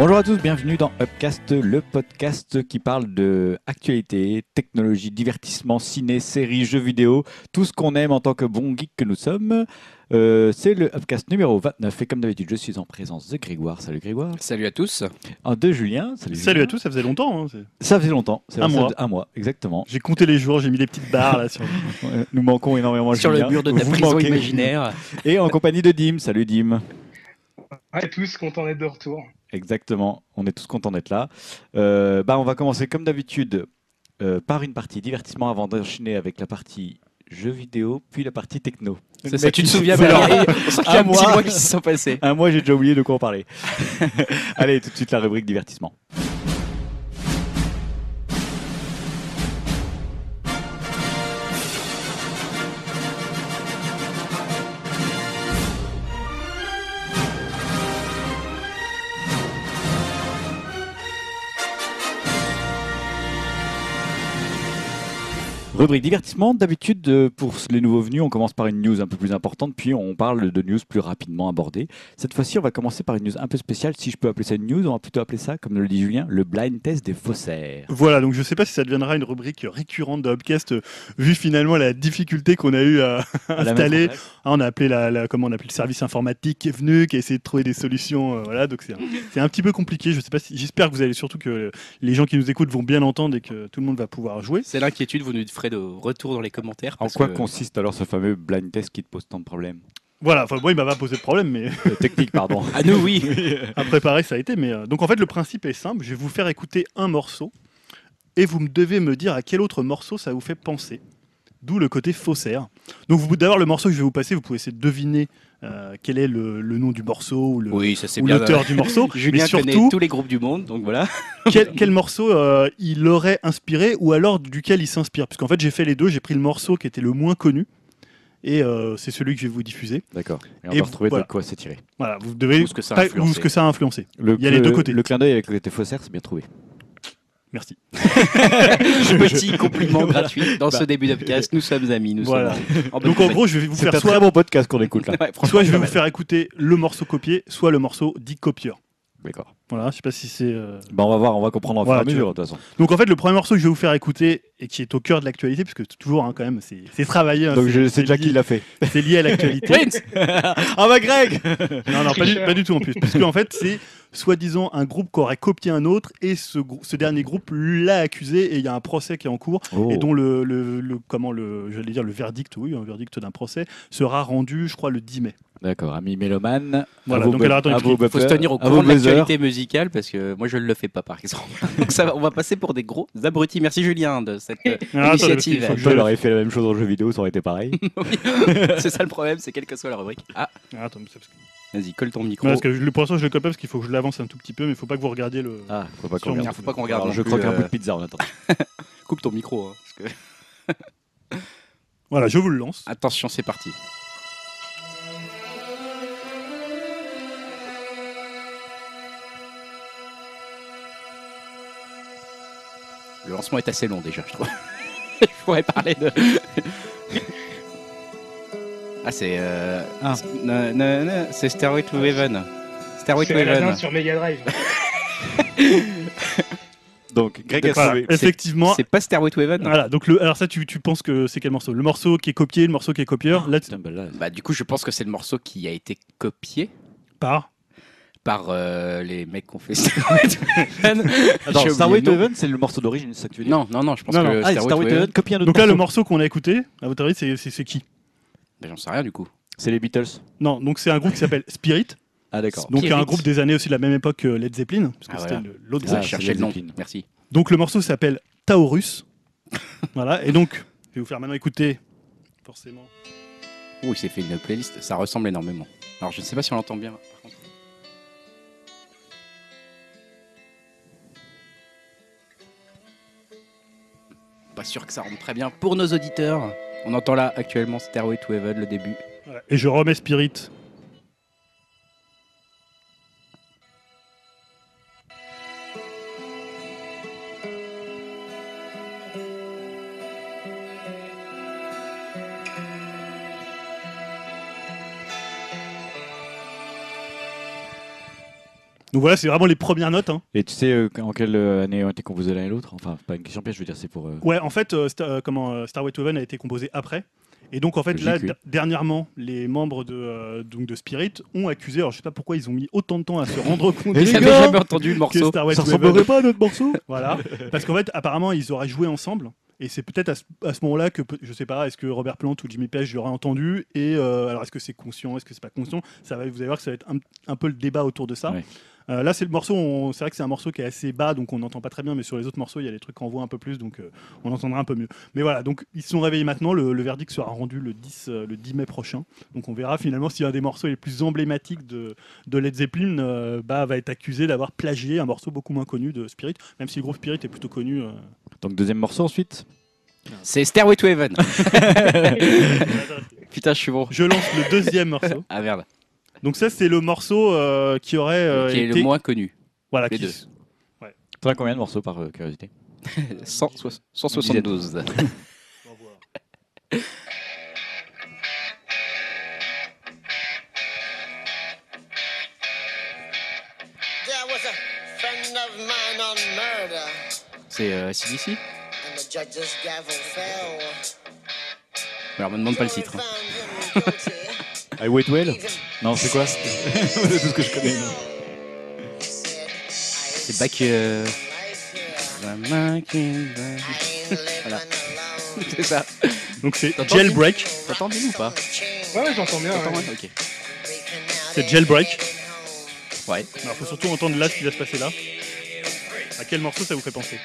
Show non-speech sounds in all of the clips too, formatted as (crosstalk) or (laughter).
Bonjour à tous, bienvenue dans Upcast, le podcast qui parle de actualité, technologie, divertissement, ciné, séries, jeux vidéo, tout ce qu'on aime en tant que bon geek que nous sommes. Euh, c'est le Upcast numéro 29 et comme d'habitude, je suis en présence de Grégoire. Salut Grégoire. Salut à tous. En de Julien. Salut, Salut à tous, ça faisait longtemps. hein, Ça faisait longtemps. c'est Un vrai, mois. faisait Un mois, exactement. J'ai compté les jours, j'ai mis des petites barres là sur. Nous manquons énormément Sur Julien. le mur de ta Vous prison manquez. imaginaire. Et en compagnie de Dim. Salut Dim. Ouais, tous contents d'être de retour. Exactement, on est tous contents d'être là. Euh, bah, on va commencer comme d'habitude euh, par une partie divertissement avant d'enchaîner avec la partie jeux vidéo, puis la partie techno. C'est ça, tu te souviens bien. On sent qu'il y a Un un petit mois. qui se sont passés. Un mois, j'ai déjà oublié de quoi on parlait. (laughs) Allez, tout de suite la rubrique divertissement. Rubrique divertissement, d'habitude euh, pour les nouveaux venus, on commence par une news un peu plus importante, puis on parle de news plus rapidement abordées. Cette fois-ci, on va commencer par une news un peu spéciale. Si je peux appeler ça une news, on va plutôt appeler ça, comme le dit Julien, le blind test des faussaires. Voilà, donc je sais pas si ça deviendra une rubrique récurrente de Hubcast, euh, vu finalement la difficulté qu'on a eu à (laughs) installer. Ah, on a appelé la, la- comment on appelé le service informatique qui est venu, qui a essayé de trouver des solutions. euh, voilà, donc c'est un, c'est un petit peu compliqué. Je sais pas si, j'espère que vous allez surtout que les gens qui nous écoutent vont bien entendre et que tout le monde va pouvoir jouer. C'est l'inquiétude, vous nous ferez de retour dans les commentaires. En parce quoi que- consiste alors ce fameux blind test qui te pose tant de problèmes Voilà, enfin moi il m'a pas posé de problème, mais Euh, Technique, pardon. À (laughs) nous, (laughs) oui. à préparer ça a été. Mais euh, donc en fait le principe est simple. Je vais vous faire écouter un morceau et vous me devez me dire à quel autre morceau ça vous fait penser. D'où le côté faussaire. Donc d'abord le morceau que je vais vous passer, vous pouvez essayer de deviner euh, quel est le, le nom du morceau ou Oui, c'est l'auteur du morceau. (laughs) Julien mais surtout tous les groupes du monde, donc voilà. (laughs) quel, quel morceau euh, il aurait inspiré ou alors duquel il s'inspire? Puisqu'en fait j'ai fait les deux, j'ai pris le morceau qui était le moins connu et euh, c'est celui que je vais vous diffuser. D'accord. Et on Et doit retrouver voilà. de quoi s'étirer. Voilà, vous devez Ou ce que ça a influencé. ou ce que ça a influencé. Le, Il y a les deux côtés. Le clin d'œil avec le côté faussaire, c'est bien trouvé. Merci. (laughs) Petit compliment gratuit dans ce Bah. début d'upcast. Nous sommes amis. Nous Voilà. sommes en Donc en gros je vais vous faire un soit très bon podcast qu'on écoute là. (laughs) Ouais, Soit je vais vous faire écouter le morceau copié, soit le morceau dit copieur. D'accord. Voilà, je sais pas si c'est. euh, Bah, on va voir, on va comprendre en Voilà, fur et à mesure de toute façon. Donc en fait, le premier morceau que je vais vous faire écouter et qui est au cœur de l'actualité, parce que toujours hein, quand même, c'est c'est travaillé. hein, Donc c'est- je sais déjà lié- qui l'a fait. C'est lié à l'actualité. (laughs) Prince Ah bah Greg non, non, pas du, pas du tout en plus, parce qu'en fait, c'est soi-disant un groupe qui aurait copié un autre et ce, dernier groupe l'a accusé et il y a un procès qui est en cours Oh. et dont le, le, le- comment le j'allais dire le verdict oui un verdict d'un procès sera rendu je crois le 10 mai D'accord, ami mélomane. Voilà, donc alors, attends, il faut se tenir au à courant de l'actualité musicale parce que moi je ne le fais pas par exemple. (laughs) Donc ça va, on va passer pour des gros abrutis. Merci Julien de cette euh, Ah, initiative. que je- il aurait fait la même chose en jeu vidéo, ça aurait été pareil. (laughs) c'est ça le problème, c'est quelle que soit la rubrique. Ah, Ah, attends, c'est parce que, vas-y, colle ton micro. non, parce que je- le pour l'instant je le colle pas parce qu'il faut que je l'avance un tout petit peu mais il faut pas que vous regardiez le Ah, faut pas qu'on regarde. Faut pas qu'on regarde. Alors, non je plus, croque un euh, bout de pizza en attendant. (laughs) Coupe ton micro. hein, parce que- (laughs) voilà je vous le lance Attention, c'est parti. Le lancement est assez long déjà, je trouve. (laughs) je pourrais parler de. Ah, c'est. Euh... Ah. c'est- non, non, non, c'est Stairway to Heaven. Stairway to Heaven. sur Mega Drive. (laughs) Donc, Greg a Voilà, effectivement C'est pas Stairway to Heaven Voilà, donc le, alors ça, tu, tu penses que c'est quel morceau? Le morceau qui est copié, le morceau qui est copieur, là, Putain, bah là, Bah, du coup, je pense que c'est le morceau qui a été copié par. par euh, les mecs qui ont fait (laughs) Stairway to Heaven. Attends, Starway to. Heaven, c'est le morceau d'origine, c'est ça que tu veux dire? Non, non, non, je pense Non, que non. Ah, Stairway Starway to Heaven. Copie un autre Donc là, le morceau. qu'on a écouté, à votre avis, c'est qui? Bah, J'en sais rien du coup. C'est les Beatles. Non, donc c'est un groupe qui s'appelle Spirit, (laughs) Ah, d'accord. donc il y a un groupe des années aussi de la même époque que Led Zeppelin, parce que Ah, c'était voilà. le- l'autre Ah, le nom. Zeppelin. Merci. Donc le morceau s'appelle Taurus. (laughs) voilà, et donc, je vais vous faire maintenant écouter, forcément. Oh, il s'est fait une playlist, ça ressemble énormément. Alors, je ne sais pas si on l'entend bien. Par contre. Pas sûr que ça rentre très bien pour nos auditeurs. On entend là actuellement Stairway to Heaven, le début. Et je remets Spirit. Donc voilà, c'est vraiment les premières notes. hein. Et tu sais euh, en quelle euh, année ont été composés l'un et l'autre? Enfin, pas une question piège, je veux dire, c'est pour. euh, Ouais, en fait, euh, Star- euh, comment euh, Starway to Heaven a été composé après. Et donc en fait là dernièrement les membres de euh, donc de Spirit ont accusé alors je sais pas pourquoi ils ont mis autant de temps à se rendre (laughs) compte Et les J'avais gars jamais entendu le que morceau. Ça ressemblerait pas à notre morceau? (laughs) Voilà, parce qu'en fait, apparemment, ils auraient joué ensemble. Et c'est peut-être à ce, à ce moment-là que, je sais pas, est-ce que Robert Plant ou Jimmy Page l'auraient entendu? Et euh, alors, est-ce que c'est conscient? Est-ce que c'est pas conscient? Ça va, Vous allez voir que ça va être un, un peu le débat autour de ça. Ouais. Euh, là, c'est le morceau, on- c'est vrai que c'est un morceau qui est assez bas, donc on n'entend pas très bien, mais sur les autres morceaux, il y a des trucs qu'on voit un peu plus, donc euh, on entendra un peu mieux. Mais voilà, donc ils se sont réveillés maintenant, le, le verdict sera rendu le 10, euh, le 10 mai prochain. Donc on verra finalement si un des morceaux les plus emblématiques de, de Led Zeppelin euh, bah, va être accusé d'avoir plagié un morceau beaucoup moins connu de Spirit, même si le groupe Spirit est plutôt connu. euh. Donc, deuxième morceau ensuite? C'est Stairway to Heaven. (laughs) (laughs) Putain, je suis bon. Je lance le deuxième morceau. (laughs) Ah merde. Donc ça, c'est le morceau euh, qui aurait euh, qui est été... le moins connu. Voilà, les qui- deux. T'en as combien de morceaux par euh, curiosité (laughs) 100 172. (laughs) There was a friend of mine on murder, C'est euh, CDC. Alors, me demande pas le titre. hein. (laughs) I Wait Well Non, c'est quoi (laughs) C'est tout ce que je connais. C'est Back. euh, Voilà. (laughs) C'est ça. Donc c'est T'entends, Jailbreak. T'entends bien ou pas Ouais, ouais, j'entends bien. T'entends, ouais. ouais, Ok. C'est Jailbreak. Ouais. Alors faut surtout entendre là ce qui va se passer là. À quel morceau ça vous fait penser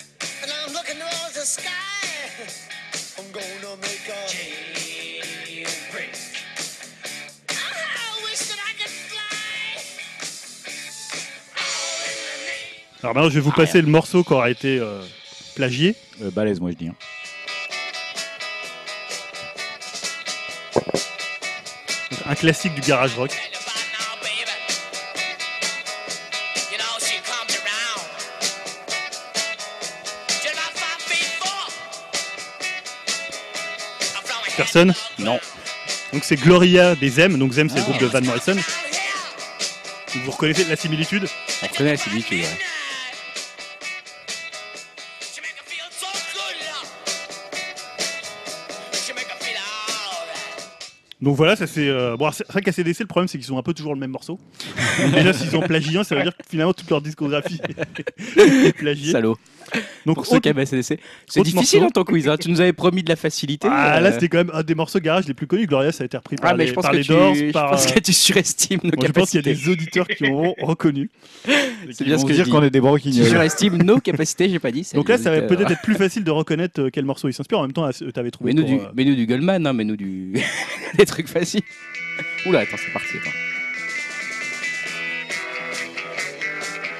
Alors maintenant, je vais vous passer le morceau qui aura été euh, plagié. Euh, balèze, moi je dis. hein. Un classique du garage rock. Personne? Non. Donc c'est Gloria des M. Donc Zem c'est le Ah. groupe de Van Morrison. vous reconnaissez la similitude? On reconnaît la similitude. ouais. Donc voilà, ça c'est. euh, Bon, c'est vrai qu'ACDC, le problème c'est qu'ils ont un peu toujours le même morceau. Déjà, s'ils ont plagié ça veut dire que finalement toute leur discographie (laughs) est plagiée. Salaud. (laughs) Donc, Pour ceux autre- qui aiment. C'est difficile morceau. en ton quiz. hein. Tu nous avais promis de la facilité. Ah, euh, là, c'était quand même un des morceaux garage les plus connus. Gloria, ça a été repris par Ah, mais les, je pense par que les tu, Doors, je par. pense euh, que tu surestimes nos moi, je pense qu'il y a capacités. des auditeurs qui auront reconnu. C'est bien ce que je dire qu'on est des Tu broquignoles. surestimes nos capacités, j'ai pas dit. Donc là, ça va peut-être être plus facile de reconnaître euh, quel morceau il s'inspire. En même temps, tu avais trouvé. Mais nous, du, euh, mais nous du Goldman, hein, mais nous du. (laughs) des trucs faciles. Oula, attends, c'est parti. Attends.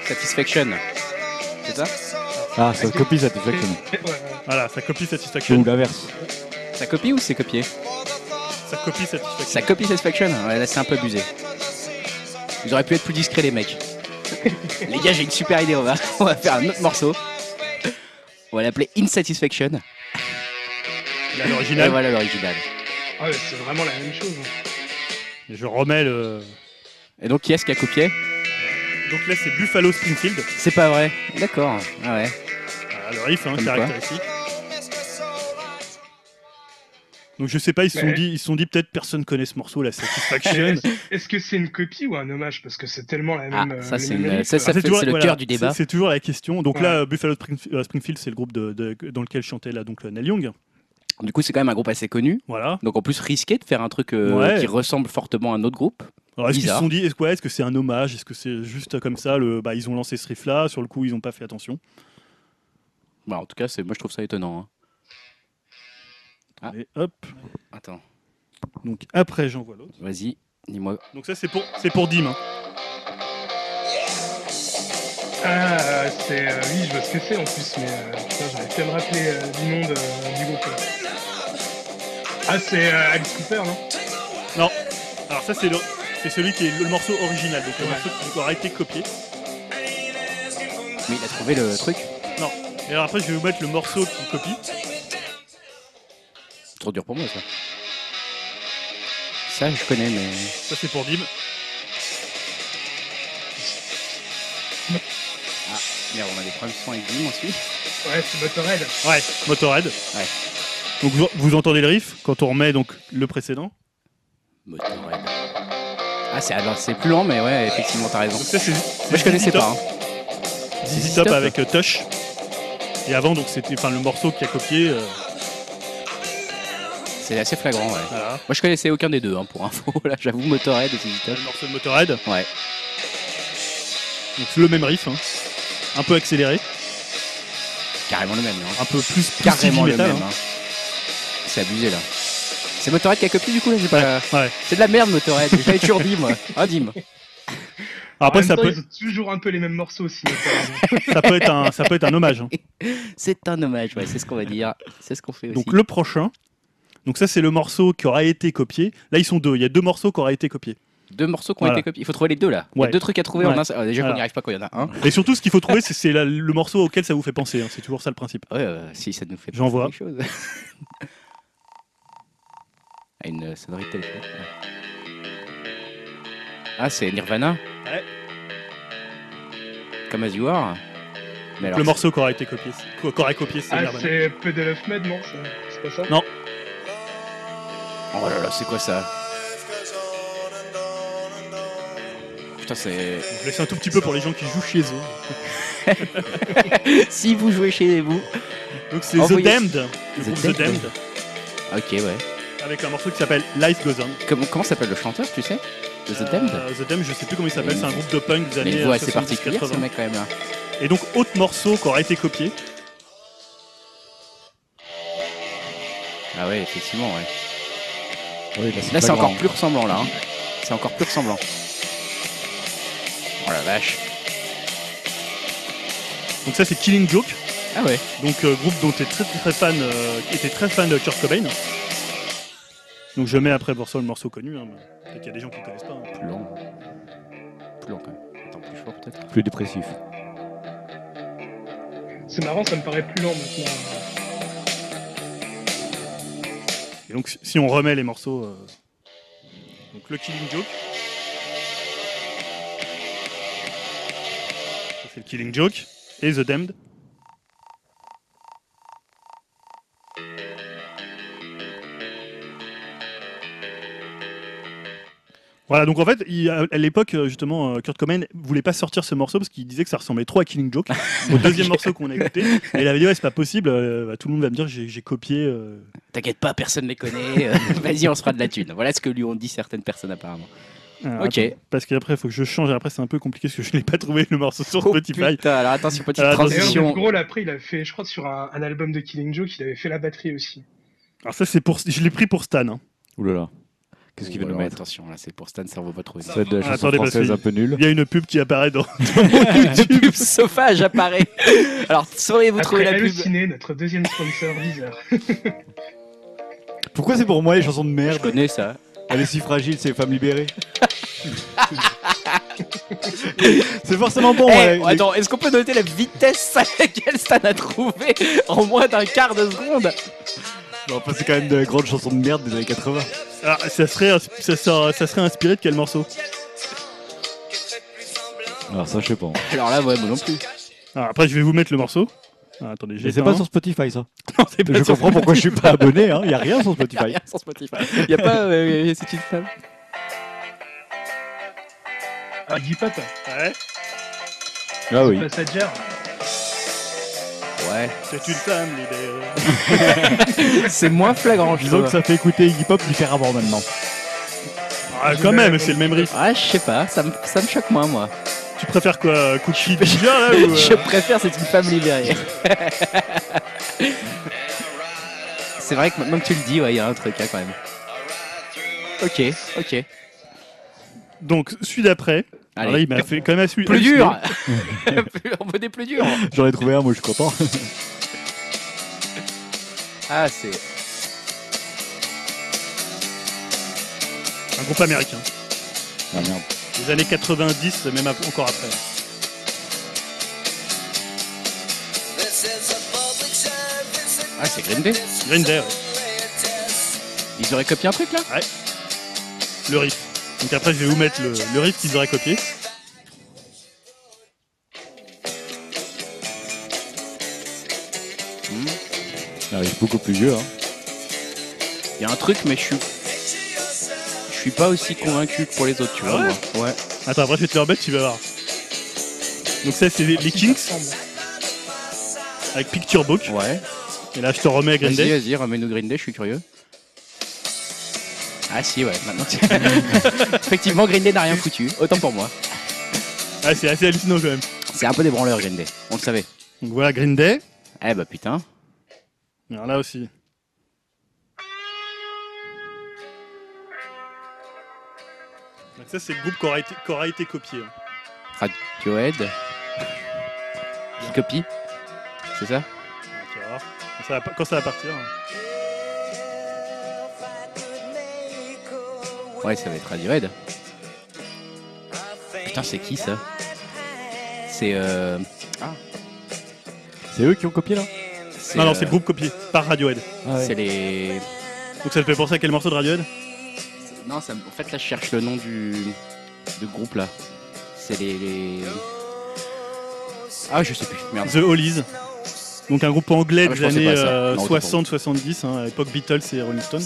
Satisfaction. C'est ça? Ah, ça copie Satisfaction. Voilà, ça copie Satisfaction. Ou l'inverse. Ça copie ou c'est copié Ça copie Satisfaction. Ça copie Satisfaction Ouais, là c'est un peu abusé. Ils auraient pu être plus discrets, les mecs. (laughs) les gars, j'ai une super idée. On va, (laughs) on va faire un autre morceau. On va l'appeler Insatisfaction. Là, Et l'original. voilà l'original. Ah ouais, c'est vraiment la même chose. Je remets le. Et donc, qui est-ce qui a copié Donc là, c'est Buffalo Springfield. C'est pas vrai. D'accord. Ah ouais. Le riff, hein, caractéristique. Donc je sais pas, ils se sont Ouais. dit, ils sont dit peut-être personne connaît ce morceau, la Satisfaction. (laughs) Est-ce que c'est une copie ou un hommage? Parce que c'est tellement la Ah, même. ça, euh, c'est une- ça, ça le cœur du débat. C'est toujours la question. Donc Ouais. là, euh, Buffalo Springf- euh, Springfield, c'est le groupe de, de- dans lequel chantait là donc Neil Young. Du coup, c'est quand même un groupe assez connu. Voilà. Donc, en plus, risqué de faire un truc euh, Ouais. qui ressemble fortement à un autre groupe. Alors est-ce qu'ils se sont dit, est-ce que c'est un hommage, est-ce que c'est juste comme ça, le, bah, ils ont lancé ce riff là, sur le coup ils ont pas fait attention? Bah, en tout cas, c'est- moi, je trouve ça étonnant. hein. Ah. Et hop. Attends, Donc après j'envoie l'autre. vas-y, dis-moi. Donc ça c'est pour, c'est pour Dim. hein. Ah, c'est. euh, oui, je vois ce que c'est en plus, mais. Euh, putain, j'arrive plus à me rappeler euh, du nom de, du groupe. Ah, c'est euh, Alice Cooper, non? Non. Alors ça c'est le, c'est celui qui est le morceau original, donc le Ouais. morceau qui aura été copié. Mais il a trouvé le truc? Et alors après je vais vous mettre le morceau qui copie. C'est trop dur pour moi, ça. Ça, je connais, mais. Ça c'est pour Dim. Merde, on a des problèmes de son avec Dim ensuite. Ouais, c'est Motorhead. Ouais, Motorhead. Ouais. Donc vous, vous entendez le riff quand on remet donc le précédent? Motorhead. Ah, c'est alors c'est plus lent, mais ouais, effectivement, t'as raison. Donc ça c'est Moi, je connaissais pas. hein. ZZ Top avec euh, Touch. Et avant donc c'était enfin le morceau qui a copié. euh, C'est assez flagrant, ouais. voilà. Moi, je connaissais aucun des deux, hein, pour info. (laughs) Là, j'avoue, Motorhead et. Le morceau de Motorhead. Ouais. Donc c'est le même riff, hein. un peu accéléré, Carrément le même, hein. un peu plus, plus Carrément heavy le metal, même. hein. hein. C'est abusé, là. C'est Motorhead qui a copié, du coup, là j'ai pas... Ouais. C'est de la merde, Motorhead. J'avais toujours dit, moi. Ah, Dim. Après en même ça temps, peut, ils ont toujours un peu les mêmes morceaux aussi. Motorhead. (laughs) ça peut être un ça peut être un hommage. hein. (laughs) C'est un hommage, ouais, c'est ce qu'on va dire. C'est ce qu'on fait aussi. Donc le prochain. Donc ça c'est le morceau qui aura été copié. Là ils sont deux. Il y a deux morceaux qui auraient été copiés. Deux morceaux qui ont Voilà. été copiés. Il faut trouver les deux, là. Il y a deux trucs à trouver en Ouais. un seul. Ah, déjà qu'on n'y arrive pas quand il y en a un. Et surtout ce qu'il faut trouver c'est, le morceau auquel ça vous fait penser. hein. C'est toujours ça le principe. Ouais, euh, si ça nous fait J'en penser vois. quelque chose. (laughs) à une euh, sonnerie de téléphone. Ah, c'est Nirvana? Ouais. Comme As You Are Mais alors, le morceau qui aura été copié, c'est- qui aurait copié c'est Ah, c'est of Mud, non C'est pas ça Oh là là, c'est quoi ça? Putain, c'est. Je laisse un tout petit peu pour les gens qui jouent chez eux. (laughs) si vous jouez chez vous. Donc c'est The Damned, le The groupe The Damned. Damned, Ok, ouais. avec un morceau qui s'appelle Life Goes On. Comment, comment s'appelle le chanteur, tu sais? The Euh, Damned The Damned, je sais plus comment il s'appelle, c'est un groupe de punk des années une voix assez 70, particulière, ce 80. mec, quand même. hein. Et donc autre morceau qui aura été copié, Ah ouais, effectivement, ouais. Oui, là, Là, c'est encore plus ressemblant, là. hein. C'est encore plus ressemblant. Oh la vache. donc ça c'est Killing Joke, Ah ouais. donc euh, groupe dont est très très fan, euh, qui était très fan de Kurt Cobain. Donc je mets après pour ça le morceau connu, hein, mais qu'il y a des gens qui connaissent pas. hein. Plus long. Plus long, quand même. Attends, plus fort, peut-être? Plus dépressif. C'est marrant, ça me paraît plus lent maintenant. Et donc si- on remet les morceaux, euh, donc le Killing Joke. Ça, C'est le Killing Joke et The Damned. Voilà, donc en fait, il- à l'époque, euh, justement, euh, Kurt Cobain voulait pas sortir ce morceau parce qu'il disait que ça ressemblait trop à Killing Joke, (laughs) au deuxième morceau qu'on a écouté. Et il avait dit, ouais, c'est pas possible, euh, bah, tout le monde va me dire j'ai j'ai copié. euh, T'inquiète pas, personne les connaît. euh, (laughs) Vas-y, on se fera de la thune. Voilà ce que lui ont dit certaines personnes, apparemment. Ah, Ok. attends, parce qu'après, il faut que je change. Et après, c'est un peu compliqué parce que je n'ai pas trouvé le morceau sur Oh, Spotify. putain, alors attention, petite Alors, transition. Dave Grohl, après, il a fait, je crois, sur un, un album de Killing Joke, il avait fait la batterie aussi. Alors, ça, c'est pour. Je l'ai pris pour Stan. hein. Ouh là là. Qu'est-ce qu'il va nous mettre Attention, là, c'est pour Stan, ça vaut pas trouver. Ça va être de la chanson attendez, parce française que- un peu nulle. Il y a une pub qui apparaît dans. (laughs) pub (laughs) sauvage apparaît. Alors, sauriez-vous trouver la pub notre deuxième sponsor, Deezer. Pourquoi c'est pour moi les chansons de Je merde connais ça. Elle est si fragile, c'est femmes libérées. (laughs) c'est forcément bon. Eh, ouais. Les- Attends, est-ce qu'on peut noter la vitesse à laquelle Stan a trouvé en moins d'un quart de seconde? Bon, enfin, c'est quand même de la grande chanson de merde des années 80. Ah, ça, serait, ça, serait, ça serait inspiré de quel morceau? Alors ça, je sais pas. Alors là, ouais, moi non plus. Ah, Après, je vais vous mettre le morceau. Ah, attendez, j'ai c'est pas sur Spotify ça. (laughs) Non, c'est pas Je sur comprends pourquoi je suis pas abonné. Il y a rien sur (laughs) Y a Spotify. rien sur Spotify. Y a pas. euh, c'est une femme. Ah, Iggy Pop, Ouais, Ah oui. Passager. Ouais. c'est une femme libérée. (laughs) c'est moins flagrant, je Disons que ça fait écouter Iggy Pop différemment maintenant. Ah, quand même, c'est le même riff. Ah, je sais pas, ça me, ça me choque moins, moi. Tu préfères quoi Coup de là ou, (laughs) euh, Je préfère, c'est une femme libérée. (laughs) c'est vrai que maintenant que tu le dis, ouais, il y a un truc, hein, quand même. Ok, ok. Donc, celui d'après. Alors là, Allez. il m'a fait quand même assu- Plus dur (laughs) On veut des plus durs J'en ai trouvé un, moi je suis content. (laughs) Ah, c'est. Un groupe américain. Ah merde. Les années 90, même encore après. Ah, c'est Green Day Green Day, ouais. Ils auraient copié un truc là? Le riff. Donc après, je vais vous mettre le, le riff qu'ils auraient copié. Mmh. Un riff beaucoup plus vieux. Hein. Il y a un truc, mais je suis. Je suis pas aussi convaincu que pour les autres, tu vois. Ah ouais, moi. ouais. Attends, après, je vais te le remettre, tu vas voir. Donc, ça, c'est les, Kings. Avec Picture Book. Ouais. Et là, je te remets à Green Day. Vas-y, vas-y, remets-nous Green Day, je suis curieux. Ah si, ouais, maintenant tu... (laughs) Effectivement, Green Day n'a rien foutu, autant pour moi. Ah, c'est assez hallucinant quand même. C'est un peu des branleurs, Green Day, on le savait. Donc voilà Green Day. Eh bah putain. Alors là aussi. Donc ça c'est le groupe qui aura été, qui aura été copié. hein. Radiohead. Qui copie C'est ça? Tu vas voir. Quand ça va, quand ça va partir. hein. Ouais, ça va être Radiohead. Putain, c'est qui ça C'est euh... C'est eux qui ont copié là Non, non, euh, c'est le groupe copié par Radiohead. Ah ouais. C'est les... Donc ça te fait penser à quel morceau de Radiohead Non, ça... en fait là je cherche le nom du, du groupe là. C'est les, les... Ah, je sais plus, merde. The Hollies. Donc un groupe anglais Ah, des années pas à ça. euh, 60-70, hein, à l'époque Beatles et Rolling Stones.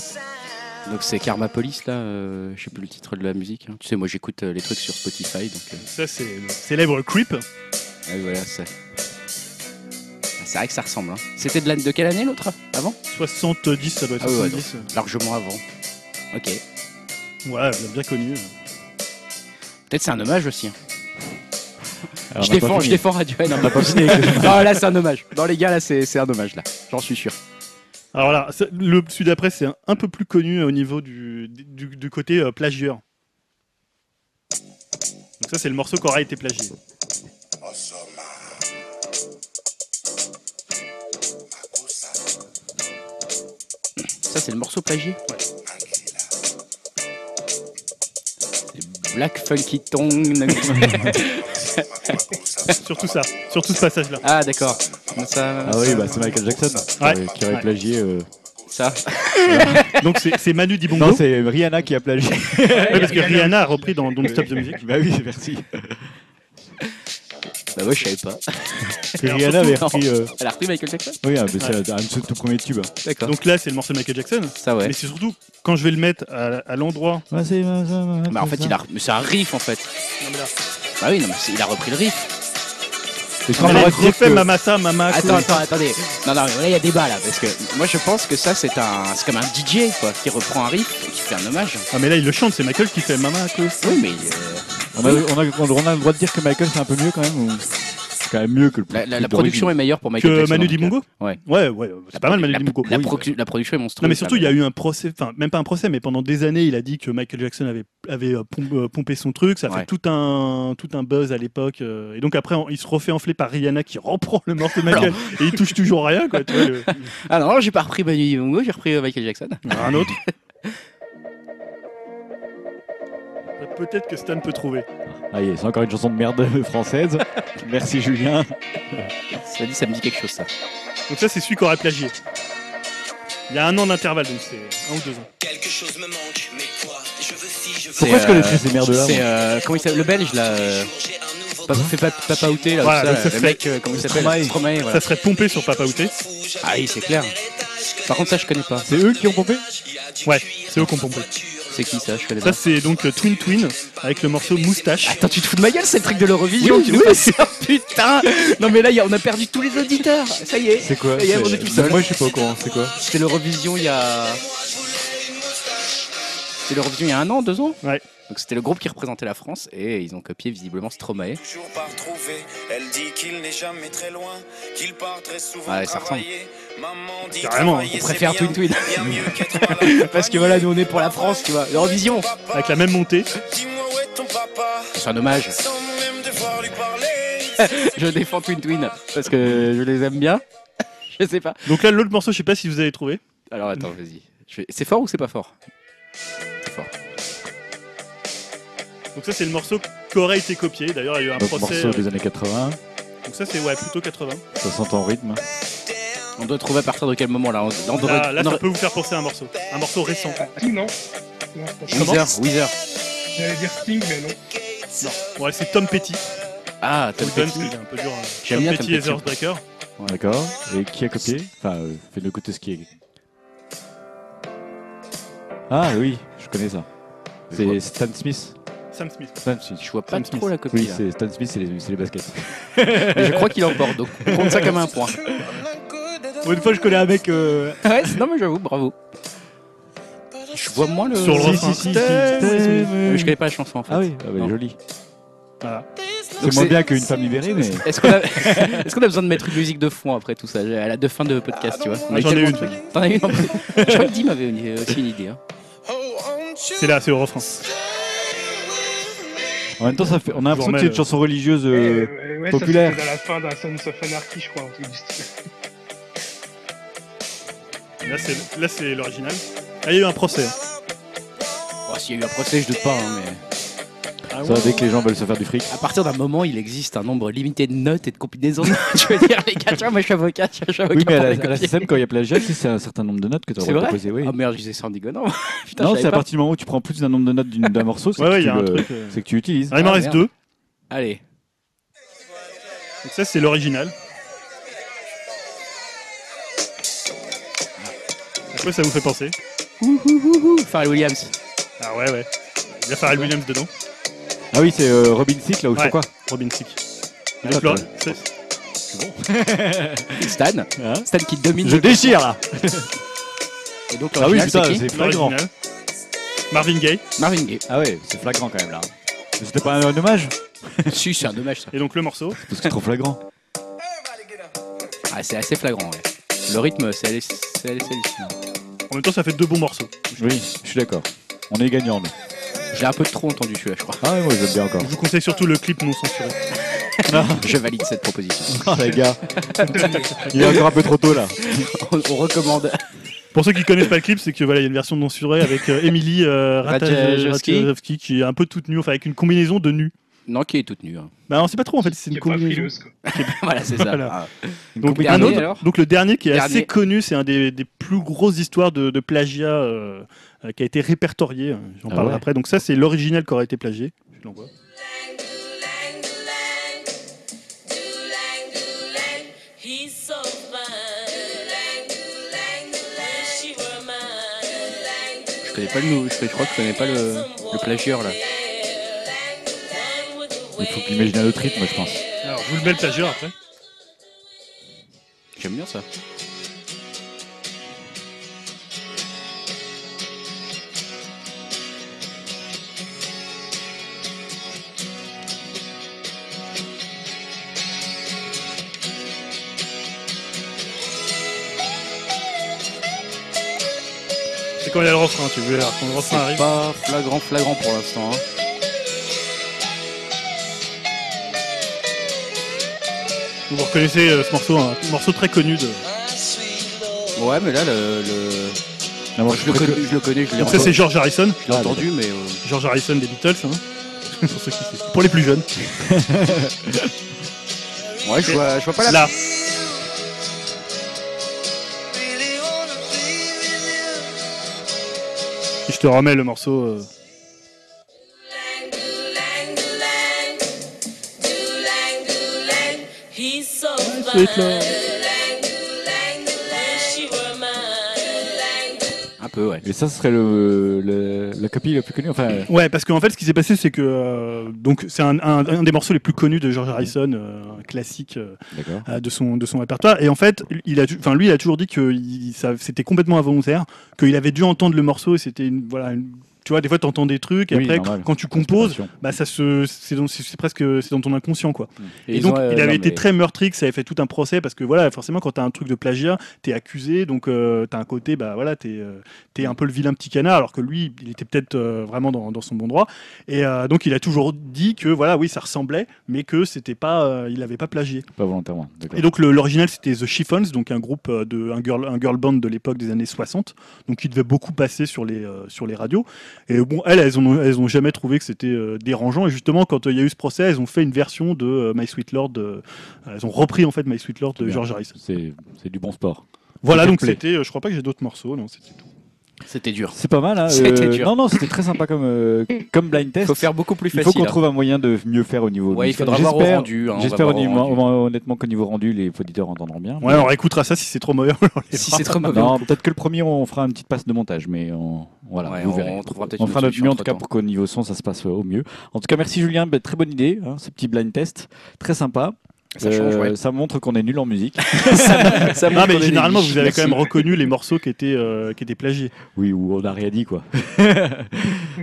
Donc c'est Karma Police là, euh, je sais plus le titre de la musique. hein. Tu sais, moi j'écoute euh, les trucs sur Spotify donc. euh, Ça c'est le célèbre Creep. ah oui, voilà, c'est. Ah, C'est vrai que ça ressemble. Hein. C'était de, de quelle année l'autre Avant? 70, ça doit être Ah ouais, ouais, 70. Largement avant. Ok. Voilà, bien connu. Peut-être c'est un hommage aussi. hein. Alors, je, on n'a pas défends, je fini. défends Radiohead. On n'a pas fini avec (laughs) le- non, là c'est un hommage. Non, les gars, là c'est c'est un hommage là. J'en suis sûr. Alors là, le celui d'après c'est un, un peu plus connu au niveau du, du, du côté euh, plagieur. Donc ça c'est le morceau qui aura été plagié. Ça c'est le morceau plagié? C'est Black Funky Tongue. (laughs) Surtout ça, surtout ce passage-là. ah d'accord. Ça, Ah oui, bah c'est Michael Jackson Ouais. aurait- qui aurait Ouais. plagié. euh, ça. (laughs) Donc c'est Manu Dibongo. Non, c'est Rihanna qui a plagié. (laughs) Ouais, parce que Rihanna a repris dans Don't Stop the Music. bah oui, merci. Bah ouais, je savais pas. Rihanna avait repris. euh, Elle a repris Michael Jackson? Oui, ah, mais c'est un de ses tout premiers tubes. D'accord. Donc là c'est le morceau de Michael Jackson. Ça ouais. Mais c'est surtout quand je vais le mettre à, à l'endroit. Bah en fait, il a, mais c'est un riff en fait. Bah oui, non, mais c'est- il a repris le riff. Qu'on va dire refait que- Mamasa, Mama. Attends, attends, attendez. Non, non, mais là il y a débat là, parce que moi je pense que ça c'est un, c'est comme un DJ quoi, qui reprend un riff et qui fait un hommage. Ah mais là il le chante, c'est Michael qui fait Mama à cause. Oui, mais euh, On a, on, a, on a le droit de dire que Michael c'est un peu mieux quand même ou... C'est quand même mieux que le la, la- le la production est meilleure pour Michael Que Jackson. Manu en tout cas. Dibongo Ouais. Ouais, ouais, c'est pas mal Manu La, Dibongo. la, Oui, procu- la production est monstrueuse. Non mais surtout il y a eu un procès, enfin même pas un procès, mais pendant des années il a dit que Michael Jackson avait, avait euh, pom- euh, pompé son truc, ça a Ouais. fait tout un, tout un buzz à l'époque, euh, et donc après on- il se refait enfler par Rihanna qui reprend le morceau de Michael et il touche toujours à rien quoi, tu vois, le- (laughs) Ah non, j'ai pas repris Manu Dibongo, j'ai repris euh, Michael Jackson. un autre. (laughs) Peut-être que Stan peut trouver. Ah, c'est encore une chanson de merde (laughs) française. Merci Julien. Ça dit, ça me dit quelque chose ça. Donc ça c'est celui qui aurait plagié. Il y a un an d'intervalle, donc c'est un ou deux ans. Quelque chose me manque, mais quoi? Je veux si, je veux Pourquoi C'est, je connaîtrais ces merdes-là C'est moi euh, comment il s'appelle Le Belge là. euh, Papa, fait pas Papa Outé là, Voilà, ça, ça le serait- mec, euh, comment il s'appelle Stromae. Stromae, voilà. Ça serait pompé sur Papa Outé. Ah oui, c'est clair. Par contre, ça je connais pas. C'est eux qui ont pompé? Ouais, c'est eux qui ont pompé. C'est qui ça Je Ça c'est donc euh, Twin Twin avec le morceau Moustache. Attends, tu te fous de ma gueule, c'est le truc de l'Eurovision, Oui, tu nous oui. passes ça, (laughs) putain Non mais là, y a- on a perdu tous les auditeurs, ça y est C'est quoi on est tout seul. Moi je suis pas au courant, c'est quoi C'était l'Eurovision il y a... C'était l'Eurovision il y a un an, deux ans Ouais. Donc c'était le groupe qui représentait la France et ils ont copié visiblement Stromae. Toujours pas retrouvé. Elle dit qu'il n'est jamais très loin, qu'il part très souvent Ouais, ça ressemble. travailler. Maman dit Carrément, travailler, on c'est préfère bien, Twin Twin. bien mieux (laughs) qu'être à la Parce que voilà, nous on est pour la France, tu vois. L'Eurovision Avec la même montée. Dis-moi où est ton papa C'est un hommage. Sans même devoir lui parler. (laughs) Je défends Twin Twin parce que je les aime bien. (laughs) Je sais pas. Donc là l'autre morceau, je sais pas si vous avez trouvé. Alors attends, vas-y. Je vais- C'est fort ou c'est pas fort? C'est fort. Donc ça c'est le morceau qui aurait été copié. D'ailleurs il y a eu un Donc procès. morceau euh, des années 80, Donc ça c'est ouais plutôt 80. ça s'entend en rythme. On doit trouver à partir de quel moment là? On, on devrait- Là, là, on ça aurait- peut vous faire penser à un morceau. Un morceau récent. Sting, non Non, c'est pas ça. Weezer, Weezer. J'allais dire Sting, mais non. Ouais c'est Tom Petty. Ah, Tom Tom, Petty. c'est un peu dur. hein. J'aime Tom bien Petty Tom et Petty. The Heartbreaker. D'accord. Et qui a copié? Enfin, euh, fais-le côté ce qui est. Ah oui, je connais ça. C'est Stan Smith. Sam Smith. Stan Smith. Je vois pas Sam trop Smith. la copie. Oui, là. c'est Stan Smith, c'est les, c'est les baskets. (laughs) Mais je crois qu'il emporte, donc on compte ça comme un point. Bon, une fois, je connais un mec euh, ouais, non mais j'avoue, bravo. Je vois moins le. sur le Si, refrain. si, si, je connais pas la chanson en fait. Ah oui, ah bah, Non. joli. Voilà. C'est moins c'est- bien qu'une femme libérée, mais. Est-ce qu'on a... (laughs) Est-ce qu'on a besoin de mettre une musique de fond après tout ça À la de fin de podcast, tu vois? On a Ah, J'en ai tellement une. trucs. T'en as une en plus Je crois que Dim avait une- aussi une idée. hein. C'est là, c'est le refrain. En même temps, ça fait... on a l'impression que c'est une chanson religieuse. euh, Euh, ouais, populaire. Ça, c'était dans la fin d'un Sons of Anarchy, je crois. un truc du style. Là, c'est là, c'est l'original. Ah, il y a eu un procès. Bon, S'il y a eu un procès, je doute pas, hein, mais. Ça, dès que les gens veulent se faire du fric. À partir d'un moment, il existe un nombre limité de notes et de combinaisons. de notes. je veux dire, les gars, tu vois, moi je suis avocat, je suis avocat. Oui, mais à la, à quand il y a plagiat, c'est un certain nombre de notes que tu vrai proposé. Oui. Ah merde, je disais ça en déconnant. (laughs) Putain, non, c'est à partir du moment où tu prends plus d'un nombre de notes d'une- d'un morceau, c'est Ouais, que, ouais, il y tu a un le- truc. euh. c'est que tu utilises. Ah, il m'en Ah, reste deux. Allez. Donc ça, c'est l'original. À quoi ça vous fait penser? Pharrell Williams. Ah ouais, ouais. Il y a Pharrell Williams dedans. Ah oui, c'est euh, Robin Thicke, là, ou je sais Ouais. quoi. Robin Thicke. Ah, c'est- Stan. Hein Stan qui domine. Je déchire, là (laughs) Et donc Ah oui, l'original, putain, c'est qui c'est flagrant. l'original. Marvin Gaye. Marvin Gaye. Ah ouais, c'est flagrant quand même, là. Mais C'était pas un hommage (laughs) si, c'est un dommage ça. Et donc le morceau. Parce que c'est trop flagrant. Ah, c'est assez flagrant, ouais. Le rythme, c'est allé- c'est allé- c'est hallucinant. En même temps, ça fait deux bons morceaux. Oui, je suis d'accord. On est gagnant, nous. J'ai un peu trop entendu celui-là, je crois. Ah ouais, moi, j'aime bien encore. Je vous conseille surtout le clip non censuré. (laughs) Je valide cette proposition. (laughs) Oh, les gars. Il est encore un peu trop tôt, là. (laughs) on, on recommande. Pour ceux qui connaissent pas le clip, c'est que voilà, il y a une version non censurée avec euh, Emily euh, Ratajkowski. Ratajkowski qui est un peu toute nue, enfin avec une combinaison de nus. Non, qui est toute nue. hein. Bah on sait pas trop en fait, c'est une combinaison. voilà, c'est ça. Voilà. Ah. Donc, Dernier, un autre- donc le dernier qui est assez connu, c'est un des, des plus grosses histoires de, de plagiat euh, qui a été répertorié. euh, J'en Ah parlerai ouais. après. Donc ça, c'est l'original qui aurait été plagié. Je l'envoie. Je connais pas le je crois que je connais pas le, le plagieur là. Il faut qu'il imagine un autre rythme, je pense. Alors je vous le mets le plagieur après. J'aime bien ça. C'est quand il y a le refrain, tu veux Quand le refrain C'est arrive. pas flagrant, flagrant pour l'instant. hein. Vous reconnaissez euh, ce morceau, un morceau très connu de. Ouais, mais là, le, le- Non, moi, je, le connais, je le connais, je l'ai Donc ça c'est George Harrison. je l'ai entendu, mais euh, George Harrison des Beatles. hein. (laughs) pour, ceux qui... pour les plus jeunes. ouais, je vois, je vois pas la. Là. Je te remets le morceau. euh, Un peu, ouais. Et ça, ce serait le, le- la copie la plus connue. Enfin, Ouais, parce qu'en fait, ce qui s'est passé, c'est que euh, donc c'est un, un- un des morceaux les plus connus de George Harrison, euh, un classique euh, d'accord. euh, de son de son répertoire. Et en fait, il a, enfin lui, il a toujours dit que c'était complètement involontaire, qu'il avait dû entendre le morceau et c'était une, voilà. une- tu vois, des fois, tu entends des trucs et Oui, après, normal. quand tu composes, bah ça se, c'est dans- c'est c'est presque, c'est dans ton inconscient, quoi. Et, ils donc, ont, euh, il avait non, été mais- très meurtri, que ça avait fait tout un procès parce que voilà, forcément, quand t'as un truc de plagiat, t'es accusé, donc euh, t'as un côté, bah voilà, t'es euh, t'es un peu le vilain petit canard, alors que lui, il était peut-être euh, vraiment dans, dans son bon droit. Et euh, donc, il a toujours dit que voilà, oui, ça ressemblait, mais que c'était pas, euh, il avait pas plagié. Pas volontairement. D'accord. Et donc, le- l'original, c'était The Chiffons, donc un groupe euh, de un girl, un girl band de l'époque des années 60, donc il devait beaucoup passer sur les euh, sur les radios. Et bon, elles, elles ont elles ont jamais trouvé que c'était euh, dérangeant. Et justement, quand euh, il y a eu ce procès, elles ont fait une version de euh, My Sweet Lord. elles ont repris en fait My Sweet Lord de. George Harrison. C'est du bon sport. Voilà, donc c'était. je crois pas que j'ai d'autres morceaux, non, c'était tout. C'était dur. C'est pas mal, hein C'était euh, dur. Non, non, c'était très sympa comme, euh, (laughs) comme blind Il test. faut faire beaucoup plus Il faut facile. qu'on hein. trouve un moyen de mieux faire au niveau. Ouais, il faudra voir au rendu. hein, J'espère honnêtement, qu'au niveau rendu, les auditeurs entendront bien. Ouais, on réécoutera ça si c'est trop mauvais. (laughs) Si c'est trop mauvais. Non, peut-être que le premier, on fera une petite passe de montage, mais on, voilà, Ouais, vous on- verrez. on trouvera peut-être On fera notre mieux en tout cas pour qu'au niveau son, ça se passe au mieux. En tout cas, merci Julien, bah, très bonne idée, hein, ce petit blind test, très sympa. Ça change, Euh, ouais. ça montre qu'on est nul en musique. (laughs) Ça Non, mais généralement, vous avez quand même reconnu les morceaux qui étaient, euh, qui étaient plagiés. Oui, ou on n'a rien dit quoi. (laughs)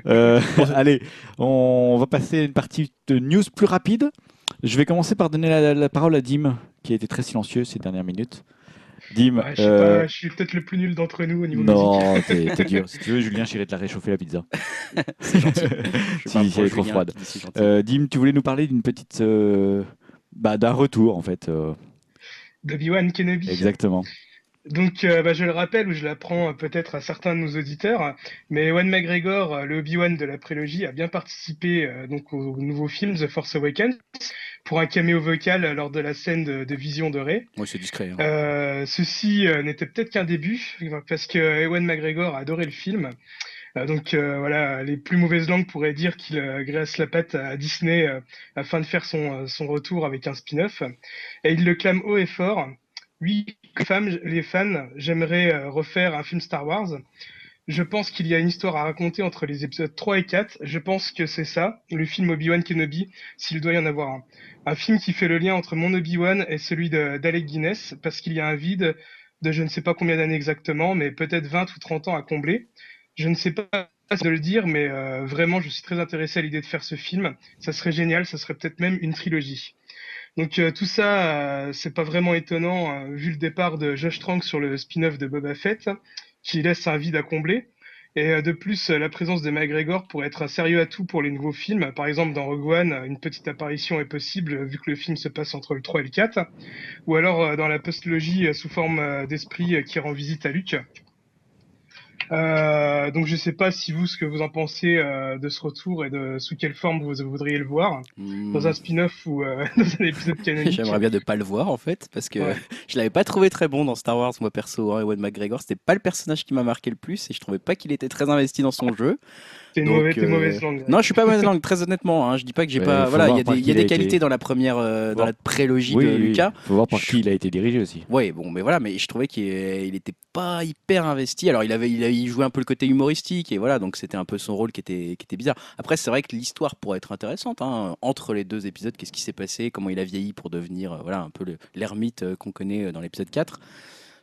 Euh, allez, on va passer à une partie de news plus rapide. Je vais commencer par donner la, la parole à Dim, qui a été très silencieux ces dernières minutes. Dim, Ouais, je, sais euh, pas, je suis peut-être le plus nul d'entre nous au niveau musique. non, t'es dur. (laughs) Si tu veux, Julien, j'irai te la réchauffer la pizza. C'est gentil. Si, si elle est trop froide. Euh, Dim, tu voulais nous parler d'une petite, euh, bah, d'un retour en fait. euh, D'Obi-Wan Kenobi. exactement. Donc, euh, bah, je le rappelle, ou je l'apprends euh, peut-être à certains de nos auditeurs, mais Ewan McGregor, le Obi-Wan de la prélogie, a bien participé euh, donc au nouveau film The Force Awakens pour un caméo vocal lors de la scène de, de Vision de Rey. Ouais, c'est discret. hein. Euh, ceci euh, n'était peut-être qu'un début, parce que Ewan McGregor a adoré le film. Euh, donc euh, voilà, les plus mauvaises langues pourraient dire qu'il euh, graisse la patte à Disney afin de faire son, retour avec un spin-off. Et il le clame haut et fort. Oui, femmes, les fans, j'aimerais refaire un film Star Wars. Je pense qu'il y a une histoire à raconter entre les épisodes 3 et 4. Je pense que c'est ça, le film Obi-Wan Kenobi, s'il doit y en avoir un. Un film qui fait le lien entre mon Obi-Wan et celui d'Alec Guinness, parce qu'il y a un vide de je ne sais pas combien d'années exactement, mais peut-être 20 ou 30 ans à combler. Je ne sais pas de le dire, mais euh, vraiment, je suis très intéressé à l'idée de faire ce film. Ça serait génial, ça serait peut-être même une trilogie. Donc euh, tout ça, euh, c'est pas vraiment étonnant euh, vu le départ de Josh Trank sur le spin-off de Boba Fett, qui laisse un vide à combler. Et euh, de plus, la présence de McGregor pourrait être un sérieux atout pour les nouveaux films. Par exemple, dans Rogue One, une petite apparition est possible vu que le film se passe entre le 3 et le 4. Ou alors dans la postlogie sous forme d'esprit qui rend visite à Luke. Euh, donc je sais pas si vous ce que vous en pensez euh, de ce retour et de sous quelle forme vous voudriez le voir Hmm. dans un spin-off ou euh, (laughs) dans un épisode canonique. J'aimerais bien ne pas le voir en fait, parce que Ouais. (laughs) je l'avais pas trouvé très bon dans Star Wars, moi perso. Hein, Ewan McGregor, c'était pas le personnage qui m'a marqué le plus et je trouvais pas qu'il était très investi dans son jeu. T'es Donc, mauvais, t'es euh, mauvaise langue. Non, je suis pas mauvaise langue, très honnêtement. Hein, je dis pas que j'ai pas. Voilà, il y a des, qui il y a il a des été. qualités dans la première, euh, dans la prélogie Oui, de oui, Lucas. faut voir par Je- qui il a été dirigé aussi. Ouais, bon, mais voilà, mais je trouvais qu'il il était pas hyper investi. Alors, il avait, il, a- il jouait un peu le côté humoristique et voilà, donc c'était un peu son rôle qui était, qui était bizarre. Après, c'est vrai que l'histoire pourrait être intéressante hein, entre les deux épisodes. Qu'est-ce qui s'est passé Comment il a vieilli pour devenir, euh, voilà, un peu le- l'ermite qu'on connaît dans l'épisode 4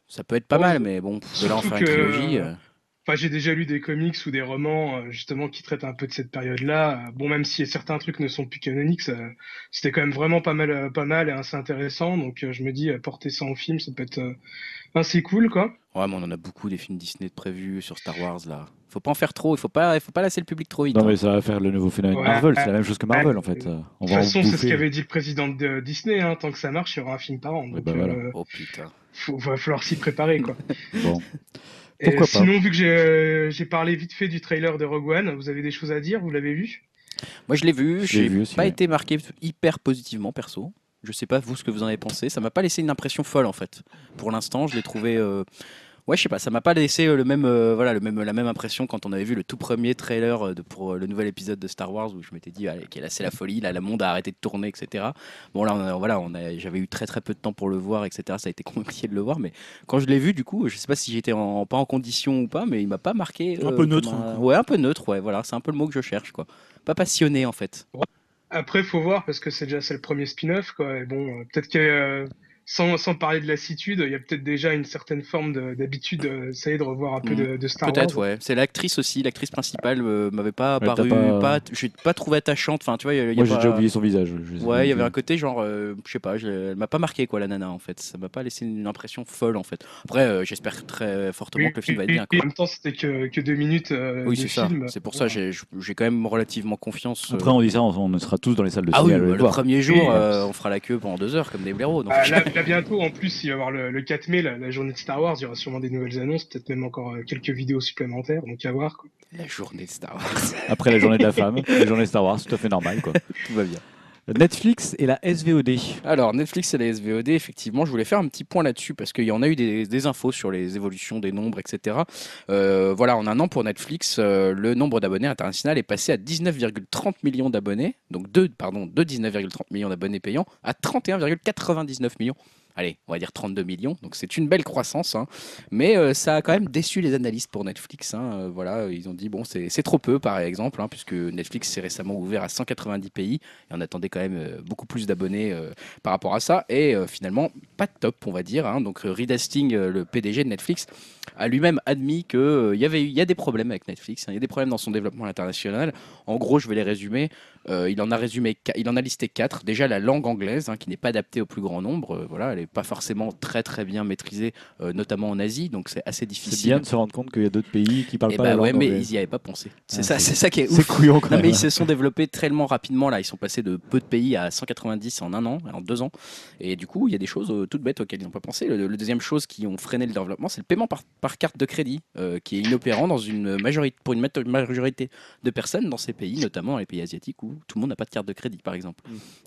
Ça peut être pas mal, mais bon, de là en faire une trilogie. euh, Enfin, j'ai déjà lu des comics ou des romans euh, justement qui traitent un peu de cette période-là. Euh, Bon, même si certains trucs ne sont plus canoniques, ça- c'était quand même vraiment pas mal, euh, pas mal et assez intéressant. Donc, je me dis, porter ça en film, ça peut être assez cool, quoi. Ouais, mais on en a beaucoup des films Disney de prévus sur Star Wars là. Faut pas en faire trop, il faut pas, il faut pas lasser le public trop vite. Non hein. mais ça va faire le nouveau phénomène Ouais. Marvel, c'est la même chose que Marvel Ouais. en fait. On De toute façon, c'est ce qu'avait dit le président de Disney. Hein, tant que ça marche, il y aura un film par an. Donc, bah voilà. euh, Oh putain. faut, va falloir s'y préparer, quoi. Bon. (laughs) Et Pourquoi pas. sinon, vu que j'ai euh, j'ai parlé vite fait du trailer de Rogue One, vous avez des choses à dire? Vous l'avez vu? Moi je l'ai vu, Je l'ai j'ai vu aussi, pas ouais. été marqué hyper positivement perso. Je sais pas vous ce que vous en avez pensé, ça m'a pas laissé une impression folle en fait. Pour l'instant, je l'ai trouvé euh, Ouais, je sais pas, ça m'a pas laissé euh, le même euh, voilà, le même la même impression quand on avait vu le tout premier trailer euh, de, pour le nouvel épisode de Star Wars où je m'étais dit allez, ok, là c'est la folie, là le monde a arrêté de tourner, etc. Bon là on a- voilà, on a, j'avais eu très très peu de temps pour le voir, etc. Ça a été (laughs) compliqué de le voir, mais quand je l'ai vu du coup, je sais pas si j'étais en, pas en condition ou pas, mais il m'a pas marqué. Un peu neutre, un- hein. Ouais, un peu neutre, ouais, voilà, c'est un peu le mot que je cherche quoi. Pas passionné en fait. Après, faut voir parce que c'est déjà c'est le premier spin-off, quoi. Et bon, peut-être que euh, sans, sans parler de lassitude, il y a peut-être déjà une certaine forme de- d'habitude, euh, ça y est, de revoir un peu de, de Star Wars. Peut-être, ouais. C'est l'actrice aussi, l'actrice principale euh, m'avait pas Ouais, paru, pas- pas, j'ai pas trouvé attachante. Enfin, tu vois, il y a- y a Moi j'ai déjà oublié son visage. Ouais, il y avait un côté genre, euh, je sais pas, elle m'a pas marqué quoi la nana en fait. Ça m'a pas laissé une impression folle en fait. Après, euh, j'espère très fortement que le film va être bien. Quoi. En même temps, c'était que, que deux minutes euh, Oui, c'est ça. C'est pour ça, j'ai j'ai quand même relativement confiance. euh, Après on dit ça, on, on sera tous dans les salles de ah ciné oui, à le le voir. premier jour, Oui. euh, on fera la queue pendant deux heures comme des blaireaux. Donc, Ah, là, là, bientôt, en plus, il va y avoir le, le 4 mai, la, la journée de Star Wars. Il y aura sûrement des nouvelles annonces, peut-être même encore euh, quelques vidéos supplémentaires. Donc à voir. Quoi. la journée de Star Wars, Après la journée de la femme, la journée Star Wars, tout à fait normal quoi. tout va bien. Netflix et la SVOD. Alors, Netflix et la SVOD, effectivement, je voulais faire un petit point là-dessus parce qu'il y en a eu des, infos sur les évolutions des nombres, etc. Euh, voilà, en un an pour Netflix, euh, le nombre d'abonnés international est passé à 19,30 millions d'abonnés, donc de, pardon, de 19,30 millions d'abonnés payants à 31,99 millions. Allez, on va dire 32 millions, donc c'est une belle croissance, hein. mais euh, ça a quand même déçu les analystes pour Netflix. hein. Euh, voilà, ils ont dit bon, c'est trop peu par exemple, hein, puisque Netflix s'est récemment ouvert à 190 pays et on attendait quand même euh, beaucoup plus d'abonnés par rapport à ça, et finalement pas de top, on va dire. Donc Reed Hastings, le PDG de Netflix, a lui-même admis qu'il y avait, il y a des problèmes avec Netflix, il y a des problèmes dans son développement international. En gros, je vais les résumer. Euh, il en a résumé, il en a listé quatre. Déjà la langue anglaise, hein, qui n'est pas adaptée au plus grand nombre. Euh, voilà, elle n'est pas forcément très très bien maîtrisée, euh, notamment en Asie, donc c'est assez C'est difficile. bien de se rendre compte qu'il y a d'autres pays qui parlent Eh pas bah la langue ouais, mais anglaise. ils y avaient pas pensé. C'est Ah, ça, c'est- c'est ça qui est C'est ouf. couillon quand Non, même. mais ils se sont développés tellement rapidement là. Ils sont passés de peu de pays à 190 en un an, en deux ans. Et du coup, il y a des choses toutes bêtes auxquelles ils n'ont pas pensé. Le, le deuxième chose qui ont freiné le développement, c'est le paiement par, par carte de crédit, qui est inopérant dans une majorité, pour une majorité de personnes dans ces pays, notamment dans les pays asiatiques où tout le monde n'a pas de carte de crédit, par exemple.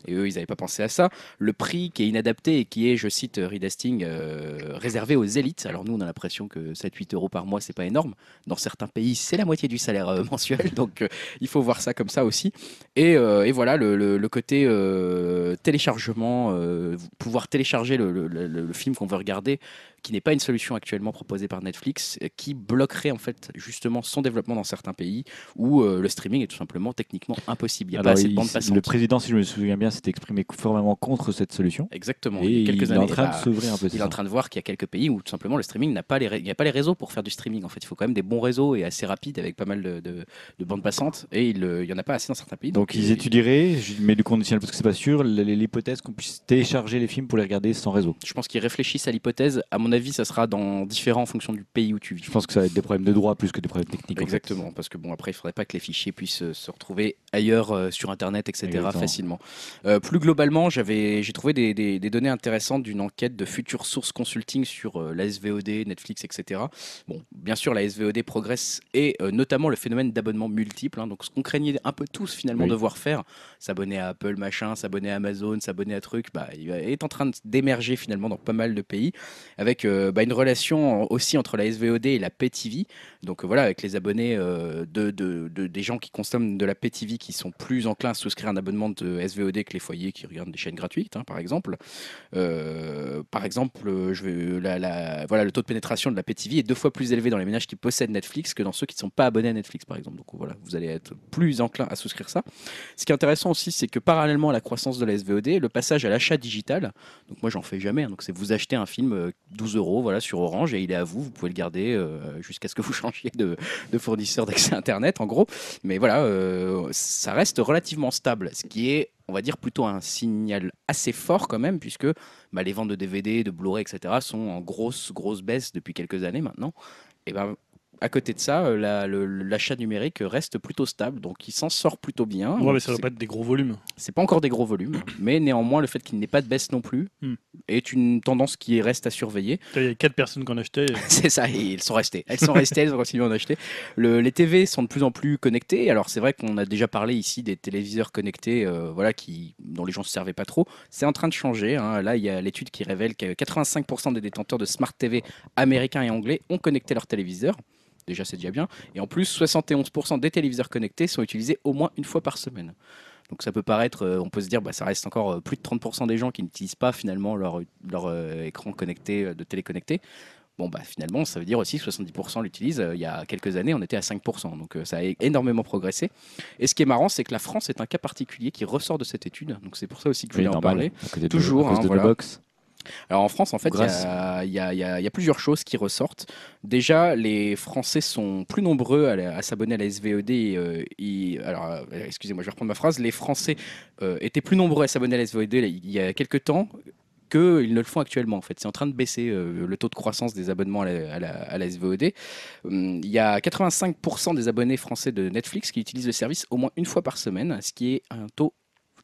Et eux, ils n'avaient pas pensé à ça. Le prix qui est inadapté et qui est, je cite Reed Hastings, euh, réservé aux élites. Alors nous, on a l'impression que 7-8 euros par mois, c'est pas énorme. Dans certains pays, c'est la moitié du salaire euh, (laughs) mensuel. Donc euh, il faut voir ça comme ça aussi. Et, euh, et voilà, le, le- le côté euh, téléchargement, euh, pouvoir télécharger le film qu'on veut regarder, qui n'est pas une solution actuellement proposée par Netflix, euh, qui bloquerait en fait justement son développement dans certains pays où euh, le streaming est tout simplement techniquement impossible. Il n'y a Alors, pas assez de bande le passante. président, si je me souviens bien, s'était exprimé formellement contre cette solution. Exactement. Et il y a il quelques est en train bah, de s'ouvrir un peu. il est en train de voir qu'il y a quelques pays où tout simplement le streaming n'a pas les, il n'y a pas les réseaux pour faire du streaming. En fait, il faut quand même des bons réseaux et assez rapides avec pas mal de, de, de bandes passantes. Et il n'y en a pas assez dans certains pays. Donc ils il- étudieraient, je mets du conditionnel parce que c'est pas sûr, l'hypothèse qu'on puisse télécharger les films pour les regarder sans réseau. Je pense qu'ils réfléchissent à l'hypothèse. À mon avis, ça sera dans différents en fonction du pays où tu vis. Je pense que ça va être des problèmes de droit plus que des problèmes techniques. en fait. Exactement, parce que bon après il faudrait pas que les fichiers puissent euh, se retrouver ailleurs euh, sur internet, etc. Exactement. facilement. Euh, plus globalement, j'avais j'ai trouvé des, des- des données intéressantes d'une enquête de Future Source Consulting sur euh, la SVOD, Netflix, etc. Bon, bien sûr la SVOD progresse et notamment le phénomène d'abonnement multiple. hein. donc ce qu'on craignait un peu tous finalement Oui. devoir faire, s'abonner à Apple machin, s'abonner à Amazon, s'abonner à truc, bah, il est en train d'émerger finalement dans pas mal de pays avec euh, bah, une relation aussi entre la SVOD et la Pay TV. Donc euh, voilà, avec les abonnés euh, de, de- de- des gens qui consomment de la Pay TV qui sont plus enclins à souscrire un abonnement de SVOD que les foyers qui regardent des chaînes gratuites, hein, par exemple. Par exemple, je vais, la, la- voilà, le taux de pénétration de la Pay TV est deux fois plus élevé dans les ménages qui possèdent Netflix que dans ceux qui ne sont pas abonnés à Netflix, par exemple. Donc voilà, vous allez être plus enclin à souscrire ça. Ce qui est intéressant aussi, c'est que parallèlement à la croissance de la SVOD, le passage à l'achat digital, donc moi j'en fais jamais, hein, donc c'est vous achetez un film 12 euros voilà, sur Orange et il est à vous, vous pouvez le garder euh, jusqu'à ce que vous (laughs) changiez de, de fournisseur d'accès Internet en gros. Mais voilà, euh, ça reste relativement stable, ce qui est, on va dire, plutôt un signal assez fort quand même, puisque bah, les ventes de DVD, de Blu-ray, etc. sont en grosse, grosse baisse depuis quelques années maintenant. Et ben à côté de ça, euh, la- l'achat numérique reste plutôt stable, donc il s'en sort plutôt bien. Ouais, mais ça doit c'est- pas être des gros volumes. c'est pas encore des gros volumes, (coughs) mais néanmoins le fait qu'il n'ait pas de baisse non plus Hmm. est une tendance qui reste à surveiller. Il y a 4 personnes qui en achetaient. (laughs) C'est ça, et ils sont restés. Elles sont restées, elles ont continué à en acheter. Le- les TV sont de plus en plus connectés. Alors c'est vrai qu'on a déjà parlé ici des téléviseurs connectés, euh, voilà, qui, dont les gens ne se servaient pas trop. C'est en train de changer. hein. Là, il y a l'étude qui révèle que 85% des détenteurs de Smart TV américains et anglais ont connecté leur téléviseur. Déjà, c'est déjà bien. Et en plus, 71% des téléviseurs connectés sont utilisés au moins une fois par semaine. Donc ça peut paraître, euh, on peut se dire, bah, ça reste encore euh, plus de 30% des gens qui n'utilisent pas finalement leur, leur euh, écran connecté, de télé connecté. Bon, bah, finalement, ça veut dire aussi que 70% l'utilisent. Euh, il y a quelques années, on était à 5%. Donc, euh, ça a énormément progressé. Et ce qui est marrant, c'est que la France est un cas particulier qui ressort de cette étude. Donc, c'est pour ça aussi que je voulais en parler. Toujours, à cause hein, de voilà. box. Alors en France, en fait, il y a, y y y plusieurs choses qui ressortent. Déjà, les Français sont plus nombreux à, s'abonner à la SVOD. et, euh, alors, euh, excusez-moi, je vais reprendre ma phrase. Les Français euh, étaient plus nombreux à s'abonner à la SVOD il y a quelques temps qu'ils ne le font actuellement. En fait, c'est en train de baisser euh, le taux de croissance des abonnements à la, à la- à la SVOD. Hum, Il y a 85% des abonnés français de Netflix qui utilisent le service au moins une fois par semaine, ce qui est un taux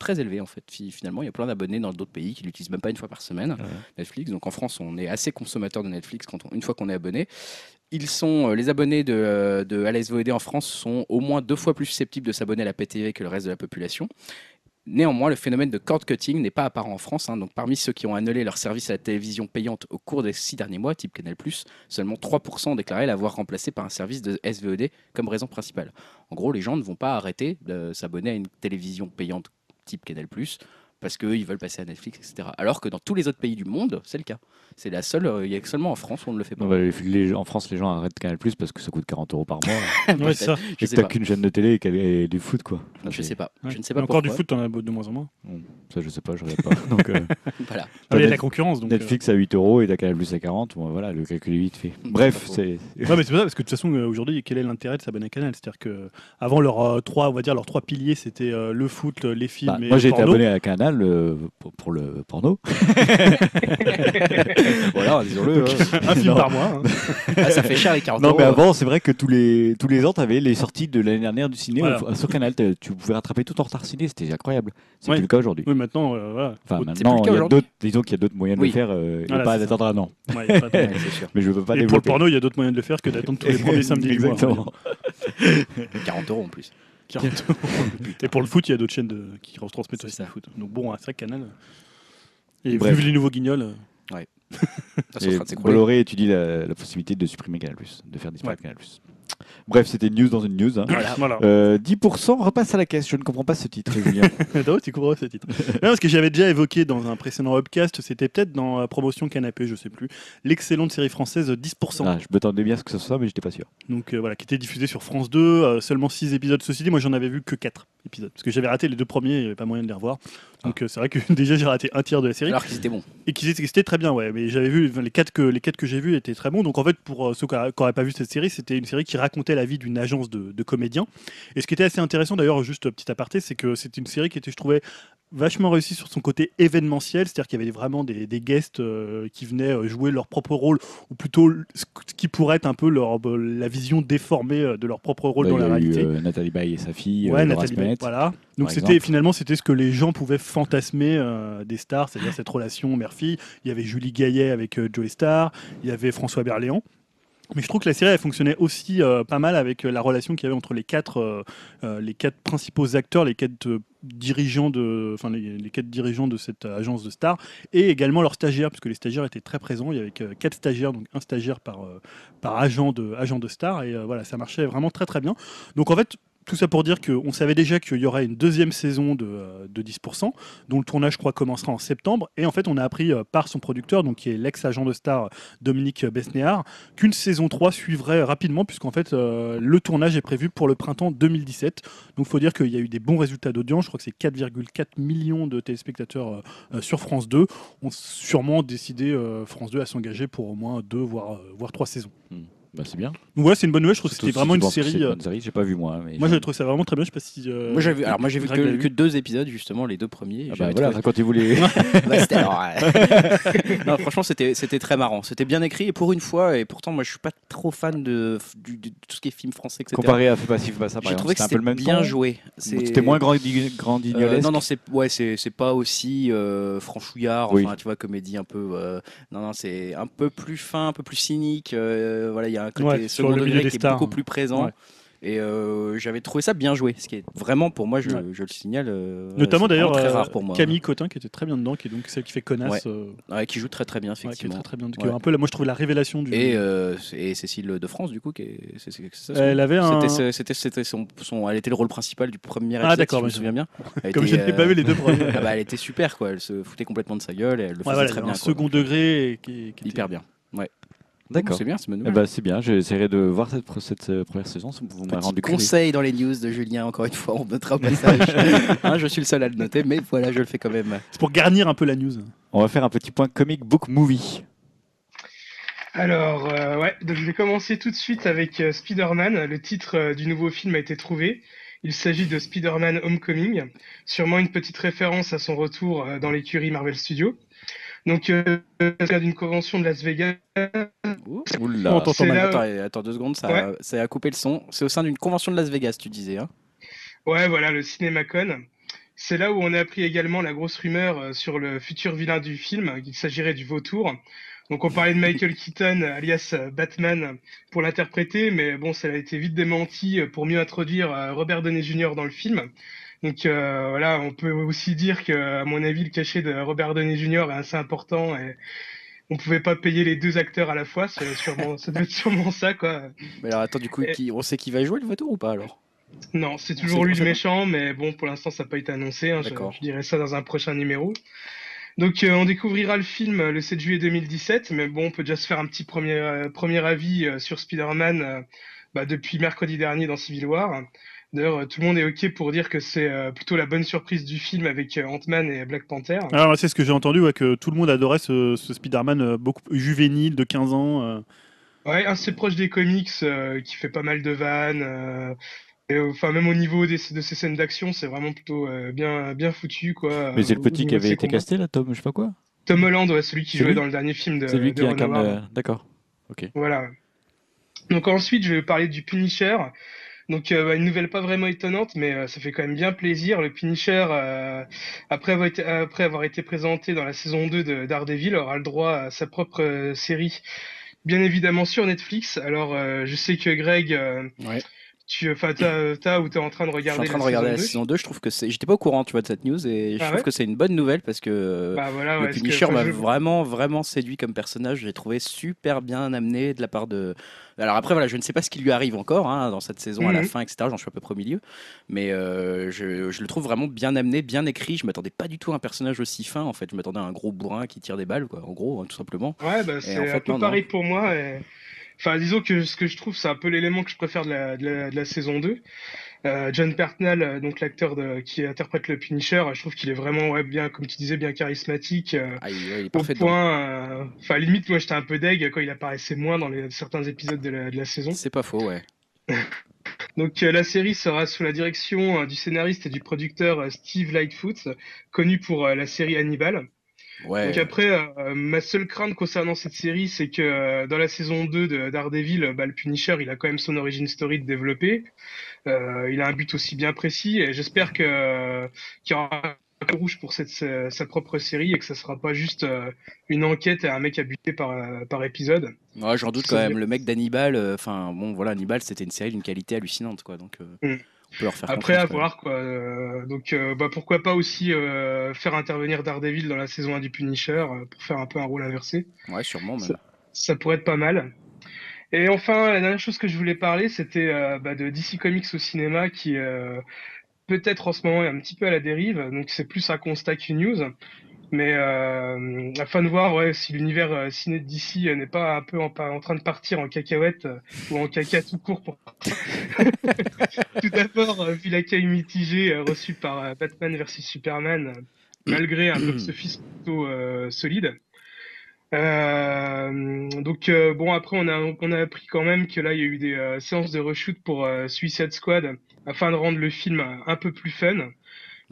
très élevé en fait. Fi- Finalement, il y a plein d'abonnés dans d'autres pays qui l'utilisent même pas une fois par semaine. Netflix. Donc en France, on est assez consommateur de Netflix quand on- une fois qu'on est abonné. Ils sont, euh, les abonnés de, euh, de à la SVOD en France sont au moins deux fois plus susceptibles de s'abonner à la PTV que le reste de la population. Néanmoins, le phénomène de cord cutting n'est pas apparent en France. hein. Donc, parmi ceux qui ont annulé leur service à la télévision payante au cours des six derniers mois, type Canal+, seulement 3% ont déclaré l'avoir remplacé par un service de SVOD comme raison principale. En gros, les gens ne vont pas arrêter de s'abonner à une télévision payante type Canal+, parce qu'ils veulent passer à Netflix, etc. Alors que dans tous les autres pays du monde, c'est le cas. C'est la seule, euh, il y a que seulement en France où on ne le fait pas. Non, bah, les- les- en France, les gens arrêtent Canal Plus parce que ça coûte 40 euros par mois. (laughs) Ouais, c'est ça. Et que t'as pas. qu'une chaîne de télé et, du foot, quoi. Enfin, Je sais pas. Ouais. Je ne sais pas Encore du foot, t'en as de moins en moins. Ça, je sais pas, je regarde pas. (laughs) Donc, euh, (laughs) Voilà. Ah, Il y a de la concurrence. Donc, euh, Netflix à 8 euros et t'as Canal Plus à 40. Bon, voilà, le calcul est vite fait. C'est Bref, pas c'est. Ouais, mais c'est pour ça, parce que de toute façon, aujourd'hui, quel est l'intérêt de s'abonner à Canal? C'est-à-dire que avant leurs euh, trois, on va dire leurs trois piliers, c'était euh, le foot, le- les films Bah, et moi, j'ai le été abonné à Canal euh, pour, pour le porno. (laughs) voilà, disons-le. hein. Un film Non. par mois. hein. Ah, ça fait cher les 40 Non, euros. mais avant, c'est vrai que tous les, tous les ans, t'avais les sorties de l'année dernière du ciné Voilà. sur Canal. Tu pouvais rattraper tout en retard ciné, c'était incroyable. C'est Ouais. plus le cas aujourd'hui. Oui, maintenant, euh, voilà. Enfin, maintenant, plus le cas il y a aujourd'hui. d'autres, disons qu'il y a d'autres moyens de Oui. le faire euh, et Voilà, pas c'est ça. d'attendre un an. Ouais, y a pas de- (laughs) Ouais, c'est sûr. Mais je veux pas Et pour le porno, il y a d'autres moyens de le faire que d'attendre tous les (laughs) premiers samedis du mois. Exactement. 40 euros en plus. 40 euros. Et pour le foot, il y a d'autres chaînes de- qui retransmettent C'est aussi ça. le foot. Donc bon, c'est vrai que Canal. Et Bref. vu les nouveaux guignols, euh, (laughs) Ça Et s'écrouler. Bolloré étudie la, la possibilité de supprimer Canal+, de faire disparaître Canal+. Bref, c'était une news dans une news. hein. Voilà. voilà. Euh, 10% repasse à la caisse. Je ne comprends pas ce titre, Julien. (laughs) Attends, tu comprends ce titre. (laughs) Non, parce que j'avais déjà évoqué dans un précédent webcast, c'était peut-être dans la promotion Canapé, je sais plus, l'excellente série française 10%. Ah, je m'attendais bien à ce que ce soit, mais j'étais pas sûr. Donc euh, voilà, qui était diffusée sur France 2, euh, seulement 6 épisodes. Ceci dit, moi j'en avais vu que 4 épisodes, parce que j'avais raté les deux premiers, il n'y avait pas moyen de les revoir. Donc euh, c'est vrai que (laughs) déjà j'ai raté un tiers de la série. Alors qu'ils étaient bons. Et qu'ils étaient, très bien, ouais. Mais j'avais vu les quatre que les quatre que j'ai vus étaient très bons. Donc en fait, pour euh, ceux qui n'auraient pas vu cette série, c'était une série qui racontait la vie d'une agence de, de comédiens. Et ce qui était assez intéressant, d'ailleurs, juste petit aparté, c'est que c'était une série qui était, je trouvais, vachement réussie sur son côté événementiel, c'est-à-dire qu'il y avait vraiment des, des guests euh, qui venaient euh, jouer leur propre rôle, ou plutôt ce qui pourrait être un peu leur, euh, la vision déformée euh, de leur propre rôle Là, dans il y la a eu, réalité. euh, Nathalie Baye et sa fille, Ouais, euh, Nathalie Baye, Voilà. Donc c'était finalement c'était ce que les gens pouvaient fantasmer euh, des stars, c'est-à-dire cette relation mère-fille. Il y avait Julie Gaillet avec euh, Joey Star, il y avait François Berléand. Mais je trouve que la série elle fonctionnait aussi euh, pas mal avec la relation qu'il y avait entre les quatre, les quatre principaux acteurs, les quatre dirigeants de, enfin les, les quatre dirigeants de cette agence de stars, et également leurs stagiaires, puisque les stagiaires étaient très présents. Il y avait euh, quatre stagiaires, donc un stagiaire par euh, par agent de agent de star, et euh, voilà, ça marchait vraiment très très bien. Donc en fait, tout ça pour dire qu'on savait déjà qu'il y aurait une deuxième saison de, euh, de 10%, dont le tournage, je crois, commencera en septembre. Et en fait, on a appris euh, par son producteur, donc qui est l'ex-agent de star Dominique Besnéard, qu'une saison 3 suivrait rapidement, puisqu'en fait, euh, le tournage est prévu pour le printemps 2017. Donc, il faut dire qu'il y a eu des bons résultats d'audience. Je crois que c'est 4,4 millions de téléspectateurs euh, euh, sur France 2. On sûrement décidé, euh, France 2, à s'engager pour au moins deux, voire, euh, voire trois saisons. Bah, c'est bien. Voilà, c'est une bonne nouvelle. Je trouve que c'était vraiment une série. c'est une euh, bonne série, j'ai pas vu moi. Mais Moi, j'ai trouvé ça vraiment très bien. Je sais pas si. euh, Moi, j'ai vu, alors moi j'ai vu que, que deux épisodes justement, les deux premiers. Ah bah J'avais voilà, trouvé- racontez-vous les. (laughs) (laughs) Bah, c'était- alors, euh, non, franchement, c'était c'était très marrant. C'était bien écrit et pour une fois, et pourtant, moi, je suis pas trop fan de, du- de tout ce qui est film français, etc. Comparé à Fais pas ci, fais pas ça, J'ai trouvé que c'était un peu c'était le même bien joué. C'était moins grandi- grandignolesque. Euh, non, non, c'est ouais, c'est c'est pas aussi euh, franchouillard, Oui. enfin, tu vois, comédie un peu. euh, non, non, c'est un peu plus fin, un peu plus cynique. euh, voilà, il y a un côté Ouais, second degré qui est stars. beaucoup plus présent. Ouais. Et euh, j'avais trouvé ça bien joué, ce qui est vraiment pour moi, je, Ouais. je le signale. euh, Notamment d'ailleurs très euh, rare pour moi. Camille Cotin qui était très bien dedans, qui est donc celle qui fait connasse, Ouais. Ouais, qui joue très très bien, ouais, qui effectivement. très très bien. qui est Ouais. un peu, là, moi je trouve la révélation du. Et, et Cécile de France, du coup, qui est, ça, Elle avait un- c'était, son, son- elle était le rôle principal du premier Ah, épisode, d'accord, si je me ouais. souviens bien. Elle Comme je n'ai pas vu les deux premiers. (laughs) ah bah, elle était super, quoi. Elle se foutait complètement de sa gueule et elle le Ouais, faisait voilà, très bien. un quoi. second degré qui, était- Hyper bien. D'accord. C'est bien, c'est Eh nouvelle. ben, c'est bien, j'essaierai de voir cette, cette, euh, première saison. Vous m'avez rendu curieux. conseil dans les news de Julien, encore une fois, on notera au passage. (laughs) Hein, je suis le seul à le noter, mais voilà, je le fais quand même. C'est pour garnir un peu la news. On va faire un petit point comic book movie. Alors, euh, ouais, donc je vais commencer tout de suite avec euh, Spider-Man. Le titre euh, du nouveau film a été trouvé. Il s'agit de Spider-Man Homecoming, sûrement une petite référence à son retour euh, dans l'écurie Marvel Studios. Donc, euh, c'est d'une convention de Las Vegas. Oula. On t'entend C'est mal. là- Attends, attends deux secondes, ça, a- ça a coupé le son. C'est au sein d'une convention de Las Vegas, tu disais. Hein Ouais, voilà, le CinemaCon. C'est là où on a appris également la grosse rumeur euh, sur le futur vilain du film, qu'il s'agirait du vautour. Donc on parlait de Michael Keaton, alias euh, Batman, pour l'interpréter, mais bon, ça a été vite démenti euh, pour mieux introduire Robert Downey Jr. dans le film. Donc euh, voilà, on peut aussi dire que, à mon avis, le cachet de Robert Downey Jr. est assez important et on pouvait pas payer les deux acteurs à la fois. C'est sûrement, ça doit être sûrement ça, quoi. Mais alors attends, du coup, Et- qui- on sait qui va jouer le vautour ou pas alors? Non, c'est toujours lui le méchant, mais bon, pour l'instant, ça n'a pas été annoncé. hein, je, je dirais ça dans un prochain numéro. Donc, euh, on découvrira le film le 7 juillet 2017, mais bon, on peut déjà se faire un petit premier, euh, premier avis sur Spider-Man bah, depuis mercredi dernier dans Civil War. D'ailleurs, euh, tout le monde est OK pour dire que c'est euh, plutôt la bonne surprise du film avec euh, Ant-Man et Black Panther. Alors, c'est ce que j'ai entendu, ouais, que tout le monde adorait ce, ce Spider-Man beaucoup juvénile de 15 ans. euh. Ouais, assez proche des comics, euh, qui fait pas mal de vannes. euh, et, enfin, même au niveau des, de ces scènes d'action, c'est vraiment plutôt euh, bien, bien foutu, quoi. Mais c'est le petit qui avait été combats. casté là, Tom, je sais pas quoi? Tom Holland, ouais, celui qui jouait dans le dernier film de, C'est lui de qui D'accord. Voilà. Donc ensuite, je vais parler du Punisher. Donc euh, bah, une nouvelle pas vraiment étonnante, mais euh, ça fait quand même bien plaisir. Le Punisher, euh, après, avoir été, après avoir été présenté dans la saison 2 de Daredevil, aura le droit à sa propre série, bien évidemment sur Netflix. Alors je sais que Greg, Ouais. tu, t'as, ou t'es en train de Je suis regarder en train de la regarder saison la 2. saison 2, je trouve que c'est. J'étais pas au courant, tu vois, de cette news et je Ah trouve ouais que c'est une bonne nouvelle parce que. Bah voilà, le ouais, Punisher m'a je- vraiment, vraiment séduit comme personnage. Je l'ai trouvé super bien amené de la part de. Alors après, voilà, je ne sais pas ce qui lui arrive encore hein, dans cette saison à la Mhm. fin, etc. J'en suis à peu près au milieu. Mais euh, je, je le trouve vraiment bien amené, bien écrit. Je m'attendais pas du tout à un personnage aussi fin. En fait, je m'attendais à un gros bourrin qui tire des balles, quoi, en gros, hein, tout simplement. Ouais, bah, c'est en un peu non, non. pareil pour moi. et- Enfin, disons que ce que je trouve, c'est un peu l'élément que je préfère de la, de la, de la saison 2. Euh, John Pertnell, euh, donc l'acteur qui interprète le Punisher, je trouve qu'il est vraiment, ouais, bien, comme tu disais, bien charismatique. euh, Ah, il, est au point, euh, enfin, limite, moi, j'étais un peu deg quand il apparaissait moins dans les, certains épisodes de la, de la saison. C'est pas faux, ouais. (laughs) Donc, euh, la série sera sous la direction euh, du scénariste et du producteur euh, Steve Lightfoot, connu pour euh, la série Hannibal. Ouais. Donc après, euh, ma seule crainte concernant cette série, c'est que euh, dans la saison 2 de Daredevil, bah, le Punisher, il a quand même son origin story de développer. Euh, il a un but aussi bien précis et j'espère que qu'il y aura un peu rouge pour cette, sa, propre série et que ça sera pas juste une enquête et un mec à buter par, par épisode. Ouais, j'en doute quand même. bien. Le mec d'Hannibal, enfin bon, voilà, Hannibal, c'était une série d'une qualité hallucinante, quoi. Donc, Mm. On peut leur faire Après, à voir quoi. Euh, donc euh, bah, pourquoi pas aussi euh, faire intervenir Daredevil dans la saison 1 du Punisher pour faire un peu un rôle inversé. Ouais, sûrement même. Ça- Ça pourrait être pas mal. Et enfin, la dernière chose que je voulais parler, c'était bah, de DC Comics au cinéma qui peut-être en ce moment est un petit peu à la dérive. Donc c'est plus un constat qu'une news. Mais euh, afin de voir ouais, si l'univers euh, ciné DC euh, n'est pas un peu en, train de partir en cacahuète euh, ou en caca tout court. Pour... (laughs) tout d'abord, vu l'accueil mitigé reçu par Batman vs Superman, malgré un box-office plutôt solide. Euh, donc bon après on a appris quand même que là il y a eu des séances de reshoot pour Suicide Squad afin de rendre le film un peu plus fun.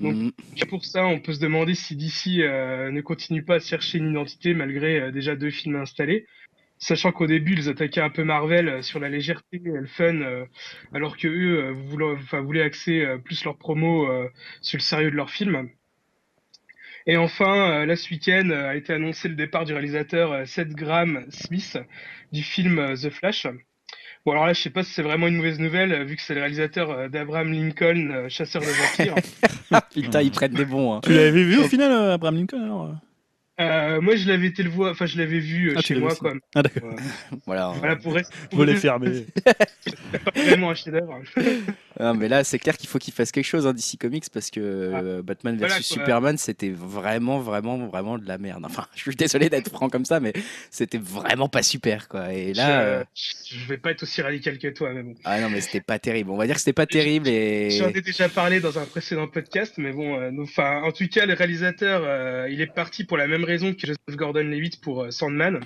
Donc, Mm. Pour ça on peut se demander si DC euh, ne continue pas à chercher une identité malgré euh, déjà deux films installés. Sachant qu'au début ils attaquaient un peu Marvel euh, sur la légèreté et le fun, euh, alors que eux voulaient, enfin, voulaient axer plus leur promo sur le sérieux de leur film. Et enfin, là ce week-end a été annoncé le départ du réalisateur Seth Graham Smith du film The Flash. Bon alors là, je sais pas si c'est vraiment une mauvaise nouvelle euh, vu que c'est le réalisateur euh, d'Abraham Lincoln, euh, chasseur de vampires. (laughs) Putain, ils prennent des bons. Hein. Tu l'avais vu au final, Abraham Lincoln alors Euh, moi, je l'avais été le voir, enfin je l'avais vu euh, Ah, chez moi aussi. quoi. Ah d'accord. (laughs) Voilà. Voilà pour rester. Volet fermé. pas (laughs) vraiment un chef-d'œuvre. (laughs) Ah, mais là, c'est clair qu'il faut qu'ils fassent quelque chose, hein, DC Comics, parce que euh, Batman vs Voilà. Superman, c'était vraiment, vraiment, vraiment de la merde. Enfin, je suis désolé d'être franc comme ça, mais c'était vraiment pas super, quoi. Et là, je, je vais pas être aussi radical que toi, mais bon. ah non, mais c'était pas terrible. On va dire que c'était pas terrible et. J'en ai déjà parlé dans un précédent podcast, mais bon, enfin, en tout cas, le réalisateur, il est parti pour la même raison que Joseph Gordon-Levitt pour euh, Sandman,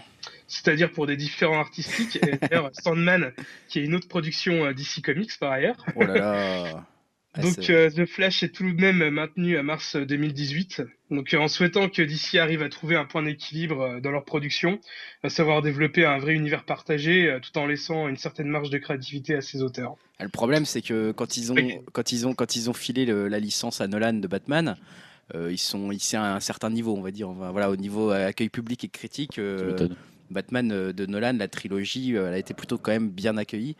c'est-à-dire pour des différents artistiques. Et d'ailleurs, (laughs) Sandman, qui est une autre production euh, DC Comics par ailleurs. Oh là là. (laughs) Ah, Donc, c'est- euh, The Flash est tout de même maintenu à mars 2018. Donc, euh, en souhaitant que DC arrive à trouver un point d'équilibre euh, dans leur production, à savoir développer un vrai univers partagé, tout en laissant une certaine marge de créativité à ses auteurs. Ah, Le problème, c'est que quand ils ont, Oui. quand ils ont, quand ils ont filé le- la licence à Nolan de Batman, ils sont ici à un certain niveau, on va dire. Enfin, voilà, au niveau euh, accueil public et critique, euh. Batman euh, de Nolan, la trilogie, euh, elle a été plutôt quand même bien accueillie.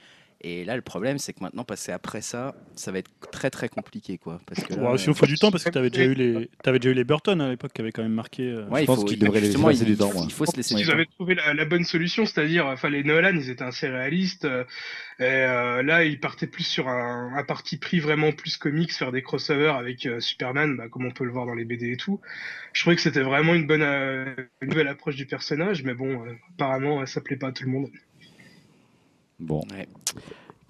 Et là, le problème, c'est que maintenant, passer après ça, ça va être très très compliqué, quoi. Parce que là, il faut du temps parce que tu avais déjà eu les, t'avais déjà eu les Burton à l'époque qui avaient quand même marqué. euh, ouais, il pense faut- qu'il il- devrait justement, laisser il, du temps, il faut se laisser du Ils avaient trouvé la, la bonne solution, c'est-à-dire, enfin, les Nolan, ils étaient assez réalistes. euh, et euh, là, ils partaient plus sur un, un parti pris vraiment plus comics, faire des crossovers avec euh, Superman, bah, comme on peut le voir dans les BD et tout. Je trouvais que c'était vraiment une bonne, euh, une nouvelle approche du personnage, mais bon, euh, apparemment, euh, ça plaît pas à tout le monde. Bon. Ouais.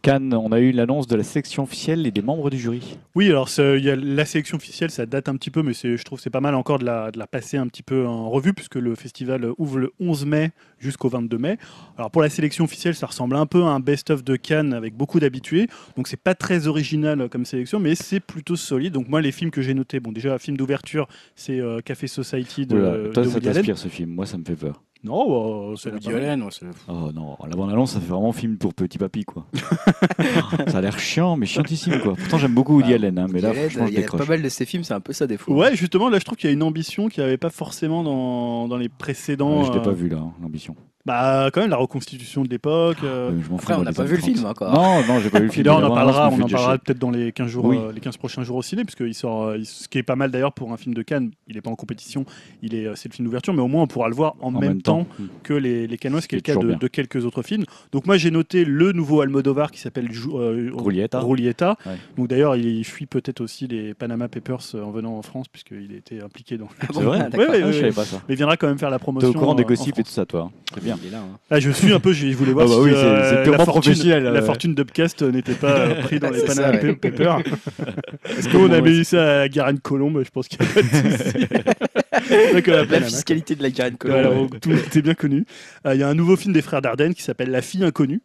Cannes, on a eu l'annonce de la sélection officielle et des membres du jury. Oui, alors y a la sélection officielle, ça date un petit peu, mais je trouve que c'est pas mal encore de la, de la passer un petit peu en revue, puisque le festival ouvre le 11 mai jusqu'au 22 mai. Alors pour la sélection officielle, ça ressemble un peu à un best-of de Cannes avec beaucoup d'habitués, donc c'est pas très original comme sélection, mais c'est plutôt solide. Donc moi, les films que j'ai notés, bon déjà, film d'ouverture, c'est euh, Café Society de, Oula, toi, de ça t'inspire ce film. Moi, ça me fait peur. Non, bah, c'est Woody. Allen, ouais, c'est- Oh non, la bande-annonce, ça fait vraiment film pour petit papy, quoi. (laughs) ça a l'air chiant, mais chiantissime, quoi. Pourtant, j'aime beaucoup Woody Ah, Allen, hein, mais là, Allen, franchement, il y a décroche. pas mal de ces films, c'est un peu ça des fois. Ouais, justement, là, je trouve qu'il y a une ambition qu'il n'y avait pas forcément dans, dans les précédents. Ouais, je l'ai euh, pas vu, là, hein, l'ambition. Bah, quand même, la reconstitution de l'époque. euh, m'en fous, Après, on n'a pas vu le 30. film encore. Non, non, j'ai pas vu le (laughs) film. là, on en parlera, on en parlera peut-être dans les 15 jours, Oui. euh, les 15 prochains jours au ciné, parce qu'il sort, euh, il- ce qui est pas mal d'ailleurs pour un film de Cannes. Il est pas en compétition, il est, euh, c'est le film d'ouverture, mais au moins on pourra le voir en, même, temps, que les, les Cannois, ce qui est le cas de, quelques autres films. Donc moi, j'ai noté le nouveau Almodovar qui s'appelle Ju- euh, Roulietta. Roulietta. Ouais. Donc d'ailleurs, il fuit peut-être aussi les Panama Papers euh, en venant en France, puisqu'il était impliqué dans. Ah bon C'est vrai Ah. Ouais, ouais, Ah, ouais, je savais pas ça. Mais il viendra quand même faire la T'es promotion. au courant des euh, gossips et tout ça, toi. hein. C'est bien. Est là, hein. Ah, je suis un peu, je voulais (laughs) voir Ah bah si oui, euh, c'est la fortune, professionnel, la euh. fortune d'Upcast n'était pas (laughs) euh, pris dans les C'est Panama. Papers. (laughs) Est-ce qu'on avait eu ça à Garenne Colombe? Je pense qu'il n'y a pas de souci. Que la fiscalité de la Garenne Colombe. tout était bien connu. Euh, Il y a un nouveau film des frères Dardenne qui s'appelle La fille inconnue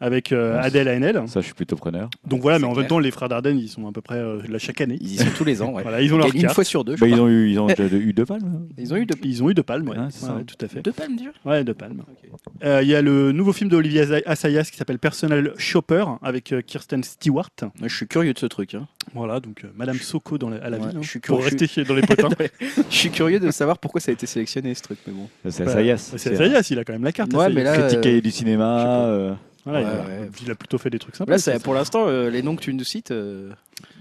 avec euh, Ah, Adèle Haenel. Ça, je suis plutôt preneur. Donc voilà, mais en même temps, les frères Dardenne, ils sont à peu près euh, là chaque année. Ils y sont tous les ans, ouais. (laughs) Voilà, ils ont leur une carte. fois sur deux, je Bah, ils ont eu, ils ont déjà (laughs) eu deux palmes. hein. Ils ont eu deux, Ils ont eu deux palmes, ouais. Ça. Ouais, tout à fait. deux palmes déjà. Ouais, deux palmes. Euh, Il y a le nouveau film d'Olivier Assa- Assayas qui s'appelle Personal Shopper avec euh, Kirsten Stewart. Ouais, Je suis curieux de ce truc. hein. Voilà, donc euh, Madame Soko dans la- à la Ouais, ville, hein, je suis pour curieux. rester chez- dans les potins. (laughs) Je suis curieux de savoir pourquoi ça a été sélectionné ce truc, mais bon. C'est Assayas. C'est Assayas, il a quand même la carte. Ouais, mais là, Critique cahier du cinéma. Il, a, ouais. il a plutôt fait des trucs sympas. Là, ça. pour l'instant, euh, les noms que tu nous cites, euh,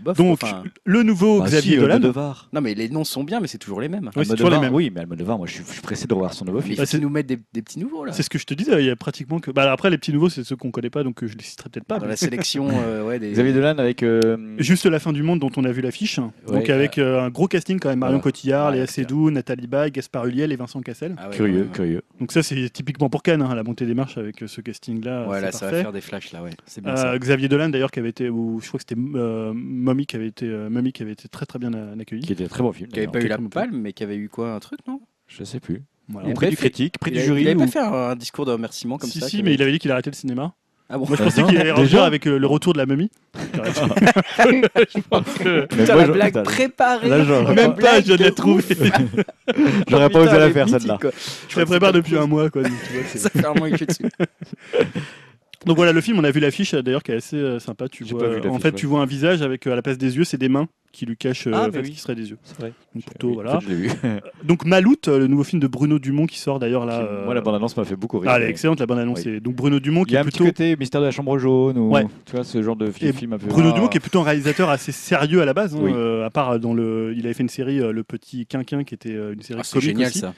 bof, Donc, enfin, le nouveau bah, Xavier si, Dolan. Almodovar. non, mais les noms sont bien, mais c'est toujours les mêmes. Ouais, c'est toujours les mêmes. Oui, mais Almodovar, moi, je suis, je suis pressé de revoir son nouveau film. il Bah, c'est- nous mettent des, des petits nouveaux là. C'est ce que je te disais, il y a pratiquement que. Bah, après, les petits nouveaux, c'est ceux qu'on connaît pas, donc euh, je les citerai peut-être pas. Dans mais- la sélection, (laughs) euh, ouais, des. Xavier Dolan avec. euh, Juste la fin du monde dont on a vu l'affiche. Ouais, donc avec euh, un gros casting quand même. Marion Voilà. Cotillard, Ouais, Léa Seydoux, Nathalie Baye, Gaspard Ulliel et Vincent Cassel. Ah ouais, Curieux, ouais, ouais. curieux. Donc ça, c'est typiquement pour Cannes, hein, la montée des marches avec euh, ce casting-là. Ouais, c'est là, ça va faire des flashs là, ouais. C'est bien Euh, ça. Xavier Dolan d'ailleurs qui avait été, ou je crois que c'était euh, Mommy qui avait été, euh, Mommy qui avait été très très bien accueilli. Qui était un très bon film. Qui avait d'ailleurs. pas eu la palme, mais qui avait eu quoi Un truc, non? Je sais plus. Voilà. Prix du critique, prix il du jury. Il avait ou- pas fait un discours de remerciement comme si ça si, qu'il mais il avait- dit qu'il arrêtait le cinéma. Ah bon Moi je pensais non, qu'il allait déjà revenir avec euh, le retour de la momie. (laughs) (laughs) je pense que... Mais Putain, moi, la blague préparée Là, Même pas- pas, je viens de la de trouver. (laughs) J'aurais pas osé la faire celle-là. Je la prépare depuis un mois. Quoi, donc, tu vois, c'est- Ça fait un mois que je suis dessus. Donc voilà, le film, on a vu l'affiche d'ailleurs qui est assez euh, sympa. Tu J'ai vois, pas vu en l'affiche, fait, ouais. tu vois un visage avec euh, à la place des yeux, c'est des mains qui lui cachent euh, Ah, en mais fait, oui. ce qui seraient des yeux. C'est vrai. Donc plutôt Oui, voilà. (laughs) en fait, je l'ai vu. Donc Maloute, euh, le nouveau film de Bruno Dumont qui sort d'ailleurs là. euh, Moi, la bande-annonce m'a fait beaucoup rire. Ah, elle est excellente la bande annonce. Oui. Donc Bruno Dumont Il qui y a est un petit plutôt côté mystère de la chambre jaune ou Ouais. tu vois ce genre de Et film un peu. Bruno Ah. Dumont qui est plutôt un réalisateur assez sérieux à la base, hein, Oui. euh, à part dans le, il avait fait une série euh, Le Petit Quinquin qui était euh, une série Ah, c'est comique génial aussi, ça.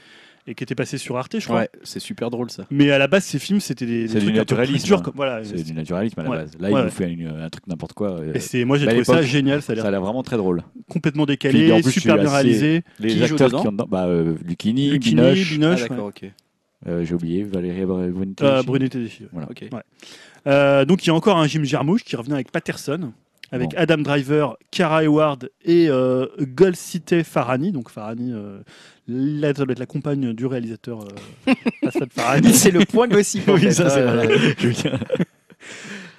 Et qui était passée sur Arte, je crois. Ouais, c'est super drôle ça. Mais à la base, ces films c'était des, du trucs plus naturalisme, durs, hein. comme- voilà. C'est du naturalisme à la Ouais. base. Là, Ouais, il ouais. nous fait une- un truc n'importe quoi. euh, Et c'est, moi j'ai Bah, trouvé ça génial, ça a Ça l'air a l'air vraiment très drôle. complètement décalé, plus, super bien assez- réalisé. Les Qui acteurs qui ont dedans, bah, euh, Lucchini, Lucchini, Binoche, Binoche, ah ouais. d'accord, ok. euh, j'ai oublié Valérie Brunette. Euh, Brunet Tedeschi, ouais. Voilà. Ok. Euh, donc il y a encore un Jim Jarmusch qui revient avec Patterson, avec Bon. Adam Driver, Cara Eward et euh, Farhani. Donc Farhani, euh, là, ça doit être la compagne du réalisateur euh, (laughs) Asad Farhani. c'est le point gossip. en Oui, fait, ça, c'est euh,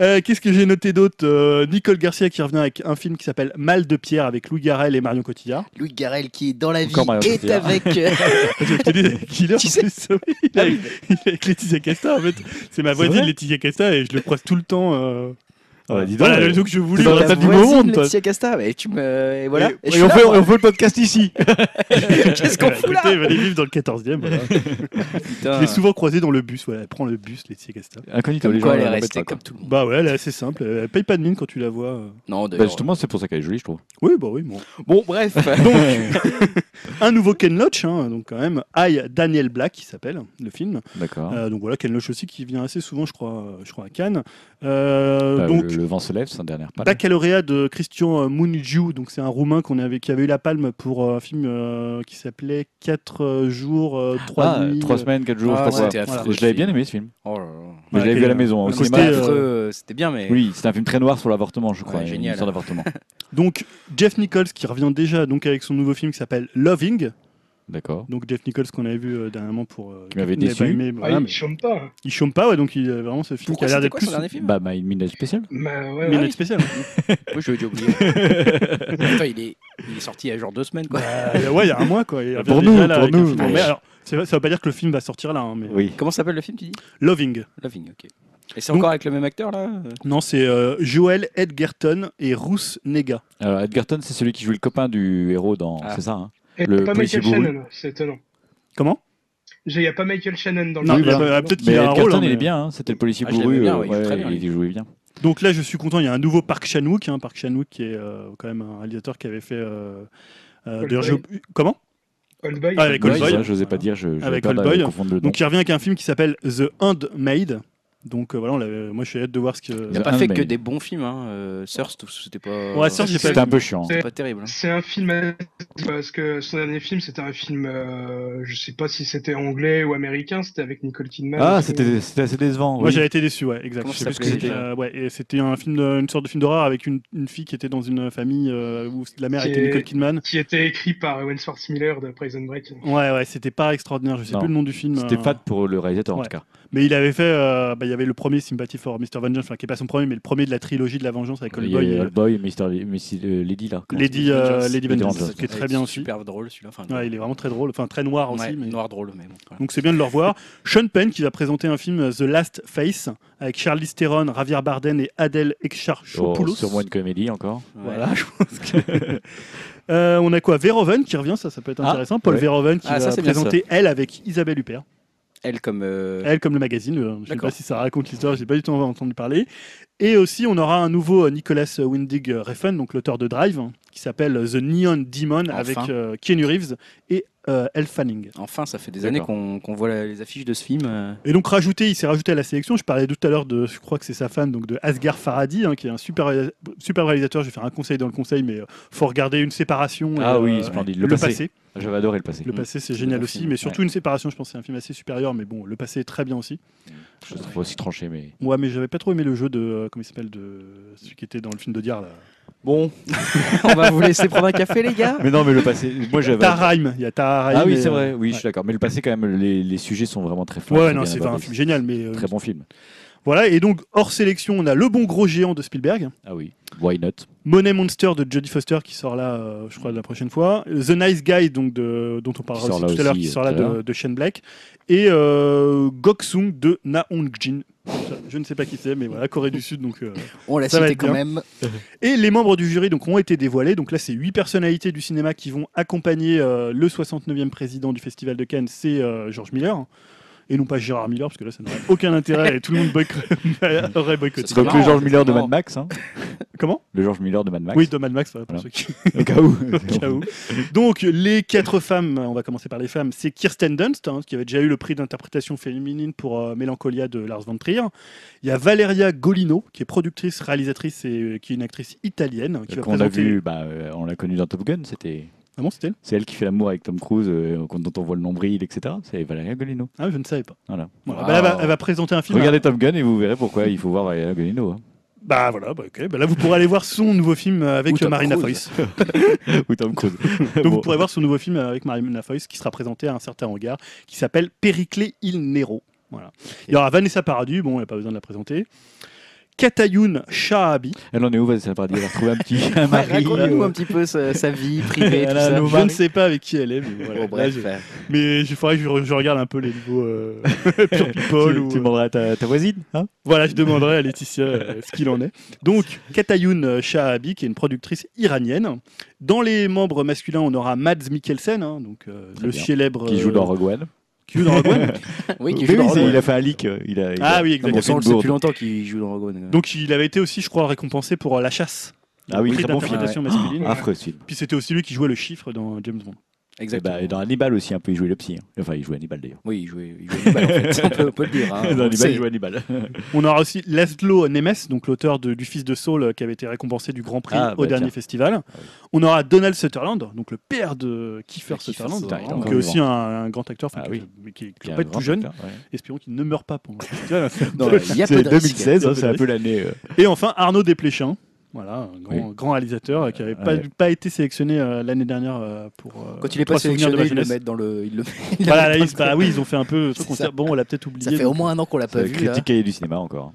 Euh, Qu'est-ce que j'ai noté d'autre Euh, Nicole Garcia qui revient avec un film qui s'appelle Mal de pierre avec Louis Garrel et Marion Cotillard. Louis Garrel qui est dans la vie est Cotillard. avec. euh, (laughs) Killer, Tu en sais- oui, il est avec, il est avec Laetitia Casta en fait. C'est ma voisine Laetitia Casta et je le croise tout le temps. euh, Ah bah, dis donc, Voilà, donc je voulais. Dans la Ta tête du monde, toi. Laetitia Casta, mais tu me. Et voilà. Et, on, là, fait, on fait le podcast ici. (laughs) Qu'est-ce qu'on fout là elle allait vivre dans le 14e. Voilà. Putain. Je l'ai souvent croisé dans le bus. Voilà, elle prend le bus, Laetitia Casta. Incognito, Comme les quoi, gens elle est restée pas, comme tout le monde. Bah ouais, elle est assez simple. Elle paye pas de mine quand tu la vois. Non. Bah, d'ailleurs. justement, c'est pour ça qu'elle est jolie, je trouve. Oui, bah oui, bon. Bon, bref. (laughs) (laughs) Un nouveau Ken Loach, hein, donc quand même, I, Daniel Black, qui s'appelle le film. D'accord. Euh, donc voilà, Ken Loach aussi qui vient assez souvent, je crois, je crois à Cannes. Euh, Bah, donc le, le vent se lève, c'est un dernier pas. Baccalauréat de Christian Mungiu, donc c'est un roumain qu'on avait, qui avait eu la palme pour euh, un film euh, qui s'appelait 4 jours, 3 Ah, nuits. trois semaines, quatre jours, Ah, je c'était affreux, Je l'avais bien aimé ce film. Oh là là. Mais je l'avais Ouais, vu à la maison. au le C'était bien, mais. Oui, c'était un film très noir sur l'avortement, je crois. Ouais, génial. histoire d'avortement. Donc Jeff Nichols qui revient déjà donc avec son nouveau film qui s'appelle Loving. D'accord. Donc Jeff Nichols qu'on avait vu euh, dernièrement pour euh, Qui m'avait déçu. Ah, il mais chôme pas. hein. il chôme pas ouais, donc il a vraiment ce film Pourquoi qui a l'air d'être quoi plus son dernier film Bah, My Midnight Special. Bah, ouais. Oui, (laughs) je l'ai oublié. (laughs) Attends, il est, il est sorti il y a genre deux semaines, quoi. Bah, ouais, il y a un mois quoi. Il Pour nous, là, pour nous. Mais alors, ça veut pas dire que le film va sortir là, hein, mais Oui. Comment s'appelle le film, tu dis? Loving. Loving, ok. Et c'est encore avec le même acteur, là? Non, c'est euh, Joel Edgerton et Ruth Nega. Alors, Edgerton, c'est celui qui joue le copain du héros dans. Ah. C'est ça, hein? Le pas Michael. Shannon, c'est étonnant. Comment? Il n'y a pas Michael Shannon dans le Non, film. bah, peut-être qu'il Mais a un rôle. Edgerton, hein, il est bien, hein, c'était le policier Ah, je bourru. bien, euh, ouais, il bien, il jouait bien. Donc là, je suis content. Il y a un nouveau Park Chan-wook. hein, Park Chan-wook qui est euh, quand même un réalisateur qui avait fait. euh, euh, Boy. je- Comment? Old Boy. Ah, avec Old Boy. ça, j'osais pas dire, je, je Avec Old Boy. Donc il revient avec un film qui s'appelle The Handmaid. Donc euh, voilà, on l'avait- moi je suis hâte de voir ce que. Il n'a The pas fait que des bons films, hein. Euh, Thirst, c'était pas. Ouais, Thirst, j'ai pas C'était un peu chiant. C'est- C'était pas terrible. hein. C'est un film à- parce que son dernier film c'était un film, euh, je sais pas si c'était anglais ou américain, c'était avec Nicole Kidman. Ah, c'était c'était assez décevant. Moi oui. j'avais été déçu, ouais, exact. Comment Je sais ça plus ce que s'appelait c'était. déjà Euh, ouais, et c'était un film, de- une sorte de film d'horreur avec une, une fille qui était dans une famille euh, où la mère Qui était est- Nicole Kidman. qui était écrit par Owen Schwarzenegger de Prison Break. Ouais, ouais, c'était pas extraordinaire. Je sais Non. plus le nom du film. C'était euh, fat pour le réalisateur, en ouais. tout cas. Mais il avait fait. euh, bah, il y avait le premier Sympathy for Mr. Vengeance, enfin qui est pas son premier, mais le premier de la trilogie de la vengeance avec Oldboy. a et- Old Boy et Mr. Le- Lady, là. Lady, euh, Vengeance. Lady Vengeance, Vengeance. qui est très bien aussi. Super drôle celui-là. Enfin, Ouais, il est vraiment très drôle, enfin très noir aussi. ouais, mais... noir drôle, mais bon. voilà. Donc c'est bien de le revoir. (laughs) Sean Penn qui va présenter un film The Last Face avec Charlize Theron, Javier Bardem et Adèle Oh, Exarchopoulos. Sûrement une comédie encore. Ouais. Voilà, je pense que... (laughs) Euh, on a quoi? Verhoeven qui revient, ça, ça peut être Ah, intéressant. Paul ouais. Verhoeven qui Ah, va présenter Elle avec Isabelle Huppert. Elle comme. euh, Elle comme le magazine, euh, je sais D'accord. pas si ça raconte l'histoire, j'ai pas du tout entendu parler. Et aussi, on aura un nouveau euh, Nicolas Windig Refn, donc l'auteur de Drive, hein, qui s'appelle The Neon Demon Enfin. avec Keanu Reeves et euh, Elle Fanning. Enfin, ça fait des années qu'on voit la- les affiches de ce film. euh. Et donc rajouté, il s'est rajouté à la sélection. Je parlais tout à l'heure de, je crois que c'est sa femme, donc de Asghar Farhadi, hein, qui est un super, super réalisateur. Je vais faire un conseil dans le conseil, mais euh, faut regarder une séparation. Ah et, oui, euh, splendide. Le, Le passé. passé. J'avais adoré le passé. Le passé, c'est génial aussi, film, mais surtout une séparation. Je pense que c'est un film assez supérieur, mais bon, le passé est très bien aussi. Je trouve aussi tranché, mais. Ouais, mais j'avais pas trop aimé le jeu de, euh, comment il s'appelle, de celui qui était dans le film de Diar là. Bon, (laughs) on va vous laisser prendre un café, les gars. Mais non, mais le passé. Moi, j'avais. Taharaim, il y a Taharaim. Ah oui, c'est euh, vrai. Oui, je ouais. suis d'accord. Mais le passé, quand même, les, les sujets sont vraiment très forts. Ouais, non, c'est pas un film génial, mais euh, Très bon film. voilà. Et donc hors sélection, on a Le Bon Gros Géant de Spielberg. Ah oui. Why not? Money Monster de Jodie Foster qui sort là, euh, je crois, la prochaine fois. The Nice Guy, donc de, dont on parlera aussi tout à l'heure, qui euh, sort là de, Shane Black. Et euh, Goksung de Na Hong Jin. Je ne sais pas qui c'est, mais voilà, Corée du Sud. Donc, euh. On l'a cité quand bien. même. (laughs) Et les membres du jury donc, ont été dévoilés. Donc là, c'est huit personnalités du cinéma qui vont accompagner euh, le 69e président du Festival de Cannes, c'est euh, George Miller. Et non pas Gérard Miller, parce que là, ça n'aurait aucun intérêt et tout le monde (laughs) aurait boycotté. C'est Donc marrant, le George Miller de. Mad Max. Hein. Comment? Le George Miller de Mad Max. Oui, de Mad Max, voilà, pour Voilà. ceux qui. (laughs) Au cas où. (laughs) Au cas où. Donc, les quatre femmes, on va commencer par les femmes, c'est Kirsten Dunst, hein, qui avait déjà eu le prix d'interprétation féminine pour euh, Mélancolia de Lars von Trier. Il y a Valeria Golino, qui est productrice, réalisatrice et euh, qui est une actrice italienne, qui va Qu'on a présenter. vu, bah, euh, on l'a connu dans Top Gun, c'était Ah bon, c'était elle? C'est elle qui fait l'amour avec Tom Cruise, euh, dont on voit le nombril, etc. C'est Valeria Golino. Ah, je ne savais pas. Voilà. Bah, elle, va, elle va présenter un film. Regardez Top Gun et vous verrez pourquoi il faut voir Valeria Golino. hein. Bah voilà, bah, ok. Bah, là vous pourrez aller voir son nouveau film euh, avec Ou Tom euh, Marina Cruise. Foïs. (laughs) Ou Tom Cruise. (laughs) Donc Bon. vous pourrez voir son nouveau film avec Marina Foïs qui sera présenté à un certain regard, qui s'appelle Périclé il Nero. Voilà. Il y aura Vanessa Paradis, bon, il n'y a pas besoin de la présenter. Katayoun Shahabi. Elle en est où Vas-y, ça va dire. Elle a retrouvé un petit (laughs) un mari. Raconte-nous euh, un petit peu sa, sa vie (laughs) privée, tout ça. Je ne sais pas avec qui elle est, mais voilà. Bon, bref, Là, je- mais il faudrait que je, re- je regarde un peu les niveaux euh, (laughs) Pure People. tu, ou, tu demanderas à ta, ta voisine. Hein? Voilà, je demanderai à Laetitia euh, ce qu'il en est. Donc, Katayoun Shahabi, qui est une productrice iranienne. Dans les membres masculins, on aura Mads Mikkelsen, hein, donc euh, le bien. célèbre. Qui joue dans Rogue One. Qui joue dans Rogue One. (laughs) Oui, qui Oui, joue dans oui, Rogue One. il a fait un leak. euh, Il a, il Ah a- oui, il a exactement. Fait ça, on une le sait bourde. depuis longtemps qu'il joue dans Rogue One. Donc, il avait été aussi, je crois, récompensé pour euh, La Chasse. Ah oui, prix très bon film. d'interprétation masculine. Affreux ce film. Puis c'était aussi lui qui jouait le chiffre dans James Bond. Et, Exactement. bah, et dans Hannibal aussi, un peu, il jouait le psy. hein. Enfin, il jouait Hannibal d'ailleurs. Oui, il jouait, il jouait Hannibal, en fait. (laughs) on, peut, on peut le dire. hein. dans Hannibal, il jouait Hannibal. (laughs) On aura aussi Laszlo Nemes, donc l'auteur du Fils de Saul, euh, qui avait été récompensé du Grand Prix Ah, au bah, dernier tiens. festival. oui. On aura Donald Sutherland, donc le père de Kiefer Sutherland, Sutherland, donc, encore qui est aussi un, un grand acteur, Ah qui, oui. mais qui, est pas tout jeune. acteur, ouais. Espérons qu'il ne meure pas pendant le (laughs) festival. C'est peu de risque. 2016, hein, c'est un peu l'année. euh, Et enfin Arnaud Desplechin. Voilà, un grand, Oui. grand réalisateur euh, qui n'avait pas, Ouais. pas été sélectionné euh, l'année dernière euh, pour. euh, Quand il est pas souvenir de sélectionné, ils le jeunesse. mettent dans le. Ils le, (laughs) Voilà, là, ils, bah oui, ils ont fait un peu truc. On Bon, on l'a peut-être oublié. Ça fait au moins un an qu'on l'a pas vu. critique cahier du cinéma encore.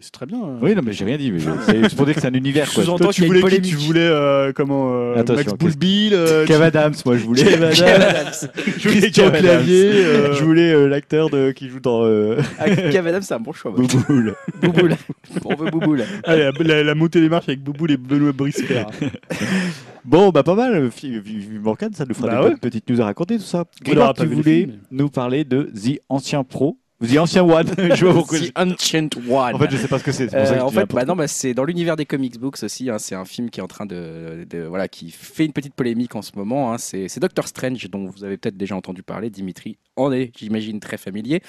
C'est très bien. euh. Oui, non, mais j'ai rien dit. mais je- C'est pour dire que c'est un univers. Quoi. Sous-entend tu voulais qui Tu polémique. voulais euh, comment euh, Attention, Max Boulbil euh, Kev Adams, moi je voulais. Kev Adams. (laughs) Je voulais Jean Adams. Clavier. euh, Je voulais euh, l'acteur de- qui joue dans euh, Ah, Kev Adams, c'est un bon choix. moi. Bouboule. Bouboule. On veut Bouboule. allez, la, la- la montée des marches avec Boubou et Benoît Brisper. (laughs) Bon, bah pas mal. Fi- vi- Vivement Cannes, ça nous fera Bah des ouais. petites news à raconter, tout ça. On n'aura Grégoire, pas tu vu voulais nous parler de The Ancien Pro. The Ancien One. (laughs) je pourquoi. The Ancient One. En fait, je sais pas ce que c'est. Euh, en fait, bah non, bah, c'est dans l'univers des comics books aussi. hein, c'est un film qui est en train de, de- voilà, qui fait une petite polémique en ce moment. hein, c'est Doctor Strange dont vous avez peut-être déjà entendu parler. Dimitri en est, j'imagine, très familier.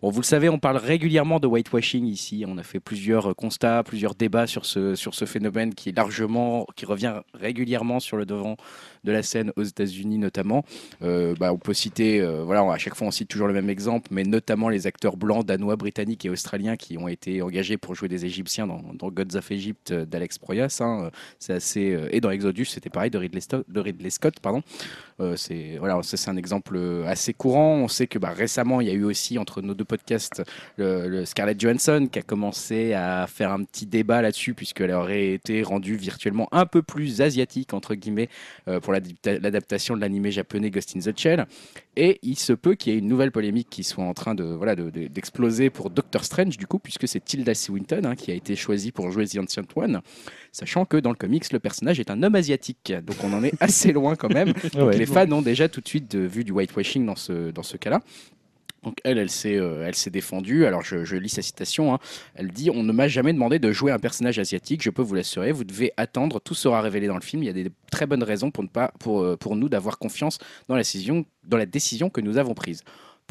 Bon, vous le savez, on parle régulièrement de whitewashing ici. On a fait plusieurs euh, constats, plusieurs débats sur ce sur ce phénomène qui est largement, qui revient régulièrement sur le devant de la scène aux États-Unis notamment. Euh, bah, on peut citer, euh, voilà, à chaque fois on cite toujours le même exemple, mais notamment les acteurs blancs, danois, britanniques et australiens qui ont été engagés pour jouer des Égyptiens dans, Gods of Egypt d'Alex Proyas. hein. C'est assez et dans Exodus, c'était pareil de Ridley, de Ridley Scott, pardon. Euh, c'est voilà, c'est un exemple euh, assez courant. On sait que bah, récemment, il y a eu aussi entre nos deux podcasts le, le Scarlett Johansson qui a commencé à faire un petit débat là-dessus puisqu'elle aurait été rendue virtuellement un peu plus asiatique entre guillemets euh, pour l'adapta- l'adaptation de l'animé japonais Ghost in the Shell. Et il se peut qu'il y ait une nouvelle polémique qui soit en train de voilà de- de- d'exploser pour Doctor Strange du coup puisque c'est Tilda Swinton hein, qui a été choisie pour jouer The Ancient One, sachant que dans le comics le personnage est un homme asiatique, donc on en est (laughs) assez loin quand même. Donc ouais. les fans ont déjà tout de suite vu du whitewashing dans ce, dans ce cas-là. Donc elle, elle s'est, euh, elle s'est défendue. Alors je, lis sa citation. hein. Elle dit On ne m'a jamais demandé de jouer un personnage asiatique. Je peux vous l'assurer. Vous devez attendre. Tout sera révélé dans le film. Il y a des très bonnes raisons pour ne pas, pour, euh, nous d'avoir confiance dans la décision, dans la décision que nous avons prise.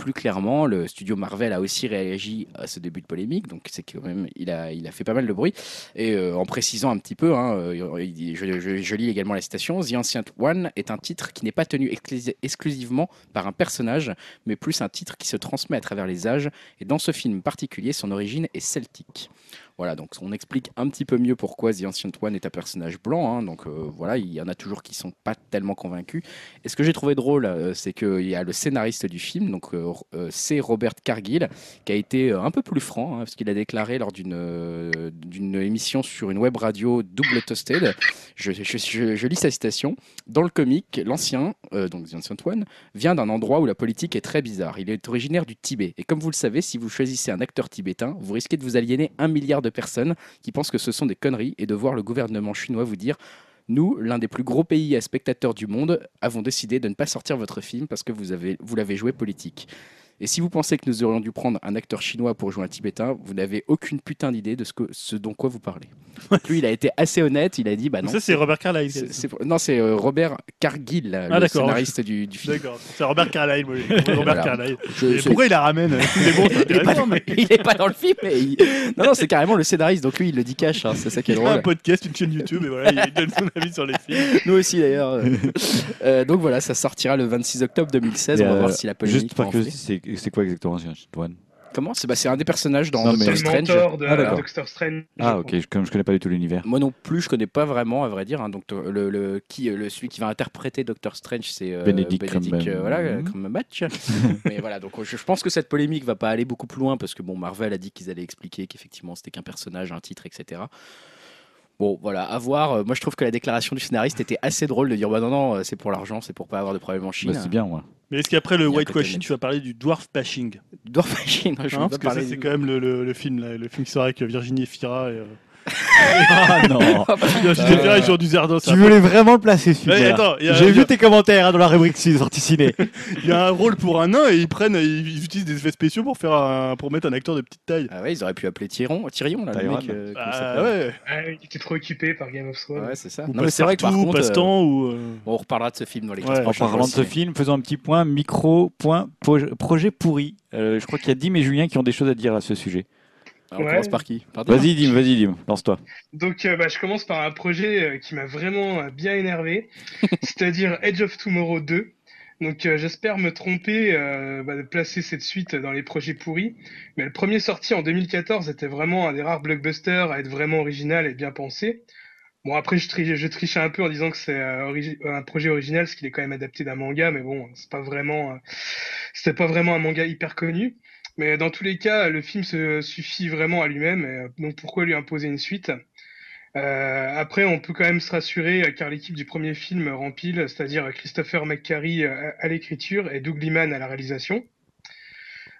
Plus clairement, le studio Marvel a aussi réagi à ce début de polémique, donc c'est quand même il a, il a fait pas mal de bruit. Et euh, en précisant un petit peu, hein, euh, je, je- lis également la citation The Ancient One est un titre qui n'est pas tenu exclus- exclusivement par un personnage, mais plus un titre qui se transmet à travers les âges. Et dans ce film particulier, son origine est celtique. Voilà, donc on explique un petit peu mieux pourquoi The Ancient One est un personnage blanc. hein. donc euh, voilà, il y en a toujours qui sont pas tellement convaincus. Et ce que j'ai trouvé drôle, euh, c'est qu'il y a le scénariste du film, donc euh, euh, c'est Robert Cargill, qui a été un peu plus franc, hein, parce qu'il a déclaré lors d'une d'une émission sur une web radio Double Toasted, je, lis sa citation, dans le comic, l'ancien, donc The Ancient One, vient d'un endroit où la politique est très bizarre. Il est originaire du Tibet. Et comme vous le savez, si vous choisissez un acteur tibétain, vous risquez de vous aliéner un milliard de personnes qui pensent que ce sont des conneries et de voir le gouvernement chinois vous dire nous, l'un des plus gros pays à spectateurs du monde, avons décidé de ne pas sortir votre film parce que vous avez- vous l'avez joué politique. Et si vous pensez que nous aurions dû prendre un acteur chinois pour jouer un tibétain, vous n'avez aucune putain d'idée de ce, que, ce dont quoi vous parlez. Donc lui, il a été assez honnête, il a dit bah non. ça, c'est Robert Carlyle. c'est- c'est- non, c'est euh, Robert Cargill, le Ah, d'accord. scénariste du, du film. D'accord, c'est Robert Carlyle. moi, (laughs) Robert Voilà. Carlyle. Je- Et c'est- pourquoi il la ramène C'est bon, c'est il est, pas, intéressant, mais il est pas dans le film, mais il- non, non, c'est carrément le scénariste, donc lui, il le dit cash, hein, c'est ça qui est il a un podcast, une chaîne YouTube, et voilà, il donne son avis sur les films. (laughs) Nous aussi d'ailleurs. euh. Euh, donc voilà, ça sortira le 26 octobre 2016. Et, on va euh, voir si la polémique. Juste par va enfler. curiosité, c'est c'est quoi exactement One Comment C'est bah, c'est un des personnages dans Non, Doctor Strange. de Ah, d'accord. Doctor Strange. Ah ok, je- comme je connais pas du tout l'univers. Moi non plus, je connais pas vraiment, à vrai dire. hein. Donc euh, le, le- qui, euh, le celui qui va interpréter Doctor Strange, c'est euh, Benedict Cumberbatch. euh, voilà, euh, Cumberbatch. (laughs) Mais voilà, donc je, je pense que cette polémique va pas aller beaucoup plus loin parce que bon, Marvel a dit qu'ils allaient expliquer qu'effectivement c'était qu'un personnage, un titre, etc. Bon, voilà, à voir. Euh, Moi, je trouve que la déclaration du scénariste était assez drôle de dire bah non, non, euh, c'est pour l'argent, c'est pour pas avoir de problème en Chine. Bah, c'est bien, moi. Mais est-ce qu'après le Il y a un White côté Question, net. tu vas parler du dwarf bashing? Dwarf Machine, (laughs) je hein, Parce pas que ça, c'est quand même le, le- le film, là, le film qui sort avec Virginie Efira et. euh, ah non Virginie Efira et Jean Duzerdo. Tu voulais vraiment le placer, celui-là Ouais, attends, il y a- J'ai il y a- vu tes commentaires hein, dans la rubrique sortie ciné. (laughs) Il y a un rôle pour un nain et ils prennent, ils utilisent des effets spéciaux pour faire un- pour mettre un acteur de petite taille. Ah ouais, ils auraient pu appeler Tyrion, Tyrion là, le mec. euh, comment il Ah s'appelle ouais. Ah, il était trop occupé par Game of Thrones. Ouais, c'est ça. Ou Non, mais c'est vrai que par contre, euh, Passe-temps ou. euh, bon, on reparlera de ce film dans les Ouais. 15 En prochains parlant de jours ce film, faisons un petit point micro, point, po- projet pourri. Euh, je crois qu'il y a Dim et Julien qui ont des choses à dire à ce sujet. Alors, on Ouais. commence par qui Vas-y Dim, vas-y Dim, lance-toi. Donc, euh, bah, je commence par un projet euh, qui m'a vraiment euh, bien énervé, (laughs) c'est-à-dire Edge of Tomorrow 2. Donc, euh, j'espère me tromper euh, bah, de placer cette suite dans les projets pourris. Mais le premier sorti en 2014 était vraiment un des rares blockbusters à être vraiment original et bien pensé. Bon, après, je, tri- je trichais un peu en disant que c'est euh, un projet original, parce qu'il est quand même adapté d'un manga, mais bon, c'est pas vraiment, euh, c'était pas vraiment un manga hyper connu. Mais dans tous les cas, le film se suffit vraiment à lui-même, euh, donc pourquoi lui imposer une suite? Euh, Après, on peut quand même se rassurer, euh, car l'équipe du premier film rempile, c'est-à-dire Christopher McQuarrie euh, à l'écriture et Doug Liman à la réalisation.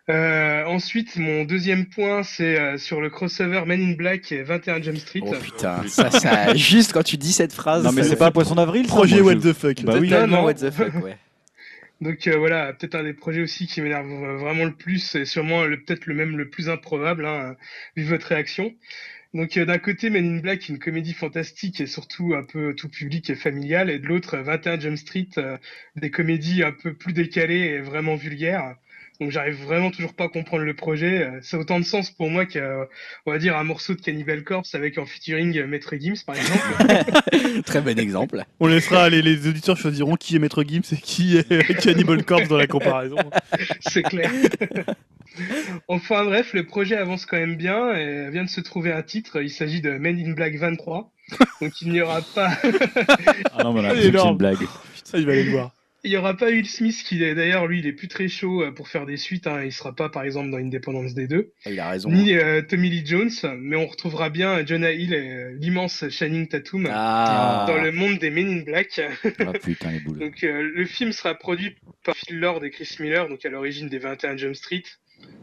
Euh, ensuite, mon deuxième point, c'est euh, sur le crossover Men in Black et 21 Jump Street. Oh putain, ça, ça, juste quand tu dis cette phrase. Non mais c'est pas Poisson d'avril Projet What the fuck. Bah oui. totalement Non, non. what the fuck, ouais. Donc euh, voilà, peut-être un des projets aussi qui m'énerve euh, vraiment le plus, et sûrement le peut-être le même le plus improbable, hein, vu votre réaction. Donc euh, d'un côté Men in Black, une comédie fantastique et surtout un peu tout public et familial, et de l'autre euh, 21 Jump Street, euh, des comédies un peu plus décalées et vraiment vulgaires. Donc j'arrive vraiment toujours pas à comprendre le projet. Euh, Ça a autant de sens pour moi qu'un, on va dire, un morceau de Cannibal Corpse avec en featuring euh, Maître Gims par exemple. (laughs) Très bon exemple. On laissera les, les auditeurs choisiront qui est Maître Gims et qui est (laughs) Cannibal Corpse dans la comparaison. C'est clair. (laughs) enfin bref, le projet avance quand même bien et vient de se trouver un titre. Il s'agit de Men in Black 23. Donc il n'y aura pas, Ah non mais là, C'est c'est une blague. Ça, il va aller le voir. Il y aura pas Will Smith qui est d'ailleurs lui, il est plus très chaud euh, pour faire des suites. Hein. Il sera pas par exemple dans Independence des deux, Il a raison. ni euh, Tommy Lee Jones, mais on retrouvera bien Jonah Hill et euh, l'immense Channing Tatum Ah, dans le monde des Men in Black. Ah putain les boules. (laughs) Donc euh, le film sera produit par Phil Lord et Chris Miller, donc à l'origine des 21 Jump Street.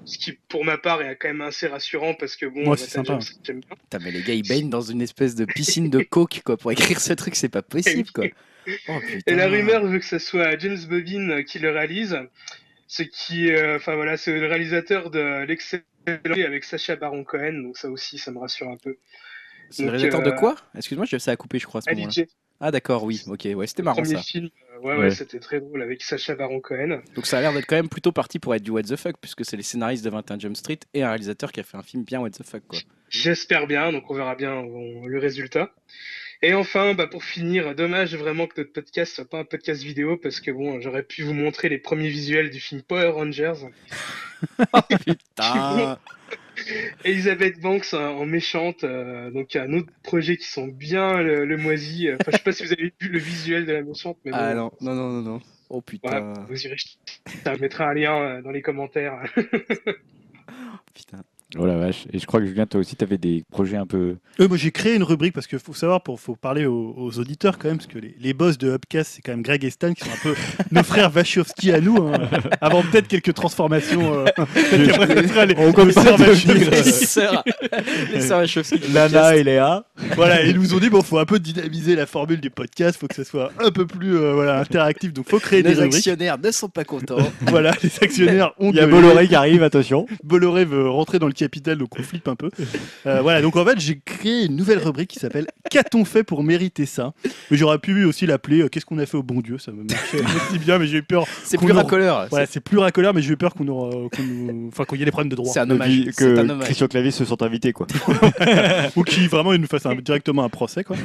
Ce qui, pour ma part, est quand même assez rassurant parce que bon, Moi, 21 c'est sympa. Jump Street, j'aime bien. putain, mais les gars, ils baignent dans une espèce de piscine de coke, quoi. Pour écrire ce truc, c'est pas possible, (laughs) quoi. Oh. Et la rumeur veut que ce soit James Bobbin euh, qui le réalise. Ce qui, euh, enfin voilà, c'est le réalisateur de l'excellent avec Sacha Baron Cohen, donc ça aussi, ça me rassure un peu. C'est le réalisateur de euh, quoi? Excuse-moi, ça a coupé, je crois, à ce Ah, d'accord, oui, ok, ouais, c'était marrant premier ça. film, euh, ouais, ouais, Ouais. c'était très drôle avec Sacha Baron Cohen. Donc ça a l'air d'être quand même plutôt parti pour être du What the fuck, puisque c'est les scénaristes de 21 Jump Street et un réalisateur qui a fait un film bien What the fuck, quoi. J'espère bien, donc on verra bien on- le résultat. Et enfin, bah pour finir, dommage vraiment que notre podcast soit pas un podcast vidéo parce que bon, j'aurais pu vous montrer les premiers visuels du film Power Rangers. (laughs) Putain (laughs) Elizabeth Banks en, en méchante, euh, donc un autre projet qui sont bien le, le moisi. Enfin, je sais pas si vous avez vu le visuel de la méchante, mais bon, Ah non, non, non, non, non. Oh voilà, putain, vous irez. Ça mettra un lien euh, dans les commentaires. (laughs) putain. Oh la vache. Et je crois que Julien, toi aussi, t'avais des projets un peu. Euh, moi, j'ai créé une rubrique parce qu'il faut savoir, pour faut parler aux, aux auditeurs quand même, parce que les, les boss de Upcast, c'est quand même Greg et Stan qui sont un peu (laughs) nos frères Wachowski à nous, hein, avant peut-être quelques transformations. euh, (laughs) peut-être (laughs) les, On nos commence sœurs à Wachowski. devenir, Les sœurs, les Wachowski Lana et Léa. Voilà, ils nous ont dit bon, faut un peu dynamiser la formule du podcast, faut que ça soit un peu plus euh, voilà interactif, donc faut créer des Les rubriques. actionnaires ne sont pas contents. Voilà, les actionnaires ont Il y a. Bolloré qui arrive, attention. Bolloré veut rentrer dans le capital, donc on flippe un peu. Euh, voilà, donc en fait, j'ai créé une nouvelle rubrique qui s'appelle Qu'a-t-on fait pour mériter ça? Mais j'aurais pu aussi l'appeler euh, Qu'est-ce qu'on a fait au bon Dieu? Ça me marchait (laughs) aussi bien, mais j'ai eu peur. C'est Qu'on plus racoleur. Voilà, c'est plus racoleur, mais j'ai eu peur qu'on aura- qu'on nous- enfin, qu'il y ait des problèmes de droit. C'est un hommage. un que hommage. Christian Clavier se sont invités, quoi. (laughs) Ou qui vraiment il nous fasse un- directement un procès. Quoi.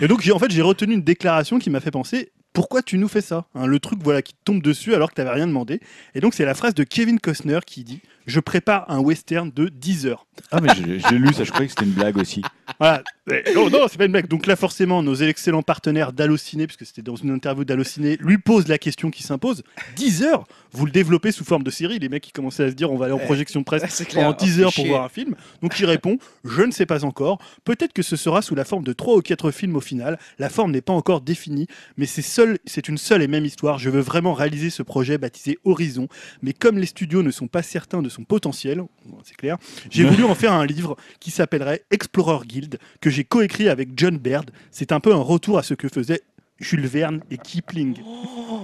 Et donc, j'ai- en fait, j'ai retenu une déclaration qui m'a fait penser pourquoi tu nous fais ça Hein, Le truc voilà, qui te tombe dessus alors que tu n'avais rien demandé. Et donc, c'est la phrase de Kevin Costner qui dit Je prépare un western de 10 heures. Ah, mais j'ai lu ça, je croyais que c'était une blague aussi. Voilà. Mais non, non, c'est pas une blague. Donc là, forcément, nos excellents partenaires d'Allociné, puisque c'était dans une interview d'Allociné, lui posent la question qui s'impose. 10 heures Vous le développez sous forme de série. Les mecs, qui commençaient à se dire, on va aller en projection presse (laughs) pendant 10 heures pour voir un film. Donc il répond, je ne sais pas encore. Peut-être que ce sera sous la forme de 3 ou 4 films au final. La forme n'est pas encore définie, mais c'est seul, c'est une seule et même histoire. Je veux vraiment réaliser ce projet baptisé Horizon. Mais comme les studios ne sont pas certains de son potentiel, c'est clair, j'ai voulu en faire un livre qui s'appellerait Explorer Guild, que j'ai coécrit avec John Baird. C'est un peu un retour à ce que faisaient Jules Verne et Kipling.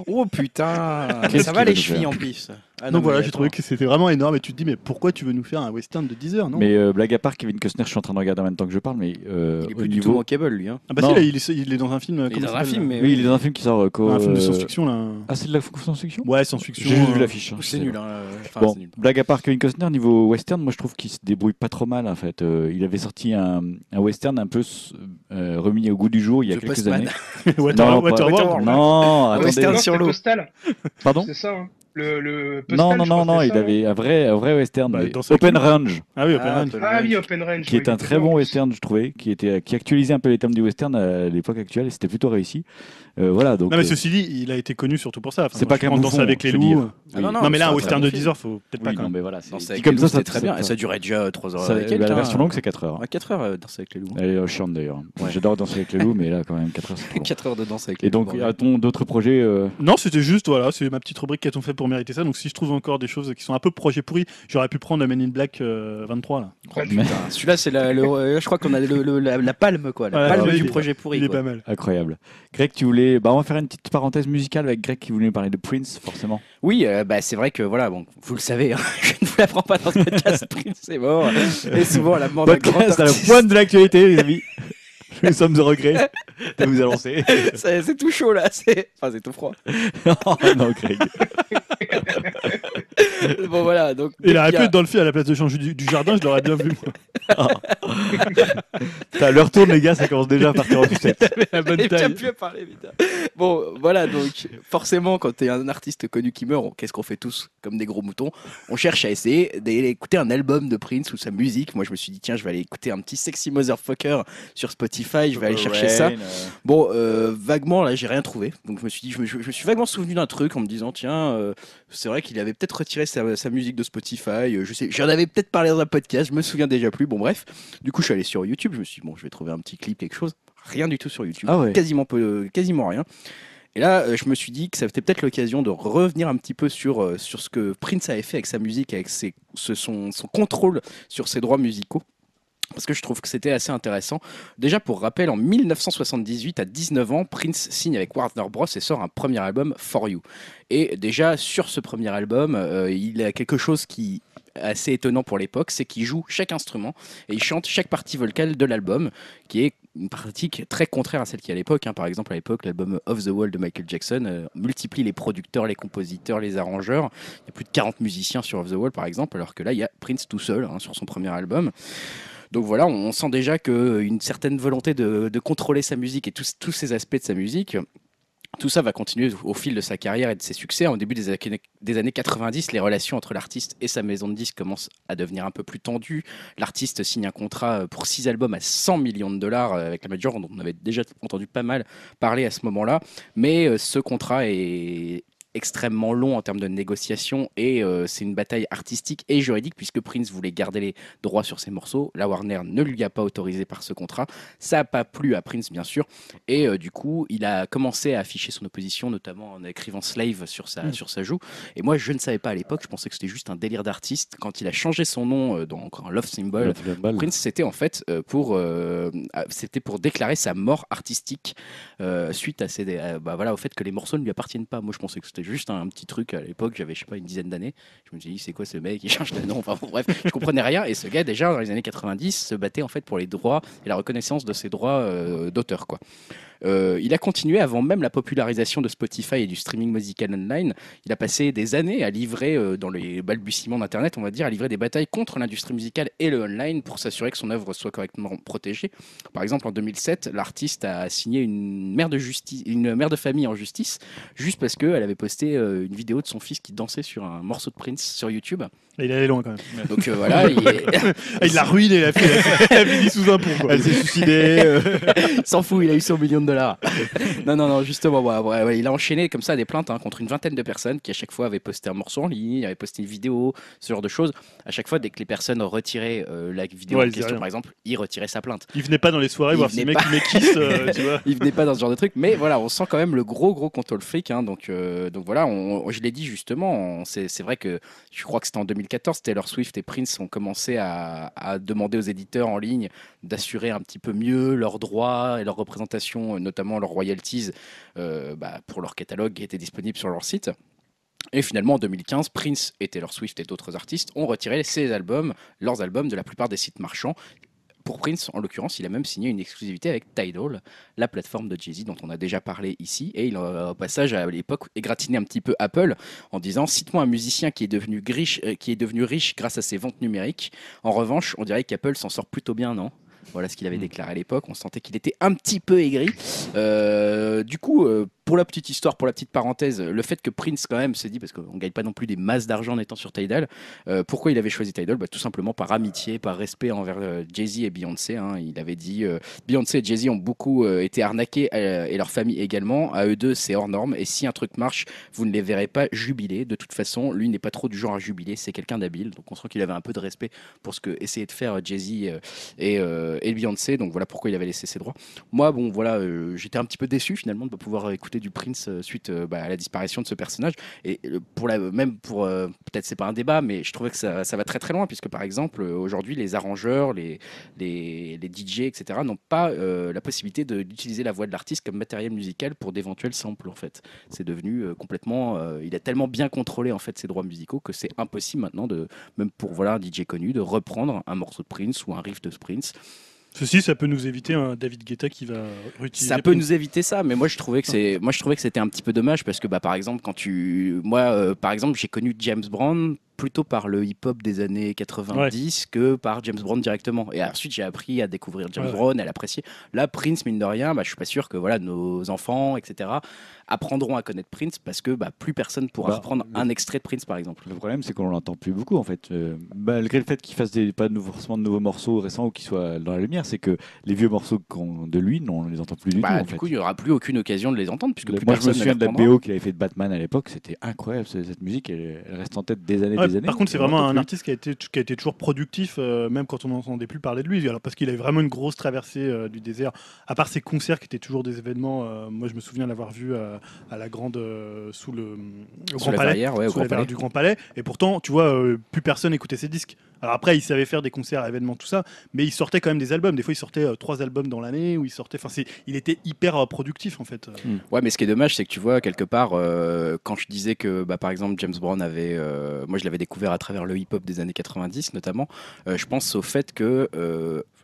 Oh putain Qu'est-ce Ça va les chevilles en plus. Ah non, Donc voilà, j'ai trouvé que c'était vraiment énorme. Et tu te dis, mais pourquoi tu veux nous faire un western de 10 heures, non? Mais euh, blague à part, Kevin Costner, je suis en train de regarder en même temps que je parle, mais euh, Il est au plus du tout niveau. manquable lui. Hein. Ah bah Non. si, là, il, est, il est dans un film. Il est comment dans un s'appelle, film, mais Oui, il est dans un film qui sort euh, co- Un film de euh, science-fiction, là. Ah, c'est de la science-fiction? Ouais, science-fiction. J'ai juste vu euh, l'affiche. hein, c'est nul. Hein. euh, enfin, Bon, c'est nul. blague à part Kevin Costner, niveau western, moi je trouve qu'il se débrouille pas trop mal en fait. Euh, il avait sorti un, un western un peu euh, remis au goût du jour il y a The quelques Postman. années. (laughs) Water- Non, Waterworld. non, Un attendez. western sur l'eau. Postal, Pardon? C'est ça. hein. Le, le Postal, Non, non, non, non, il avait un vrai, un vrai western, Bah, dans Open. Range, Ah oui, Open Ah, Range. Ah oui. Open Range. qui est un très bon western, je trouvais, qui était, qui actualisait un peu les thèmes du western à l'époque actuelle et c'était plutôt réussi. Euh, voilà, donc. Non, mais euh, ceci dit, il a été connu surtout pour ça. Enfin, C'est pas qu'un Danse avec les loups. Ah non, non, Non, mais là, un western de bon 10 heures, faut peut-être pas oui, quand même. mais voilà, c'est comme ça, loups, ça très bien. Et ça durait déjà 3 heures ça- avec quelqu'un. la version longue, c'est 4 heures. À 4 heures danser avec les loups. Elle est chiante d'ailleurs. J'adore danser avec les loups, mais là, quand même, 4 heures, c'est trop (laughs) long. 4 heures de danse avec les Et donc, loups. a-t-on d'autres projets euh, Non, c'était juste, voilà, c'est ma petite rubrique qu'a-t-on fait pour mériter ça? Donc si je trouve encore des choses qui sont un peu projet pourri, j'aurais pu prendre Men in Black euh, 23 là. Oh. Celui-là, c'est la, le- je crois qu'on a la, palme, quoi. La palme du il est- projet pourri. il est pas mal. Incroyable. Greg, tu voulais. Bah, on va faire une petite parenthèse musicale avec Greg qui voulait nous parler de Prince, forcément. Oui, euh, bah, c'est vrai que voilà, bon, vous le savez, hein, (laughs) je ne vous l'apprends pas dans ce podcast, Prince, c'est mort. Et souvent, la demande d'un grand à artiste, pointe de l'actualité, les amis. (laughs) (laughs) Nous sommes au regret de vous annoncer. c'est c'est tout chaud là, c'est enfin, c'est tout froid. (laughs) oh, non, Greg. (laughs) bon voilà, donc Il aurait pu a- être dans le film à la place de changer du, du jardin, je l'aurais bien vu. moi. Putain, L'heure tourne, les gars, ça commence déjà à partir en sucette. La bonne taille. plus à parler, putain. Bon, voilà, donc forcément, quand t'es un artiste connu qui meurt, qu'est-ce qu'on fait tous comme des gros moutons? On cherche à essayer d'écouter un album de Prince ou sa musique. Moi, je me suis dit, tiens, je vais aller écouter un petit Sexy Motherfucker sur Spotify, je vais aller chercher ça. Bon, euh, vaguement, là, j'ai rien trouvé. Donc, je me suis dit, je me, je me suis vaguement souvenu d'un truc en me disant, tiens, euh, c'est vrai qu'il avait peut-être retiré sa, sa musique de Spotify. euh, je sais, j'en avais peut-être parlé dans un podcast, je me souviens déjà plus. Bon, bref. Du coup, je suis allé sur YouTube. Je me suis dit, bon, je vais trouver un petit clip, quelque chose. Rien du tout sur YouTube. Ah ouais. Quasiment, peu, quasiment rien. Et là, je me suis dit que ça c'était peut-être l'occasion de revenir un petit peu sur, sur ce que Prince avait fait avec sa musique, avec ses, ce- son, son contrôle sur ses droits musicaux. Parce que je trouve que c'était assez intéressant. Déjà, pour rappel, en 1978, à 19 ans, Prince signe avec Warner Bros. et sort un premier album, For You. Et déjà, sur ce premier album, euh, il a quelque chose qui assez étonnant pour l'époque, c'est qu'il joue chaque instrument et il chante chaque partie vocale de l'album, qui est une pratique très contraire à celle qui est à l'époque. hein. Par exemple, à l'époque, l'album Off the Wall de Michael Jackson euh, multiplie les producteurs, les compositeurs, les arrangeurs. Il y a plus de 40 musiciens sur Off the Wall, par exemple, alors que là, il y a Prince tout seul hein, sur son premier album. Donc voilà, on sent déjà qu'une certaine volonté de, contrôler sa musique et tous, tous ces aspects de sa musique. Tout ça va continuer au fil de sa carrière et de ses succès. Au début des années, des années 90, les relations entre l'artiste et sa maison de disques commencent à devenir un peu plus tendues. L'artiste signe un contrat pour six albums à 100 millions de dollars euh, avec la Major, dont on avait déjà entendu pas mal parler à ce moment-là. Mais euh, ce contrat est extrêmement long en termes de négociation et euh, c'est une bataille artistique et juridique puisque Prince voulait garder les droits sur ses morceaux. La Warner ne lui a pas autorisé par ce contrat. Ça n'a pas plu à Prince bien sûr et euh, du coup il a commencé à afficher son opposition notamment en écrivant Slave sur sa, Mm. sur sa joue. Et moi je ne savais pas à l'époque, je pensais que c'était juste un délire d'artiste. Quand il a changé son nom euh, dans encore un Love Symbol, Prince, c'était en fait euh, pour, ah, c'était pour déclarer sa mort artistique suite à euh, bah, voilà, au fait que les morceaux ne lui appartiennent pas. Moi, je pensais que c'était juste un, petit truc à l'époque. J'avais, je sais pas, une dizaine d'années. Je me suis dit, c'est quoi ce mec? Il change de nom? Enfin, bref, je comprenais rien. Et ce gars, déjà dans les années 90, se battait en fait pour les droits et la reconnaissance de ses droits euh, d'auteur, quoi. Euh, il a continué avant même la popularisation de Spotify et du streaming musical online. Il a passé des années à livrer, euh, dans les balbutiements d'Internet, on va dire, à livrer des batailles contre l'industrie musicale et le online pour s'assurer que son œuvre soit correctement protégée. Par exemple, en 2007, l'artiste a signé une mère de, une mère de famille en justice juste parce qu'elle avait posté posté euh, une vidéo de son fils qui dansait sur un morceau de Prince sur YouTube. Il allait loin quand même. (laughs) Donc euh, voilà, il, Ah, il l'a ruiné, il a fait il a fini sous un pont. Quoi. Elle s'est suicidée. euh. il (laughs) s'en fout, il a eu 100 millions de dollars. (laughs) non, non, non, justement, ouais, ouais, ouais, il a enchaîné comme ça des plaintes hein, contre une vingtaine de personnes qui à chaque fois avaient posté un morceau en ligne, avaient posté une vidéo, ce genre de choses. À chaque fois, dès que les personnes retiraient euh, la vidéo en question, par exemple, il retirait sa plainte. Il venait pas dans les soirées Il voir si mec pas. il kiss, euh, tu vois. il venait pas dans ce genre de truc, mais voilà, on sent quand même le gros gros contrôle fric. hein, donc, euh, donc voilà, on- je l'ai dit justement, c'est vrai que je crois que c'était en 2014, Taylor Swift et Prince ont commencé à, demander aux éditeurs en ligne d'assurer un petit peu mieux leurs droits et leurs représentations, euh, notamment leurs royalties euh, bah, pour leur catalogue qui était disponible sur leur site. Et finalement, en 2015, Prince et Taylor Swift et d'autres artistes ont retiré ces albums, leurs albums de la plupart des sites marchands. Pour Prince, en l'occurrence, il a même signé une exclusivité avec Tidal, la plateforme de Jay-Z dont on a déjà parlé ici. Et il a, au passage, à l'époque, égratigné un petit peu Apple en disant Cite-moi un musicien qui est, devenu riche, euh, qui est devenu riche grâce à ses ventes numériques. En revanche, on dirait qu'Apple s'en sort plutôt bien, non? Voilà ce qu'il avait Mm. déclaré à l'époque. On sentait qu'il était un petit peu aigri. Euh, du coup, euh, pour la petite histoire, pour la petite parenthèse, le fait que Prince quand même s'est dit, parce qu'on ne gagne pas non plus des masses d'argent en étant sur Tidal, euh, pourquoi il avait choisi Tidal? Bah, Tout simplement par amitié, par respect envers euh, Jay-Z et Beyoncé. hein. Il avait dit, euh, Beyoncé et Jay-Z ont beaucoup euh, été arnaqués euh, et leur famille également. À eux deux, c'est hors norme. Et si un truc marche, vous ne les verrez pas jubiler. De toute façon, lui n'est pas trop du genre à jubiler. C'est quelqu'un d'habile. Donc on sent qu'il avait un peu de respect pour ce que essayait de faire Jay-Z euh, et, euh, et Beyoncé. Donc voilà pourquoi il avait laissé ses droits. Moi, bon, voilà, euh, j'étais un petit peu déçu finalement de ne pas pouvoir écouter du Prince euh, suite euh, bah, à la disparition de ce personnage. Et euh, pour la, même pour, peut-être c'est pas un débat, mais je trouvais que ça, ça va très très loin, puisque par exemple, aujourd'hui, les arrangeurs, les, les, les DJ, etc., n'ont pas la possibilité d'utiliser la voix de l'artiste comme matériel musical pour d'éventuels samples, en fait. C'est devenu complètement. il a tellement bien contrôlé en fait ses droits musicaux que c'est impossible maintenant, de, même pour voilà, un DJ connu, de reprendre un morceau de Prince ou un riff de Prince. Ceci, ça peut nous éviter un David Guetta qui va réutiliser. Ça peut nous éviter ça, mais moi je trouvais que c'est, moi je trouvais que c'était un petit peu dommage parce que bah par exemple quand tu, moi euh, par exemple j'ai connu James Brown plutôt par le hip-hop des années 90 que par James Brown directement. Et ensuite j'ai appris à découvrir James Ouais. Brown, à l'apprécier. Là Prince mine de rien, bah je suis pas sûr que voilà nos enfants etc apprendront à connaître Prince parce que bah plus personne pourra Bah, reprendre le- un extrait de Prince par exemple. Le problème, c'est qu'on l'entend plus beaucoup en fait. Euh, malgré le fait qu'il fasse des, pas de nouveaux, forcément de nouveaux morceaux récents ou qu'ils soient dans la lumière, c'est que les vieux morceaux de lui, non, on les entend plus du Bah, tout. du coup il y aura plus aucune occasion de les entendre puisque Le- plus Moi, je me ne souviens de la. BO qu'il avait fait de Batman à l'époque, c'était incroyable ce- cette musique, elle, elle reste en tête des années, Ouais, des années. par contre, c'est vraiment un plus. artiste qui a été, qui a été toujours productif, euh, même quand on n'entendait plus parler de lui. Alors, parce qu'il avait vraiment une grosse traversée euh, du désert. À part ses concerts qui étaient toujours des événements, euh, moi je me souviens l'avoir vu euh, à la grande. euh, sous le, au Sous Grand la Palais. verrière, ouais, sous la Grand Palais. du Grand Palais. Et pourtant, tu vois, euh, plus personne écoutait ses disques. Alors après, il savait faire des concerts, événements, tout ça, mais il sortait quand même des albums. Des fois, il sortait euh, trois albums dans l'année, où il sortait. Enfin, c'est- il était hyper productif en fait. Ouais, mais ce qui est dommage, c'est que tu vois, quelque part, euh, quand je disais que, bah, par exemple, James Brown avait. moi, je l'avais découvert à travers le hip-hop des années 90, notamment. je pense au fait que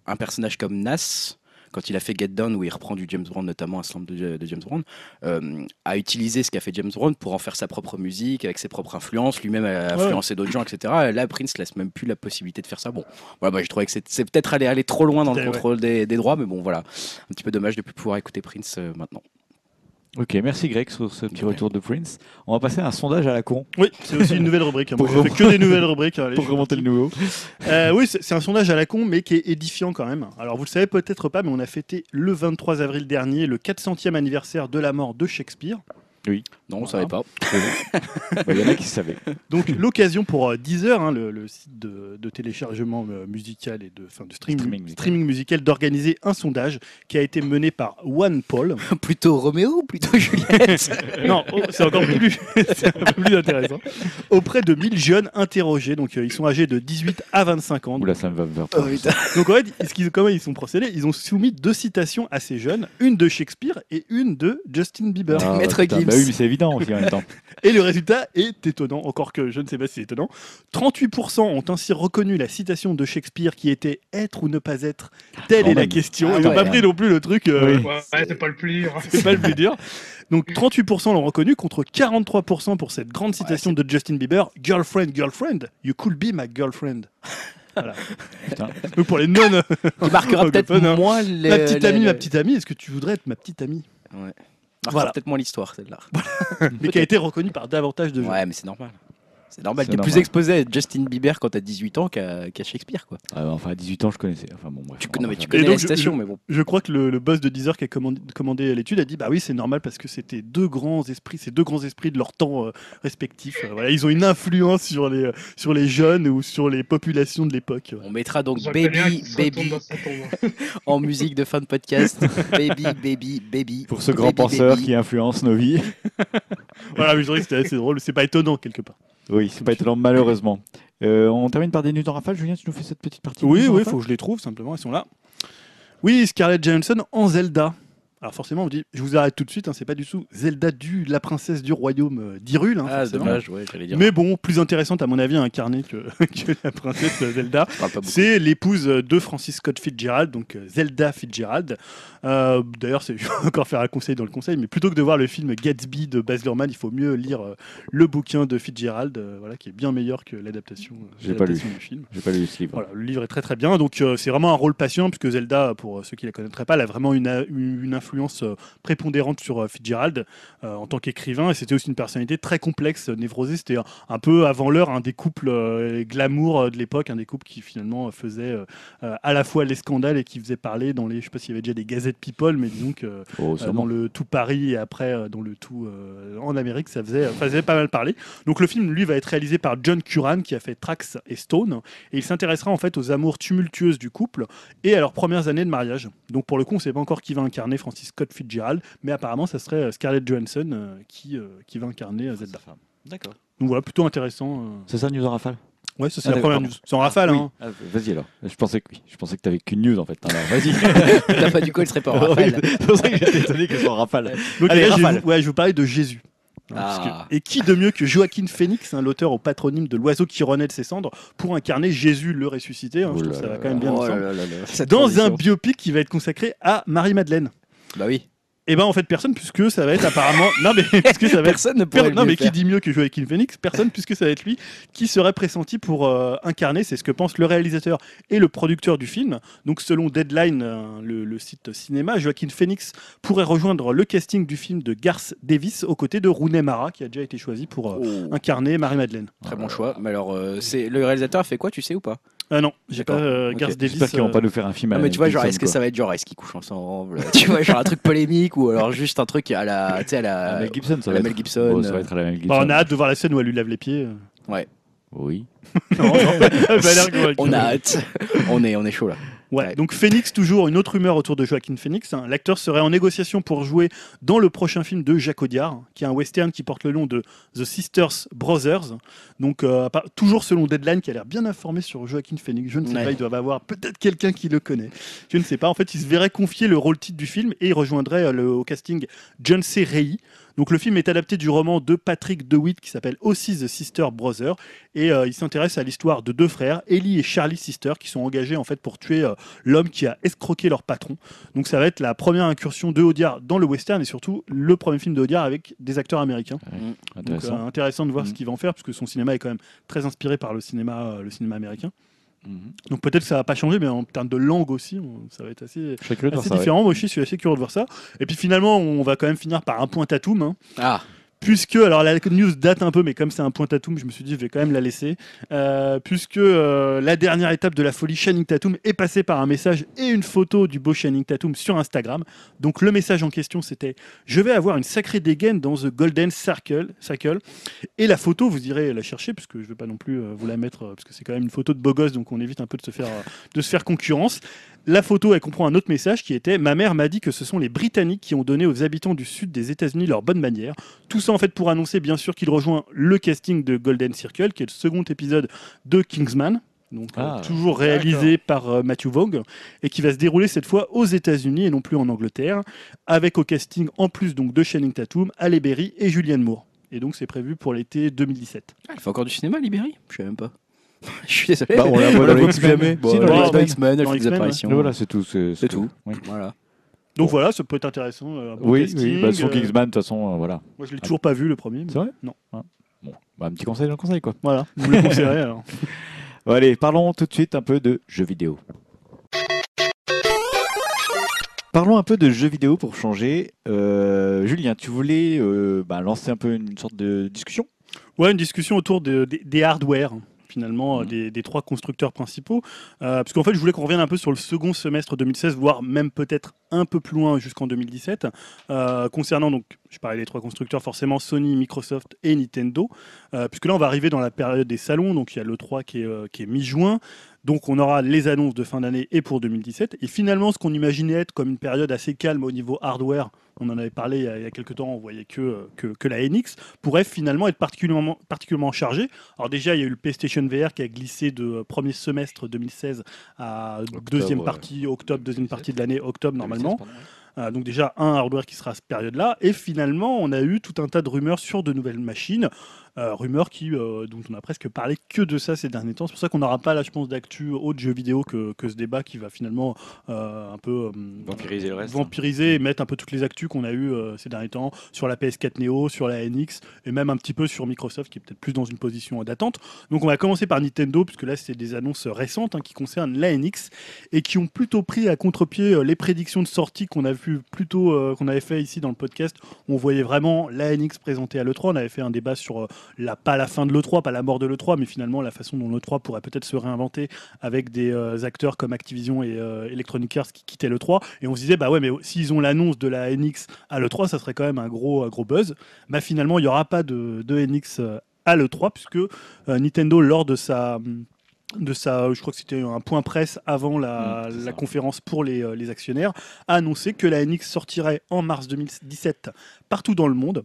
un personnage comme Nas. Quand il a fait Get Down, où il reprend du James Brown, notamment un slam de, de James Brown, euh, a utilisé ce qu'a fait James Brown pour en faire sa propre musique, avec ses propres influences, lui-même a Ouais. influencé d'autres gens, etc. Et là, Prince laisse même plus la possibilité de faire ça. Bon, voilà, bah, j'ai trouvé que c'est peut-être aller, aller trop loin dans le ouais. contrôle des, des droits, mais bon, voilà. Un petit peu dommage de plus pouvoir écouter Prince euh, maintenant. Ok, merci Greg sur ce petit retour de Prince. On va passer à un sondage à la con Oui, c'est aussi une nouvelle rubrique. hein. Moi, je fais que des nouvelles rubriques. Allez, pour remonter parti. le nouveau. Euh, oui, c'est c'est un sondage à la con, mais qui est édifiant quand même. Alors, vous le savez peut-être pas, mais on a fêté le 23 avril dernier le 400e anniversaire de la mort de Shakespeare. Non, on Voilà. savait pas. Bah, (laughs) Il y en a qui savaient. Donc, l'occasion pour euh, Deezer, hein, le, le site de, de téléchargement euh, musical et de, enfin, de stream- Streaming musical. streaming musical, d'organiser un sondage qui a été mené par One Paul. (laughs) plutôt Roméo ou plutôt Juliette (laughs) non, oh, c'est encore plus, c'est un peu plus intéressant. Auprès de 1000 jeunes interrogés, donc euh, ils sont âgés de 18 à 25 ans. Oula, ça me va faire Oh. Donc en fait, ce qu'ils- comment ils sont procédés Ils ont soumis deux citations à ces jeunes, une de Shakespeare et une de Justin Bieber. Ah, Maître putain, Gibbs. Bah oui, mais c'est évident aussi en même temps. (laughs) Et le résultat est étonnant, encore que je ne sais pas si c'est étonnant. 38% ont ainsi reconnu la citation de Shakespeare qui était être ou ne pas être, telle Quand est la question. Ah Ils n'ont ouais, pas pris non plus le truc. euh, Oui. Ouais, c'est pas le plus dur. C'est pas le plus dur. Donc (laughs) 38% l'ont reconnu contre 43% pour cette grande citation de Justin Bieber Girlfriend, girlfriend, you could be my girlfriend. (laughs) Voilà. Donc pour les non Qui marquera peut-être hein. moins les. Ma petite les- amie, les- ma petite amie, est-ce que tu voudrais être ma petite amie? Ouais. Marquera Voilà. peut-être moins l'histoire, celle-là. (laughs) mais qui a été reconnu par davantage de gens. Ouais, mais c'est normal. C'est normal. T'es plus normal. exposé à Justin Bieber quand t'as 18 ans qu'à Shakespeare, quoi. Ah, enfin, à 18 ans, je connaissais. Enfin, bon, bref. Tu, on connais- mais tu donc, la je- citation, je- mais bon. Je crois que le, le boss de Deezer qui a commandé, commandé l'étude a dit bah oui c'est normal parce que c'était deux grands esprits, ces deux grands esprits de leur temps euh, respectif. Euh, voilà, ils ont une influence sur les sur les jeunes ou sur les populations de l'époque. On mettra donc Baby, Baby tombe. (laughs) en musique de fin de podcast. baby, Baby, Baby. Pour ce grand Baby, penseur baby. qui influence nos vies. (laughs) Voilà, mais je dirais que c'était assez drôle. C'est pas étonnant quelque part. Oui, c'est pas étonnant, malheureusement. Euh, on termine par des news en rafale. Julien, tu nous fais cette petite partie Oui, oui, il faut que je les trouve simplement, elles sont là. Oui, Scarlett Johansson en Zelda. Alors forcément, on dit, je vous arrête tout de suite, hein, c'est pas du tout Zelda du la princesse du royaume euh, d'Hyrule. hein, Ah, dommage, ouais, j'allais dire. Mais bon, plus intéressante à mon avis à incarner que, (laughs) que la princesse Zelda. C'est l'épouse de Francis Scott Fitzgerald, donc euh, Zelda Fitzgerald. Euh, D'ailleurs, (laughs) je vais encore faire un conseil dans le conseil, mais plutôt que de voir le film Gatsby de Baz Luhrmann, il faut mieux lire le bouquin de Fitzgerald, euh, voilà, qui est bien meilleur que l'adaptation euh, du film. J'ai pas lu ce livre. Voilà, le livre est très très bien. Donc c'est vraiment un rôle patient puisque Zelda, pour ceux qui la connaîtraient pas, elle a vraiment une, une, une influence euh, prépondérante sur euh, Fitzgerald euh, en tant qu'écrivain. Et c'était aussi une personnalité très complexe, névrosée. C'était un, un peu avant l'heure un des couples glamour de l'époque, un des couples qui finalement faisait à la fois les scandales et qui faisait parler dans les, je sais pas s'il y avait déjà des gazettes People, mais disons que Oh, dans le tout Paris et après dans le tout en Amérique, ça faisait, ça faisait pas mal parler. Donc le film, lui, va être réalisé par John Curran qui a fait Trax et Stone et il s'intéressera en fait aux amours tumultueuses du couple et à leurs premières années de mariage. Donc pour le coup, on sait pas encore qui va incarner Francis Scott Fitzgerald, mais apparemment, ça serait euh, Scarlett Johansson euh, qui, euh, qui va incarner euh, Zelda. D'accord. Donc voilà, plutôt intéressant. euh. C'est ça, news en rafale? Ouais, ça c'est Ah, la première news. C'est en rafale, Oui. hein. Ah, Vas-y alors. Je pensais que oui. Je pensais que t'avais qu'une news en fait. Alors vas-y. (laughs) T'as pas du coup, elle serait pas en (laughs) rafale. c'est pour ça que j'étais étonné qu'elle soit en rafale. Donc Allez, là, je rafale. vous, ouais, je vais vous parler de Jésus. Hein, que- Ah. et qui de mieux que Joaquin Phoenix, hein, l'auteur au patronyme de l'oiseau qui renaît de ses cendres, pour incarner Jésus le ressuscité hein, Je Oh trouve que ça va quand même bien Oh ensemble. là là là là. Cette Dans un biopic qui va être consacré à Marie-Madeleine. Bah oui. Et ben en fait personne puisque ça va être apparemment non mais (laughs) puisque ça va être Personne ne Per- pourrait non mais qui faire. dit mieux que Joaquin Phoenix Personne puisque ça va être lui qui serait pressenti pour euh, incarner, c'est ce que pense le réalisateur et le producteur du film. Donc selon Deadline, euh, le, le site cinéma, Joaquin Phoenix pourrait rejoindre le casting du film de Garth Davis aux côtés de Rooney Mara qui a déjà été choisi pour euh, Oh, incarner Marie-Madeleine. Très bon choix. Mais alors, euh, c'est le réalisateur a fait quoi, tu sais ou pas? Ah non, j'ai pas euh. Garth Davis. J'espère qu'ils vont euh, pas nous faire un film. Non, à mais tu vois, genre, est-ce que ça va être genre, est-ce qu'ils couchent ensemble Tu vois, genre un truc polémique ou alors juste un truc à la, tu sais, à la, À Mel Gibson, ça à va la Mel être. Gibson. Bon, ça va euh, être à la Mel Gibson. bah, on a hâte de voir la scène où elle lui lave les pieds. Oui. (laughs) Non, non. (laughs) On a hâte. on est, on est chaud là. Ouais, Ouais. donc Phoenix, toujours une autre rumeur autour de Joaquin Phoenix. hein. L'acteur serait en négociation pour jouer dans le prochain film de Jacques Audiard, qui est un western qui porte le nom de The Sisters Brothers. Donc, euh, toujours selon Deadline, qui a l'air bien informé sur Joaquin Phoenix. Je ne sais Ouais. pas, il doit avoir peut-être quelqu'un qui le connaît. Je ne sais pas. En fait, il se verrait confier le rôle titre du film et il rejoindrait euh, le, au casting John C. Reilly. Donc, le film est adapté du roman de Patrick DeWitt qui s'appelle aussi The Sister Brothers et euh, il s'intéresse à l'histoire de deux frères, Ellie et Charlie Sister, qui sont engagés en fait pour tuer euh, l'homme qui a escroqué leur patron. Donc ça va être la première incursion de Audiard dans le western et surtout le premier film de Audiard avec des acteurs américains. Donc Intéressant. euh, intéressant de voir Mhm. ce qu'il va en faire puisque son cinéma est quand même très inspiré par le cinéma, le cinéma américain. Mhm. Donc peut-être que ça va pas changer, mais en termes de langue aussi, on- ça va être assez, ça. ouais. différent. Moi aussi, je suis assez curieux de voir ça. Et puis finalement, on va quand même finir par un point tatum. hein. Ah, Puisque, alors la news date un peu, mais comme c'est un point Tatum, je me suis dit, je vais quand même la laisser. Euh, puisque euh, la dernière étape de la folie Channing Tatum est passée par un message et une photo du beau Channing Tatum sur Instagram. Donc le message en question, c'était Je vais avoir une sacrée dégaine dans The Golden Circle. Circle. Et la photo, vous irez la chercher, puisque je ne vais pas non plus euh, vous la mettre, parce que c'est quand même une photo de beau gosse, donc on évite un peu de se faire, de se faire concurrence. La photo, elle comprend un autre message qui était Ma mère m'a dit que ce sont les Britanniques qui ont donné aux habitants du sud des États-Unis leur bonne manière. Tout ça en fait pour annoncer bien sûr qu'il rejoint le casting de Golden Circle, qui est le second épisode de Kingsman. Donc, euh, Ah, toujours réalisé par euh, Matthew Vaughn et qui va se dérouler cette fois aux États-Unis et non plus en Angleterre, avec au casting en plus donc de Channing Tatum, Halle Berry et Julianne Moore. Et donc c'est prévu pour l'été 2017. Ah, elle fait encore du cinéma, Libéry Je sais même pas. (laughs) Je suis désolé. Bah, on la voit dans X-Men. Bon, Si, dans X-Men. X-Men, elle Dans fait des X-Men, apparitions. Voilà, c'est tout. C'est tout. Oui, Voilà. Donc Bon. voilà, ça peut être intéressant. euh, un bon oui, bah, sur euh, Kingsman, de toute façon, euh, voilà. Moi je l'ai toujours pas vu le premier. C'est vrai Non. Bon, bah, un petit conseil dans le conseil, quoi. Voilà, vous le conseillerez (laughs) alors. Bon, allez, parlons tout de suite un peu de jeux vidéo. Parlons un peu de jeux vidéo pour changer. Euh, Julien, tu voulais euh, bah, lancer un peu une sorte de discussion? Ouais, une discussion autour de- des- des hardware finalement, euh, Mhm. des, des trois constructeurs principaux. Euh, parce qu'en fait, je voulais qu'on revienne un peu sur le second semestre 2016, voire même peut-être un peu plus loin jusqu'en 2017. Euh, concernant, donc, je parlais des trois constructeurs, forcément Sony, Microsoft et Nintendo. Euh, puisque là, on va arriver dans la période des salons. Donc, il y a l'E3 qui est, qui est mi-juin. Donc, on aura les annonces de fin d'année et pour 2017. Et finalement, ce qu'on imaginait être comme une période assez calme au niveau hardware, on en avait parlé il y a, il y a quelques temps, on voyait que, euh, que, que la NX pourrait finalement être particulièrement, particulièrement chargée. Alors déjà, il y a eu le PlayStation VR qui a glissé de euh, premier semestre 2016 à deuxième partie, octobre, deuxième 2017. partie de l'année, octobre normalement. 2016, pardon. Euh, donc déjà un hardware qui sera à cette période-là. Et finalement, on a eu tout un tas de rumeurs sur de nouvelles machines. Euh, rumeurs qui, euh, dont on a presque parlé que de ça ces derniers temps. C'est pour ça qu'on n'aura pas là, je pense, d'actu autre jeu vidéo que, que ce débat qui va finalement euh, un peu euh, Vampiriser le reste. vampiriser et mettre un peu toutes les actus qu'on a eues ces derniers temps sur la PS4 Neo, sur la NX et même un petit peu sur Microsoft qui est peut-être plus dans une position d'attente. Donc on va commencer par Nintendo puisque là c'est des annonces récentes hein, qui concernent la NX et qui ont plutôt pris à contre-pied les prédictions de sortie qu'on a vu plutôt qu'on avait fait ici dans le podcast. On voyait vraiment la NX présentée à l'E3. On avait fait un débat sur la, pas la fin de l'E3, pas la mort de l'E3, mais finalement la façon dont l'E3 pourrait peut-être se réinventer avec des euh, acteurs comme Activision et euh, Electronic Arts qui quittaient l'E3. Et on se disait, bah ouais, mais s'ils ont l'annonce de la NX à l'E3, ça serait quand même un gros, un gros buzz. Bah finalement, il n'y aura pas de, de NX euh, à l'E3, puisque Nintendo, lors de sa. De sa, je crois que c'était un point presse avant la, Mm, la conférence pour les, euh, les actionnaires, a annoncé que la NX sortirait en mars 2017 partout dans le monde.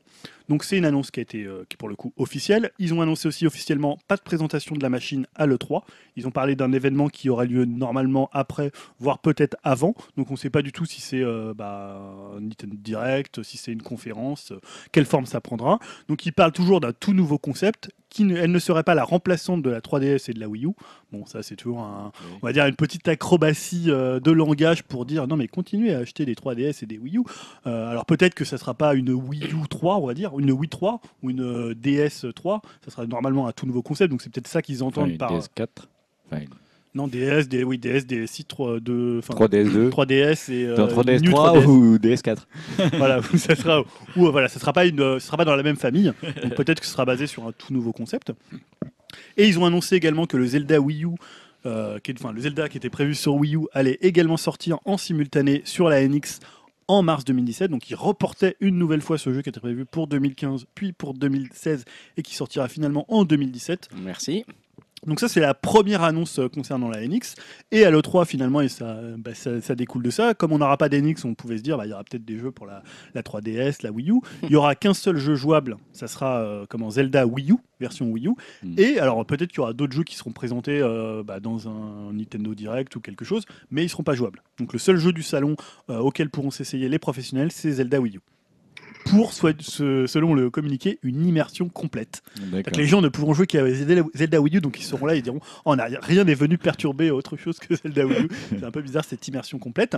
Donc c'est une annonce qui a été, euh, pour le coup officielle. Ils ont annoncé aussi officiellement pas de présentation de la machine à l'E3. Ils ont parlé d'un événement qui aura lieu normalement après, voire peut-être avant. Donc on ne sait pas du tout si c'est euh, bah, un Nintendo Direct, si c'est une conférence, euh, quelle forme ça prendra. Donc ils parlent toujours d'un tout nouveau concept qui elle ne serait pas la remplaçante de la 3DS et de la Wii U. Bon, ça c'est toujours un, Oui. on va dire une petite acrobatie euh, de langage pour dire non mais continuez à acheter des 3DS et des Wii U. Euh, alors peut-être que ça sera pas une Wii U 3, on va dire, une Wii 3 ou une euh, DS 3. Ça sera normalement un tout nouveau concept. Donc c'est peut-être ça qu'ils Enfin, entendent une par DS4. Enfin, une non DS, des oui DS, DSi 3 de enfin, 3DS2. 3DS (clears throat) et euh, Dans 3DS3 New 3DS. ou DS4 (laughs) (laughs) voilà, ça sera ou euh, voilà, ça sera pas une, euh, ça sera pas dans la même famille. Donc peut-être que ce sera basé sur un tout nouveau concept. Et ils ont annoncé également que le Zelda Wii U, euh, qui enfin le Zelda qui était prévu sur Wii U, allait également sortir en simultané sur la NX en mars 2017. Donc ils reportaient une nouvelle fois ce jeu qui était prévu pour 2015 puis pour 2016 et qui sortira finalement en 2017. Merci. Donc ça c'est la première annonce euh, concernant la NX et à l'E3 finalement et ça, bah, ça, ça découle de ça. Comme on n'aura pas d'NX, on pouvait se dire bah, il y aura peut-être des jeux pour la, la 3DS, la Wii U. (laughs) Il y aura qu'un seul jeu jouable, ça sera euh, comment Zelda Wii U version Wii U. Mm. Et alors peut-être qu'il y aura d'autres jeux qui seront présentés euh, bah, dans un Nintendo Direct ou quelque chose, mais ils seront pas jouables. Donc le seul jeu du salon euh, auquel pourront s'essayer les professionnels, c'est Zelda Wii U. Pour, soit, ce- selon le communiqué, une immersion complète. Les gens ne pourront jouer qu'à Zelda, Zelda Wii U, donc ils seront là et diront oh, a, rien n'est venu perturber autre chose que Zelda Wii U. (laughs) C'est un peu bizarre cette immersion complète.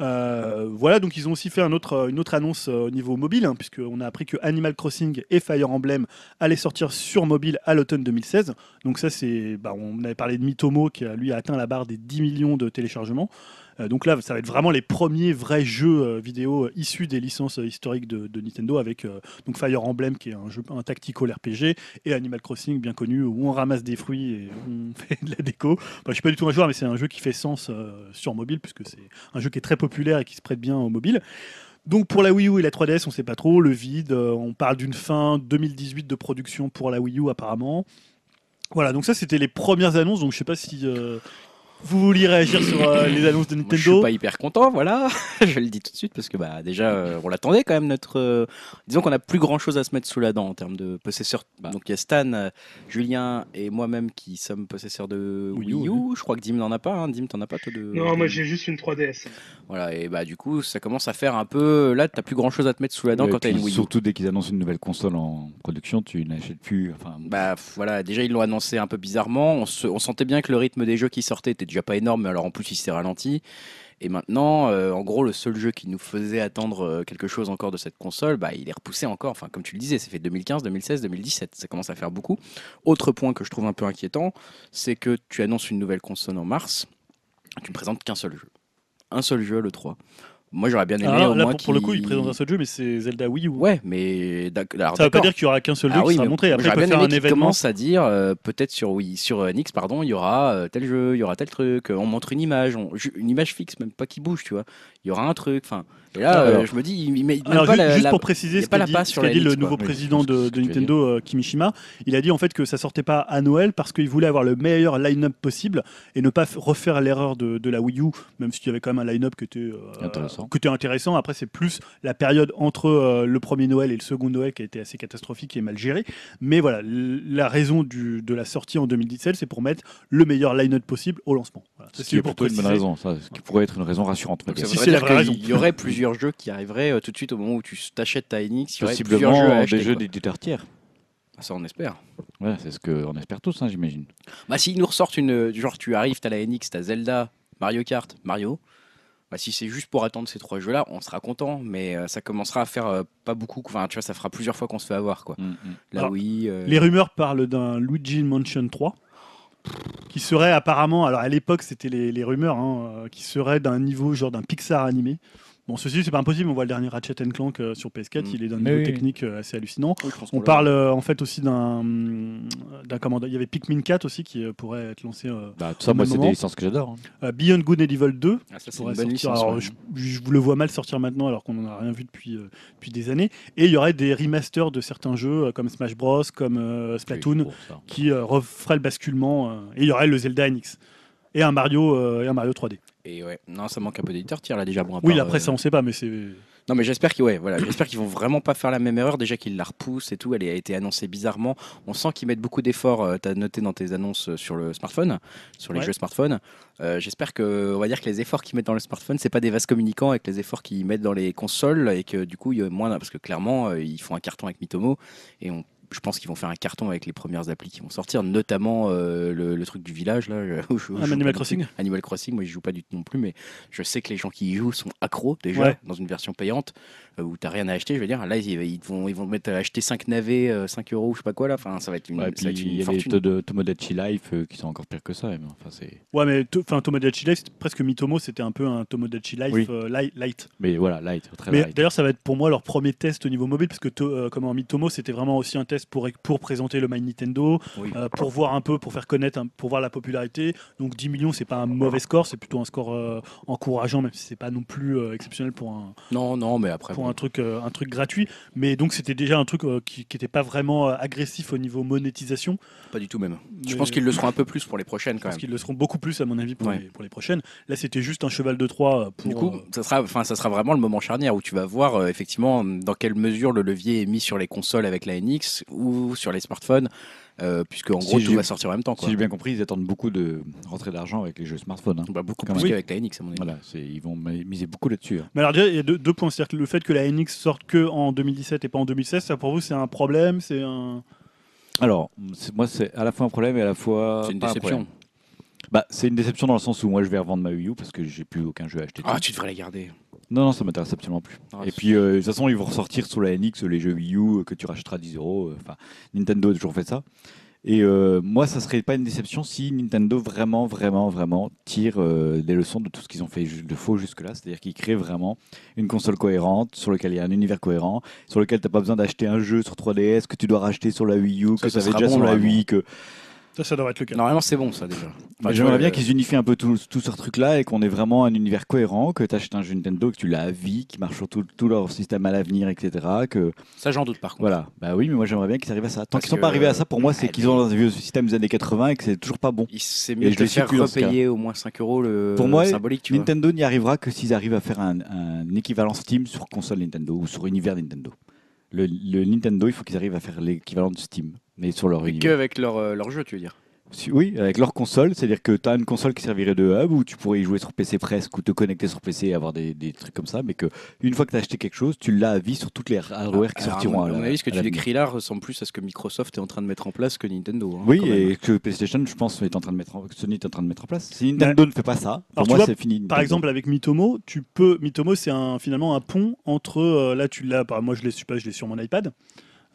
Euh, voilà, donc ils ont aussi fait un autre, une autre annonce euh, au niveau mobile, hein, puisqu'on a appris que Animal Crossing et Fire Emblem allaient sortir sur mobile à l'automne 2016. Donc ça, c'est, bah, on avait parlé de Mitomo qui lui a atteint la barre des 10 millions de téléchargements. Euh, donc là, ça va être vraiment les premiers vrais jeux euh, vidéo euh, issus des licences historiques de, Nintendo, avec donc Fire Emblem qui est un jeu un tactical RPG et Animal Crossing bien connu où on ramasse des fruits et (laughs) on fait de la déco. Enfin, je suis pas du tout un joueur, mais c'est un jeu qui fait sens sur mobile puisque c'est un jeu qui est très populaire et qui se prête bien au mobile. Donc pour la Wii U et la 3DS, on sait pas trop, le vide, on parle d'une fin 2018 de production pour la Wii U apparemment. Voilà, donc ça c'était les premières annonces, donc je sais pas si vous vouliez réagir sur euh, les annonces de Moi, je suis Nintendo. pas hyper content, voilà. (laughs) je le dis tout de suite parce que bah déjà euh, on l'attendait quand même notre. euh, disons qu'on a plus grand chose à se mettre sous la dent en termes de possesseurs. Bah. Donc il y a Stan, euh, Julien et moi-même qui sommes possesseurs de Wii Wii U, U. Je crois que Dim n'en a pas. Hein. Dim t'en as pas toi de. Non, moi de- j'ai juste une 3DS. Voilà et bah du coup ça commence à faire un peu. Là t'as plus grand chose à te mettre sous la dent Et quand t'as une Wii U. Surtout dès qu'ils annoncent une nouvelle console en production, tu n'achètes plus. Enfin, Bah f- voilà, déjà ils l'ont annoncé un peu bizarrement. On, se- on sentait bien que le rythme des jeux qui sortaient était déjà pas énorme, mais alors en plus il s'est ralenti. Et maintenant, euh, en gros, le seul jeu qui nous faisait attendre euh, quelque chose encore de cette console, bah, il est repoussé encore. Enfin, comme tu le disais, c'est fait 2015, 2016, 2017. Ça commence à faire beaucoup. Autre point que je trouve un peu inquiétant, c'est que tu annonces une nouvelle console en mars, tu ne présentes qu'un seul jeu. Un seul jeu, le 3. Moi, j'aurais bien aimé Alors au là, moins pour, pour le coup, il présente un seul jeu, mais c'est Zelda Wii U. Ouais, mais alors, Ça veut pas dire qu'il y aura qu'un seul jeu Ah qui oui, sera montré. Après, il j'aurais bien faire aimé un événement. commence à dire euh, peut-être sur Wii, sur euh, NX pardon, il y aura euh, tel jeu, il y aura tel truc, on montre une image, on- une image fixe, même pas qui bouge, tu vois. Il y aura un truc. Enfin, et là, Alors- euh, je me dis, il, il Alors, pas ju- la- juste pour préciser ce qu'a dit, sur la dit le nouveau quoi. Président de, de Nintendo, euh, Kimishima, il a dit en fait que ça sortait pas à Noël parce qu'il voulait avoir le meilleur line-up possible et ne pas refaire l'erreur de, de la Wii U, même s'il y avait quand même un line-up qui était, euh, Intéressant. qui était intéressant. Après, c'est plus la période entre euh, le premier Noël et le second Noël qui a été assez catastrophique et mal gérée. Mais voilà, la raison du- de la sortie en 2017, c'est pour mettre le meilleur line-up possible au lancement. Voilà. Ce qui est pour plutôt une bonne raison, ça, ce qui pourrait être une raison rassurante. Donc, ça. Si voudrait c'est la dire vraie raison. qu'il y aurait plusieurs jeux qui arriveraient euh, tout de suite au moment où tu t'achètes ta NX. Il y aurait plusieurs jeux à acheter. des jeux d'éditeurs tiers. Ah, Ça, on espère. Ouais, c'est ce qu'on espère tous, hein, j'imagine. Bah, s'ils nous ressortent une. Genre, tu arrives, t'as la NX, t'as Zelda, Mario Kart, Mario. Bah, si c'est juste pour attendre ces trois jeux-là, on sera content, mais euh, ça commencera à faire euh, pas beaucoup. Enfin, tu vois, ça fera plusieurs fois qu'on se fait avoir, quoi. La Alors, Wii. euh, Les rumeurs parlent d'un Luigi Mansion 3 qui serait apparemment, alors à l'époque c'était les, rumeurs, hein, euh, qui serait d'un niveau genre d'un Pixar animé. Bon, ceci c'est pas impossible, on voit le dernier Ratchet Clank euh, sur PS4, Mm. il est d'un niveau oui. technique euh, assez hallucinant. oui, On parle euh, en fait aussi d'un d'un commande. Il y avait Pikmin 4 aussi qui euh, pourrait être lancé. euh, Bah, tout ça, moi, c'est des licences que j'adore. hein. euh, Beyond Good and Evil 2 Ah, ça, pourrait sortir. licence. Alors, ouais. je, je vous le vois mal sortir maintenant alors qu'on n'en a rien vu depuis, euh, depuis des années. Et il y aurait des remasters de certains jeux euh, comme Smash Bros, comme euh, Splatoon, qui euh, referait le basculement. euh, et il y aurait le Zelda NX. Et un Mario, euh, et un Mario 3D. Et ouais, non, ça manque un peu d'éditeur tiers là déjà. Bon, à Oui, part, après euh, ça on sait pas, mais c'est. Non, mais j'espère qu'ils ouais, voilà, j'espère qu'ils vont vraiment pas faire la même erreur. Déjà qu'ils la repoussent et tout, elle a été annoncée bizarrement. On sent qu'ils mettent beaucoup d'efforts. tu as noté dans tes annonces euh, sur le smartphone, sur les Ouais. jeux smartphone. Euh, j'espère que, on va dire que les efforts qu'ils mettent dans le smartphone, c'est pas des vases communicants avec les efforts qu'ils mettent dans les consoles et que du coup, il y a moins, parce que clairement, euh, ils font un carton avec Mitomo et on je pense qu'ils vont faire un carton avec les premières applis qui vont sortir, notamment euh, le, le truc du village là. je- (laughs) où je- où je Ah, Animal Crossing plus. Animal Crossing, moi je joue pas du tout non plus, mais je sais que les gens qui y jouent sont accros déjà Ouais. dans une version payante euh, où t'as rien à acheter. Je veux dire, là ils, ils vont ils vont mettre à acheter 5 navets, euh, 5 euros, je sais pas quoi là. Enfin, ça va être une, Ouais, ça puis va être une il y a les de Tomodachi Life euh, qui sont encore pires que ça. mais enfin, c'est- Ouais, mais to- enfin Tomodachi Life, presque Mitomo, c'était un peu un Tomodachi Life Oui. euh, li- light. mais voilà, light, très Mais light. d'ailleurs, ça va être pour moi leur premier test au niveau mobile, parce que to- euh, comment Mitomo, c'était vraiment aussi un test pour, pour présenter le My Nintendo, Oui. euh, pour voir un peu, pour faire connaître, pour voir la popularité. Donc 10 millions, c'est pas un mauvais score, c'est plutôt un score euh, encourageant, même si c'est pas non plus euh, exceptionnel pour un, Non, non, mais après. pour bon. un truc, un truc gratuit. Mais donc c'était déjà un truc qui n'était pas vraiment agressif au niveau monétisation. Pas du tout même. Je pense qu'ils le seront un peu plus pour les prochaines Je quand pense même. qu'ils le seront beaucoup plus, à mon avis, pour, Ouais. les, pour les prochaines. Là, c'était juste un cheval de Troie pour. Du coup, ça sera, enfin, ça sera vraiment le moment charnière où tu vas voir effectivement dans quelle mesure le levier est mis sur les consoles avec la NX ou sur les smartphones, euh, puisque en Si gros tout va sortir en même temps. Quoi. Si j'ai bien compris, ils attendent beaucoup de rentrée d'argent avec les jeux smartphones. hein. Bah, beaucoup Quand plus qu'avec la NX à mon avis. Voilà, ils vont mi- miser beaucoup là-dessus. hein. Mais alors déjà, il y a deux, deux points. C'est-à-dire que le fait que la NX sorte que en 2017 et pas en 2016, ça pour vous c'est un problème, c'est un. Alors, c'est- moi, c'est à la fois un problème et à la fois. C'est une un déception. Bah, c'est une déception dans le sens où moi, je vais revendre ma Wii U parce que j'ai plus aucun jeu à acheter. Ah, tu devrais la garder. Non, non, ça m'intéresse absolument plus. Ah, et puis, euh, de toute façon, ils vont ressortir sur la NX les jeux Wii U euh, que tu rachèteras 10 euros. euh, Enfin, Nintendo a toujours fait ça. Et euh, moi, ça serait pas une déception si Nintendo vraiment, vraiment, vraiment tire euh, des leçons de tout ce qu'ils ont fait de faux jusque-là. C'est-à-dire qu'ils créent vraiment une console cohérente sur laquelle il y a un univers cohérent, sur lequel tu n'as pas besoin d'acheter un jeu sur 3DS que tu dois racheter sur la Wii U, Ça, que ça sera déjà bon, sur la. Wii. Que... Ça, ça devrait être le cas. Normalement, c'est bon ça déjà. Enfin, tu J'aimerais bien euh, qu'ils unifient un peu tout, tout ce truc-là et qu'on ait vraiment un univers cohérent, que tu achètes un jeu Nintendo, que tu l'as à vie, qui marche sur tout, tout leur système à l'avenir, etc. Que, Ça, j'en doute par contre. voilà, bah oui, mais moi j'aimerais bien qu'ils arrivent à ça. Tant qu'ils sont que- pas arrivés à ça, pour moi, c'est Ah, qu'ils ont un vieux système des années 80 et que c'est toujours pas bon. Il- C'est Et mieux de je faire repayer au moins 5 euros le Pour moi, symbolique. Tu. Nintendo n'y arrivera que s'ils arrivent à faire un, un équivalent Steam sur console Nintendo ou sur univers Nintendo. Le, le Nintendo, il faut qu'ils arrivent à faire l'équivalent de Steam, mais sur leur univers. que avec leur, euh, leur jeu, tu veux dire. Oui, avec leur console, c'est-à-dire que tu as une console qui servirait de hub où tu pourrais y jouer sur PC presque ou te connecter sur PC et avoir des, des trucs comme ça, mais que une fois que tu as acheté quelque chose, tu l'as à vie sur toutes les hardware qui Alors, sortiront. À à mon avis, ce que tu décris là ressemble plus à ce que Microsoft est en train de mettre en place que Nintendo. hein, Oui, et que PlayStation, je pense, est en train de mettre en, Sony est en train de mettre en place. Si Nintendo ne fait pas ça, pour Alors, moi, c'est fini. Par Nintendo. exemple, avec Mitomo, tu peux. Mitomo, c'est un, finalement un pont entre. euh, là, tu l'as. par- Moi, je l'ai, pas, je l'ai sur mon iPad.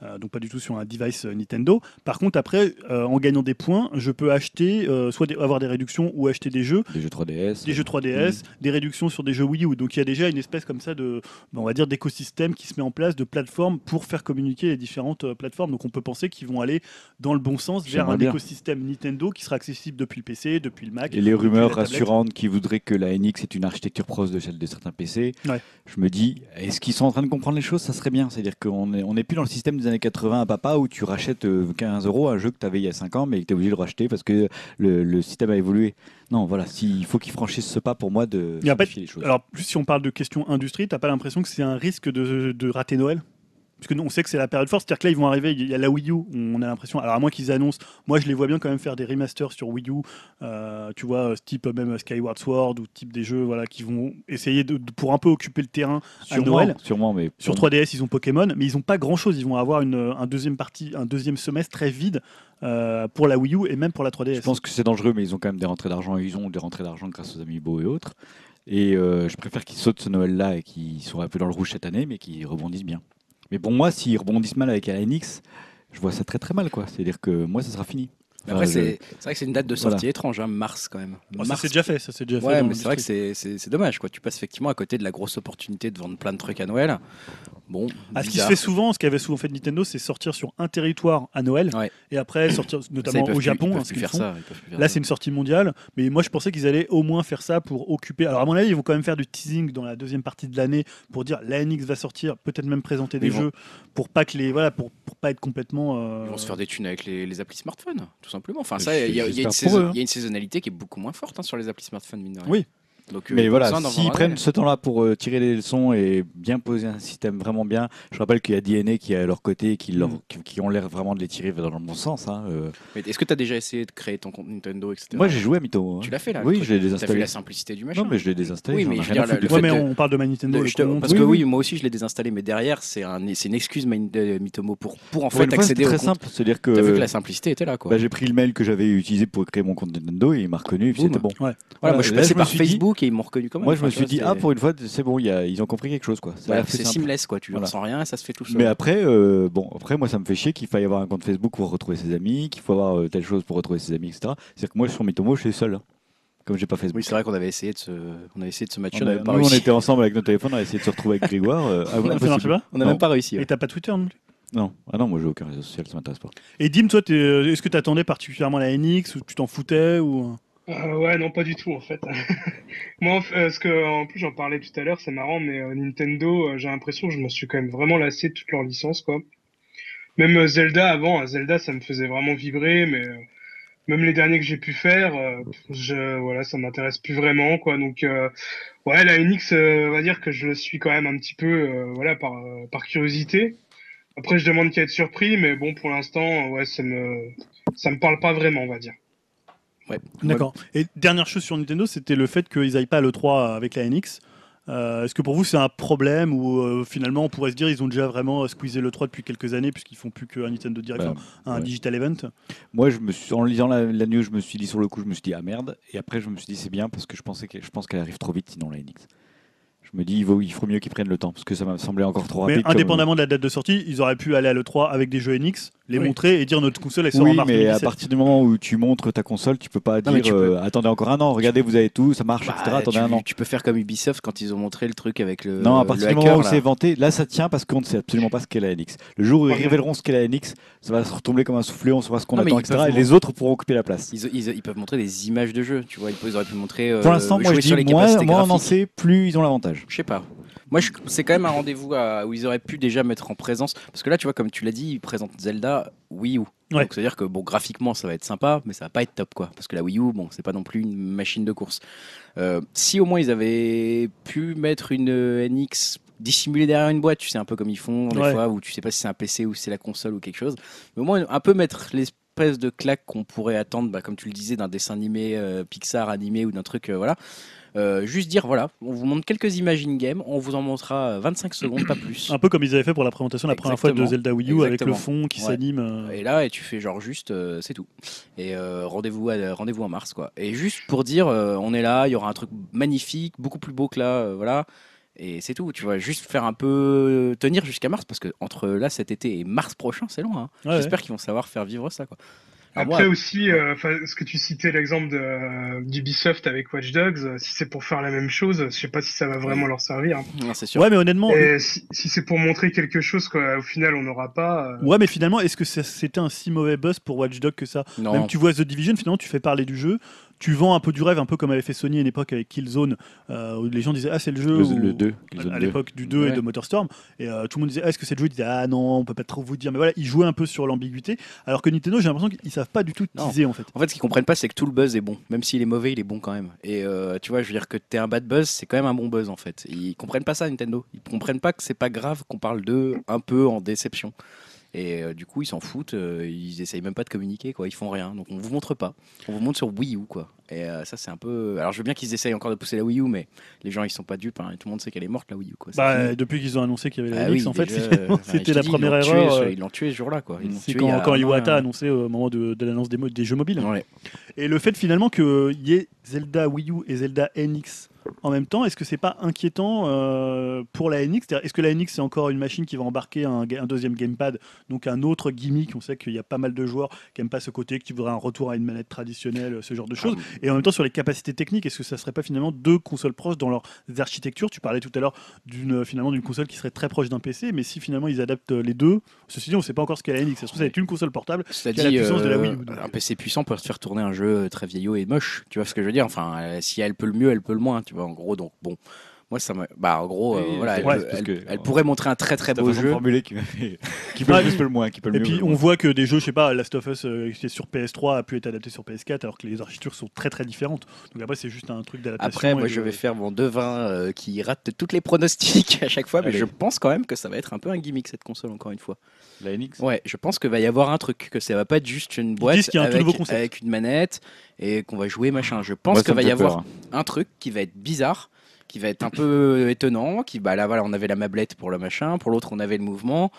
Euh, donc pas du tout sur un device euh, Nintendo. Par contre, après, euh, en gagnant des points, je peux acheter, euh, soit des- avoir des réductions ou acheter des jeux, Des jeux 3DS. des jeux 3DS, des réductions sur des jeux Wii U. Donc il y a déjà une espèce comme ça de, on va dire, d'écosystème qui se met en place, de plateformes pour faire communiquer les différentes plateformes. Donc on peut penser qu'ils vont aller dans le bon sens vers un bien. écosystème Nintendo qui sera accessible depuis le PC, depuis le Mac. Et les rumeurs rassurantes qui voudraient que la NX est une architecture proche de celle de certains PC, Ouais. je me dis, est-ce qu'ils sont en train de comprendre les choses? Ça serait bien. C'est-à-dire qu'on n'est on est plus dans le système des années 80 à papa où tu rachètes euh, 15 euros un jeu que tu avais il y a 5 ans mais que tu es obligé de le racheter parce que le, le système a évolué. Non, voilà, si- il faut qu'ils franchissent ce pas pour moi de simplifier les choses. Alors, plus si on parle de questions industrie, t'as pas l'impression que c'est un risque de, de rater Noël? Parce que nous, on sait que c'est la période forte, c'est-à-dire que là, ils vont arriver, il y a la Wii U, on a l'impression, alors à moins qu'ils annoncent, moi je les vois bien quand même faire des remasters sur Wii U, euh, tu vois, ce type même Skyward Sword ou type des jeux voilà, qui vont essayer de, de- pour un peu occuper le terrain sûrement, Noël. sûrement, mais Sur pour- 3DS, ils ont Pokémon, mais ils ont pas grand-chose, ils vont avoir une, un, deuxième partie, un deuxième semestre très vide euh, pour la Wii U et même pour la 3DS. Je pense que c'est dangereux, mais ils ont quand même des rentrées d'argent. Ils ont des rentrées d'argent grâce aux Amiibo et autres. Et euh, je préfère qu'ils sautent ce Noël-là et qu'ils soient un peu dans le rouge cette année, mais qu'ils rebondissent bien. Mais pour moi, s'ils rebondissent mal avec la NX, je vois ça très très mal. quoi. C'est-à-dire que moi, ça sera fini. Mais Après, Enfin, c'est vrai que c'est une date de sortie Voilà. étrange, hein, mars quand même. Oh, ça Mars. c'est déjà fait, ça c'est déjà fait. Ouais, dans mais c'est vrai que c'est- dommage, quoi. Tu passes effectivement à côté de la grosse opportunité de vendre plein de trucs à Noël. Bon, Ah, ce qui se fait souvent, ce qu'avait souvent fait Nintendo, c'est sortir sur un territoire à Noël Ouais. et après sortir Ça, notamment au plus- Japon. ils hein, peuvent ce plus qu'ils faire font. ça. ils peuvent plus faire Là, ça. c'est une sortie mondiale, mais moi je pensais qu'ils allaient au moins faire ça pour occuper. Alors, à mon avis, ils vont quand même faire du teasing dans la deuxième partie de l'année pour dire la NX va sortir, peut-être même présenter des Ils vont- jeux pour pas que les voilà pour, pour pas être complètement. euh, Ils vont se faire des thunes avec les, les applis smartphones, tout simplement. Enfin, ça, il y, a- y une y a saisonnalité qui est beaucoup moins forte hein, sur les applis smartphones, mine de rien. Oui. Donc, euh, Mais voilà, s'ils prennent ce temps-là pour euh, tirer les leçons et bien poser un système vraiment bien, je rappelle qu'il y a DNA qui est à leur côté et qui, leur- Mm. qui, qui ont l'air vraiment de les tirer dans le bon sens. hein, euh. Est-ce que tu as déjà essayé de créer ton compte Nintendo, etc. Moi, j'ai joué à Mytho. hein. Tu l'as fait là Oui, je l'ai T'as vu désinstallé. la simplicité du machin Non, mais je l'ai désinstallé. Oui, mais ai je dire, le Ouais, mais on parle de ma Nintendo. De- te- parce Oui, que oui. oui, moi aussi je l'ai désinstallé, mais derrière c'est un, c'est une excuse Mitomo pour, pour en fait accéder au très simple. C'est-à-dire que, T'as vu que la simplicité était là quoi. bah, j'ai pris le mail que j'avais utilisé pour créer mon compte Nintendo et il m'a reconnu et puis c'était bon. Ouais. voilà, moi je suis passé par Facebook et ils m'ont reconnu quand même. Moi, je me suis dit, ah, pour une fois, c'est bon, il y a- ils ont compris quelque chose. quoi. Voilà, c'est seamless quoi, tu Voilà. ressens rien, ça se fait tout seul. Mais après, euh, bon, après, moi, ça me fait chier qu'il faille avoir un compte Facebook pour retrouver ses amis, qu'il faut avoir euh, telle chose pour retrouver ses amis, etc. C'est-à-dire que moi, sur Mitomo, je suis seul. hein. Comme j'ai pas Facebook. Oui, c'est vrai qu'on avait essayé de se, on a essayé de se matcher, On on a- n'avait pas nous, on était ensemble avec notre téléphone, on a essayé de se retrouver avec Grégoire. euh, ah, (laughs) On n'a même pas réussi. ouais. Et t'as pas Twitter non plus? Non, ah non, moi, j'ai aucun réseau social, ça m'intéresse pas. Et Dim, toi, euh, est-ce que t'attendais particulièrement la NX ou tu t'en foutais ou Euh, ouais, non, pas du tout en fait. (laughs) Moi, euh, ce que, en plus, j'en parlais tout à l'heure, c'est marrant, mais euh, Nintendo, euh, j'ai l'impression que je me suis quand même vraiment lassé de toutes leurs licences, quoi. Même euh, Zelda avant, euh, Zelda, ça me faisait vraiment vibrer, mais même les derniers que j'ai pu faire, je, voilà, ça m'intéresse plus vraiment, quoi. Donc, ouais, la euh, on va dire que je le suis quand même un petit peu, voilà, par, par curiosité. Après, je demande qu'à être surpris, mais bon, pour l'instant, ouais, ça me, ça me parle pas vraiment, on va dire. D'accord. Et dernière chose sur Nintendo, c'était le fait qu'ils aillent pas à l'E3 avec la NX. Euh, Est-ce que pour vous c'est un problème ou euh, finalement on pourrait se dire ils ont déjà vraiment squeezé l'E3 depuis quelques années puisqu'ils font plus qu'un Nintendo Direct, Bah, un ouais. digital event? Moi, je me suis, en lisant la, la news, je me suis dit sur le coup, je me suis dit ah merde. Et après, je me suis dit c'est bien parce que je pensais que, je pense qu'elle arrive trop vite sinon la NX. Je me dis il vaut, il faut mieux qu'ils prennent le temps parce que ça m'a semblé encore trop Mais rapide. comme- indépendamment de la date de sortie, ils auraient pu aller à l'E3 avec des jeux NX, les Oui. montrer et dire notre console elle sort en Oui, mars mais à 2017. partir du moment où tu montres ta console, tu peux pas Non, mais dire peux- euh, attendez encore un an, regardez, vous avez tout, ça marche, Bah, etc. Attendez tu, un an. tu peux faire comme Ubisoft quand ils ont montré le truc avec le, Non, à partir du moment où c'est vanté, là ça tient parce qu'on ne sait absolument pas ce qu'est la NX. Le jour où ils révéleront ce qu'est la NX, ça va se retomber comme un soufflé, on saura ce qu'on mais attend, etc. Et les autres pourront occuper la place. Ils, ils- ils peuvent montrer des images de jeu, tu vois. Ils, auraient pu montrer. euh, Pour l'instant, moi je dis moins, moins on en sait, plus ils ont l'avantage. Je sais pas. Moi, c'est quand même un rendez-vous où ils auraient pu déjà mettre en présence. Parce que là, tu vois, comme tu l'as dit, ils présentent Zelda Wii U. Ouais. Donc, c'est-à-dire que, bon, graphiquement, ça va être sympa, mais ça va pas être top, quoi. Parce que la Wii U, bon, c'est pas non plus une machine de course. Euh, si au moins ils avaient pu mettre une euh, NX dissimulée derrière une boîte, tu sais, un peu comme ils font des Ouais. fois, où tu sais pas si c'est un PC ou si c'est la console ou quelque chose. Mais au moins, un peu mettre l'espèce de claque qu'on pourrait attendre, bah, comme tu le disais, d'un dessin animé euh, Pixar animé ou d'un truc, euh, voilà. Euh, juste dire, voilà, on vous montre quelques images in-game, on vous en montrera 25 secondes, pas plus. Un peu comme ils avaient fait pour la présentation la première fois de. Zelda Wii U avec le fond qui s'anime. euh. Et là, et tu fais genre juste, euh, c'est tout. Et euh, rendez-vous à- rendez-vous en mars, quoi. Et juste pour dire, euh, on est là, il y aura un truc magnifique, beaucoup plus beau que là, euh, voilà. Et c'est tout. Tu vois, juste faire un peu tenir jusqu'à mars parce que entre là cet été et mars prochain, c'est loin. hein. Ouais, J'espère qu'ils vont savoir faire vivre ça, quoi. Alors Après moi, aussi, euh, enfin, ce que tu citais l'exemple de, euh, d'Ubisoft avec Watch Dogs, euh, si c'est pour faire la même chose, je sais pas si ça va vraiment leur servir. hein. non, c'est sûr. Ouais, mais honnêtement, Et si, si c'est pour montrer quelque chose qu'au final on n'aura pas. euh, ouais, mais finalement, est-ce que c'était un si mauvais buzz pour Watch Dogs que ça? Non. Même tu vois The Division, finalement, tu fais parler du jeu, tu vends un peu du rêve, un peu comme avait fait Sony à une époque avec Killzone, euh, où les gens disaient ah c'est le jeu. Le, ou- le 2. à l'époque du 2 et de Motorstorm et euh, tout le monde disait ah, est-ce que c'est le jeu ils disaient ah non on peut pas trop vous dire mais voilà ils jouaient un peu sur l'ambiguïté alors que Nintendo j'ai l'impression qu'ils savent pas du tout teaser en fait En fait, ce qu'ils comprennent pas, c'est que tout le buzz est bon. Même s'il est mauvais, il est bon quand même. Et euh, tu vois, je veux dire que t'es un bad buzz, c'est quand même un bon buzz en fait. Ils comprennent pas ça, Nintendo. Ils comprennent pas que c'est pas grave qu'on parle d'eux un peu en déception. Et euh, du coup, ils s'en foutent. euh, ils essayent même pas de communiquer, quoi. Ils font rien. Donc on vous montre pas. On vous montre sur Wii U, quoi. Et euh, ça, c'est un peu. Alors je veux bien qu'ils essayent encore de pousser la Wii U, mais les gens, ils sont pas dupes. hein. Tout le monde sait qu'elle est morte, la Wii U, quoi. C'est bah, fini. depuis qu'ils ont annoncé qu'il y avait la Ah oui, en fait déjà, (laughs) finalement, enfin, je c'était te la dis, première ils l'ont tué erreur ce- euh, Ils l'ont tué ce jour-là, quoi. Ils l'ont c'est tué il y quand, a quand un an, Iwata a euh, annoncé au moment de, de l'annonce des, mo- des jeux mobiles Ouais. et le fait finalement qu'il y ait Zelda Wii U et Zelda NX en même temps, est-ce que c'est pas inquiétant euh, pour la NX Est-ce que la NX c'est encore une machine qui va embarquer un, deuxième gamepad, donc un autre gimmick? On sait qu'il y a pas mal de joueurs qui aiment pas ce côté, qui voudraient un retour à une manette traditionnelle, ce genre de choses. Ah, Et en même temps, sur les capacités techniques, est-ce que ça serait pas finalement deux consoles proches dans leurs architectures? Tu parlais tout à l'heure d'une finalement d'une console qui serait très proche d'un PC, mais si finalement ils adaptent les deux, ceci dit, on sait pas encore ce qu'est la NX. Ça se trouve, ça va être une console portable. Qui a la puissance de la euh, Wii un PC puissant peut faire tourner un jeu très vieillot et moche. Tu vois ce que je veux dire? Enfin, euh, si elle peut le mieux, elle peut le moins. Tu vois, en gros, donc bon. Moi, ça me. Bah, en gros, euh, voilà, elle, peut- elle- que- elle pourrait montrer un très très beau jeu. formuler qui m'a fait. (laughs) Qui peut Ouais. le plus, peut le moins. Qui peut le Et mieux, puis peut le on moins. voit que des jeux, je sais pas, Last of Us euh, qui est sur PS3 a pu être adapté sur PS4 alors que les architectures sont très très différentes. Donc après c'est juste un truc d'adaptation. Après, moi, et je vais faire mon devin euh, qui rate toutes les pronostics (laughs) à chaque fois, mais Allez. je pense quand même que ça va être un peu un gimmick cette console, encore une fois. La NX. Ouais, je pense qu'il va y avoir un truc, que ça va pas être juste une boîte disent qu'il y a un tout avec, nouveau concept. avec une manette et qu'on va jouer machin. Je pense Moi, ça qu'il me va y fait avoir un truc qui va être bizarre, qui va être un peu étonnant, qui bah là on avait la mablette pour le machin, pour l'autre on avait le mouvement.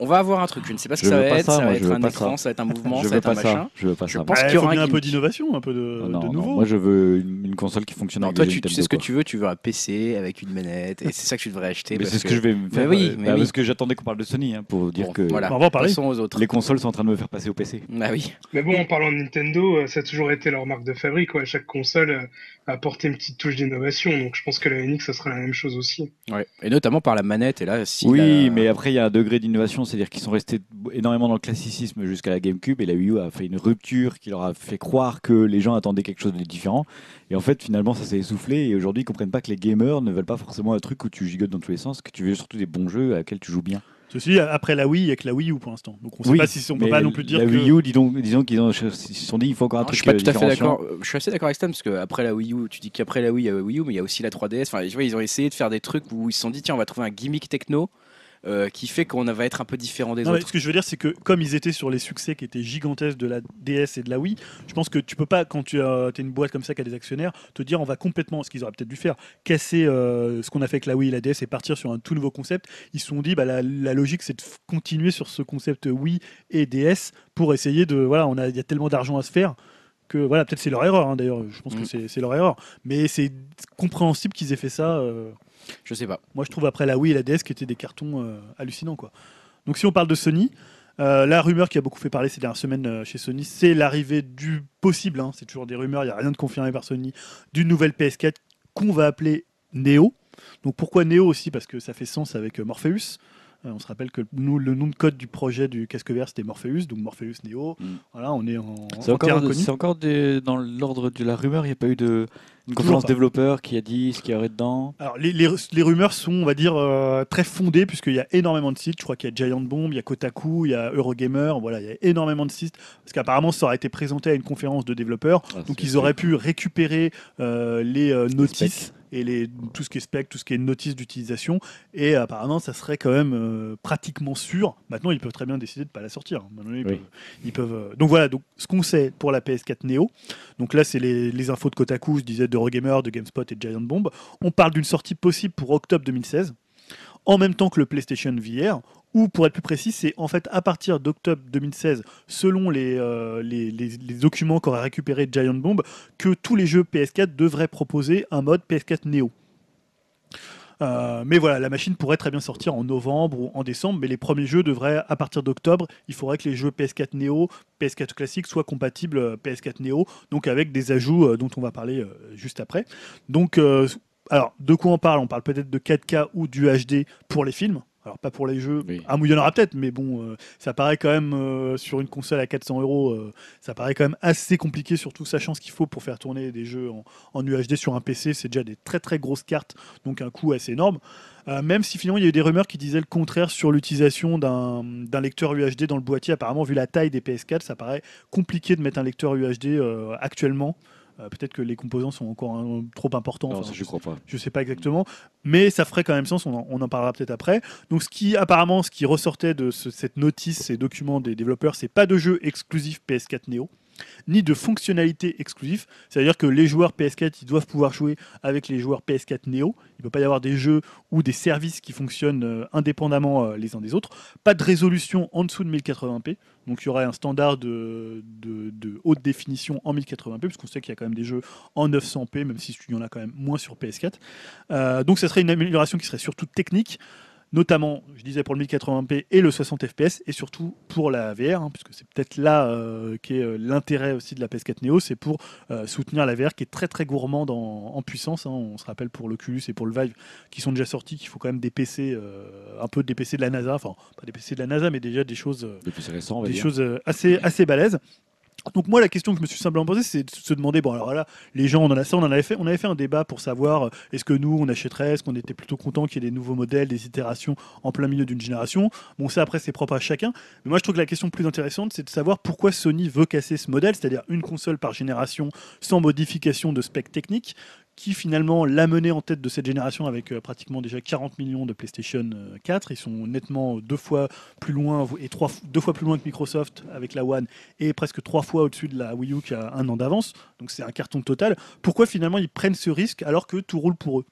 On va avoir un truc, je ne sais pas ce que Je ça veux va pas être, ça, ça, va je être veux un pas écran, ça. va être un (laughs) mouvement, Je ça va veux être un pas machin. ça. Je veux pas Je ça. pense Ouais, qu'il y faut aura bien un un peu d'innovation, un peu de, Non, de non, non. nouveau. Moi, je veux une, console qui fonctionne avec toi tu, sais ce que tu veux, tu veux un PC avec une manette et c'est ça que tu devrais acheter. Mais c'est ce que je vais me faire. oui, euh, mais bah, oui. Parce que j'attendais qu'on parle de Sony hein, pour dire que voilà. On va en parler. Aux autres. les consoles sont en train de me faire passer au PC. Ah oui. Mais bon, en parlant de Nintendo, euh, ça a toujours été leur marque de fabrique. Chaque console euh, a apporté une petite touche d'innovation. Donc je pense que la NX, ça sera la même chose aussi. Ouais. Et notamment par la manette. Et là, si oui, la- mais après, il y a un degré d'innovation, c'est-à-dire qu'ils sont restés énormément dans le classicisme jusqu'à la GameCube et la Wii U a fait une rupture qui leur a fait croire que les gens attendaient quelque chose de différent. Et en fait, finalement, ça s'est essoufflé et aujourd'hui, ils comprennent pas que les gamers ne veulent pas forcément un truc où tu gigotes dans tous les sens, que tu veux surtout des bons jeux à lesquels tu joues bien. Ceci dit, après la Wii, il y a que la Wii U pour l'instant. Donc on sait Oui, pas si on peut pas non plus dire la que. Wii U, dis donc- disons qu'ils se sont dit, il faut encore un Non, je truc suis pas euh, tout à fait d'accord. Euh, Je suis assez d'accord avec Stan parce que après la Wii U, tu dis qu'après la Wii, il y a Wii U, mais il y a aussi la 3DS. Enfin, tu vois, ils ont essayé de faire des trucs où ils se sont dit tiens, on va trouver un gimmick techno euh, qui fait qu'on va être un peu différent des Non, mais autres. ce que je veux dire, c'est que comme ils étaient sur les succès qui étaient gigantesques de la DS et de la Wii, je pense que tu peux pas, quand tu as t'es une boîte comme ça qui a des actionnaires, te dire on va complètement, ce qu'ils auraient peut-être dû faire, casser euh, ce qu'on a fait avec la Wii et la DS et partir sur un tout nouveau concept. Ils se sont dit, bah, la, la logique, c'est de continuer sur ce concept Wii et DS pour essayer de. Voilà, on a- il y a tellement d'argent à se faire que voilà, peut-être c'est leur erreur hein, d'ailleurs. Je pense que Mm. c'est c'est leur erreur, mais c'est compréhensible qu'ils aient fait ça. euh, Je sais pas. moi, je trouve après la Wii et la DS qui étaient des cartons euh, hallucinants. Quoi. Donc, si on parle de Sony, euh, la rumeur qui a beaucoup fait parler ces dernières semaines euh, chez Sony, c'est l'arrivée du possible, hein, c'est toujours des rumeurs, il n'y a rien de confirmé par Sony, d'une nouvelle PS4 qu'on va appeler Neo. Donc, pourquoi Neo aussi? Parce que ça fait sens avec Morpheus. Euh, on se rappelle que nous, le nom de code du projet du casque vert, c'était Morpheus, donc Morpheus Neo. Mm. Voilà, on est en, C'est en terrain encore, connu. c'est encore des- dans l'ordre de la rumeur, il n'y a pas eu de une conférence pas. développeur qui a dit ce qu'il y aurait dedans. Alors, les, les- les rumeurs sont, on va dire, euh, très fondées, puisqu'il y a énormément de sites. Je crois qu'il y a Giant Bomb, il y a Kotaku, il y a Eurogamer. Voilà, il y a énormément de sites. Parce qu'apparemment, ça aurait été présenté à une conférence de développeurs. Ah, Donc, ils auraient pu récupérer euh, les euh, notices. Et les, tout ce qui est spec, tout ce qui est notice d'utilisation. Et apparemment, ça serait quand même euh, pratiquement sûr. Maintenant, ils peuvent très bien décider de ne pas la sortir. Maintenant, ils Oui. peuvent- ils peuvent, euh, Donc voilà, donc, ce qu'on sait pour la PS4 Neo. Donc là, c'est les, les infos de Kotaku, je disais, d'Eurogamer, de GameSpot et de Giant Bomb. On parle d'une sortie possible pour octobre 2016, en même temps que le PlayStation VR, ou pour être plus précis, c'est en fait à partir d'octobre 2016, selon les, euh, documents qu'aurait récupéré Giant Bomb, que tous les jeux PS4 devraient proposer un mode PS4 Neo. Euh, mais voilà, la machine pourrait très bien sortir en novembre ou en décembre, mais les premiers jeux devraient, à partir d'octobre, il faudrait que les jeux PS4 Neo, PS4 classique soient compatibles euh, PS4 Neo, donc avec des ajouts dont on va parler juste après. Donc, alors, de quoi on parle? On parle peut-être de 4K ou du HD pour les films. Alors pas pour les jeux, Oui. y en aura peut-être, mais bon, euh, ça paraît quand même euh, sur une console à 400 euros, euh, ça paraît quand même assez compliqué, surtout sachant ce qu'il faut pour faire tourner des jeux en, en UHD sur un PC, c'est déjà des très très grosses cartes, donc un coût assez énorme. Euh, même si finalement il y a eu des rumeurs qui disaient le contraire sur l'utilisation d'un d'un lecteur UHD dans le boîtier. Apparemment, vu la taille des PS4, ça paraît compliqué de mettre un lecteur UHD euh, actuellement. Euh, Peut-être que les composants sont encore hein, trop importants. Non, Enfin, ça, je crois pas. je sais pas exactement, mais ça ferait quand même sens, on en, on en parlera peut-être après. Donc ce qui apparemment, ce qui ressortait de ce- cette notice, ces documents des développeurs, c'est pas de jeu exclusif PS4 Neo, ni de fonctionnalités exclusives. C'est-à-dire que les joueurs PS4, ils doivent pouvoir jouer avec les joueurs PS4 Neo. Il ne peut pas y avoir des jeux ou des services qui fonctionnent euh, indépendamment euh, les uns des autres. Pas de résolution en dessous de 1080p. Donc il y aurait un standard de, haute définition en 1080p, puisqu'on sait qu'il y a quand même des jeux en 900p, même si il y en a quand même moins sur PS4. Euh, donc ça serait une amélioration qui serait surtout technique, notamment, je disais, pour le 1080p et le 60 fps, et surtout pour la VR, hein, puisque c'est peut-être là euh, qu'est euh, l'intérêt aussi de la PS4 Neo, c'est pour euh, soutenir la VR qui est très très gourmande en, en puissance. hein. On se rappelle pour l'Oculus et pour le Vive qui sont déjà sortis qu'il faut quand même des PC, un peu des PC de la NASA, enfin pas des PC de la NASA, mais déjà des choses... des choses assez, assez balèzes. Donc moi la question que je me suis simplement posée c'est de se demander bon alors là les gens on en a ça on en avait fait on avait fait un débat pour savoir euh, est-ce que nous on achèterait est-ce qu'on était plutôt content qu'il y ait des nouveaux modèles des itérations en plein milieu d'une génération. Bon ça après c'est propre à chacun. Mais moi je trouve que la question plus intéressante c'est de savoir pourquoi Sony veut casser ce modèle c'est-à-dire une console par génération sans modification de spec technique qui finalement l'a mené en tête de cette génération avec euh, pratiquement déjà 40 millions de PlayStation euh, 4 ils sont nettement deux fois plus loin et trois, deux fois plus loin que Microsoft avec la One et presque trois fois au-dessus de la Wii U qui a un an d'avance. Donc c'est un carton total. Pourquoi finalement ils prennent ce risque alors que tout roule pour eux?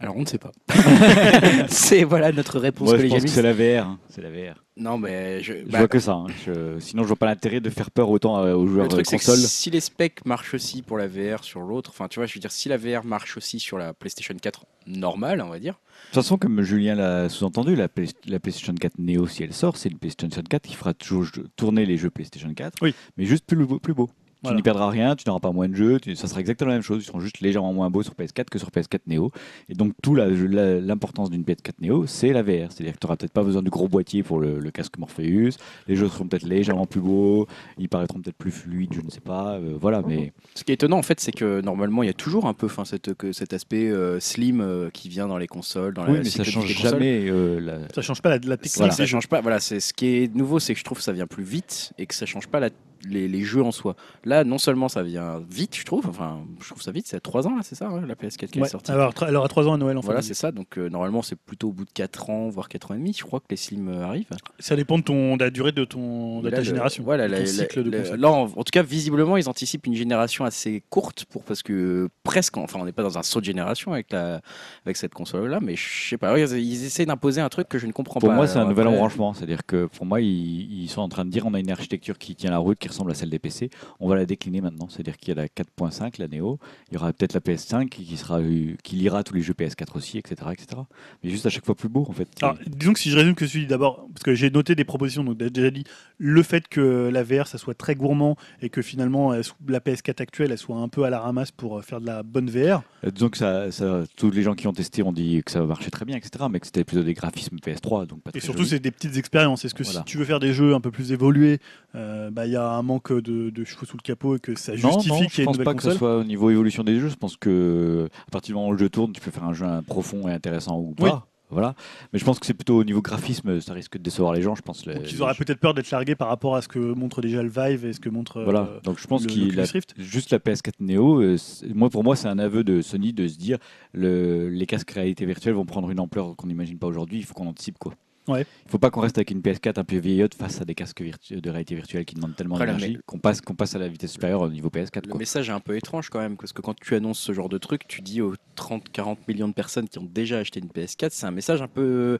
Alors on ne sait pas. (laughs) c'est voilà notre réponse Moi, je pense que c'est la VR. hein. C'est la VR. Non mais je, Je bah, vois que ça. hein. Je- Sinon, je vois pas l'intérêt de faire peur autant euh, aux joueurs le truc euh, c'est que console. si les specs marchent aussi pour la VR sur l'autre, enfin tu vois, je veux dire si la VR marche aussi sur la PlayStation 4 normale, on va dire. De toute façon, comme Julien l'a sous-entendu, la, Play- la PlayStation 4 Neo, si elle sort, c'est une PlayStation 4 qui fera toujours jou- tourner les jeux PlayStation 4, Oui. mais juste plus, beau- plus beau. Tu Voilà. n'y perdras rien, tu n'auras pas moins de jeux, tu- ça sera exactement la même chose. Ils seront juste légèrement moins beaux sur PS4 que sur PS4 Neo. Et donc, tout l'importance d'une PS4 Neo, c'est la VR. C'est-à-dire que tu n'auras peut-être pas besoin du gros boîtier pour le, le casque Morpheus. Les jeux seront peut-être légèrement plus beaux, ils paraîtront peut-être plus fluides, je ne sais pas. euh, voilà, mais Ce qui est étonnant en fait, c'est que normalement il y a toujours un peu, cette- que cet aspect euh, slim euh, qui vient dans les consoles, dans oui, la mais ça cyclotique change jamais. euh, la- Ça change pas la, la technique. Voilà, ça change pas. Voilà, c'est ce qui est nouveau, c'est que je trouve que ça vient plus vite et que ça change pas la- les, les jeux en soi. Là, non seulement ça vient vite, je trouve. Enfin, je trouve ça vite. C'est à 3 ans là, c'est ça, hein, la PS4 qui Ouais, est sortie. alors, elle aura 3 ans à Noël en voilà, fait. c'est ça. Donc euh, normalement, c'est plutôt au bout de 4 ans, voire 4 ans et demi. Je crois que les slims euh, arrivent. Ça dépend de, ton, de la durée de, ton, de ta le- génération. Voilà, de la- ton la- cycle de la- console. là, en, en tout cas, visiblement, ils anticipent une génération assez courte pour parce que presque, enfin, on n'est pas dans un saut de génération avec la avec cette console-là, mais je sais pas. Ils, ils essaient d'imposer un truc que je ne comprends Pour pas. moi, c'est un Alors, nouvel embranchement. C'est-à-dire que pour moi, ils, ils sont en train de dire on a une architecture qui tient la route, qui ressemble à celle des PC. On va la décliner maintenant. C'est-à-dire qu'il y a la 4.5, la Neo. Il y aura peut-être la PS5 qui, sera, euh, qui lira tous les jeux PS4 aussi, etc., etc. Mais juste à chaque fois plus beau, en fait. Alors, disons que si je résume que celui d'abord, parce que j'ai noté des propositions, donc déjà dit le fait que la VR ça soit très gourmand et que finalement elle la PS4 actuelle elle soit un peu à la ramasse pour euh, faire de la bonne VR. Euh, disons que ça, ça- tous les gens qui ont testé ont dit que ça marchait très bien, etc. Mais que c'était plutôt des graphismes PS3, donc pas Et surtout c'est des petites expériences. Est-ce que Voilà. si tu veux faire des jeux un peu plus évolués, euh, bah, il y a un manque de, de cheveux sous le capot et que ça justifie qu'il y je ait une pense pas que ce soit au niveau évolution des jeux. Je pense que à partir du moment où le jeu tourne, tu peux faire un jeu profond et intéressant ou pas. Oui. Voilà. Mais je pense que c'est plutôt au niveau graphisme, ça risque de décevoir les gens. Je pense. les- Donc ils auraient peut-être peur d'être largués par rapport à ce que montre déjà le Vive et ce que montre euh, Voilà. Donc je pense qu'il a juste la PS4 Neo. euh, moi, pour moi, c'est un aveu de Sony de se dire le, les casques réalité virtuelle vont prendre une ampleur qu'on n'imagine pas aujourd'hui. Il faut qu'on anticipe quoi. Ouais. Il faut pas qu'on reste avec une PS4 un peu vieillotte face à des casques de réalité virtuelle qui demandent tellement d'énergie mais- qu'on passe, qu'on passe à la vitesse supérieure au niveau PS4. Le Quoi. message est un peu étrange quand même, parce que quand tu annonces ce genre de truc, tu dis aux 30-40 millions de personnes qui ont déjà acheté une PS4, c'est un message un peu.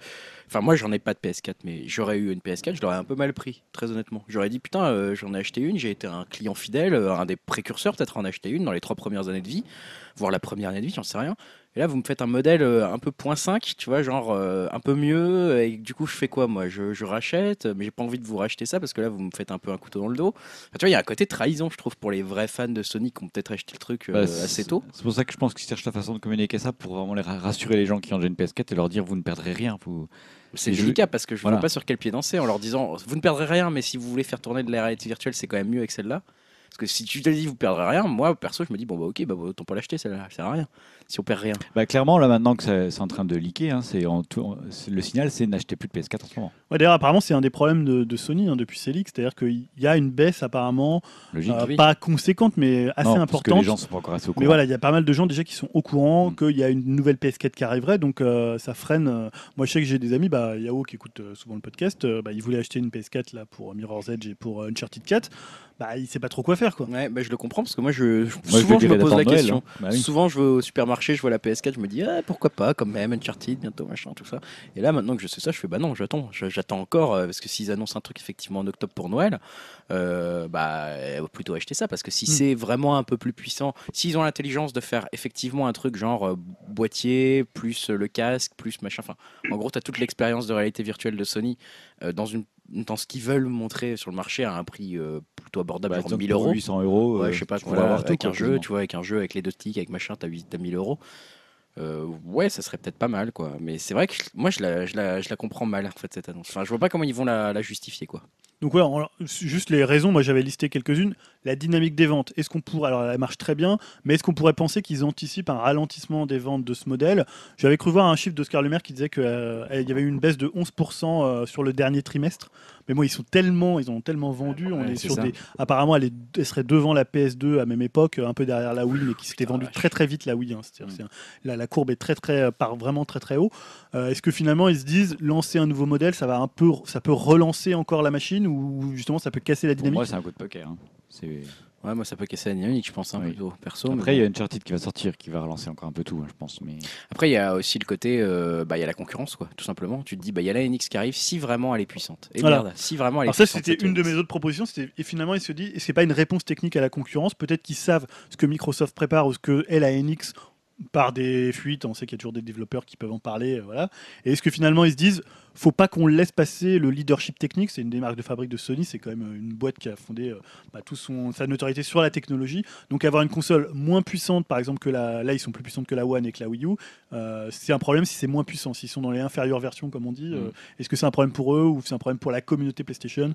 Enfin, moi j'en ai pas de PS4, mais j'aurais eu une PS4, je l'aurais un peu mal pris, très honnêtement. J'aurais dit putain, euh, j'en ai acheté une, j'ai été un client fidèle, euh, un des précurseurs peut-être à en acheter une dans les trois premières années de vie, voire la première année de vie, j'en sais rien. Et là, vous me faites un modèle euh, un peu point 5, tu vois, genre euh, un peu mieux. Et du coup, je fais quoi, moi? Je, je rachète, mais j'ai pas envie de vous racheter ça parce que là, vous me faites un peu un couteau dans le dos. Enfin, tu vois, il y a un côté trahison, je trouve, pour les vrais fans de Sony qui ont peut-être acheté le truc euh, Bah, assez tôt. C'est pour ça que je pense qu'ils cherchent la façon de communiquer ça pour vraiment les ra- rassurer les gens qui ont déjà une PS4 et leur dire vous ne perdrez rien. Vous... C'est délicat parce que je ne Voilà. vois pas sur quel pied danser en leur disant vous ne perdrez rien, mais si vous voulez faire tourner de la réalité virtuelle, c'est quand même mieux avec celle-là. Parce que si tu te dis vous perdrez rien, moi perso, je me dis bon bah ok, bah autant pas l'acheter, celle-là, ça sert à rien. Si on perd rien. Bah, clairement, là maintenant que c'est en train de leaker, hein, c'est en tout- le signal c'est n'achetez plus de PS4 en ce moment. Ouais, D'ailleurs, apparemment, c'est un des problèmes de, de Sony hein, depuis leaks, c'est-à-dire qu'il y a une baisse apparemment, Logique. euh, oui. pas conséquente, mais assez Non, parce que importante. les gens sont pas encore assez au courant. Mais voilà, il y a pas mal de gens déjà qui sont au courant Mm. qu'il y a une nouvelle PS4 qui arriverait, donc euh, ça freine. euh, moi, je sais que j'ai des amis, bah, Yao qui écoute euh, souvent le podcast, euh, bah, il voulait acheter une PS4 là pour Mirror's Edge et pour euh, Uncharted 4. Bah, il sait pas trop quoi faire, quoi. Ouais, bah, je le comprends parce que moi, je, je- Moi, je souvent je, me pose la Noël, question. hein. Bah oui. Souvent, je vais au supermarché, je vois la PS4, je me dis ah, pourquoi pas, quand même, Uncharted, bientôt, machin, tout ça. Et là, maintenant que je sais ça, je fais bah non, j'attends, j'attends encore, euh, parce que s'ils annoncent un truc effectivement en octobre pour Noël, euh, bah plutôt acheter ça, parce que si Mm. c'est vraiment un peu plus puissant, s'ils ont l'intelligence de faire effectivement un truc genre euh, boîtier, plus le casque, plus machin, enfin, en gros, tu as toute l'expérience de réalité virtuelle de Sony euh, dans, une, dans ce qu'ils veulent montrer sur le marché à un prix euh, plutôt abordable, Bah, genre disons que 1000 pour euros. 800 euros. Ouais, euh, je sais pas, tu voilà, avoir tout, avec quoi, un jeu, tu vois, avec un jeu, avec les deux sticks, avec machin, t'as 8 t'as 1000 euros. Euh, ouais, ça serait peut-être pas mal, quoi. Mais c'est vrai que moi, je la, je, la, je la comprends mal, en fait, cette annonce. Enfin, je vois pas comment ils vont la, la justifier, quoi. Donc voilà, juste les raisons, moi j'avais listé quelques-unes. La dynamique des ventes, est-ce qu'on pourrait, alors elle marche très bien, mais est-ce qu'on pourrait penser qu'ils anticipent un ralentissement des ventes de ce modèle? J'avais cru voir un chiffre d'Oscar Lemaire qui disait qu'il y avait eu une baisse de 11% euh, sur le dernier trimestre. Mais bon, ils sont tellement, ils ont tellement vendu, on Ouais, est sur ça. des. Apparemment, elle, est- elle serait devant la PS2 à même époque, un peu derrière la Wii, mais qui s'était Putain, vendue très très vite la Wii. hein. C'est-à-dire, Mm. un- la, la courbe est très très part vraiment très très haut. Euh, Est-ce que finalement ils se disent lancer un nouveau modèle, ça va un peu, ça peut relancer encore la machine ou justement ça peut casser la Pour dynamique? moi, c'est un coup de poker. hein. C'est- Ouais, moi, ça peut casser la dynamique, je pense, hein, Oui. perso. Après, il y a Uncharted qui va sortir, qui va relancer encore un peu tout, hein, je pense. Mais Après, il y a aussi le côté, euh, bah, il y a la concurrence, quoi, tout simplement. Tu te dis, bah, il y a la NX qui arrive, si vraiment elle est puissante. Et Voilà. merde, si vraiment elle est Alors ça puissante. c'était une de mes autres propositions, et finalement il se dit c'est pas une réponse technique à la concurrence, peut-être qu'ils savent ce que Microsoft prépare ou ce que est la NX par des fuites, on sait qu'il y a toujours des développeurs qui peuvent en parler, euh, voilà. Et est-ce que finalement ils se disent faut pas qu'on laisse passer le leadership technique, c'est une des marques de fabrique de Sony, c'est quand même euh, une boîte qui a fondé euh, bah, toute son, sa notoriété sur la technologie. Donc avoir une console moins puissante, par exemple que la, là ils sont plus puissantes que la One et que la Wii U, euh, c'est un problème si c'est moins puissant, s'ils sont dans les inférieures versions comme on dit. euh, Mm. Est-ce que c'est un problème pour eux ou c'est un problème pour la communauté PlayStation?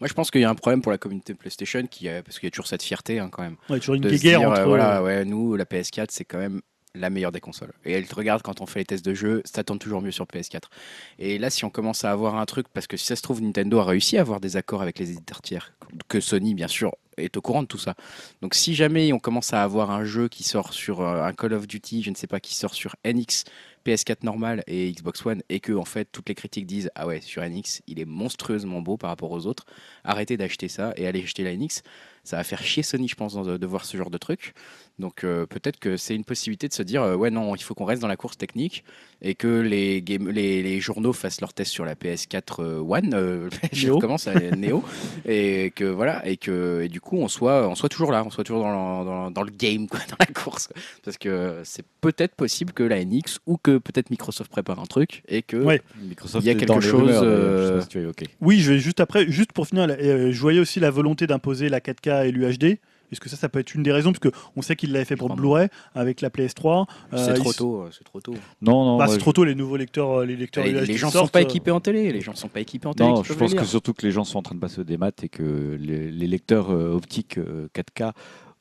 Moi, je pense qu'il y a un problème pour la communauté PlayStation, qui a- parce qu'il y a toujours cette fierté, hein, quand même. Ouais, toujours une guerre dire, entre euh, voilà, ouais, nous, la PS4, c'est quand même la meilleure des consoles. Et elle te regarde quand on fait les tests de jeu, ça tourne toujours mieux sur PS4. Et là, si on commence à avoir un truc, parce que si ça se trouve, Nintendo a réussi à avoir des accords avec les éditeurs tiers, que Sony, bien sûr, est au courant de tout ça. Donc si jamais on commence à avoir un jeu qui sort sur euh, un Call of Duty, je ne sais pas, qui sort sur NX, PS4 normal et Xbox One, et que en fait toutes les critiques disent ah ouais sur NX il est monstrueusement beau par rapport aux autres, arrêtez d'acheter ça et allez acheter la NX. Ça va faire chier Sony, je pense, de, de voir ce genre de truc. Donc euh, peut-être que c'est une possibilité de se dire euh, ouais non il faut qu'on reste dans la course technique et que les, game- les, les journaux fassent leurs tests sur la PS4 euh, One, (laughs) je Neo. recommence à Neo, et que voilà et que et du coup on soit on soit toujours là, on soit toujours dans, le- dans, dans le game quoi, (laughs) dans la course parce que c'est peut-être possible que la NX ou que peut-être Microsoft prépare un truc et que Ouais. Microsoft Il y a quelque chose, euh, je sais pas si tu as évoqué. Oui, je vais juste après, juste pour finir, euh, je voyais aussi la volonté d'imposer la 4K et l'UHD. Est-ce que ça, ça peut être une des raisons? Parce qu'on sait qu'il l'avait fait pour Blu-ray avec la PS3. c'est Euh, trop ils- tôt, euh, c'est trop tôt. Non, non, Bah, c'est je- trop tôt, les nouveaux lecteurs, euh, les lecteurs Les, gens sont sortent, pas équipés en télé, les gens sont pas équipés en télé. Non, je pense que surtout que les gens sont en train de passer au démat et que les, les lecteurs optiques euh, 4K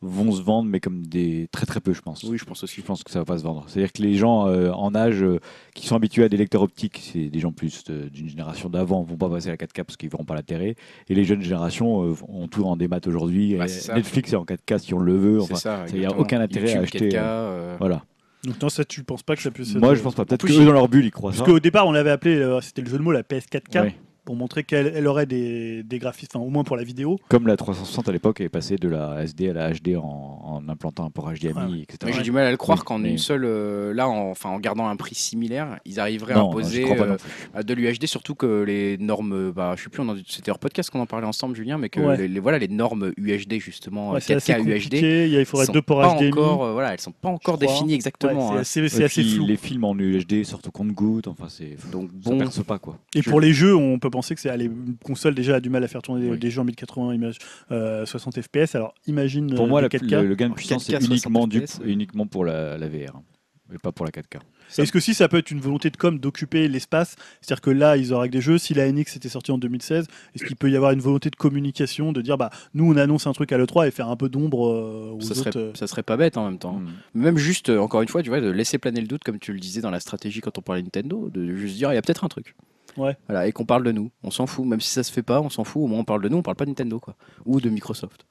vont se vendre, mais comme des très très peu, je pense. Oui, je pense aussi. Je pense que ça va pas se vendre. C'est-à-dire que les gens euh, en âge euh, qui sont habitués à des lecteurs optiques, c'est des gens plus de- d'une génération d'avant, vont pas passer à la 4K parce qu'ils verront pas l'intérêt. Et les jeunes générations euh, ont tout en démat aujourd'hui. Bah. Netflix est en 4K si on le veut. C'est Enfin, ça. il y a aucun intérêt à acheter, 4K, euh, euh, voilà. Donc non, ça, tu penses pas que ça puisse. Moi, je pense pas. Peut-être qu'eux, il- dans leur bulle, ils croient Parce qu'au départ, on l'avait appelé, euh, c'était le jeu de mots, la PS4K. Ouais. Pour montrer qu'elle elle aurait des, des graphismes, enfin, au moins pour la vidéo. Comme la 360 à l'époque est passée de la SD à la HD en, en implantant un port HDMI, Ouais, ouais. etc. Mais j'ai du mal à le croire Oui, qu'en mais- une seule, euh, là, en, enfin, en gardant un prix similaire, ils arriveraient Non, à imposer euh, à de l'UHD, surtout que les normes, euh, bah, je sais plus, on en- c'était hors podcast qu'on en parlait ensemble, Julien, mais que Ouais. les, les- voilà, les normes UHD justement, Ouais, c'est assez 4K UHD. Il, y a- il faudrait deux ports HDMI. encore, euh, voilà, elles sont pas encore définies exactement. Ouais, hein. c'est assez, assez puis, flou. Les films en UHD sortent au compte-gouttes, enfin c'est. Donc Ça bon, perce pas quoi. Et Je- pour les jeux, on peut penser que c'est une console déjà a du mal à faire tourner des- Oui. des jeux en 1080 images euh, 60 FPS. Alors imagine Pour euh, moi, des la- 4K. le, le gain de puissance 4K, c'est uniquement, 60 du, uniquement pour la, la VR, hein, mais pas pour la 4K. Est-ce que si ça peut être une volonté de com d'occuper l'espace C'est-à-dire que là, ils auraient que des jeux. Si la NX était sortie en 2016, est-ce qu'il peut y avoir une volonté de communication de dire bah nous on annonce un truc à l'E3 et faire un peu d'ombre euh, aux ça serait, autres euh, ça serait pas bête en même temps. Mm. Même juste, euh, encore une fois, tu vois, de laisser planer le doute, comme tu le disais dans la stratégie quand on parlait Nintendo, de juste dire, il y a peut-être un truc. Ouais. Voilà, et qu'on parle de nous. On s'en fout, même si ça se fait pas, on s'en fout. Au moins, on parle de nous, on parle pas de Nintendo, quoi. Ou de Microsoft.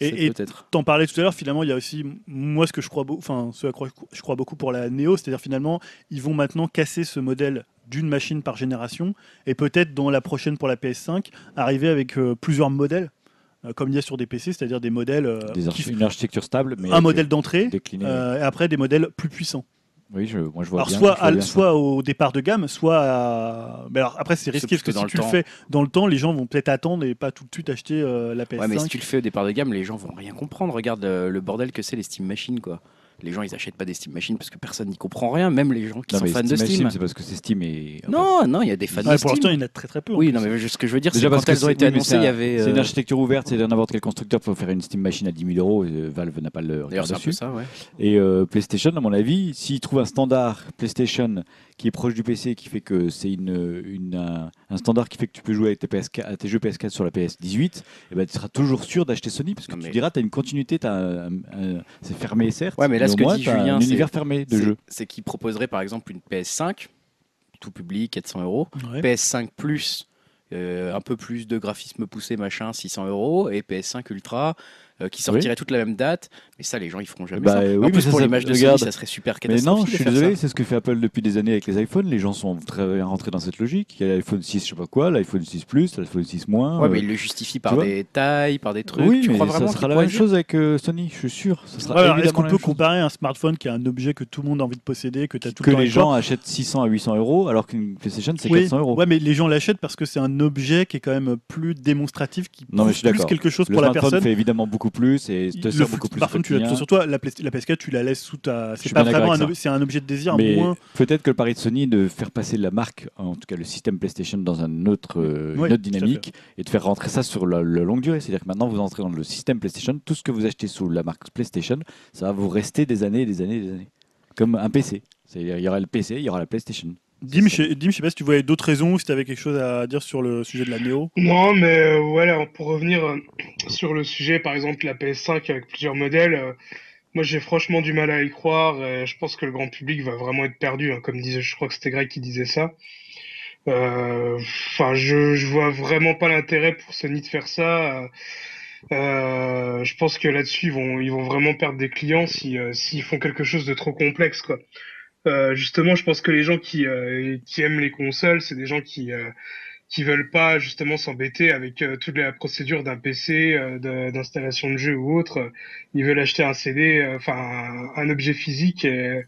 Et- peut-être. T'en parlais tout à l'heure, finalement, il y a aussi, moi, ce que je crois, enfin, ce à quoi je crois beaucoup pour la Neo, c'est-à-dire finalement, ils vont maintenant casser ce modèle d'une machine par génération, et peut-être dans la prochaine pour la PS5, arriver avec euh, plusieurs modèles, euh, comme il y a sur des PC, c'est-à-dire des modèles, euh, Des qui- archi- une architecture stable, mais un modèle d'entrée, euh, et après des modèles plus puissants. Oui, je, moi je vois Alors bien. soit, je vois à- bien ça. soit au départ de gamme, soit à... Mais alors après c'est risqué parce que si le tu le fais dans le temps, les gens vont peut-être attendre et pas tout de suite acheter euh, la PS5. Ouais, mais si tu le fais au départ de gamme, les gens vont rien comprendre. Regarde euh, le bordel que c'est les Steam Machines, quoi. Les gens, ils achètent pas des Steam Machines parce que personne n'y comprend rien, même les gens qui Non, sont fans de Steam Steam. Machine, C'est parce que c'est Steam et. Non, non, il y a des fans Ouais, de pour Steam. l'instant, il y en a très très peu. Oui, plus. non, mais ce que je veux dire, c'est quand que elles ont été oui, annoncées, c'est il y avait. C'est une euh, architecture ouverte, c'est n'importe quel constructeur peut faire une Steam Machine à 10 000 euros. et, euh, Valve n'a pas le regard D'ailleurs, c'est un peu dessus. ça, ouais. Et euh, PlayStation, à mon avis, s'ils trouvent un standard PlayStation qui est proche du PC, qui fait que c'est une, une, un, un standard qui fait que tu peux jouer avec tes, PS4, à tes jeux PS4 sur la PS18, et ben, tu seras toujours sûr d'acheter Sony parce que Non, tu mais- diras, tu as une continuité, un- un- c'est fermé certes, Ouais, mais là, au ce que moins, dit Julien, un univers fermé de C'est- jeu. C'est qu'ils proposeraient par exemple une PS5, tout public, 400 euros. Ouais. PS5 Plus, euh, un peu plus de graphisme poussé, machin, 600 euros. Et PS5 Ultra, euh, qui sortirait toute la même date. Mais ça, les gens, ils feront jamais Bah, ça. oui, en mais plus, ça, pour ça- l'image de regarde. Sony, ça serait super Mais non, catastrophique je suis désolé, ça. c'est ce que fait Apple depuis des années avec les iPhones. Les gens sont très bien rentrés dans cette logique. Il y a l'iPhone 6, je sais pas quoi, l'iPhone 6 Plus, l'iPhone 6 moins. Ouais, euh, mais ils le justifient par des tailles, par des trucs. oui, tu mais crois ça vraiment sera qu'ils la même chose avec euh, Sony, je suis sûr. Ça sera Ouais, Est-ce qu'on peut comparer un smartphone qui est un objet que tout le monde a envie de posséder, que tu as tout que le temps les gens achètent 600 à 800 euros alors qu'une PlayStation c'est Oui, 400 euros. Ouais, mais les gens l'achètent parce que c'est un objet qui est quand même plus démonstratif, qui mais plus quelque chose pour la smartphone personne. fait évidemment beaucoup plus et te sert beaucoup plus. tu la- quotidien. sur toi, la, Play- la PS4, tu la laisses sous ta. C'est pas vraiment un, c'est un objet de désir, Mais moins. peut-être que le pari de Sony de faire passer la marque, en tout cas le système PlayStation, dans un autre, euh, Oui, une autre dynamique et de faire rentrer ça sur la, la longue durée. C'est-à-dire que maintenant vous entrez dans le système PlayStation, tout ce que vous achetez sous la marque PlayStation, ça va vous rester des années et des années et des années. Comme un PC. Il y aura le PC, il y aura la PlayStation. Dim, je, Dim, je sais pas si tu voyais d'autres raisons ou si tu avais quelque chose à dire sur le sujet de la Néo. Non, mais euh, voilà, pour revenir euh, sur le sujet, par exemple la PS5 avec plusieurs modèles, euh, moi j'ai franchement du mal à y croire. et je pense que le grand public va vraiment être perdu, hein, comme disait, je crois que c'était Greg qui disait ça. Enfin, je, vois vraiment pas l'intérêt pour Sony de faire ça. Euh, je pense que là-dessus ils vont, ils vont vraiment perdre des clients si euh, s'ils font quelque chose de trop complexe, quoi. Euh, justement, je pense que les gens qui, euh, qui aiment les consoles, c'est des gens qui euh, qui veulent pas justement s'embêter avec toute la procédure d'un PC, d'installation de jeu ou autre. Ils veulent acheter un CD, enfin un, un objet physique et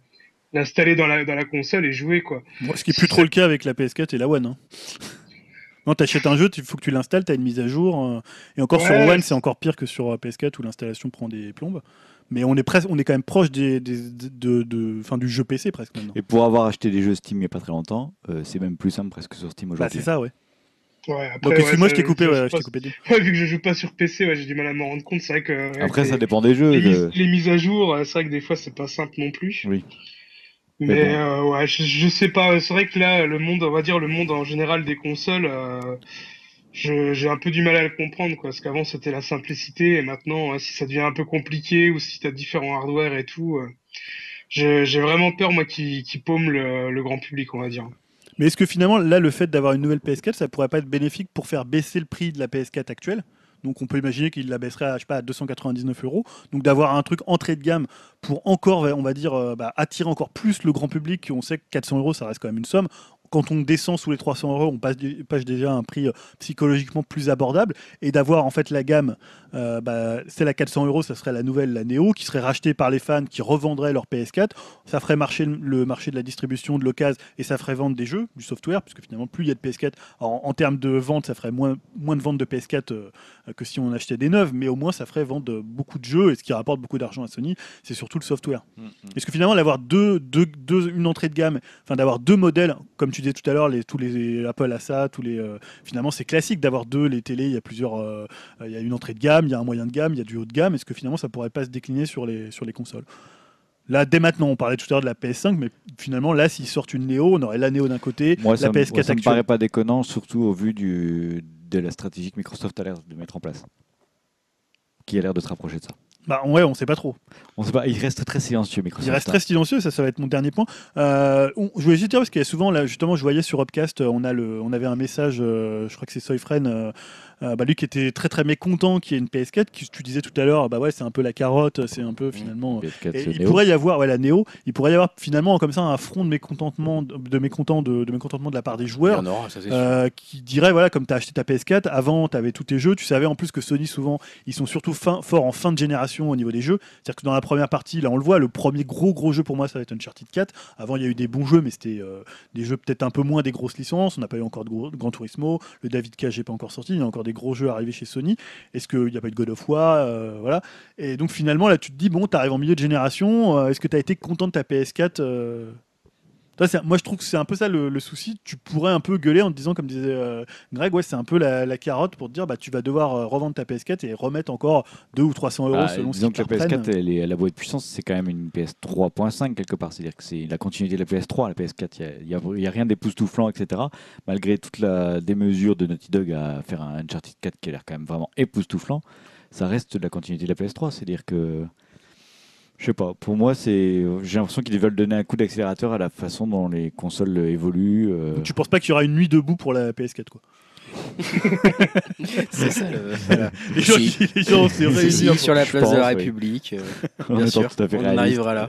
l'installer dans la dans la console et jouer quoi. Bon, ce qui est plus trop le cas avec la PS4 et la One. Hein. Non, t'achètes un jeu, il faut que tu l'installes, t'as une mise à jour. euh, et encore sur One, c'est- encore pire que sur euh, PS4 où l'installation prend des plombes. Mais on est presque, on est quand même proche des, des- de, de, fin, du jeu PC presque maintenant. Et pour avoir acheté des jeux Steam il n'y a pas très longtemps, euh, c'est même plus simple presque sur Steam Bah, aujourd'hui. c'est ça, ouais. Ouais, après, Donc excuse-moi, je t'ai coupé, ouais, je (laughs) vu que je joue pas sur PC, ouais, j'ai du mal à m'en rendre compte. C'est vrai que avec Après, les- ça dépend des jeux. les, je- mises, les mises à jour, euh, c'est vrai que des fois c'est pas simple non plus. Oui. Mais, Mais bon. euh, ouais, je, je sais pas. C'est vrai que là, le monde, on va dire le monde en général des consoles, euh, j'ai un peu du mal à le comprendre, quoi. Parce qu'avant c'était la simplicité, et maintenant, si ça devient un peu compliqué ou si t'as différents hardware et tout, euh, j'ai vraiment peur moi qui paume le, le grand public, on va dire. Mais est-ce que finalement, là, le fait d'avoir une nouvelle PS4, ça pourrait pas être bénéfique pour faire baisser le prix de la PS4 actuelle? Donc on peut imaginer qu'il la baisserait à, je sais pas, à 299 euros. Donc d'avoir un truc entrée de gamme pour encore, on va dire, euh, bah, attirer encore plus le grand public. On sait que 400 euros, ça reste quand même une somme. Quand on descend sous les 300 euros, on passe, déjà à un prix euh, psychologiquement plus abordable et d'avoir en fait la gamme, euh, bah, celle à 400 euros, ça serait la nouvelle, la Neo, qui serait rachetée par les fans qui revendraient leur PS4. Ça ferait marcher le- marché de la distribution, de l'occasion et ça ferait vendre des jeux, du software, puisque finalement, plus il y a de PS4, en, en termes de vente, ça ferait moins, moins de ventes de PS4 euh, que si on achetait des neuves, mais au moins ça ferait vendre beaucoup de jeux et ce qui rapporte beaucoup d'argent à Sony, c'est surtout le software. Est-ce que finalement, d'avoir deux, deux, deux- une entrée de gamme, enfin d'avoir deux modèles, comme tu disais tout à l'heure, les, tous les Apple tous les, euh, finalement c'est classique d'avoir deux, les télés, il y a plusieurs, euh, il y a une entrée de gamme, il y a un moyen de gamme, il y a du haut de gamme. Est-ce que finalement ça pourrait pas se décliner sur les, sur les consoles? Là, dès maintenant, on parlait tout à l'heure de la PS5, mais finalement, là, s'ils sortent une Néo, on aurait la Néo d'un côté, Moi, la ça, me- PS4 moi, ça me actuelle. paraît pas déconnant, surtout au vu du, de la stratégie que Microsoft a l'air de mettre en place. Qui a l'air de se rapprocher de ça. Bah ouais, on sait pas trop. On sait pas, il reste très silencieux, Microsoft. Il reste hein. très silencieux, ça, ça va être mon dernier point. Euh, on- je voulais juste dire parce qu'il y a souvent, là, justement, je voyais sur Upcast, euh, on, a le, on avait un message, euh, je crois que c'est Soyfren, euh, euh, bah, lui qui était très très mécontent qu'il y ait une PS4, qui tu disais tout à l'heure, bah ouais, c'est un peu la carotte, c'est un peu finalement. PS4, Et c'est il Neo. pourrait y avoir, ouais, la Néo, il pourrait y avoir finalement comme ça un front de mécontentement, de, de mécontent de, de mécontentement de la part des joueurs. ça. Euh, qui dirait voilà comme tu as acheté ta PS4 avant tu avais tous tes jeux tu savais en plus que Sony souvent ils sont surtout fin- forts en fin de génération au niveau des jeux c'est à dire que dans la première partie là on le voit le premier gros gros jeu pour moi ça va être Uncharted 4 avant il y a eu des bons jeux mais c'était euh, des jeux peut-être un peu moins des grosses licences on n'a pas eu encore de, gros, de Gran Turismo le David Cage n'est pas encore sorti il y a encore des gros jeux arrivés chez Sony. Est-ce qu'il n'y a pas eu de God of War euh, voilà. Et donc finalement là tu te dis bon tu arrives en milieu de génération euh, est-ce que tu as été content de ta PS4 euh, ça, c'est- moi, je trouve que c'est un peu ça le, le souci. Tu pourrais un peu gueuler en te disant, comme disait euh, Greg, ouais, c'est un peu la, la carotte pour te dire, bah, tu vas devoir euh, revendre ta PS4 et remettre encore 2 ou 300 euros Bah, selon disons qu'ils que la te reprennent. PS4, elle, est, elle a beau être puissance, c'est quand même une PS 3.5 quelque part. C'est-à-dire que c'est la continuité de la PS3. La PS4, il n'y a, a rien d'époustouflant, etc. Malgré toute la démesure de Naughty Dog à faire un Uncharted 4 qui a l'air quand même vraiment époustouflant, ça reste de la continuité de la PS3. C'est-à-dire que. Je sais pas, pour moi, c'est j'ai l'impression qu'ils veulent donner un coup d'accélérateur à la façon dont les consoles évoluent. euh. Donc, tu penses pas qu'il y aura une nuit debout pour la PS4 quoi? (laughs) C'est ça le. (laughs) voilà. Les gens, Si. les gens se sur la je place de la pense, oui. République, euh, (laughs) en bien étant sûr, tout à fait on en réaliste. arrivera là.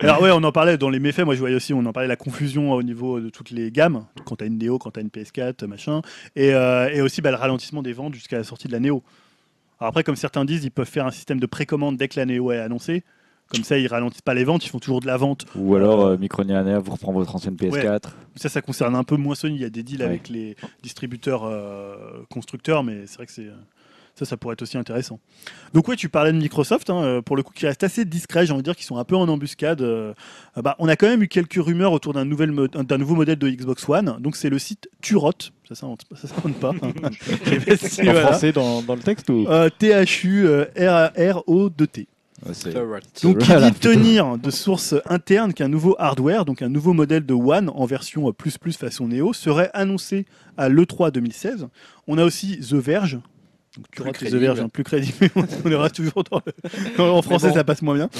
Alors ouais, on en parlait dans les méfaits. Moi, je voyais aussi, on en parlait la confusion au niveau de toutes les gammes. Quand t'as une Neo, quand t'as une PS4, machin, et, euh, et aussi bah, le ralentissement des ventes jusqu'à la sortie de la Neo. Alors après, comme certains disent, ils peuvent faire un système de précommande dès que la Neo est annoncée. Comme ça, ils ralentissent pas les ventes, ils font toujours de la vente. Ou alors, Euh, euh, Micronia vous reprend votre ancienne PS4. Ça, ça concerne un peu moins Sony. Il y a des deals Ouais. avec les distributeurs euh, constructeurs, mais c'est vrai que c'est ça, ça pourrait être aussi intéressant. Donc ouais, tu parlais de Microsoft, hein, euh, pour le coup, qui reste assez discret, j'ai envie de dire, qu'ils sont un peu en embuscade. euh, euh, bah, on a quand même eu quelques rumeurs autour d'un nouvel mo- d'un nouveau modèle de Xbox One. Donc c'est le site Turot, ça s'invente ça s'invente pas. (laughs) Pas si- En voilà. français dans, dans le texte ou? Euh, T-H-U-R-O-2-T. Donc, qui Voilà. dit tenir de sources internes qu'un nouveau hardware, donc un nouveau modèle de One en version euh, plus plus façon Neo, serait annoncé à l'E3 2016. On a aussi The Verge. Donc, tu Plus rates crédible. Hein, plus (laughs) on ira toujours dans le- En français, bon. ça passe moins bien.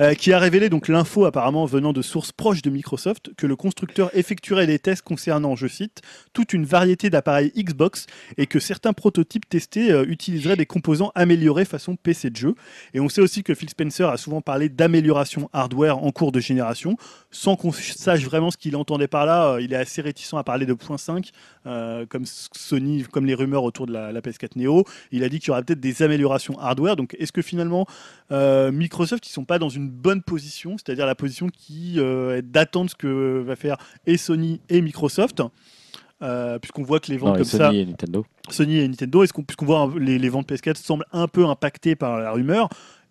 Euh, qui a révélé donc l'info apparemment venant de sources proches de Microsoft que le constructeur effectuerait des tests concernant, je cite, toute une variété d'appareils Xbox et que certains prototypes testés euh, utiliseraient des composants améliorés façon PC de jeu. Et on sait aussi que Phil Spencer a souvent parlé d'amélioration hardware en cours de génération, sans qu'on sache vraiment ce qu'il entendait par là. Euh, Il est assez réticent à parler de point 5, euh, comme Sony, comme les rumeurs autour de la, la PS4 Neo. Il a dit qu'il y aurait peut-être des améliorations hardware. Donc est-ce que finalement euh, Microsoft, ils sont pas dans une bonne position, c'est-à-dire la position qui euh, est d'attendre ce que va faire et Sony et Microsoft euh, puisqu'on voit que les ventes Non, comme Sony ça, et Nintendo. Sony et Nintendo, est-ce qu'on, puisqu'on voit les, les ventes PS4 semblent un peu impactées par la rumeur,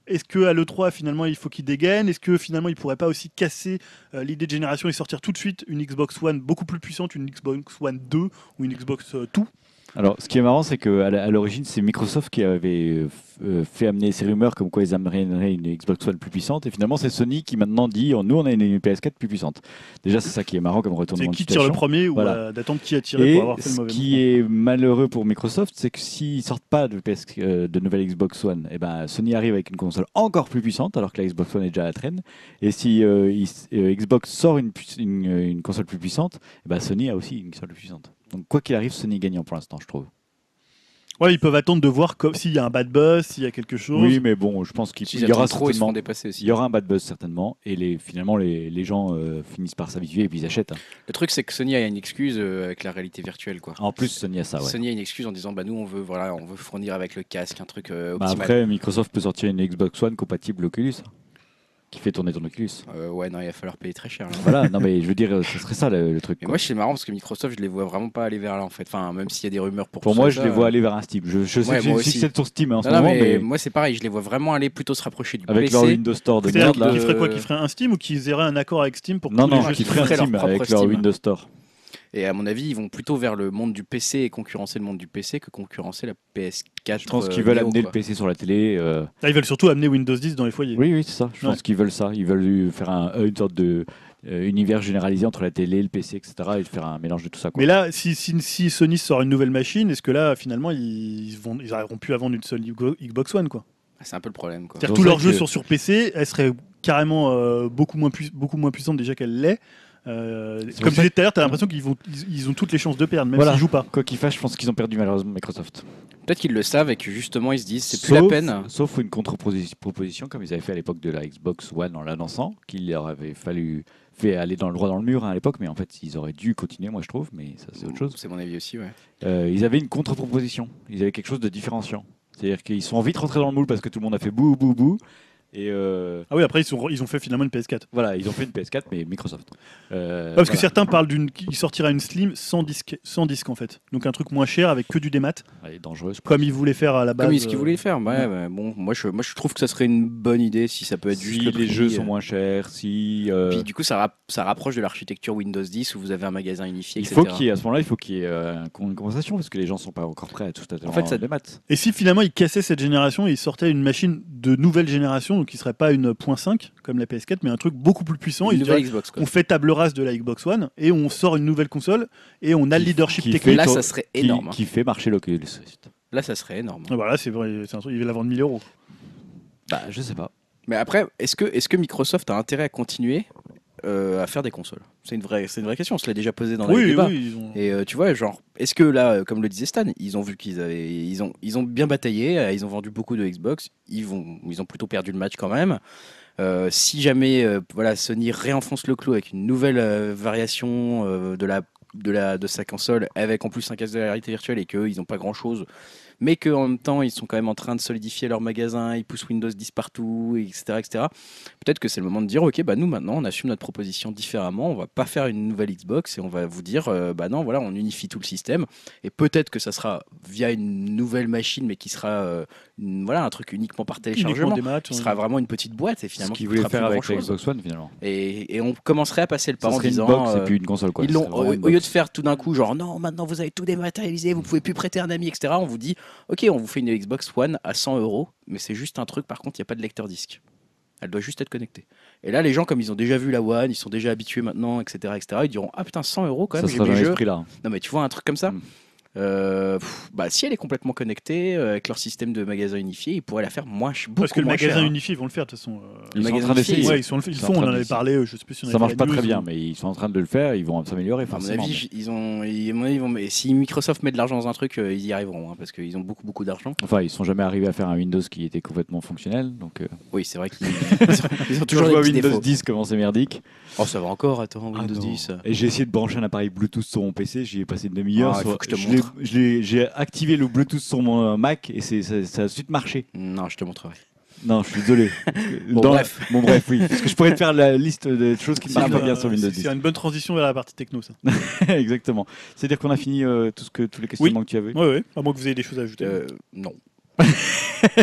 est-ce que à l'E3 finalement il faut qu'ils dégainent? Est-ce que finalement ils pourraient pas aussi casser euh, l'idée de génération et sortir tout de suite une Xbox One beaucoup plus puissante, une Xbox One 2 ou une Xbox euh, Two? Alors, ce qui est marrant, c'est qu'à l'origine, c'est Microsoft qui avait euh, fait amener ces rumeurs comme quoi ils amèneraient une Xbox One plus puissante. Et finalement, c'est Sony qui maintenant dit oh, nous, on a une PS4 plus puissante. Déjà, c'est ça qui est marrant comme retournement de qui tire le situation. premier ou Voilà. euh, d'attendre qui a tiré Et pour avoir fait le ce mauvais qui mouvement. est malheureux pour Microsoft, c'est que s'ils sortent pas de, PS, euh, de nouvelle Xbox One, et ben Sony arrive avec une console encore plus puissante, alors que la Xbox One est déjà à la traîne. Et si euh, il- euh, Xbox sort une, pu- une, une console plus puissante, et ben Sony a aussi une console plus puissante. Donc quoi qu'il arrive, Sony est gagnant pour l'instant, je trouve. Ouais, ils peuvent attendre de voir comme- s'il y a un bad buzz, s'il y a quelque chose. Oui, mais bon, je pense qu'il y aura ils se certainement. dépasser aussi. Il y aura un bad buzz certainement, et les, finalement les, les gens euh, finissent par s'habituer et puis ils achètent. hein. Le truc, c'est que Sony a une excuse euh, avec la réalité virtuelle, quoi. En plus, Sony a ça, ouais. Sony a une excuse en disant bah nous on veut voilà on veut fournir avec le casque un truc euh, Bah, optimal. après, Microsoft peut sortir une Xbox One compatible Oculus, qui fait tourner ton Oculus. Euh, ouais non il va falloir payer très cher. là. voilà, non mais je veux dire, (laughs) ce serait ça le, le truc. Mais moi c'est marrant parce que Microsoft je les vois vraiment pas aller vers là en fait. Enfin même s'il y a des rumeurs pour. Pour moi, ça, je les euh, vois aller vers un Steam. Je, je sais Ouais, que succès sur Steam hein, en ce Non, non, moment, mais, mais, moi c'est pareil, je les vois vraiment aller plutôt se rapprocher du avec PC. leur Windows Store de C'est-à-dire merde là. qu'ils feraient quoi Qu'ils feraient un Steam ou qu'ils auraient un accord avec Steam pour que Non, tous les non, jeux qui ferait un Steam avec leur. Windows Store. Et à mon avis ils vont plutôt vers le monde du PC et concurrencer le monde du PC que concurrencer la PS4. Je pense euh, qu'ils veulent Neo, amener quoi. le PC sur la télé. euh, ils veulent surtout amener Windows 10 dans les foyers. Oui, oui, c'est ça. Je Ouais. pense qu'ils veulent ça. Ils veulent faire un, une sorte de euh, univers généralisé entre la télé, le PC, etc. et faire un mélange de tout ça. Quoi. Mais là, si, si, si Sony sort une nouvelle machine, est-ce que là, finalement, ils vont, ils arriveront plus à vendre une seule Xbox One, quoi? Ah, C'est un peu le problème quoi. Tous leurs jeux que- sont sur PC, elle serait carrément euh, beaucoup moins beaucoup moins puissante déjà qu'elle l'est. Euh, comme tu disais tout à l'heure, t'as l'impression qu'ils vont, ils, ils ont toutes les chances de perdre, même Voilà. s'ils jouent pas. Quoi qu'il fasse, je pense qu'ils ont perdu malheureusement Microsoft. Peut-être qu'ils le savent et que justement ils se disent c'est plus la Sauf- peine. Sauf une contre-proposition, comme ils avaient fait à l'époque de la Xbox One en l'annonçant, qu'il leur avait fallu fait aller dans le droit dans le mur hein, à l'époque, mais en fait ils auraient dû continuer, moi je trouve, mais ça c'est autre chose. C'est mon avis aussi ouais. Euh, ils avaient une contre-proposition, ils avaient quelque chose de différenciant. C'est-à-dire qu'ils sont vite rentrés dans le moule parce que tout le monde a fait bou bou bou. Et euh, Ah oui, après ils, sont, ils ont fait finalement une PS4. voilà, ils ont fait une PS4, mais Microsoft. Euh, parce que certains parlent d'une, qu'il sortira une Slim sans disque, sans disque en fait. Donc un truc moins cher avec que du démat, Elle est dangereuse. je pense. comme ils voulaient faire à la base. Comme ce qu'ils euh, voulaient faire. Ouais, ouais, bon, moi je, moi je trouve que ça serait une bonne idée si ça peut être juste Si le les prix, jeux euh, sont moins chers, si. euh, Puis du coup, ça, rap- ça rapproche de l'architecture Windows 10 où vous avez un magasin unifié, il etc. faut qu'il à ce moment-là, il faut qu'il y ait euh, une compensation parce que les gens sont pas encore prêts à tout à En fait, ça- des maths. Et si finalement ils cassaient cette génération et ils sortaient une machine de nouvelle génération, donc qui serait pas une .5 comme la PS4, mais un truc beaucoup plus puissant, Une ils nouvelle diraient, Xbox. Quoi. on fait table de la Xbox One et on sort une nouvelle console et on a le leadership qui technique. fait Là, ça serait Qui, énorme. hein. qui fait marcher l'Oculus Rift. Là, ça serait énorme. Ah, Voilà, c'est vrai, c'est un truc, ils veulent la vendre 1000 euros. Bah, je sais pas. Mais après, est-ce que, est que Microsoft a intérêt à continuer euh, à faire des consoles? C'est une, vraie- c'est une vraie question. On se l'a déjà posé dans les Oui, débats. oui, ont- Et euh, tu vois, genre, est-ce que là, euh, comme le disait Stan, ils ont vu qu'ils avaient, ils ont, ils ont bien bataillé, ils ont vendu beaucoup de Xbox, ils vont, ils ont plutôt perdu le match quand même. Euh, si jamais, euh, voilà, Sony réenfonce le clou avec une nouvelle euh, variation de la, de sa console, avec en plus un casque de réalité virtuelle et qu'ils n'ont pas grand chose, mais qu'en même temps ils sont quand même en train de solidifier leur magasin, ils poussent Windows 10 partout, etc., etc. Peut-être que c'est le moment de dire, ok, bah nous maintenant on assume notre proposition différemment, on va pas faire une nouvelle Xbox et on va vous dire, bah non, voilà, on unifie tout le système et peut-être que ça sera via une nouvelle machine, mais qui sera, voilà, un truc uniquement par uniquement téléchargement. des matchs. Qui sera vraiment une petite boîte et Ce finalement qui qu'ils voulaient faire avec. Xbox One finalement. Et, et on commencerait à passer le pas Ça en une disant. box euh, et puis une console quoi. ils Ce l'ont, au, lieu de faire tout d'un coup, genre non, maintenant vous avez tout dématérialisé, vous pouvez plus prêter un ami, etc. On vous dit, ok, on vous fait une Xbox One à 100 euros, mais c'est juste un truc, par contre, il n'y a pas de lecteur disque. Elle doit juste être connectée. Et là, les gens, comme ils ont déjà vu la One, ils sont déjà habitués maintenant, etc., etc., ils diront, ah putain, 100 euros quand Ça même, j'ai sera mes jamais ce jeux. prix-là. Non, mais tu vois, un truc comme ça. Mm. Euh, pff, bah, si elle est complètement connectée euh, avec leur système de magasin unifié, ils pourraient la faire moins, ch- beaucoup Parce que le moins magasin cher. unifié, ils vont le faire de toute façon. euh. Le Ils sont en magasin train unifié, d'essayer. Ouais, ils, sont, ils Ils sont font, en on train en avait d'essayer. parlé, euh, je sais plus si on Ça avait marche fait pas très bien, ou- mais ils sont en train de le faire. Ils vont s'améliorer À mon forcément. avis, ils ont, ils- à mon avis, ils vont- mais si Microsoft met de l'argent dans un truc, euh, ils y arriveront, hein, parce qu'ils ont beaucoup, beaucoup d'argent. Enfin, ils sont jamais arrivés à faire un Windows qui était complètement fonctionnel. Donc, euh, Oui, c'est vrai qu'ils (laughs) ils ont, ils ont toujours des vois petits Windows défauts. 10 comment c'est merdique. Oh, ça va encore, attends, Ah Windows non. 10. Et j'ai essayé de brancher un appareil Bluetooth sur mon PC, j'y ai passé une demi-heure. Ah, il sur- faut que je te montre. J'ai activé le Bluetooth sur mon euh, Mac et c'est- ça, ça a suite marché. Non, je te montrerai. Non, je suis désolé. (laughs) Bon, Dans- bref. Bon, bref, oui. Parce que je pourrais te faire la liste de choses qui C'est marchent pas bien sur Windows c'est- 10. C'est une bonne transition vers la partie techno, ça. (laughs) Exactement. C'est-à-dire qu'on a fini euh, tout ce que, tous les questionnements que tu avais. Ouais, ouais. À moins que vous ayez des choses à ajouter. Euh, non. (laughs)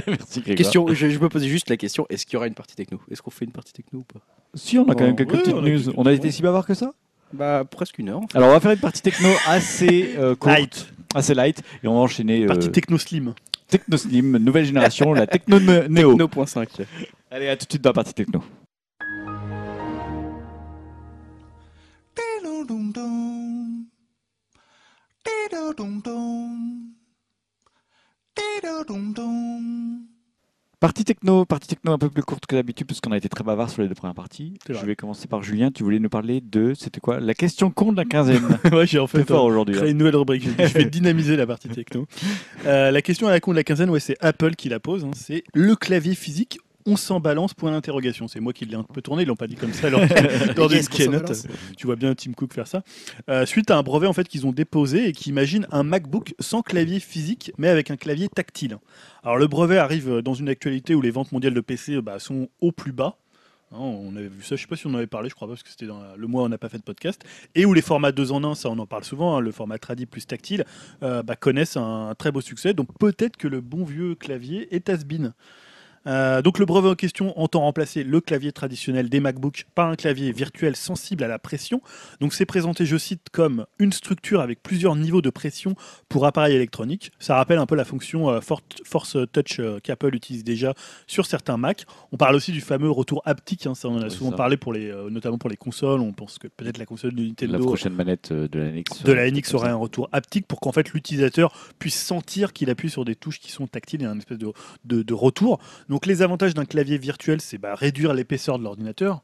Merci Grégoire. Question, je, je me posais juste la question est-ce qu'il y aura une partie techno? Est-ce qu'on fait une partie techno ou pas? Si, on a quand même quelques Ouais, petites on news. quelques On a été si bavard que ça? Bah, presque une heure. en fait. Alors, on va faire une partie techno assez euh, courte, Light. assez light, et on va enchaîner euh, Partie techno slim. Techno Slim, nouvelle génération, la Techno Ne- (laughs) Neo. Techno.5. Allez, à tout de suite dans la partie techno. Partie techno, partie techno un peu plus courte que d'habitude parce qu'on a été très bavard sur les deux premières parties. Je vais commencer par Julien. Tu voulais nous parler de, c'était quoi La question con de la quinzaine. (laughs) ouais, j'ai en fait fort euh, aujourd'hui. créé hein. une nouvelle rubrique. Je vais (laughs) dynamiser la partie techno. Euh, la question à la con de la quinzaine, ouais, c'est Apple qui la pose. hein. c'est le clavier physique. On s'en balance point d'interrogation. C'est moi qui l'ai un peu tourné. Ils l'ont pas dit comme ça lors, lors d'une Yes, qu'on s'en keynote. Tu vois bien Tim Cook faire ça. Euh, suite à un brevet en fait qu'ils ont déposé et qui imagine un MacBook sans clavier physique, mais avec un clavier tactile. Alors le brevet arrive dans une actualité où les ventes mondiales de PC bah, sont au plus bas. Hein, on avait vu ça, je sais pas si on en avait parlé, je crois pas, parce que c'était dans le mois où on n'a pas fait de podcast. Et où les formats 2 en 1, ça on en parle souvent, hein, le format tradi plus tactile, euh, bah, connaissent un, très beau succès. Donc peut-être que le bon vieux clavier est has-been. Euh, donc le brevet en question entend remplacer le clavier traditionnel des MacBooks par un clavier virtuel sensible à la pression. Donc c'est présenté, je cite, comme une structure avec plusieurs niveaux de pression pour appareil électronique. Ça rappelle un peu la fonction euh, For- Force Touch euh, qu'Apple utilise déjà sur certains Mac. On parle aussi du fameux retour haptique, hein, ça on en a Oui, souvent ça. parlé pour les, notamment pour les consoles. On pense que peut-être la console de La Nintendo prochaine manette de la NX. de la NX aurait un retour haptique pour qu'en fait l'utilisateur puisse sentir qu'il appuie sur des touches qui sont tactiles et un espèce de, de- de retour. Donc les avantages d'un clavier virtuel, c'est bah, réduire l'épaisseur de l'ordinateur.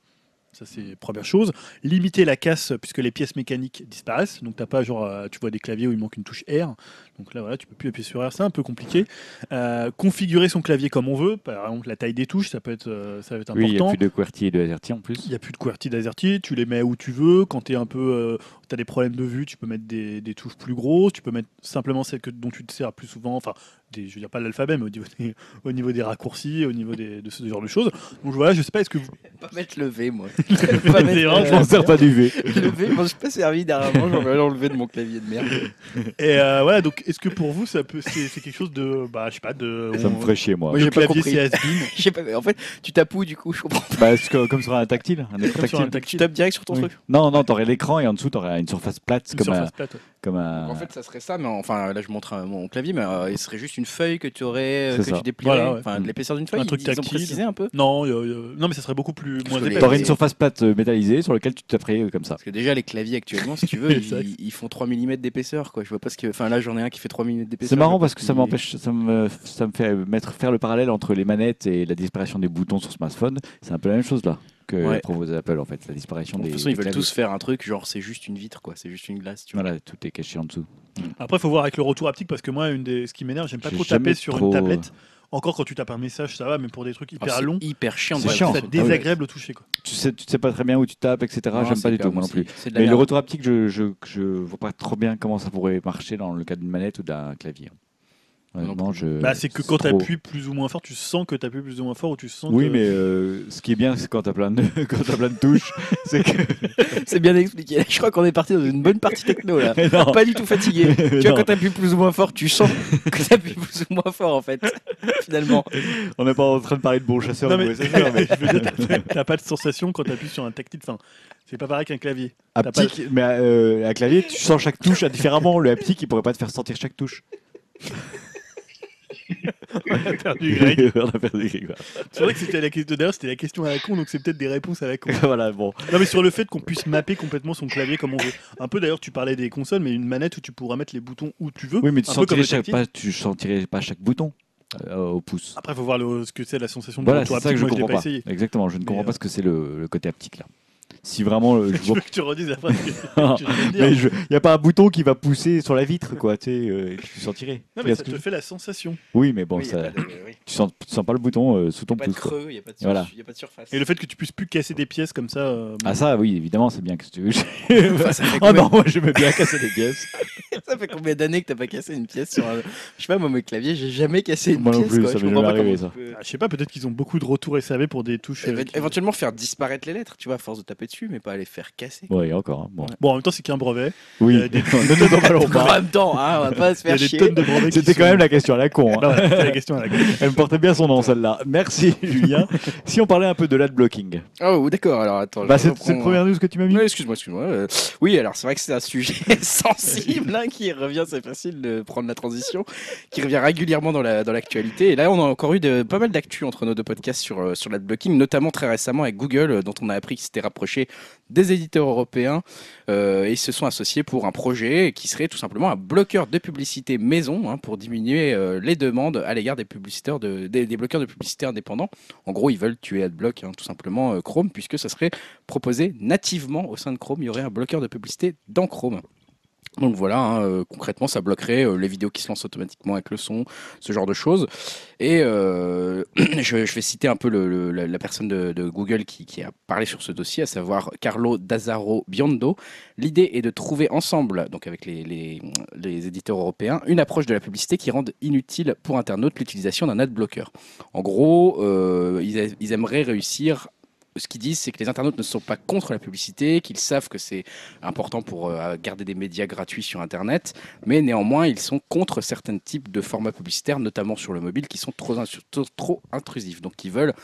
Ça c'est première chose. Limiter la casse puisque les pièces mécaniques disparaissent. Donc t'as pas genre euh, tu vois des claviers où il manque une touche R. Donc là voilà tu peux plus appuyer sur R, c'est un peu compliqué. Euh, configurer son clavier comme on veut. Par exemple la taille des touches ça peut être euh, ça va être Oui, il n'y a plus de QWERTY et de AZERTY en plus. Il n'y a plus de QWERTY d'AZERTY, tu les mets où tu veux. Quand tu un peu, as des problèmes de vue, tu peux mettre des, des touches plus grosses, tu peux mettre simplement celles que, dont tu te sers plus souvent. Enfin, des, je veux dire pas l'alphabet, mais au niveau, des, au niveau des raccourcis, au niveau des, de ce genre de choses. Donc voilà, je sais pas, est-ce que vous. Pas mettre le V, moi. (laughs) Pas mettre, euh, Je m'en sers pas du V. le V, je m'en suis pas servi dernièrement, j'en vais l'enlever de mon clavier de merde. Et euh, voilà, donc est-ce que pour vous, ça peut, c'est, c'est quelque chose de, bah, je sais pas, de. Ça me on- ferait chier, moi. Moi, le j'ai pas clavier, compris. (laughs) pas, en fait, tu tapes où du coup Je comprends. pas. Bah, comme sur un tactile. Un sur tactile. Tu tapes direct sur ton Oui. truc. Non, non, t'aurais l'écran et en dessous, t'aurais une surface plate Une comme, un, surface plate, ouais. Comme un. En fait, ça serait ça, mais enfin, là, je montre mon clavier, mais euh, il serait juste une feuille que tu aurais, euh, que ça. tu déplierais. Voilà, ouais. Enfin, de l'épaisseur d'une feuille. Un truc ils ont tactile. précisé un peu. Non, euh, non, mais ça serait beaucoup plus. T'aurais Et- une surface plate euh, métallisée sur laquelle tu taperais euh, comme ça. Parce que déjà, les claviers actuellement, si tu veux, (laughs) ils, ils font 3 mm d'épaisseur. Quoi. Je vois pas ce que. Enfin, là, j'en ai un qui fait 3 mm d'épaisseur. C'est marrant parce ce que ça m'empêche, ça me, ça me fait mettre, faire le parallèle entre les manettes et la disparition des boutons sur smartphone. C'est un peu la même chose là que Ouais. propose Apple en fait, la disparition De des. toute façon, ils veulent tous faire un truc, genre, c'est juste une vitre, quoi. C'est juste une glace, tu vois. Voilà, tout est caché en dessous. Après, il faut voir avec le retour haptique parce que moi, une des, ce qui m'énerve, j'aime pas trop taper sur trop- une tablette. Encore quand tu tapes un message, ça va, mais pour des trucs Ah, hyper c'est longs, hyper chiant. C'est de chiant. c'est taper sur- désagréable au toucher. Quoi. Tu sais, tu sais pas très bien où tu tapes, etc. J'aime pas du tout, moi non plus. de Mais le retour haptique, je, je, je vois pas trop bien comment ça pourrait marcher dans le cas d'une manette ou d'un clavier. Je. Bah, c'est que quand tu appuies plus ou moins fort, tu sens que tu appuies plus ou moins fort ou tu sens Oui, que... mais euh, ce qui est bien, c'est quand t'as plein de, (laughs) quand t'as plein de touches, (laughs) c'est que. (laughs) C'est bien expliqué. Je crois qu'on est parti dans une bonne partie techno, là. Mais non. Pas du tout fatigué. tu vois, Non. quand t'appuies plus ou moins fort, tu sens que t'appuies plus ou moins fort, en fait. Finalement. On n'est pas en train de parler de bons chasseurs Non, ou mais, mais- je veux dire, t'as- pas de sensation quand tu appuies sur un tactile. Enfin, c'est pas pareil qu'un clavier. T'as pas- Haptique, mais euh, à clavier, tu sens chaque touche différemment. Le haptique, il pourrait pas te faire sentir chaque touche. (laughs) On a perdu (laughs) Greg. On a perdu Greg, voilà. C'est vrai que c'était la question. D'ailleurs, c'était la question à la con, donc c'est peut-être des réponses à la con. (laughs) voilà, bon. Non, mais sur le fait qu'on puisse mapper complètement son clavier comme on veut. Un peu d'ailleurs, tu parlais des consoles, mais une manette où tu pourras mettre les boutons où tu veux. Oui, mais tu sentirais, chaque, pas, tu sentirais pas chaque bouton euh, au pouce. Après, il faut voir le- ce que c'est la sensation de Voilà, c'est ça que je l'ai comprends pas pas. essayé. Exactement, je ne Mais, comprends euh, pas ce que c'est le, le côté haptique là. Si vraiment euh, je vois veux que tu redises la phrase (laughs) Non, il n'y a pas un bouton qui va pousser sur la vitre, quoi, tu sais, euh, tu sentirais. Non, mais ça te fait la sensation. Oui, mais bon, Oui, ça, pas de- oui. tu, sens, tu sens pas le bouton euh, sous ton Pas de pouce. creux, il n'y a, pas de sur- Voilà. y a pas de surface. Et le fait que tu puisses plus casser des pièces comme ça. euh, Ah ça, oui, évidemment, c'est bien que tu veux. Enfin, (laughs) ça, (laughs) fait oh non, moi j'aimais bien casser des pièces. ça fait combien d'années que t'as pas cassé une pièce sur un... Je sais pas, moi, mes claviers, j'ai jamais cassé une Moi non pièce. plus, quoi. ça m'est arrivé, ça. ah, je sais pas, peut-être qu'ils ont beaucoup de retours SAV pour des touches. Éve- qui- Éventuellement faire disparaître les lettres, tu vois, à force de taper dessus, mais pas les faire casser. Ouais, encore. hein, Bon. Bon, en même temps, c'est qu'un brevet. Oui, Il y a des- (laughs) ne nous (laughs) en parlons En pas. même temps, hein, on va pas se Il y a faire des chier. tonnes de brevets. qui C'était quand même la question à la con. (laughs) hein. Non, ouais, c'est la question à la con. Elle me portait bien son nom, celle-là. Merci, Julien. si on parlait un peu de l'adblocking. Oh, d'accord, alors attends. Bah, je c'est reprends- c'est le premier news que tu m'as mis Ouais, excuse-moi, excuse-moi. euh, oui, alors c'est vrai que c'est un sujet sensible hein, qui revient, c'est facile de prendre la transition, qui revient régulièrement dans la dans l'actualité. Et là, on a encore eu de, pas mal d'actu entre nos deux podcasts sur euh, sur l'adblocking, notamment très récemment avec Google, euh, dont on a appris qu'ils s'étaient des éditeurs européens euh, et ils se sont associés pour un projet qui serait tout simplement un bloqueur de publicité maison hein, pour diminuer euh, les demandes à l'égard des publicitaires de, des, des bloqueurs de publicité indépendants. En gros, ils veulent tuer AdBlock, hein, tout simplement euh, Chrome, puisque ça serait proposé nativement au sein de Chrome. Il y aurait un bloqueur de publicité dans Chrome. Donc voilà, hein, euh, concrètement, ça bloquerait euh, les vidéos qui se lancent automatiquement avec le son, ce genre de choses. Et euh, (clears throat) je, vais citer un peu la, personne de, Google qui, a parlé sur ce dossier, à savoir Carlo Dazzaro Biondo. L'idée est de trouver ensemble, donc avec les, éditeurs européens, une approche de la publicité qui rende inutile pour internautes l'utilisation d'un adblocker. En gros, ils, ils aimeraient réussir. Ce qu'ils disent, c'est que les internautes ne sont pas contre la publicité, qu'ils savent que c'est important pour euh, garder des médias gratuits sur Internet, mais néanmoins, ils sont contre certains types de formats publicitaires, notamment sur le mobile, qui sont trop, trop intrusifs. Donc, ils veulent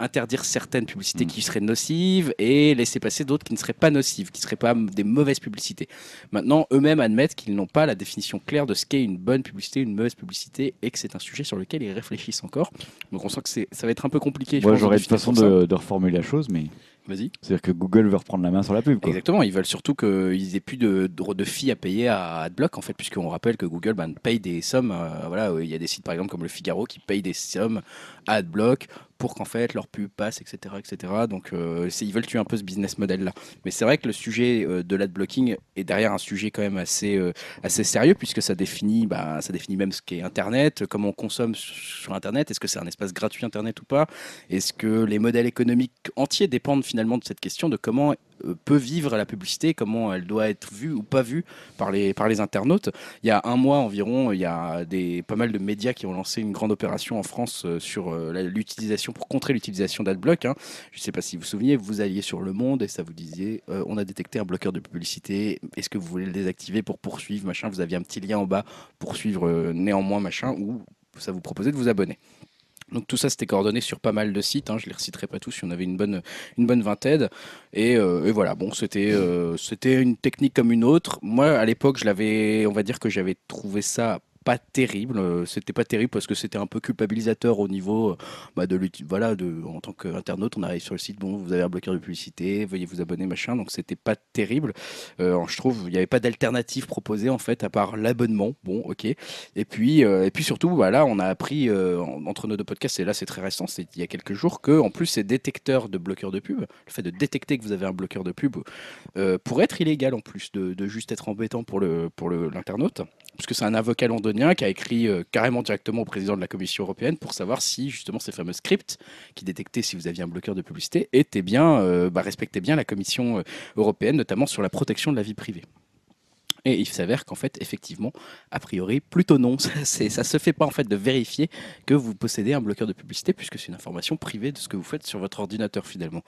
interdire certaines publicités Mm. qui seraient nocives et laisser passer d'autres qui ne seraient pas nocives, qui ne seraient pas des mauvaises publicités. Maintenant, eux-mêmes admettent qu'ils n'ont pas la définition claire de ce qu'est une bonne publicité, une mauvaise publicité, et que c'est un sujet sur lequel ils réfléchissent encore. Donc, on sent que ça va être un peu compliqué. Moi, j'aurais une façon de, de reformuler la chose, mais Vas-y. c'est-à-dire que Google veut reprendre la main sur la pub. Quoi. Exactement, ils veulent surtout qu'ils aient plus de, de, de filles à payer à AdBlock, en fait, puisqu'on rappelle que Google ben, paye des sommes. euh, voilà, il y a des sites par exemple comme le Figaro qui payent des sommes à AdBlock pour qu'en fait leur pub passe, etc. etc. Donc euh, ils veulent tuer un peu ce business model là. Mais c'est vrai que le sujet euh, de l'adblocking est derrière un sujet quand même assez, euh, assez sérieux, puisque ça définit, bah, ça définit même ce qu'est Internet, comment on consomme sur Internet, est-ce que c'est un espace gratuit Internet ou pas? Est-ce que les modèles économiques entiers dépendent finalement de cette question de comment peut vivre la publicité, comment elle doit être vue ou pas vue par les, par les internautes Il y a un mois environ, il y a pas mal de médias qui ont lancé une grande opération en France euh, sur euh, l'utilisation, pour contrer l'utilisation d'adblock. hein. Je ne sais pas si vous vous souvenez, vous alliez sur Le Monde et ça vous disait euh, on a détecté un bloqueur de publicité, est-ce que vous voulez le désactiver pour poursuivre, machin Vous aviez un petit lien en bas pour suivre euh, néanmoins, machin, ou ça vous proposait de vous abonner. Donc tout ça c'était coordonné sur pas mal de sites, hein, je les reciterai pas tous, il y en avait une bonne, une bonne vingtaine. Et, euh, et voilà, bon, c'était euh, c'était une technique comme une autre. Moi à l'époque, je l'avais, on va dire que j'avais trouvé ça pas terrible. Euh, C'était pas terrible parce que c'était un peu culpabilisateur au niveau euh, bah, de voilà de en tant qu'internaute, on arrive sur le site, bon, vous avez un bloqueur de publicité, veuillez vous abonner, machin. Donc c'était pas terrible. Euh, je trouve il n'y avait pas d'alternative proposée en fait à part l'abonnement. Bon, ok. Et puis, et puis surtout, voilà, on a appris en- entre nos deux podcasts, et là c'est très récent, c'est il y a quelques jours, que en plus ces détecteurs de bloqueurs de pub, le fait de détecter que vous avez un bloqueur de pub, pourrait être illégal en plus de, juste être embêtant pour le pour l'internaute, puisque c'est un avocat londonien qui a écrit euh, carrément directement au président de la Commission européenne pour savoir si justement ces fameux scripts qui détectaient si vous aviez un bloqueur de publicité étaient bien, euh, bah, respectaient bien la Commission euh, européenne, notamment sur la protection de la vie privée. Et il s'avère qu'en fait, effectivement, a priori, plutôt non. (laughs) Ça, ça se fait pas en fait de vérifier que vous possédez un bloqueur de publicité puisque c'est une information privée de ce que vous faites sur votre ordinateur finalement.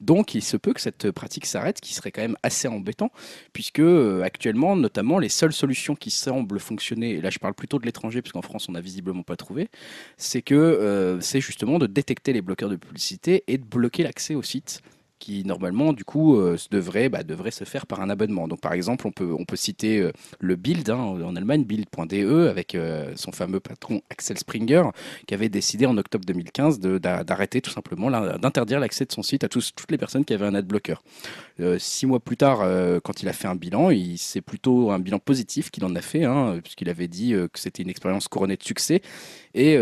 Donc, il se peut que cette pratique s'arrête, qui serait quand même assez embêtant puisque euh, actuellement, notamment, les seules solutions qui semblent fonctionner, et là je parle plutôt de l'étranger puisqu'en France on n'a visiblement pas trouvé, c'est que euh, c'est justement de détecter les bloqueurs de publicité et de bloquer l'accès au site qui normalement du coup euh, devrait, bah, devrait se faire par un abonnement. Donc par exemple, on peut, on peut citer euh, le Bild hein, en Allemagne, Bild.de, avec euh, son fameux patron Axel Springer, qui avait décidé en octobre 2015 de- d'a- d'arrêter tout simplement, d'interdire l'accès de son site à tous- toutes les personnes qui avaient un adblocker. Euh, six mois plus tard, quand il a fait un bilan, il- c'est plutôt un bilan positif qu'il en a fait, hein, puisqu'il avait dit que c'était une expérience couronnée de succès et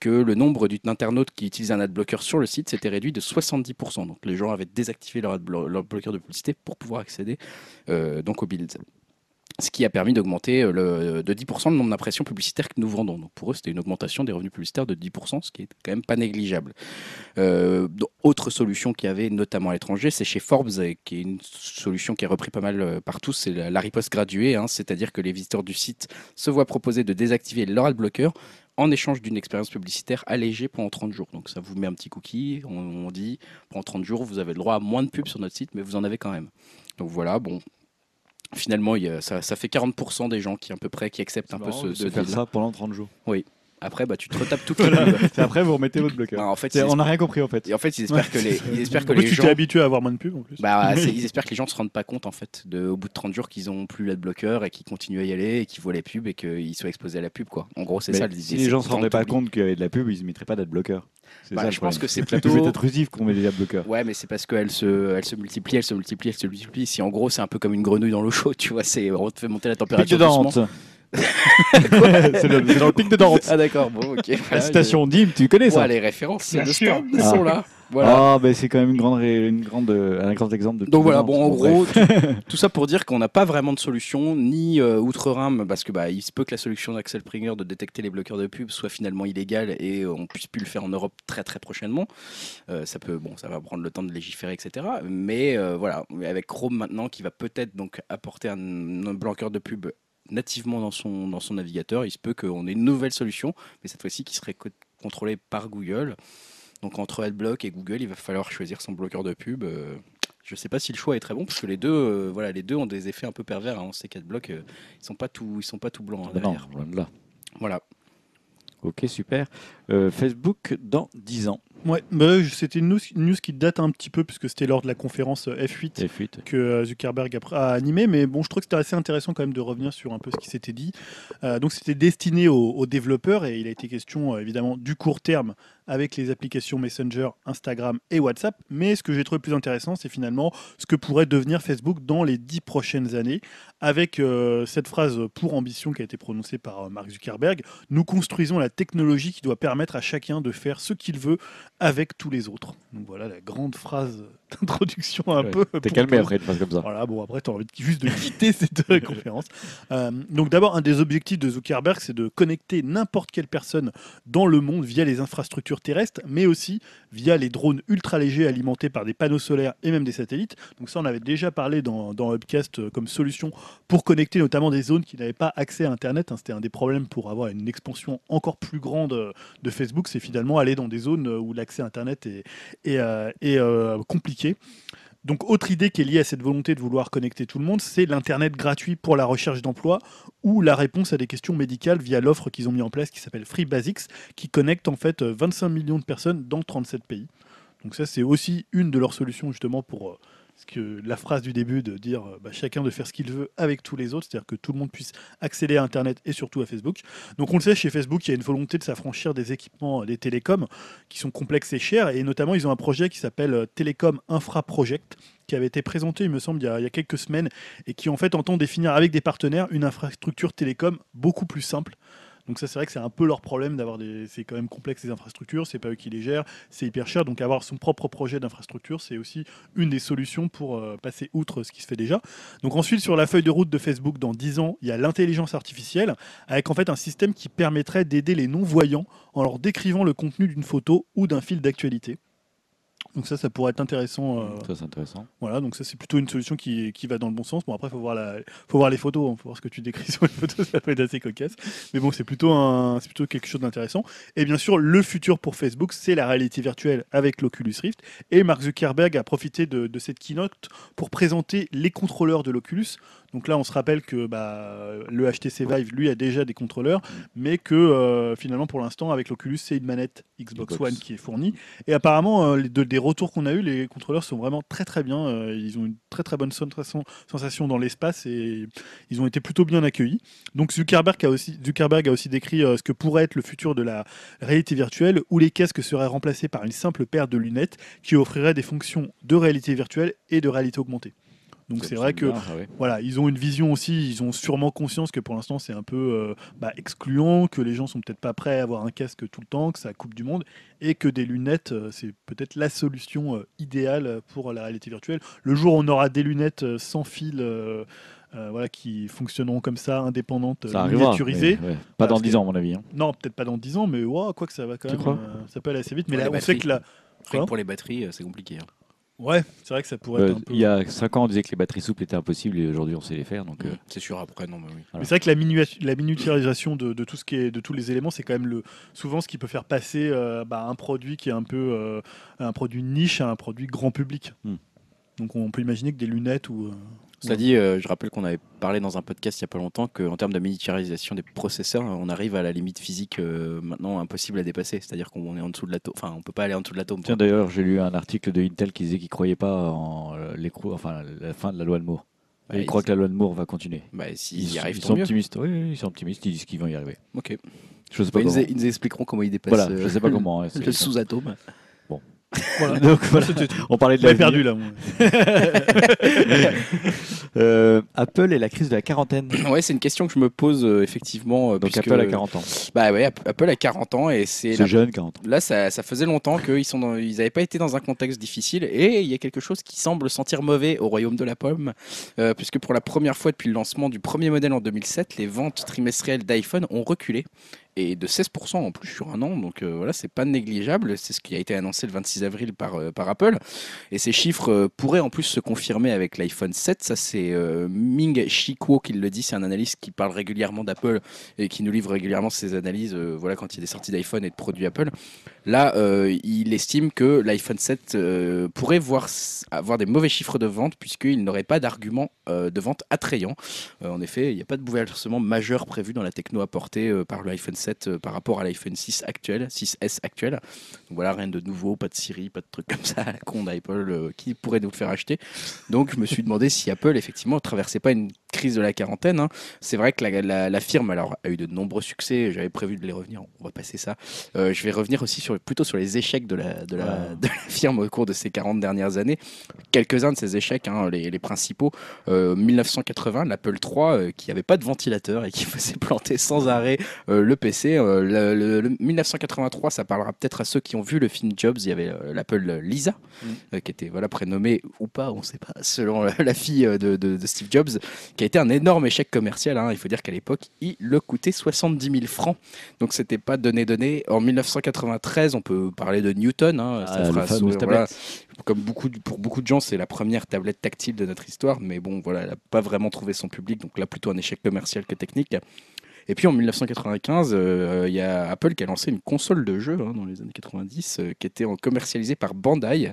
que le nombre d'internautes qui utilisaient un adblocker sur le site s'était réduit de 70%. Donc les gens avaient désactivé leur, adblo- leur bloqueur de publicité pour pouvoir accéder euh, donc au build. Ce qui a permis d'augmenter euh, de 10% le nombre d'impressions publicitaires que nous vendons. Donc pour eux, c'était une augmentation des revenus publicitaires de 10%, ce qui est quand même pas négligeable. Euh, autre solution qu'il y avait, notamment à l'étranger, c'est chez Forbes, euh, qui est une solution qui est reprise pas mal par tous, c'est la, riposte graduée, hein, c'est-à-dire que les visiteurs du site se voient proposer de désactiver leur adblocker en échange d'une expérience publicitaire allégée pendant 30 jours. Donc ça vous met un petit cookie, on, on dit pendant 30 jours vous avez le droit à moins de pubs sur notre site, mais vous en avez quand même. Donc voilà, bon. Finalement, il y a- ça, ça fait 40% des gens qui à peu près qui acceptent un peu ce, de ce faire ça pendant 30 jours. Après, bah, tu te retapes toutes (laughs) les Voilà. pubs. C'est après, vous remettez votre bloqueur. Bah, en fait, C'est- ils on n'a rien compris en fait. Et en fait, ils espèrent que les, ils espèrent que En plus, les tu gens. t'es habitué à avoir moins de pubs en plus. Bah, (laughs) c'est- ils espèrent que les gens ne se rendent pas compte en fait de, au bout de 30 jours qu'ils ont plus l'adblocker et qu'ils continuent à y aller et qu'ils voient les pubs et qu'ils soient exposés à la pub quoi. En gros c'est Mais ça l'idée. si les gens se quand rendaient pas compte qu'il y avait de la pub, ils ne mettraient pas d'adblocker. C'est Bah, ça, le je pense problème. que c'est (laughs) la pub plutôt- est intrusive qu'on met des adblockers. Ouais mais c'est parce qu'elle se, elle se multiplie, elle se multiplie, elle se multiplie. Si en gros c'est un peu comme une grenouille dans l'eau chaude, tu vois, c'est on te fait monter la température doucement. C'est le- c'est dans le pic de Dante. Ah d'accord, bon ok. La Voilà, citation Dim, tu connais je- ça Ouais, les références Bien de sûr. Stan elles Ah. sont là. Voilà. Ah, ben c'est quand même une grande, ré- une grande, euh, un grand exemple de. Donc voilà, bon, en gros, tout, tout ça pour dire qu'on n'a pas vraiment de solution, ni euh, outre-Rhin, parce que bah, il se peut que la solution d'Axel Springer de détecter les bloqueurs de pub soit finalement illégale et euh, on puisse plus le faire en Europe très très prochainement. Euh, ça peut, bon, ça va prendre le temps de légiférer, etc. Mais euh, voilà, avec Chrome maintenant, qui va peut-être donc apporter un, un bloqueur de pub nativement dans son, dans son navigateur, il se peut qu'on ait une nouvelle solution, mais cette fois-ci qui serait co- contrôlée par Google. Donc entre AdBlock et Google, il va falloir choisir son bloqueur de pub. euh, je sais pas si le choix est très bon parce que les deux, euh, voilà, les deux ont des effets un peu pervers. hein. On sait qu'AdBlock, euh, ils sont pas tout, ils sont pas tout blancs hein, Non, derrière. loin de là. Voilà. Ok, super. Facebook dans 10 ans. Ouais, bah, c'était une news, une news qui date un petit peu puisque c'était lors de la conférence euh, F8 F8. que euh, Zuckerberg a, animé, mais bon, je trouve que c'était assez intéressant quand même de revenir sur un peu ce qui s'était dit. Euh, donc, c'était destiné aux, aux développeurs et il a été question évidemment du court terme avec les applications Messenger, Instagram et WhatsApp. Mais ce que j'ai trouvé plus intéressant, c'est finalement ce que pourrait devenir Facebook dans les dix prochaines années, avec euh, cette phrase pour ambition qui a été prononcée par euh, Mark Zuckerberg nous construisons la technologie qui doit permettre à chacun de faire ce qu'il veut avec tous les autres. Donc voilà la grande phrase (laughs) d'introduction un Ouais, peu. T'es calmé après une phrase comme ça. voilà, bon, après, tu as envie de- juste de quitter (laughs) cette euh, conférence. Euh, donc, d'abord, un des objectifs de Zuckerberg, c'est de connecter n'importe quelle personne dans le monde via les infrastructures terrestres, mais aussi via les drones ultra légers alimentés par des panneaux solaires et même des satellites. Donc, ça, on avait déjà parlé dans, dans Upcast euh, comme solution pour connecter notamment des zones qui n'avaient pas accès à Internet. hein. C'était un des problèmes pour avoir une expansion encore plus grande de Facebook, c'est finalement aller dans des zones où l'accès à Internet est, est, euh, est, euh, compliqué. Donc, autre idée qui est liée à cette volonté de vouloir connecter tout le monde, c'est l'Internet gratuit pour la recherche d'emploi ou la réponse à des questions médicales via l'offre qu'ils ont mis en place qui s'appelle Free Basics, qui connecte en fait euh, 25 millions de personnes dans 37 pays. Donc ça, c'est aussi une de leurs solutions justement pour que la phrase du début de dire euh, bah, chacun de faire ce qu'il veut avec tous les autres, c'est-à-dire que tout le monde puisse accéder à Internet et surtout à Facebook. Donc on le sait, chez Facebook, il y a une volonté de s'affranchir des équipements euh, des télécoms qui sont complexes et chers, et notamment ils ont un projet qui s'appelle euh, Télécom Infra Project, qui avait été présenté, il me semble, il y a quelques semaines, et qui en fait entend définir avec des partenaires une infrastructure télécom beaucoup plus simple. Donc ça, c'est vrai que c'est un peu leur problème d'avoir des... C'est quand même complexe ces infrastructures, c'est pas eux qui les gèrent, c'est hyper cher. Donc avoir son propre projet d'infrastructure, c'est aussi une des solutions pour euh, passer outre ce qui se fait déjà. Donc ensuite, sur la feuille de route de Facebook, dans 10 ans, il y a l'intelligence artificielle, avec en fait un système qui permettrait d'aider les non-voyants en leur décrivant le contenu d'une photo ou d'un fil d'actualité. Donc ça, ça pourrait être intéressant. euh, Ça, intéressant. voilà, donc ça c'est plutôt une solution qui, qui va dans le bon sens. Bon après faut voir la, faut voir les photos, hein, faut voir ce que tu décris (laughs) sur les photos, ça peut être assez cocasse. Mais bon c'est plutôt un, c'est plutôt quelque chose d'intéressant. Et bien sûr le futur pour Facebook c'est la réalité virtuelle avec l'Oculus Rift. Et Mark Zuckerberg a profité de, de cette keynote pour présenter les contrôleurs de l'Oculus. Donc là on se rappelle que bah, le HTC Vive lui a déjà des contrôleurs, mais que euh, finalement pour l'instant avec l'Oculus c'est une manette Xbox, Xbox. One qui est fournie. Et apparemment, euh, les- de- des retours qu'on a eu, les contrôleurs sont vraiment très très bien. euh, ils ont une très très bonne sensation, dans l'espace et ils ont été plutôt bien accueillis. Donc Zuckerberg a aussi, Zuckerberg a aussi décrit ce que pourrait être le futur de la réalité virtuelle, où les casques seraient remplacés par une simple paire de lunettes qui offrirait des fonctions de réalité virtuelle et de réalité augmentée. Donc c'est vrai que ah ouais. voilà, ils ont une vision aussi, ils ont sûrement conscience que pour l'instant c'est un peu euh, bah, excluant, que les gens sont peut-être pas prêts à avoir un casque tout le temps, que ça coupe du monde, et que des lunettes, euh, c'est peut-être la solution euh, idéale pour la réalité virtuelle. Le jour où on aura des lunettes sans fil, euh, euh, voilà, qui fonctionneront comme ça, indépendantes, Ça arrivera. miniaturisées. mais ouais. Pas dans 10 que- ans, à mon avis. hein. Non, peut-être pas dans 10 ans, mais wow, quoi que ça va quand Tu même, crois euh, ça peut aller assez vite. Mais là, on sait que là, que pour les batteries, c'est compliqué. hein. Ouais, c'est vrai que ça pourrait Euh, être un peu. Il y a 5 ans, on disait que les batteries souples étaient impossibles et aujourd'hui, on sait les faire. Donc, euh, C'est sûr, après, non, mais oui. Mais c'est vrai que la, minua- la miniaturisation de, de tout ce qui est de tous les éléments, c'est quand même le souvent ce qui peut faire passer euh, bah, un produit qui est un peu euh, un produit niche à un produit grand public. Hmm. Donc on peut imaginer que des lunettes ou euh, Cela dit, euh, je rappelle qu'on avait parlé dans un podcast il n'y a pas longtemps qu'en termes de miniaturisation des processeurs, on arrive à la limite physique euh, maintenant impossible à dépasser. C'est-à-dire qu'on est en dessous de l'atome. Enfin, on peut pas aller en dessous de l'atome. Tiens, d'ailleurs, j'ai lu un article de Intel qui disait qu'il croyait pas en euh, enfin, la fin de la loi de Moore. Et Ouais, il croit que la loi de Moore va continuer. Bah, Ils, s'ils y arrivent, ils sont mieux. optimistes. Oui, ils sont optimistes. Ils disent qu'ils vont y arriver. Ok. Je sais pas Bah, ils, nous, ils expliqueront comment ils dépassent Voilà, euh, je sais pas comment. (laughs) c'est- le sous-atome. Voilà. (laughs) Donc voilà, C'était tout. on parlait de la perdu là. moi. (laughs) Euh, Apple et la crise de la quarantaine. (clears throat) Ouais, c'est une question que je me pose euh, effectivement. euh, Donc puisque- Apple a 40 ans. Bah ouais, App- Apple a 40 ans et c'est C'est la jeune, 40 ans. Là, ça, ça faisait longtemps qu'ils sont dans- ils n'avaient pas été dans un contexte difficile et il y a quelque chose qui semble sentir mauvais au royaume de la pomme, euh, puisque pour la première fois depuis le lancement du premier modèle en 2007, les ventes trimestrielles d'iPhone ont reculé et de 16% en plus sur un an. Donc euh, voilà, c'est pas négligeable. C'est ce qui a été annoncé le 26 avril par, euh, par Apple. Et ces chiffres euh, pourraient en plus se confirmer avec l'iPhone 7. Ça, c'est euh, Ming Chi Kuo qui le dit. C'est un analyste qui parle régulièrement d'Apple et qui nous livre régulièrement ses analyses. voilà, quand il des sorties d'iPhone et de produits Apple. Là, il estime que l'iPhone 7 euh, pourrait voir, avoir des mauvais chiffres de vente puisqu'il n'aurait pas d'argument de vente attrayant. En effet, il n'y a pas de bouleversement majeur prévu dans la techno apportée par l'iPhone 7 euh, par rapport à l'iPhone 6 actuel, 6S actuel. Donc voilà, rien de nouveau, pas de Siri, pas de trucs comme ça à la (laughs) con d'Apple euh, qui pourrait nous le faire acheter. Donc je me suis demandé si Apple, effectivement, traversait pas une crise de la quarantaine. hein. C'est vrai que la, la- la firme alors, a eu de nombreux succès, j'avais prévu de les revenir, on va passer ça. Euh, je vais revenir aussi sur, plutôt sur les échecs de la, de, la, de la firme au cours de ces 40 dernières années. Quelques-uns de ces échecs, hein, les, les principaux. Euh, 1980, l'Apple III euh, qui n'avait pas de ventilateur et qui (laughs) faisait planter sans arrêt le PC. Euh, le, le- le 1983, ça parlera peut-être à ceux qui ont vu le film Jobs. Il y avait euh, l'Apple Lisa, euh, qui était voilà, prénommée ou pas, on ne sait pas, (laughs) selon la, fille euh, de, de- de Steve Jobs, qui a été un énorme échec commercial. hein. Il faut dire qu'à l'époque, il le coûtait 70 000 francs. Donc c'était pas donné donné. En 1993, on peut parler de Newton. hein, ça Ah, fera voilà. Comme beaucoup, de- pour beaucoup de gens, c'est la première tablette tactile de notre histoire. Mais bon, voilà, elle n'a pas vraiment trouvé son public. Donc là, plutôt un échec commercial que technique. Et puis en 1995, euh, il y a Apple qui a lancé une console de jeu hein, dans les années 90 euh, qui était commercialisée par Bandai.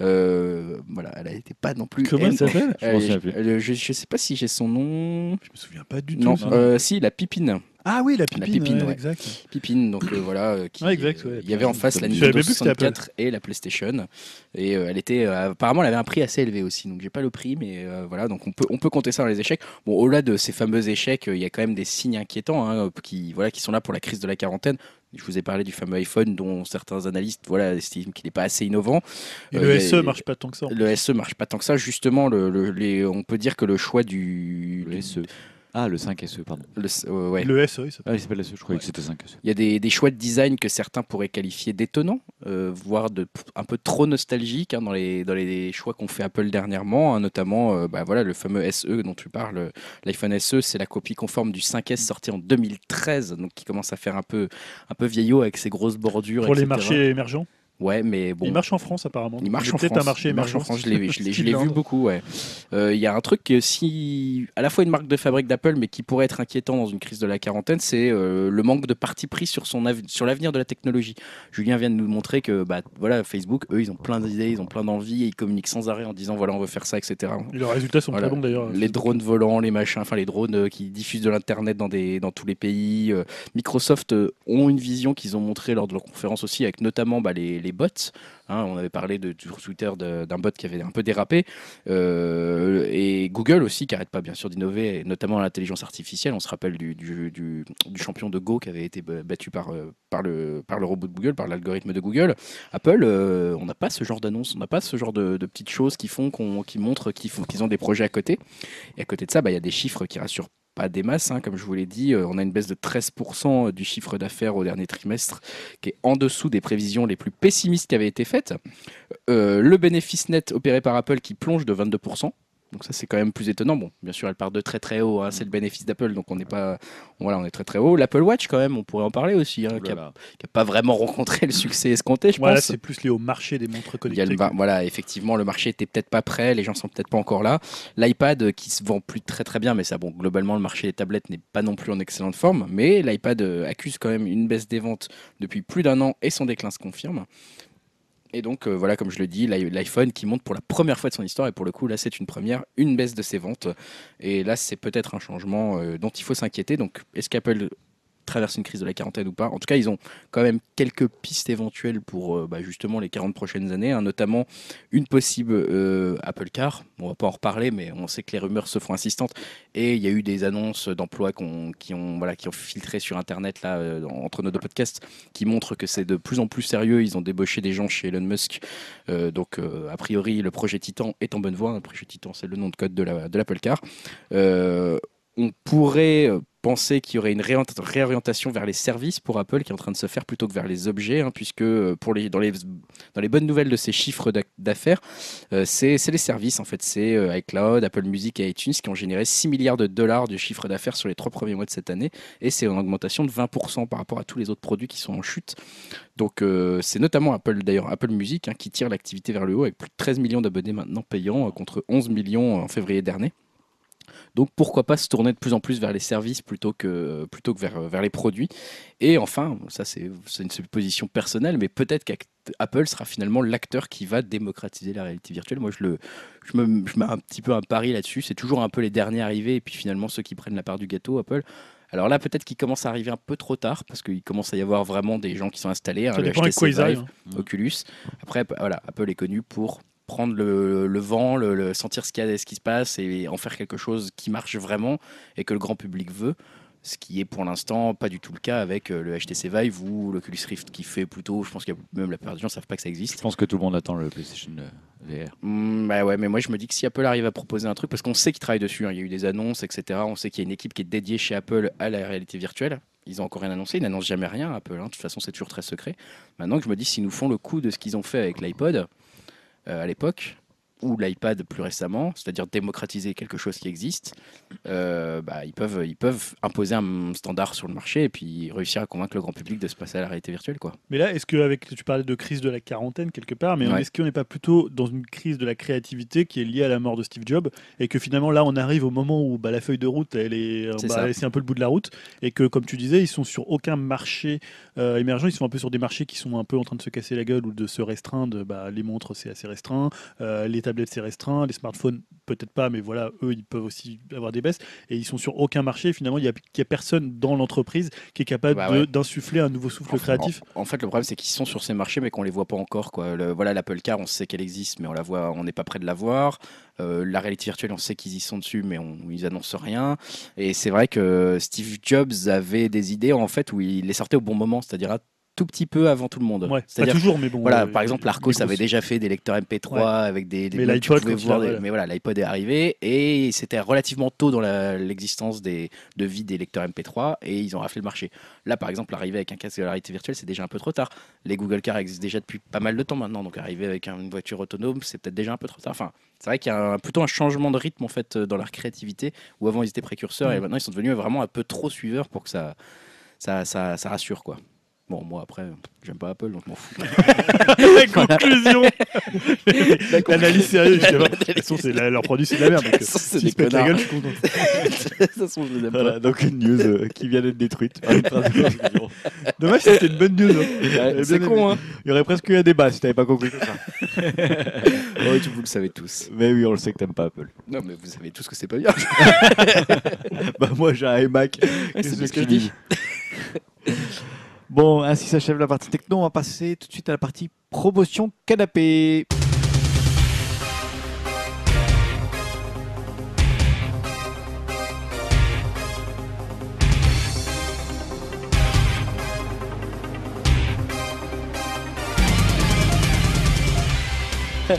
Euh, voilà, elle n'était pas non plus. Comment elle s'appelle? Je je sais pas si j'ai son nom. Je me souviens pas du tout. Non, euh, si, la Pipine. Ah oui, la pipine. pipine, ouais, ouais. Exact. Pipine, donc euh, voilà, euh, qui, Ouais, exact, ouais, euh, il y avait en face la Nintendo même plus que c'était Apple. 64 et la PlayStation, et euh, elle était, euh, apparemment, elle avait un prix assez élevé aussi, donc j'ai pas le prix, mais euh, voilà, donc on peut, on peut compter ça dans les échecs. Bon, au-delà de ces fameux échecs, euh, il y a quand même des signes inquiétants, hein, qui, voilà, qui sont là pour la crise de la quarantaine. Je vous ai parlé du fameux iPhone dont certains analystes voilà, estiment qu'il n'est pas assez innovant. Et Euh, le a- SE marche pas tant que ça. Le SE marche pas tant que ça. Justement, le, le- les, on peut dire que le choix du. Le SE. Ah, le 5 SE, pardon. le- euh, ouais. Le SE, il s'appelle. Ah, il s'appelle SE, je croyais que c'était 5 SE. Il y a des, des choix de design que certains pourraient qualifier d'étonnants, euh, voire de un peu trop nostalgiques hein, dans, les, dans les choix qu'ont fait Apple dernièrement, hein, notamment euh, bah, voilà, le fameux SE dont tu parles. L'iPhone SE, c'est la copie conforme du 5S sorti en 2013, donc qui commence à faire un peu, un peu vieillot avec ses grosses bordures. Pour les marchés émergents? Ouais, mais bon. Il marche en France apparemment. Il marche en France. un marché Il marche en. France. Je l'ai, je l'ai- je (laughs) l'ai vu beaucoup. ouais. Euh, Il y a un truc que si, à la fois une marque de fabrique d'Apple, mais qui pourrait être inquiétant dans une crise de la quarantaine, c'est euh, le manque de parti pris sur son avi- sur l'avenir de la technologie. Julien vient de nous montrer que, bah, voilà, Facebook, eux, ils ont plein d'idées, ils ont plein d'envies, et ils communiquent sans arrêt en disant, voilà, on veut faire ça, etc. Et leurs résultats sont Voilà. très bons d'ailleurs. Les drones volants, les machins, enfin les drones euh, qui diffusent de l'internet dans des dans tous les pays. Microsoft ont une vision qu'ils ont montrée lors de leur conférence aussi, avec notamment bah, les, les bots. Hein, on avait parlé de, sur Twitter d'un bot qui avait un peu dérapé. Euh, et Google aussi, qui arrête pas bien sûr d'innover, notamment l'intelligence artificielle. On se rappelle du, du, du- champion de Go qui avait été ba- battu par, euh, par, le, par le robot de Google, par l'algorithme de Google. Apple, euh, on n'a pas ce genre d'annonce, on n'a pas ce genre de, petites choses qui font qu'on, qui montrent qu'ils ont des projets à côté. Et à côté de ça, bah, il y a des chiffres qui rassurent pas des masses, hein, comme je vous l'ai dit. Euh, on a une baisse de 13% du chiffre d'affaires au dernier trimestre, qui est en dessous des prévisions les plus pessimistes qui avaient été faites. Euh, le bénéfice net opéré par Apple qui plonge de 22%. Donc ça c'est quand même plus étonnant. Bon, bien sûr, elle part de très très haut. hein, c'est le bénéfice d'Apple, donc on n'est pas, voilà, on est très très haut. L'Apple Watch quand même, on pourrait en parler aussi, hein, qui n'a pas vraiment rencontré le succès escompté, je Voilà, pense. c'est plus lié au marché des montres connectées. le voilà, effectivement, le marché était peut-être pas prêt, les gens sont peut-être pas encore là. L'iPad euh, qui se vend plus très très bien, mais ça, bon, globalement, le marché des tablettes n'est pas non plus en excellente forme. Mais l'iPad euh, accuse quand même une baisse des ventes depuis plus d'un an et son déclin se confirme. Et donc, euh, voilà, comme je le dis, l'i- l'iPhone qui monte pour la première fois de son histoire, et pour le coup, là, c'est une première, une baisse de ses ventes. Et là, c'est peut-être un changement euh, dont il faut s'inquiéter. Donc, est-ce qu'Apple traverse une crise de la quarantaine ou pas En tout cas, ils ont quand même quelques pistes éventuelles pour euh, bah, justement les 40 prochaines années, hein, notamment une possible euh, Apple Car. On va pas en reparler, mais on sait que les rumeurs se font insistantes. Et il y a eu des annonces d'emploi qu'on- qui, ont, voilà, filtré sur Internet là, euh, entre nos deux podcasts qui montrent que c'est de plus en plus sérieux. Ils ont débauché des gens chez Elon Musk. Donc, a priori, le projet Titan est en bonne voie. Le projet Titan, c'est le nom de code de la- de l'Apple Car. On pourrait penser qu'il y aurait une réorient- réorientation vers les services pour Apple qui est en train de se faire plutôt que vers les objets, hein, puisque euh, dans, les, bonnes nouvelles de ces chiffres d'affaires, euh, c'est les services en fait. C'est euh, iCloud, Apple Music et iTunes qui ont généré 6 milliards de dollars de chiffre d'affaires sur les trois premiers mois de cette année, et c'est en augmentation de 20% par rapport à tous les autres produits qui sont en chute. Donc c'est notamment Apple d'ailleurs Apple Music hein, qui tire l'activité vers le haut avec plus de 13 millions d'abonnés maintenant payants contre 11 millions en février dernier. Donc pourquoi pas se tourner de plus en plus vers les services plutôt que, plutôt que vers, vers les produits. Et enfin, ça c'est une supposition personnelle, mais peut-être qu'Apple sera finalement l'acteur qui va démocratiser la réalité virtuelle. Moi je, le, je, me, je mets un petit peu un pari là-dessus. C'est toujours un peu les derniers arrivés et puis finalement ceux qui prennent la part du gâteau, Apple. Alors là, peut-être qu'il commence à arriver un peu trop tard parce qu'il commence à y avoir vraiment des gens qui sont installés. hein, Ça le dépend avec HTC quoi ils arrivent. hein. Oculus. Après, voilà, Apple est connu pour prendre le, le vent, le, le- sentir ce, qu'il y a, ce qui se passe et en faire quelque chose qui marche vraiment et que le grand public veut. Ce qui est pour l'instant pas du tout le cas avec euh, le HTC Vive ou l'Oculus Rift qui fait plutôt, je pense que même la plupart des gens ne savent pas que ça Je existe. pense que tout le monde attend le PlayStation euh, VR. Mm, bah ouais, mais moi je me dis que si Apple arrive à proposer un truc, parce qu'on sait qu'ils travaillent dessus, hein, il y a eu des annonces, etc. On sait qu'il y a une équipe qui est dédiée chez Apple à la réalité virtuelle. Ils ont encore rien annoncé, ils n'annoncent jamais rien, Apple. hein. De toute façon, c'est toujours très secret. Maintenant que je me dis, s'ils nous font le coup de ce qu'ils ont fait avec l'iPod à l'époque, ou l'iPad plus récemment, c'est-à-dire démocratiser quelque chose qui existe, euh, bah, ils, peuvent, ils peuvent imposer un standard sur le marché et puis réussir à convaincre le grand public de se passer à la réalité virtuelle. Quoi. Mais là, est-ce que avec tu parlais de crise de la quarantaine quelque part, mais Ouais. est-ce qu'on n'est pas plutôt dans une crise de la créativité qui est liée à la mort de Steve Jobs et que finalement là on arrive au moment où bah, la feuille de route elle est, C'est bah, un peu le bout de la route et que comme tu disais ils sont sur aucun marché euh, émergent, ils sont un peu sur des marchés qui sont un peu en train de se casser la gueule ou de se restreindre. Bah, les montres c'est assez restreint, euh, les tablettes c'est restreint, les smartphones peut-être pas, mais voilà eux ils peuvent aussi avoir des baisses et ils sont sur aucun marché. Finalement il y a, personne dans l'entreprise qui est capable Bah ouais. d'insuffler un nouveau souffle En- créatif. En, en fait, le problème, c'est qu'ils sont sur ces marchés, mais qu'on les voit pas encore. Quoi. Le- voilà, l'Apple Car, on sait qu'elle existe, mais on la voit, on n'est pas près de la voir. Euh, la réalité virtuelle, on sait qu'ils y sont dessus, mais on, ils annoncent rien. Et c'est vrai que Steve Jobs avait des idées en fait où il les sortait au bon moment, c'est-à-dire un tout petit peu avant tout le monde. Ouais, pas c'est-à-dire toujours, mais bon. voilà, euh, par exemple, l'Arcos avait déjà fait des lecteurs MP3 Ouais. avec des. des Mais l'iPod, voilà. Mais voilà, l'iPod est arrivé et c'était relativement tôt dans l'existence des de vie des lecteurs MP3 et ils ont raflé le marché. Là, par exemple, arriver avec un casque de la réalité virtuelle, c'est déjà un peu trop tard. Les Google Car existent déjà depuis pas mal de temps maintenant, donc arriver avec une voiture autonome, c'est peut-être déjà un peu trop tard. Enfin, c'est vrai qu'il y a un- plutôt un changement de rythme en fait dans leur créativité où avant ils étaient précurseurs et Mm. maintenant ils sont devenus vraiment un peu trop suiveurs pour que ça ça, ça, ça rassure quoi. Bon, moi après, j'aime pas Apple, donc je m'en fous. (laughs) La conclusion L'analyse sérieuse, je sais pas. De toute façon, c'est la- leur produit, c'est de la merde. Donc, euh, Ça, c'est s'ils des se pètent la connards. gueule, je suis content. De toute façon, je les aime pas. Voilà, donc une news euh, qui vient d'être détruite. par une phrase de conclusion. (laughs) Dommage, c'était une bonne news. hein. C'est con, hein. Il y aurait presque eu un débat si t'avais pas conclu comme ça. (laughs) Ouais, tu- vous le savez tous. Mais oui, on le sait que t'aimes pas Apple. Non, mais vous savez tous que c'est pas bien. Bah moi j'ai un iMac. c'est Qu'est-ce que je dis Bon, ainsi s'achève la partie techno. On va passer tout de suite à la partie promotion canapé.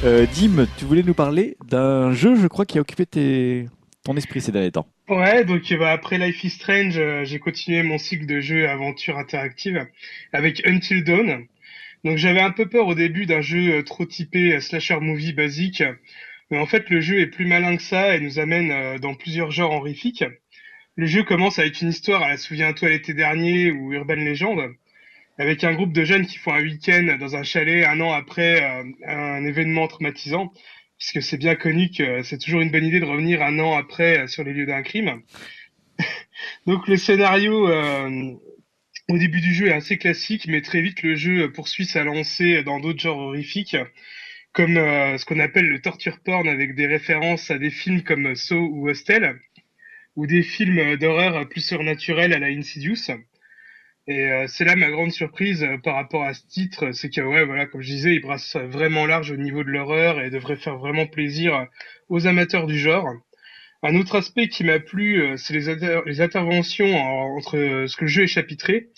Euh, Dim, tu voulais nous parler d'un jeu, je crois, qui a occupé tes... ton esprit ces derniers temps. Ouais, donc euh, bah, après Life is Strange, euh, j'ai continué mon cycle de jeux aventure interactive avec Until Dawn. Donc j'avais un peu peur au début d'un jeu euh, trop typé slasher movie basique, mais en fait le jeu est plus malin que ça et nous amène dans plusieurs genres horrifiques. Le jeu commence avec une histoire à la Souviens-toi l'été dernier ou Urban Legend, avec un groupe de jeunes qui font un week-end dans un chalet un an après un événement traumatisant puisque c'est bien connu que c'est toujours une bonne idée de revenir un an après euh, sur les lieux d'un crime. (laughs) Donc le scénario, euh, au début du jeu est assez classique, mais très vite le jeu poursuit sa lancée dans d'autres genres horrifiques, comme euh, ce qu'on appelle le torture porn, avec des références à des films comme Saw ou Hostel, ou des films d'horreur plus surnaturels à la Insidious. Et euh, c'est là ma grande surprise euh, par rapport à ce titre, c'est que ouais voilà comme je disais, il brasse vraiment large au niveau de l'horreur et devrait faire vraiment plaisir aux amateurs du genre. Un autre aspect qui m'a plu, euh, c'est les, les interventions en- entre euh, ce que le jeu est chapitré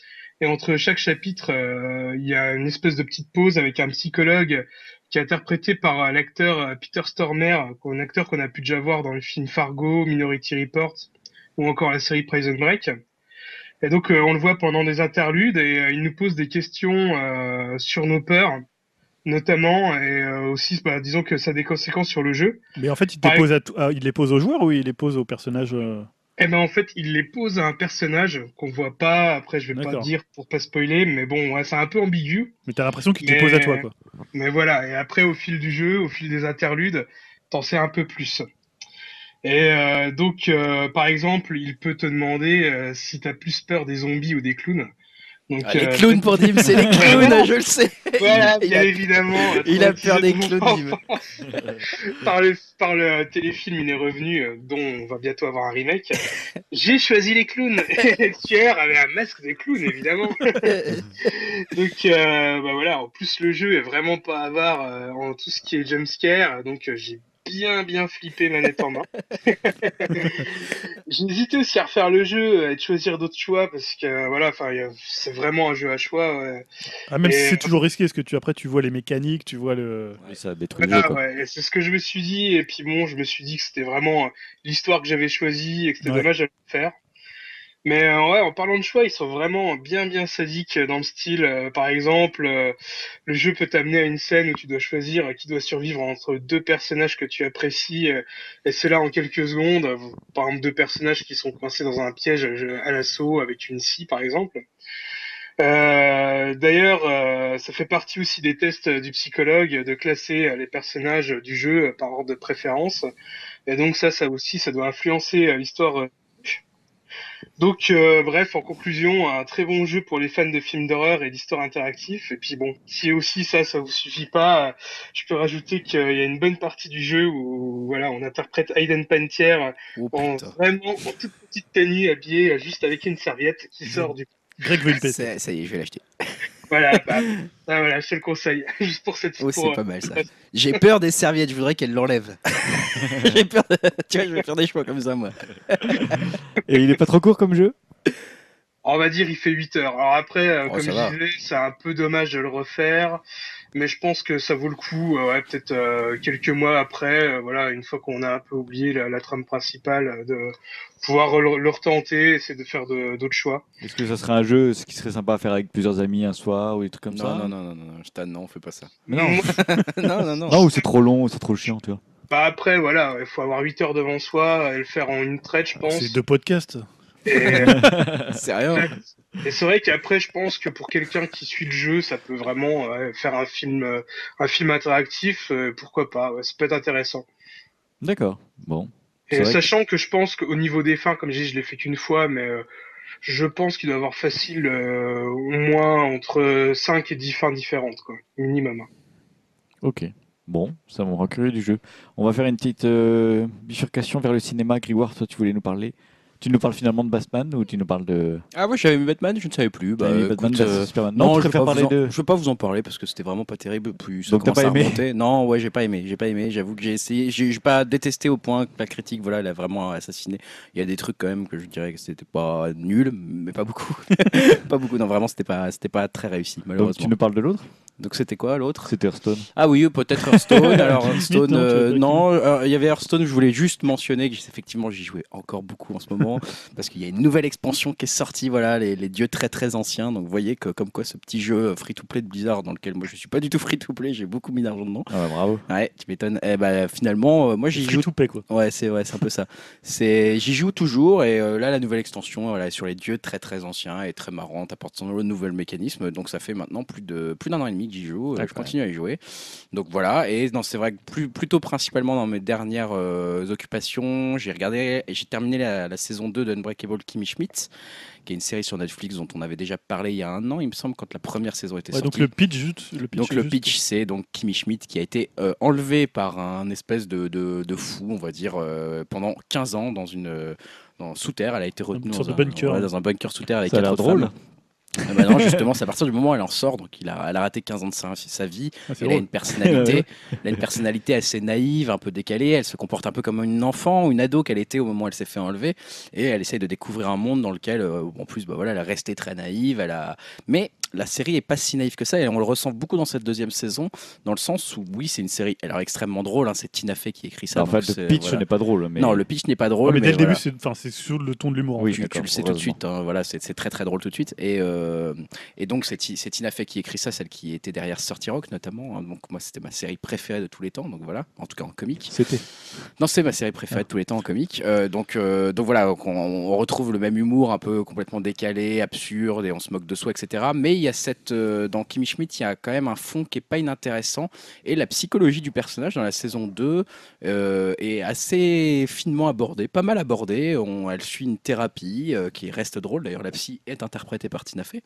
et entre chaque chapitre, euh, il y a une espèce de petite pause avec un psychologue qui est interprété par euh, l'acteur euh, Peter Stormer, euh, un acteur qu'on a pu déjà voir dans le film Fargo, Minority Report ou encore la série Prison Break. Et donc euh, on le voit pendant des interludes et euh, il nous pose des questions euh, sur nos peurs, notamment, et aussi, bah, disons que ça a des conséquences sur le jeu. Mais en fait, il, te pose à ah, il les pose aux joueurs ou il les pose aux personnages Eh ben en fait, il les pose à un personnage qu'on voit pas. Après, je vais pas dire pour pas spoiler, mais bon, ouais, c'est un peu ambigu. Mais t'as l'impression qu'il te les Mais- pose à toi, quoi. Mais voilà, et après, au fil du jeu, au fil des interludes, t'en sais un peu plus. Et euh, donc, euh, par exemple, il peut te demander euh, si t'as plus peur des zombies ou des clowns. Donc, Ah, les clowns pour Dim, c'est les (laughs) clowns, je le sais. Voilà, Il a- évidemment. (laughs) il a peur des clowns, (laughs) par, le, par le téléfilm Il est revenu, dont on va bientôt avoir un remake. J'ai choisi les clowns. Et le tueur avait un masque de clown, évidemment. donc, bah voilà, en plus, le jeu est vraiment pas avare en tout ce qui est jumpscare. Donc, j'ai bien, bien flippé manette en main. (laughs) j'ai hésité aussi à refaire le jeu et de choisir d'autres choix parce que, voilà, c'est vraiment un jeu à choix. ouais. Ah, même si c'est toujours risqué, parce que tu, après, tu vois les mécaniques, tu vois le. Oui, ça détruit. Voilà, ouais, c'est ce que je me suis dit, et puis bon, je me suis dit que c'était vraiment l'histoire que j'avais choisie et que c'était Ouais. dommage de le faire. Mais euh, ouais, en parlant de choix, ils sont vraiment bien bien sadiques dans le style. euh, par exemple, euh, le jeu peut t'amener à une scène où tu dois choisir euh, qui doit survivre entre deux personnages que tu apprécies, euh, et c'est là en quelques secondes. euh, Par exemple, deux personnages qui sont coincés dans un piège euh, à l'assaut avec une scie, par exemple. Euh, D'ailleurs, euh, ça fait partie aussi des tests du psychologue de classer euh, les personnages du jeu euh, par ordre de préférence. Et donc ça, ça aussi, ça doit influencer euh, l'histoire. Donc, euh, bref, en conclusion, un très bon jeu pour les fans de films d'horreur et d'histoire interactive. Et puis bon, si aussi ça, ça vous suffit pas, euh, je peux rajouter qu'il y a une bonne partie du jeu où voilà, on interprète Hayden Pantier Oh en vraiment en toute petite tenue, habillée euh, juste avec une serviette qui sort du Greg veut une péter. C'est- Ça y est, je vais l'acheter. (laughs) Voilà, bah, ah, voilà, te le conseille. (laughs) Juste pour cette Oh, c'est euh, pas mal ça. J'ai peur des serviettes, je voudrais qu'elle l'enlève. (laughs) J'ai peur, de- tu vois, je vais faire des choix comme ça, moi. Et il est pas trop court comme jeu? On va dire, il fait 8 heures. Alors après, euh, Oh, comme ça je va. disais, c'est un peu dommage de le refaire. Mais je pense que ça vaut le coup, euh, ouais, peut-être euh, quelques mois après, euh, voilà, une fois qu'on a un peu oublié la, la trame principale, de pouvoir le, le retenter, essayer de faire d'autres choix. Est-ce que ça serait un jeu ce qui serait sympa à faire avec plusieurs amis un soir ou des trucs comme non, ça non, non, non, non, non, je t'annonce, non, on fait pas ça. Mais non. (laughs) Non, non, non. Non, ou c'est trop long, ou c'est trop chiant, tu vois. bah après, voilà, il faut avoir 8 heures devant soi et le faire en une traite, je pense. C'est deux podcasts. Et, (laughs) C'est rien. Et c'est vrai qu'après, je pense que pour quelqu'un qui suit le jeu, ça peut vraiment ouais, faire un film, euh, un film interactif. euh, pourquoi pas ouais, Ça peut être intéressant. D'accord. Bon. Et sachant que je pense qu'au niveau des fins, comme je dis, je l'ai fait qu'une fois, mais euh, je pense qu'il doit y avoir facile euh, au moins entre 5 et 10 fins différentes, quoi, minimum. Ok. Bon, ça me rend curieux du jeu. On va faire une petite euh, bifurcation vers le cinéma. Grégoire, toi, tu voulais nous parler. Tu nous parles finalement de Batman ou tu nous parles de Ah ouais, j'avais mis Batman, je ne savais plus. Bah, Batman euh, Superman Non, je pas parler en- de. je veux pas vous en parler parce que c'était vraiment pas terrible. Plus ça Donc t'as pas aimé remonter. Non, ouais, j'ai pas aimé. J'ai pas aimé. J'avoue que j'ai essayé. J'ai pas détesté au point que la critique, voilà, elle a vraiment assassiné. Il y a des trucs quand même que je dirais que c'était pas nul, mais pas beaucoup. (laughs) pas beaucoup. Non, vraiment, c'était pas, c'était pas très réussi, Donc tu malheureusement. nous parles de l'autre? Donc c'était quoi l'autre? C'était Hearthstone. Ah oui, peut-être Hearthstone. (laughs) Alors Hearthstone, euh, non, euh, il y avait Hearthstone. Je voulais juste mentionner que effectivement j'y jouais encore beaucoup en ce moment parce qu'il y a une nouvelle expansion qui est sortie. Voilà, les, les dieux très très anciens. Donc vous voyez que comme quoi ce petit jeu free to play de Blizzard dans lequel moi je suis pas du tout free to play, j'ai beaucoup mis d'argent dedans. Ah ouais, bravo. Ouais, tu m'étonnes. Et bah finalement, euh, moi j'y Free joue to play, quoi. Ouais, c'est ouais, c'est un peu ça. C'est j'y joue toujours et euh, là la nouvelle extension voilà, sur les dieux très très anciens et très marrante apporte son nouveaux mécanismes. Donc ça fait maintenant plus de plus d'un an et demi que j'y joue. euh, Je continue à y jouer. Donc voilà. Et non, c'est vrai que plus, plutôt principalement dans mes dernières euh, occupations, j'ai regardé et j'ai terminé la, la saison 2 d'Unbreakable Kimmy Schmidt, qui est une série sur Netflix dont on avait déjà parlé il y a un an, il me semble, quand la première saison était Ouais, sortie. donc le pitch, juste, le pitch. Donc le juste- pitch, c'est donc Kimmy Schmidt qui a été euh, enlevé par un espèce de, de, de fou, on va dire, euh, pendant 15 ans dans une euh, dans, sous terre. Elle a été retenue dans, un, bunker. ouais, dans un bunker sous terre avec Ça a l'air drôle. femmes. Ah bah non, justement, (laughs) c'est à partir du moment où elle en sort, donc il a, elle a raté 15 ans de sa, sa vie. Ah, Elle a une personnalité, (laughs) elle a une personnalité assez naïve, un peu décalée. Elle se comporte un peu comme une enfant ou une ado qu'elle était au moment où elle s'est fait enlever. Et elle essaye de découvrir un monde dans lequel, euh, en plus, bah voilà, elle est restée très naïve. Elle a... Mais la série est pas si naïve que ça et on le ressent beaucoup dans cette deuxième saison, dans le sens où, oui, c'est une série alors extrêmement drôle. hein, c'est Tina Fey qui écrit ça. en fait, le pitch voilà. n'est pas drôle. Mais... Non, le pitch n'est pas drôle. Mais dès le voilà. début, c'est sur le ton de l'humour. Oui, tu, le sais tout de suite, hein, voilà, c'est très très drôle tout de suite. Et, euh, et donc c'est Ti- c'est Tina Fey qui écrit ça, celle qui était derrière Sorty Rock notamment. hein. donc moi c'était ma série préférée de tous les temps, donc voilà, en tout cas en comique. C'était. Non, c'est ma série préférée de tous les temps en comique. Euh, donc, euh, donc voilà, donc on, on retrouve le même humour un peu complètement décalé, absurde, et on se moque de soi, etc. Mais il y a cette, euh, dans Kimmy Schmidt, il y a quand même un fond qui est pas inintéressant. Et la psychologie du personnage dans la saison 2 euh, est assez finement abordée, pas mal abordée. Elle suit une thérapie euh, qui reste drôle. D'ailleurs, la psy est interprétée par Tina Fey.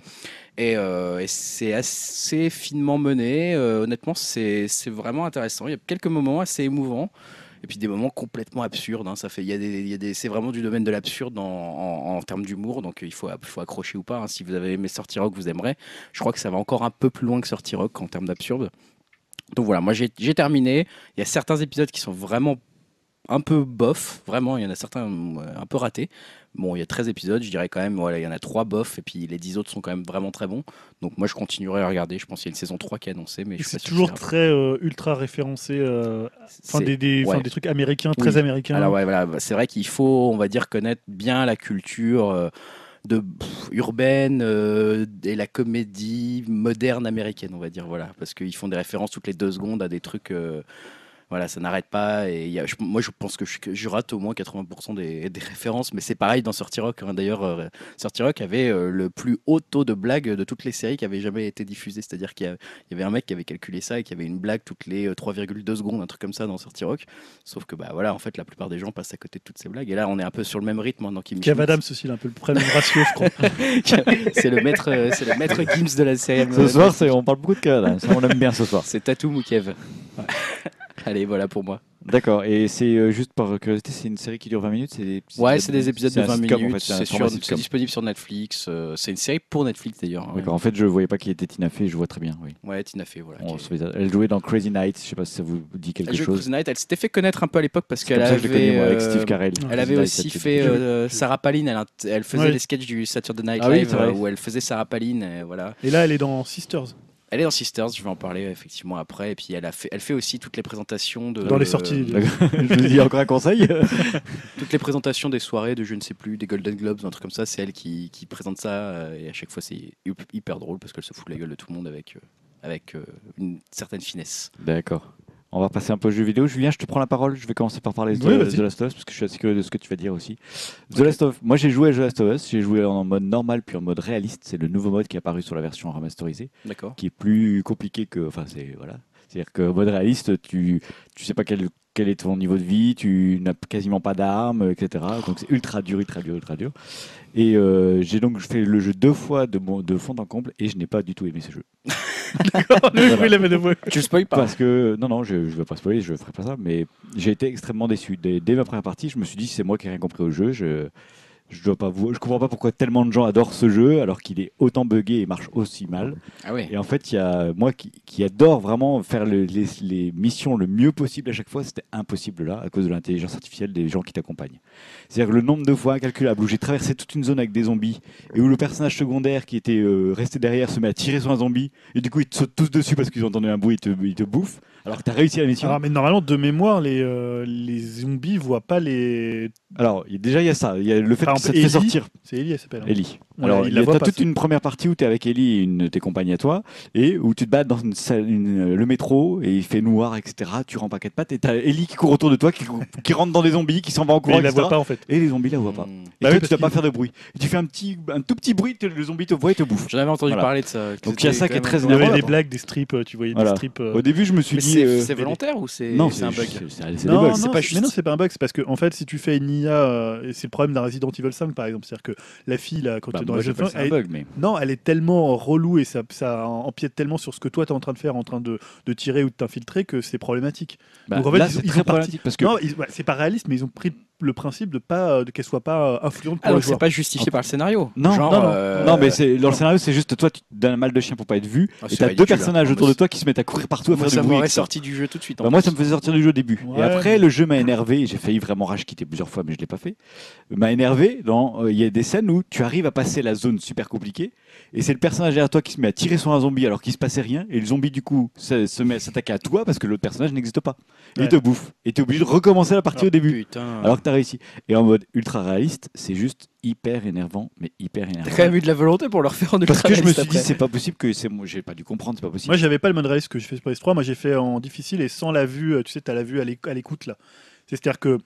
Et, et c'est assez finement mené. Honnêtement, c'est vraiment intéressant. Il y a quelques moments assez émouvants. Et puis des moments complètement absurdes. hein. Ça fait, y des, c'est vraiment du domaine de l'absurde en, termes d'humour. Donc euh, il faut, faut accrocher ou pas. hein. Si vous avez aimé Sorty Rock, vous aimerez. Je crois que ça va encore un peu plus loin que Sorty Rock en termes d'absurde. Donc voilà, moi j'ai terminé. Il y a certains épisodes qui sont vraiment un peu bof. Vraiment, il y en a certains euh, un peu ratés. Bon, il y a 13 épisodes, je dirais quand même, voilà, il y en a 3 bof, et puis les 10 autres sont quand même vraiment très bons. Donc moi je continuerai à regarder. Je pense qu'il y a une saison 3 qui est annoncée, mais C'est toujours très euh, ultra référencé. euh, Enfin, des, des, ouais. des trucs américains, très Oui. américains. Alors ouais, voilà, c'est vrai qu'il faut, on va dire, connaître bien la culture euh, de pff, urbaine euh, et la comédie moderne américaine, on va dire, voilà, parce qu'ils font des références toutes les deux secondes à des trucs. euh, voilà, ça n'arrête pas. Et il y a- je- moi, je pense que je, rate au moins 80% des, des références, mais c'est pareil dans Sorty Rock. hein. D'ailleurs, euh, Sorty Rock avait euh, le plus haut taux de blagues de toutes les séries qui avaient jamais été diffusées. C'est-à-dire qu'il y, avait un mec qui avait calculé ça et qui avait une blague toutes les euh, 3,2 secondes, un truc comme ça dans Sorty Rock. Sauf que, bah voilà, en fait, la plupart des gens passent à côté de toutes ces blagues. Et là, on est un peu sur le même rythme hein, dans Kim Kev. Adams aussi, il a un peu le premier ratio, je crois. (laughs) c'est le maître, euh, c'est le maître Gims de la série. Ce soir, on parle beaucoup de Canada. Ça, on aime bien ce soir. c'est Tatou ou Kev. (laughs) Allez, voilà pour moi. D'accord. Et c'est euh, juste par curiosité, c'est une série qui dure 20 minutes c'est des, Ouais, c'est des épisodes de un 20 sitcom, minutes. en fait, c'est sur- disponible sur Netflix. euh, c'est une série pour Netflix d'ailleurs. hein. D'accord. En fait, je voyais pas qui était Tina Fey. Je vois très bien. Oui. Ouais, Tina Fey, voilà. On qui est- se fait- Elle jouait dans Crazy Nights. Je sais pas si ça vous dit quelque Elle jouait chose. Cruise Night. Elle s'était fait connaître un peu à l'époque parce C'est qu'elle comme ça que je l'ai avait, connu moi, avec euh, Steve Carell. Elle Crazy avait aussi fait euh, Sarah Palin. Elle, int- elle faisait Ouais. des sketchs du Saturday Night Ah oui, Live c'est vrai. euh, où elle faisait Sarah Palin. et voilà. Et là, elle est dans Sisters. Elle est dans Sisters. Je vais en parler effectivement après. Et puis elle a fait, elle fait aussi toutes les présentations de Dans les sorties. D'accord. (laughs) je vous dis encore un conseil. (laughs) toutes les présentations des soirées de je ne sais plus des Golden Globes, un truc comme ça. C'est elle qui, qui présente ça euh, et à chaque fois c'est hy- hyper drôle parce qu'elle se fout de la gueule de tout le monde avec euh, avec euh, une certaine finesse. D'accord. On va passer un peu aux jeux vidéo. Julien, je te prends la parole. Je vais commencer par parler de Oui. The Last of Us parce que je suis assez curieux de ce que tu vas dire aussi. The Last of Moi, j'ai joué à The Last of Us. J'ai joué en mode normal puis en mode réaliste. C'est le nouveau mode qui est apparu sur la version remasterisée, D'accord. qui est plus compliqué que. Enfin, c'est voilà. C'est-à-dire que mode réaliste, tu tu sais pas quel quel est ton niveau de vie, tu n'as quasiment pas d'armes, etc. Donc c'est ultra dur, ultra dur, ultra dur. Et euh, j'ai donc fait le jeu deux fois de, de fond en comble et je n'ai pas du tout aimé ce jeu. (laughs) (laughs) De voix. Tu spoil pas. Parce que, non, non, je ne vais pas spoiler, je ne ferai pas ça, mais j'ai été extrêmement déçu. Dès, dès ma première partie, je me suis dit, c'est moi qui n'ai rien compris au jeu. Je je dois pas vous, je comprends pas pourquoi tellement de gens adorent ce jeu alors qu'il est autant buggé et marche aussi mal. Ah ouais. Et en fait, il y a moi qui, qui adore vraiment faire le- les, les missions le mieux possible à chaque fois, c'était impossible là à cause de l'intelligence artificielle des gens qui t'accompagnent. C'est-à-dire que le nombre de fois incalculable où j'ai traversé toute une zone avec des zombies et où le personnage secondaire qui était euh, resté derrière se met à tirer sur un zombie et du coup ils te sautent tous dessus parce qu'ils ont entendu un bruit, ils te, ils te bouffent alors que tu as réussi la mission. Alors, mais normalement, de mémoire, les, euh, les zombies voient pas les. Alors, y déjà, il y a ça. Il y a le fait Enfin, exemple, ça te fait Ellie, sortir. C'est Ellie, elle s'appelle. hein. Ellie. Alors, il y a pas, toute une première partie où tu es avec Ellie et une de tes compagnes à toi, et où tu te bats dans une salle, une- le métro, et il fait noir, etc. Tu rends pas quatre pattes, et tu as Ellie qui court autour de toi, qui, qui rentre dans des zombies, qui s'en va en courant, il la etc. voit pas en fait. Et les zombies la voient pas. Hmm. Et Bah toi, oui, tu dois pas faire de bruit. Et tu fais un petit, un tout petit bruit, le zombie te voit et te bouffe. J'en avais entendu Voilà. parler de ça. Donc, il y a ça qui est très même- Il y avait énervant, des blagues, des strips, euh, tu voyais Voilà. des strips. euh, Au début, je me suis Mais dit. c'est euh, volontaire ou c'est non, c'est un bug Non, non, c'est pas mais juste. non, c'est pas un bug, c'est parce que en fait, si tu fais une IA, euh, et c'est le problème d'un Resident Evil 5 par exemple, c'est-à-dire que la fille là, quand Bah, dans moi, Resident j'appelle Evil ça un 5, elle- bug, mais. non, elle est tellement relou et ça, ça empiète tellement sur ce que toi tu es en train de faire, en train de, de tirer ou de t'infiltrer que c'est problématique. Bah, Donc, en fait, là, ils- ils très partis- problématique parce que. Non, c'est pas réaliste, mais ils ont pris le principe de pas euh, de qu'elle soit pas euh, influente pour Alors le que joueur. c'est pas justifié par le scénario. Non, Genre, non, non. euh, Non, mais c'est dans le scénario, c'est juste toi, tu te donnes un mal de chien pour pas être vu, Ah, et t'as deux ridicule, personnages hein. autour de toi qui se mettent à courir partout à Moi, faire ça du bruit. m'aurait etc. sorti du jeu tout de suite. en Bah, moi, ça me faisait sortir du jeu au début. Et après, le jeu m'a énervé. J'ai failli vraiment rage quitter plusieurs fois, mais je l'ai pas fait. M'a énervé. dans- euh, Il y a des scènes où tu arrives à passer la zone super compliquée, et c'est le personnage derrière toi qui se met à tirer sur un zombie alors qu'il se passait rien, et le zombie du coup se, se met à s'attaquer à toi parce que l'autre personnage n'existe pas. Ouais. il te bouffe. Et t'es obligé de recommencer la partie Oh, au début. Putain. Alors que t'as réussi. Et en mode ultra réaliste, c'est juste hyper énervant, mais hyper énervant. T'as quand même eu de la volonté pour leur faire en Parce ultra que je me suis dit, c'est pas possible que c'est moi, j'ai pas dû comprendre, c'est pas possible. Moi, j'avais pas le mode réaliste que je fais sur PS3. Moi, j'ai fait en difficile et sans la vue. euh, Tu sais, t'as la vue à l'écoute là. C'est-à-dire que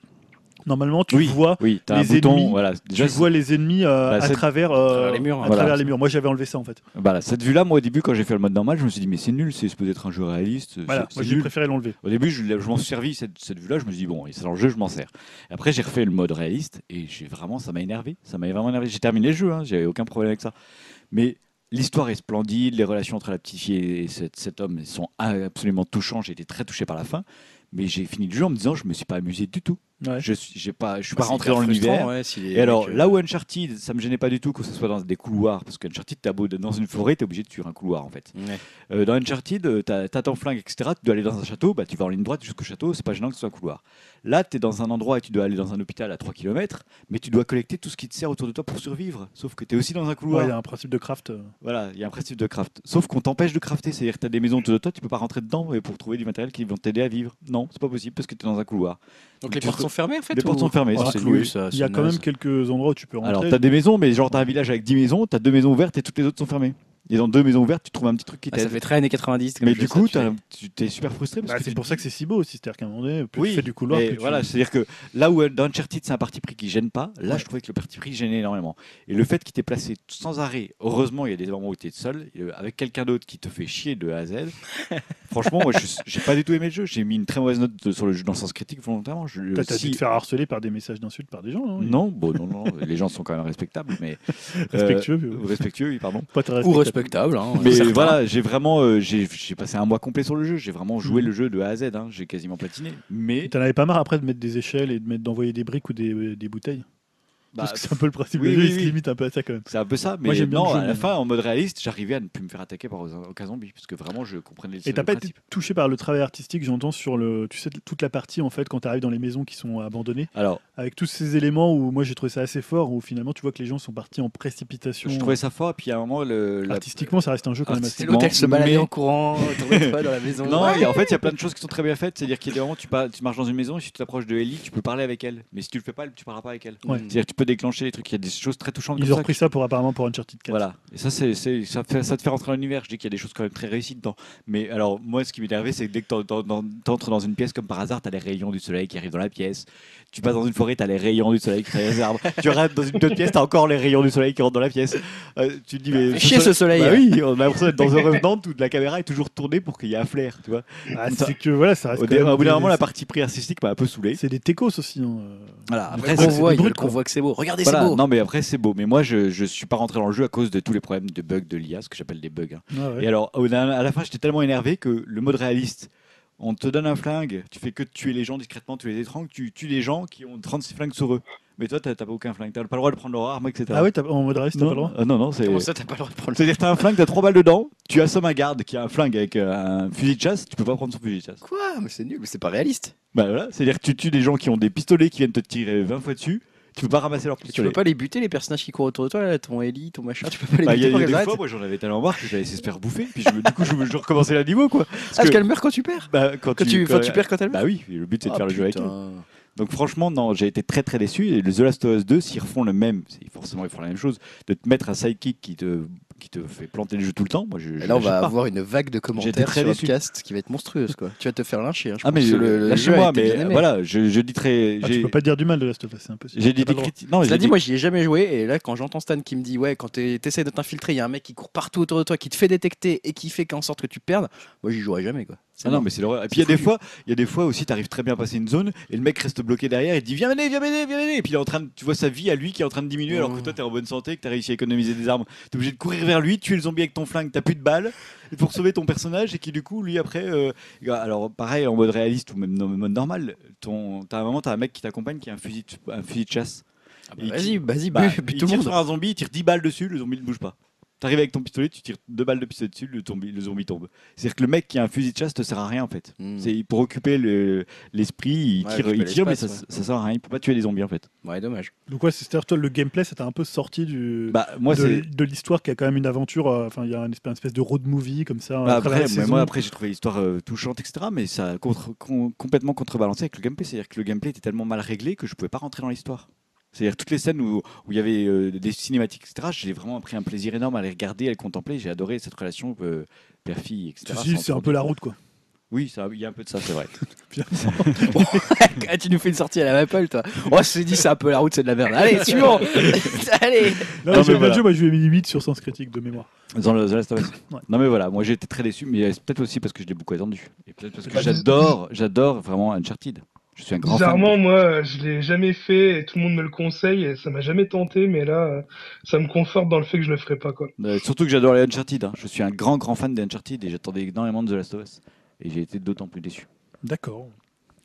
normalement, tu oui, vois, oui, t'as un les bouton, ennemis, tu Déjà, vois les ennemis euh, Bah, à c'est- travers, euh, à travers les murs, à voilà. travers les murs. Moi, j'avais enlevé ça en fait. Voilà, cette vue-là, moi au début, quand j'ai fait le mode normal, je me suis dit, mais c'est nul, c'est supposé être un jeu réaliste. Voilà. Moi, j'ai préféré l'enlever. Au début, je, je m'en suis servi, cette, cette vue-là, je me suis dit, bon, c'est dans le jeu, je m'en sers. Et après, j'ai refait le mode réaliste, et j'ai vraiment, ça m'a énervé. Ça m'a vraiment énervé. J'ai terminé le jeu, hein, j'avais aucun problème avec ça. Mais l'histoire est splendide, les relations entre la petite fille et cet, cet homme sont absolument touchantes. J'ai été très touché par la fin. Mais j'ai fini le jeu en me disant, je me suis pas amusé du tout. Ouais. Je suis, j'ai pas, je suis Bah, pas rentré dans l'univers. ouais, si Et alors, euh, là où Uncharted, ça me gênait pas du tout que ce soit dans des couloirs, parce qu'Uncharted, t'as beau dans une forêt, t'es obligé de suivre un couloir en fait. ouais. Euh, dans Uncharted, euh, t'as as ton flingue, etc. Tu dois aller dans un château, bah, tu vas en ligne droite jusqu'au château, c'est pas gênant que ce soit un couloir. Là, tu es dans un endroit et tu dois aller dans un hôpital à 3 km, mais tu dois collecter tout ce qui te sert autour de toi pour survivre. Sauf que tu es aussi dans un couloir. Il y a un principe de craft. euh. Voilà, il y a un principe de craft. Sauf qu'on t'empêche de crafter, c'est-à-dire que tu as des maisons autour de toi, tu peux pas rentrer dedans pour trouver du matériel qui vont t'aider à vivre. Non, c'est pas possible parce que tu es dans un couloir. Donc les portes te- sont fermées en fait Les portes sont fermées, Oh, c'est cloué. ça, Il y a quand naze. même quelques endroits où tu peux rentrer. Alors, tu as des maisons, mais genre, tu as un village avec 10 maisons, tu as deux maisons ouvertes et toutes les autres sont fermées. Et dans deux maisons ouvertes, tu trouves un petit truc qui Ah, ça fait très années 90. comme mais du coup, tu es super frustré parce Bah, que c'est pour ça que c'est si beau aussi, c'est-à-dire qu'à un moment donné, plus Oui, tu fais du couloir, plus tu- voilà, c'est-à-dire que là où dans Uncharted c'est un parti pris qui gêne pas, là Ouais. je trouvais que le parti pris gênait énormément. Et le fait qu'il t'ait placé sans arrêt, heureusement il y a des moments où tu es seul, euh, avec quelqu'un d'autre qui te fait chier de A à Z. (laughs) Franchement, moi je- j'ai pas du tout aimé le jeu, j'ai mis une très mauvaise note de- sur le jeu dans le sens critique volontairement. T'as si- dû te faire harceler par des messages d'insultes par des gens, non? Non, bon, non, non, les gens sont quand même respectables, mais (laughs) Respectueux. euh, respectueux, oui, pardon. Pas très Ou respectable. Respectable. hein, Mais voilà, j'ai vraiment, euh, j'ai passé un mois complet sur le jeu, j'ai vraiment joué Mhm. le jeu de A à Z, hein, j'ai quasiment platiné. Mais T'en avais pas marre après de mettre des échelles et de mettre d'envoyer des briques ou des, des bouteilles? Bah, Parce que c'est un peu le principe oui, du jeu, oui, il se oui. limite un peu à ça quand même. C'est un peu ça, mais Moi, j'aime bien non, le jeu, à la mais- fin, en mode réaliste, j'arrivais à ne plus me faire attaquer par aucun zombie, parce que vraiment, je comprenais le Et t'as le pas été principe. touché par le travail artistique, j'entends, sur le, tu sais, toute la partie en fait quand tu arrives dans les maisons qui sont abandonnées, Alors, avec tous ces éléments où moi j'ai trouvé ça assez fort, où finalement tu vois que les gens sont partis en précipitation. je trouvais ça fort, et puis à un moment, le, la- Artistiquement, ça reste un jeu quand même assez. C'est Artistiquement, l'hôtel se balader mais- en courant autour de toi dans la maison. Non, et en fait, il y a plein de choses qui sont très bien faites. C'est-à-dire qu'il y a des moments, tu, par- tu marches dans une maison, et si tu t'approches de Ellie, tu peux parler avec elle. Mais si tu le fais pas, tu parleras pas avec elle. Ouais. C'est-à-dire que tu peux déclencher des trucs. Il y a des choses très touchantes. Ils comme ont ça repris ça pour apparemment pour Uncharted 4. Voilà. Et ça, c'est, ça, fait, ça te fait rentrer dans l'univers. Je dis qu'il y a des choses quand même très réussies dedans. Mais alors, moi, ce qui m'est énervé, c'est que dès que t'en- t'entres dans une pièce comme par hasard, t'as les rayons du soleil qui arrivent dans la pièce. Tu passes dans une forêt, t'as les rayons du soleil qui traversent les arbres. tu rentres dans une autre pièce, t'as encore les rayons du soleil qui rentrent dans la pièce. Euh, tu te dis, mais. Chier ce soleil. Bah oui, on a l'impression d'être dans un Revenant où la caméra est toujours tournée pour qu'il y ait un flair, tu vois. Ah, c'est que voilà, ça reste. Au, bout d'un moment, la partie prix artistique m'a un peu saoulé. C'est des techos aussi. hein. Voilà, Après, voit, qu'on quoi. voit que c'est beau. Regardez, voilà, c'est beau. non mais après c'est beau. Mais moi je, je suis pas rentré dans le jeu à cause de tous les problèmes de bugs de l'IA, ce que j'appelle des bugs. hein. Ah ouais. Et alors au- à la fin j'étais tellement énervé que le mode réaliste, on te donne un flingue, tu fais que tuer les gens discrètement, tu les étrangles, tu tues des gens qui ont 36 flingues sur eux. Mais toi t'as pas aucun flingue, t'as pas le droit de prendre leur arme, etc. Ah ouais, t'as- en mode t'as non, pas le droit ah non, non, c'est. Comment ça, t'as pas le droit de prendre. C'est-à-dire que t'as un flingue, t'as trois balles dedans, tu assommes un garde qui a un flingue avec euh, un fusil de chasse, tu peux pas prendre son fusil de chasse. Quoi? Mais c'est nul, mais c'est pas réaliste. Bah voilà, c'est-à-dire que tu tues des gens qui ont des pistolets qui viennent te tirer 20 fois dessus, tu peux pas ramasser leur Tu pistolet. peux pas les buter, les personnages qui courent autour de toi, là, ton Ellie, ton machin, tu peux pas les Bah, il y buter a, il y a des fois, moi j'en avais tellement marre que j'allais essayer de se faire bouffer, puis je, me- du coup je, je recommençais la niveau quoi. Ah, parce qu'elle meurt quand tu perds bah, quand, Quand tu, tu perds quand elle meurt Bah oui, le but c'est de Ah, faire le jeu avec putain. Donc franchement, non, j'ai été très très déçu. Et le The Last of Us 2, s'ils refont le même, c'est- forcément ils font la même chose, de te mettre un sidekick qui te, qui te fait planter le jeu tout le temps, moi je, Et là, on va pas. avoir une vague de commentaires très sur déçu. podcast qui va être monstrueuse. Quoi. Tu vas te faire lyncher. hein, je Ah mais le- le jeu a lâchez-moi, été mais bien aimé. voilà, je, je dis très... Ah, tu peux pas dire du mal de Last of Us, c'est impossible. J'ai dit des le critiques. Non, dit, dit- moi j'y ai jamais joué et là quand j'entends Stan qui me dit ouais quand tu essaies de t'infiltrer il y a un mec qui court partout autour de toi qui te fait détecter et qui fait qu'en sorte que tu perdes moi j'y jouerai jamais quoi. Ah non, mais c'est l'horreur. Et puis il y a des fois, il y a des fois aussi, tu arrives très bien à passer une zone et le mec reste bloqué derrière. Il te dit viens m'aider, viens m'aider, viens m'aider. Et puis il est en train de, tu vois sa vie à lui qui est en train de diminuer alors que toi t'es en bonne santé, que t'as réussi à économiser des armes. T'es obligé de courir vers lui, tuer le zombie avec ton flingue, t'as plus de balles pour sauver ton personnage et qui du coup lui après, euh, alors pareil en mode réaliste ou même en mode normal, ton, t'as un moment t'as un mec qui t'accompagne qui a un fusil, de, un fusil de chasse. Ah bah, vas-y vas-y Bah, il tire sur un zombie, il tire 10 balles dessus, le zombie ne bouge pas. T'arrives avec ton pistolet, tu tires deux balles de pistolet dessus, le zombie, le zombie tombe. C'est-à-dire que le mec qui a un fusil de chasse te sert à rien en fait. Hmm. C'est pour occuper le- l'esprit, il Ouais, tire, il tire mais ça, ça sert à rien. Il peut pas tuer les zombies en fait. Ouais dommage. Donc ouais, c'est- c'est-à-dire toi le gameplay, ça t'a un peu sorti du Bah moi de, c'est. de l'histoire qui a quand même une aventure. euh, Enfin, il y a une espèce, une espèce de road movie comme ça. Bah, après, la mais moi après j'ai trouvé l'histoire euh, touchante etc. Mais ça a contre- con- complètement contrebalancé avec le gameplay. C'est-à-dire que le gameplay était tellement mal réglé que je pouvais pas rentrer dans l'histoire. C'est-à-dire toutes les scènes où où il y avait euh, des cinématiques etc. J'ai vraiment pris un plaisir énorme à les regarder, à les contempler. J'ai adoré cette relation euh, père-fille etc. Ceci, c'est un peu la route quoi. Oui, ça, il y a un peu de ça, c'est vrai. (laughs) (laughs) Tu nous fais une sortie à la Maple toi. Oh c'est dit c'est un peu la route c'est de la merde. Allez suivant. (laughs) Allez. Non, Non, mais bien voilà. joué, moi je lui ai mis 8 sur Sens Critique de mémoire. Dans le The Last of Us. (coughs) Ouais. Non mais voilà, moi j'ai été très déçu, mais c'est peut-être aussi parce que je l'ai beaucoup attendu. Et peut-être parce que Bah, j'adore, j'adore vraiment Uncharted. Je suis un grand fan. Bizarrement, moi, je l'ai jamais fait et tout le monde me le conseille et ça m'a jamais tenté, mais là, ça me conforte dans le fait que je le ferai pas, quoi. Euh, surtout que j'adore les Uncharted. hein. Je suis un grand grand fan des Uncharted et j'attendais énormément de The Last of Us. Et j'ai été d'autant plus déçu. D'accord.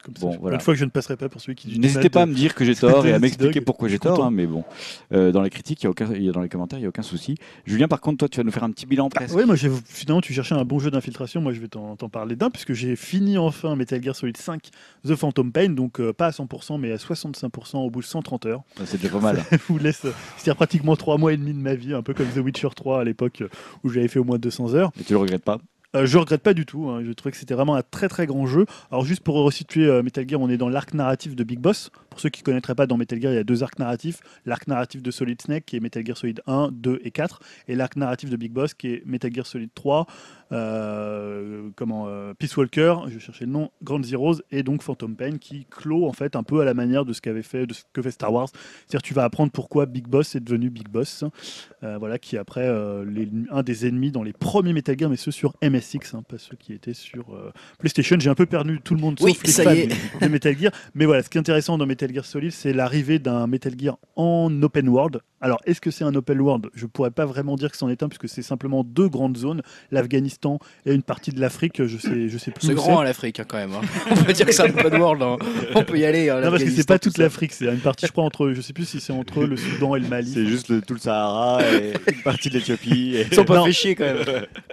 Comme ça, Bon, je- voilà. Une fois que je ne passerai pas pour celui qui dit N'hésitez pas à me dire que j'ai tort et à m'expliquer pourquoi j'ai tort, hein, mais bon, Euh, dans les critiques, il y a aucun, y a dans les commentaires, il n'y a aucun souci. Julien, par contre, toi, tu vas nous faire un petit bilan presque. Oui, moi finalement tu cherchais un bon jeu d'infiltration, moi je vais t'en parler d'un puisque j'ai fini enfin Metal Gear Solid 5 The Phantom Pain, donc euh, pas à 100% mais à 65% au bout de 130 heures. C'est déjà pas mal. Ça vous laisse, c'est-à-dire pratiquement 3 mois et demi de ma vie, un peu comme The Witcher 3 à l'époque euh, où j'avais fait au moins 200 heures. Et tu le regrettes pas Euh, je regrette pas du tout. hein. Je trouvais que c'était vraiment un très très grand jeu. Alors juste pour resituer euh, Metal Gear, on est dans l'arc narratif de Big Boss. Pour ceux qui connaîtraient pas, dans Metal Gear, il y a deux arcs narratifs. L'arc narratif de Solid Snake qui est Metal Gear Solid 1, 2 et 4, et l'arc narratif de Big Boss qui est Metal Gear Solid 3, euh, comment euh, Peace Walker, je cherchais le nom, Grand Zeroes et donc Phantom Pain qui clôt en fait un peu à la manière de ce qu'avait fait, de ce que fait Star Wars. C'est-à-dire tu vas apprendre pourquoi Big Boss est devenu Big Boss. Euh, voilà, qui est après euh, les- un des ennemis dans les premiers Metal Gear, mais ceux sur MSX, hein, pas ceux qui étaient sur euh, PlayStation. J'ai un peu perdu tout le monde Oui, sauf les fans de Metal Gear. Mais voilà, ce qui est intéressant dans Metal Gear Solid, c'est l'arrivée d'un Metal Gear en open world. Alors, est-ce que c'est un open world? Je pourrais pas vraiment dire que c'en est un, puisque c'est simplement deux grandes zones, l'Afghanistan et une partie de l'Afrique. Je sais, je sais plus. C'est grand hein, l'Afrique hein, quand même. hein. (laughs) On peut dire que c'est un open world. hein. On peut y aller. hein, Non, parce que c'est pas tout toute l'Afrique, c'est une partie, je crois, entre, je sais plus si c'est entre le Soudan et le Mali. C'est juste le- tout le Sahara et une partie de l'Éthiopie. et- Ils sont pas Non. fait chier quand même.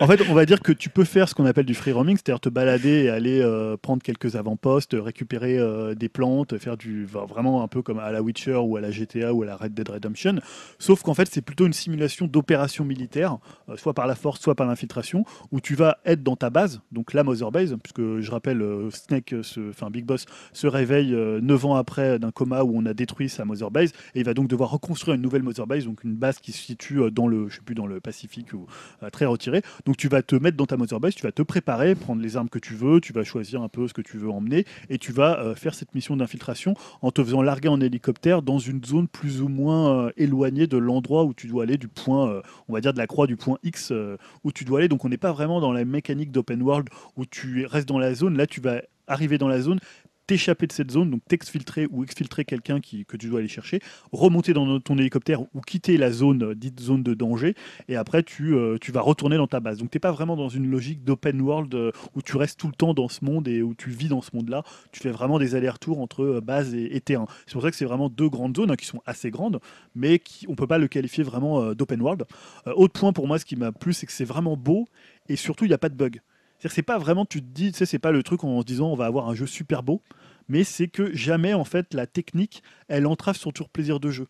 En fait, on va dire que tu peux faire ce qu'on appelle du free roaming, c'est-à-dire te balader et aller euh, prendre quelques avant-postes, récupérer euh, des plantes, faire du enfin, vraiment un peu comme à la Witcher ou à la GTA ou à la Red Dead Redemption. Sauf qu'en fait, c'est plutôt une simulation d'opération militaire, euh, soit par la force, soit par l'infiltration, où tu vas être dans ta base, donc la Mother Base, puisque je rappelle, euh, Snake, euh, enfin Big Boss, se réveille euh, 9 ans après d'un coma où on a détruit sa Mother Base, et il va donc devoir reconstruire une nouvelle Mother Base, donc une base qui se situe euh, dans le, je sais plus, dans le Pacifique ou euh, très retiré. Donc tu vas te mettre dans ta Mother Base, tu vas te préparer, prendre les armes que tu veux, tu vas choisir un peu ce que tu veux emmener, et tu vas euh, faire cette mission d'infiltration en te faisant larguer en hélicoptère dans une zone plus ou moins euh, de l'endroit où tu dois aller, du point, euh, on va dire de la croix du point X euh, où tu dois aller. Donc on n'est pas vraiment dans la mécanique d'open world où tu restes dans la zone. Là, tu vas arriver dans la zone t'échapper de cette zone, donc t'exfiltrer ou exfiltrer quelqu'un que tu dois aller chercher, remonter dans ton hélicoptère ou quitter la zone euh, dite zone de danger, et après tu, euh, tu vas retourner dans ta base. Donc t'es pas vraiment dans une logique d'open world euh, où tu restes tout le temps dans ce monde et où tu vis dans ce monde-là. Tu fais vraiment des allers-retours entre base et, terrain. C'est pour ça que c'est vraiment deux grandes zones hein, qui sont assez grandes, mais qui, on peut pas le qualifier vraiment d'open world. Autre point pour moi, ce qui m'a plu, c'est que c'est vraiment beau et surtout il n'y a pas de bug. C'est pas vraiment, tu te dis, c'est pas le truc en se disant on va avoir un jeu super beau, mais c'est que jamais en fait la technique elle entrave sur ton plaisir de jeu.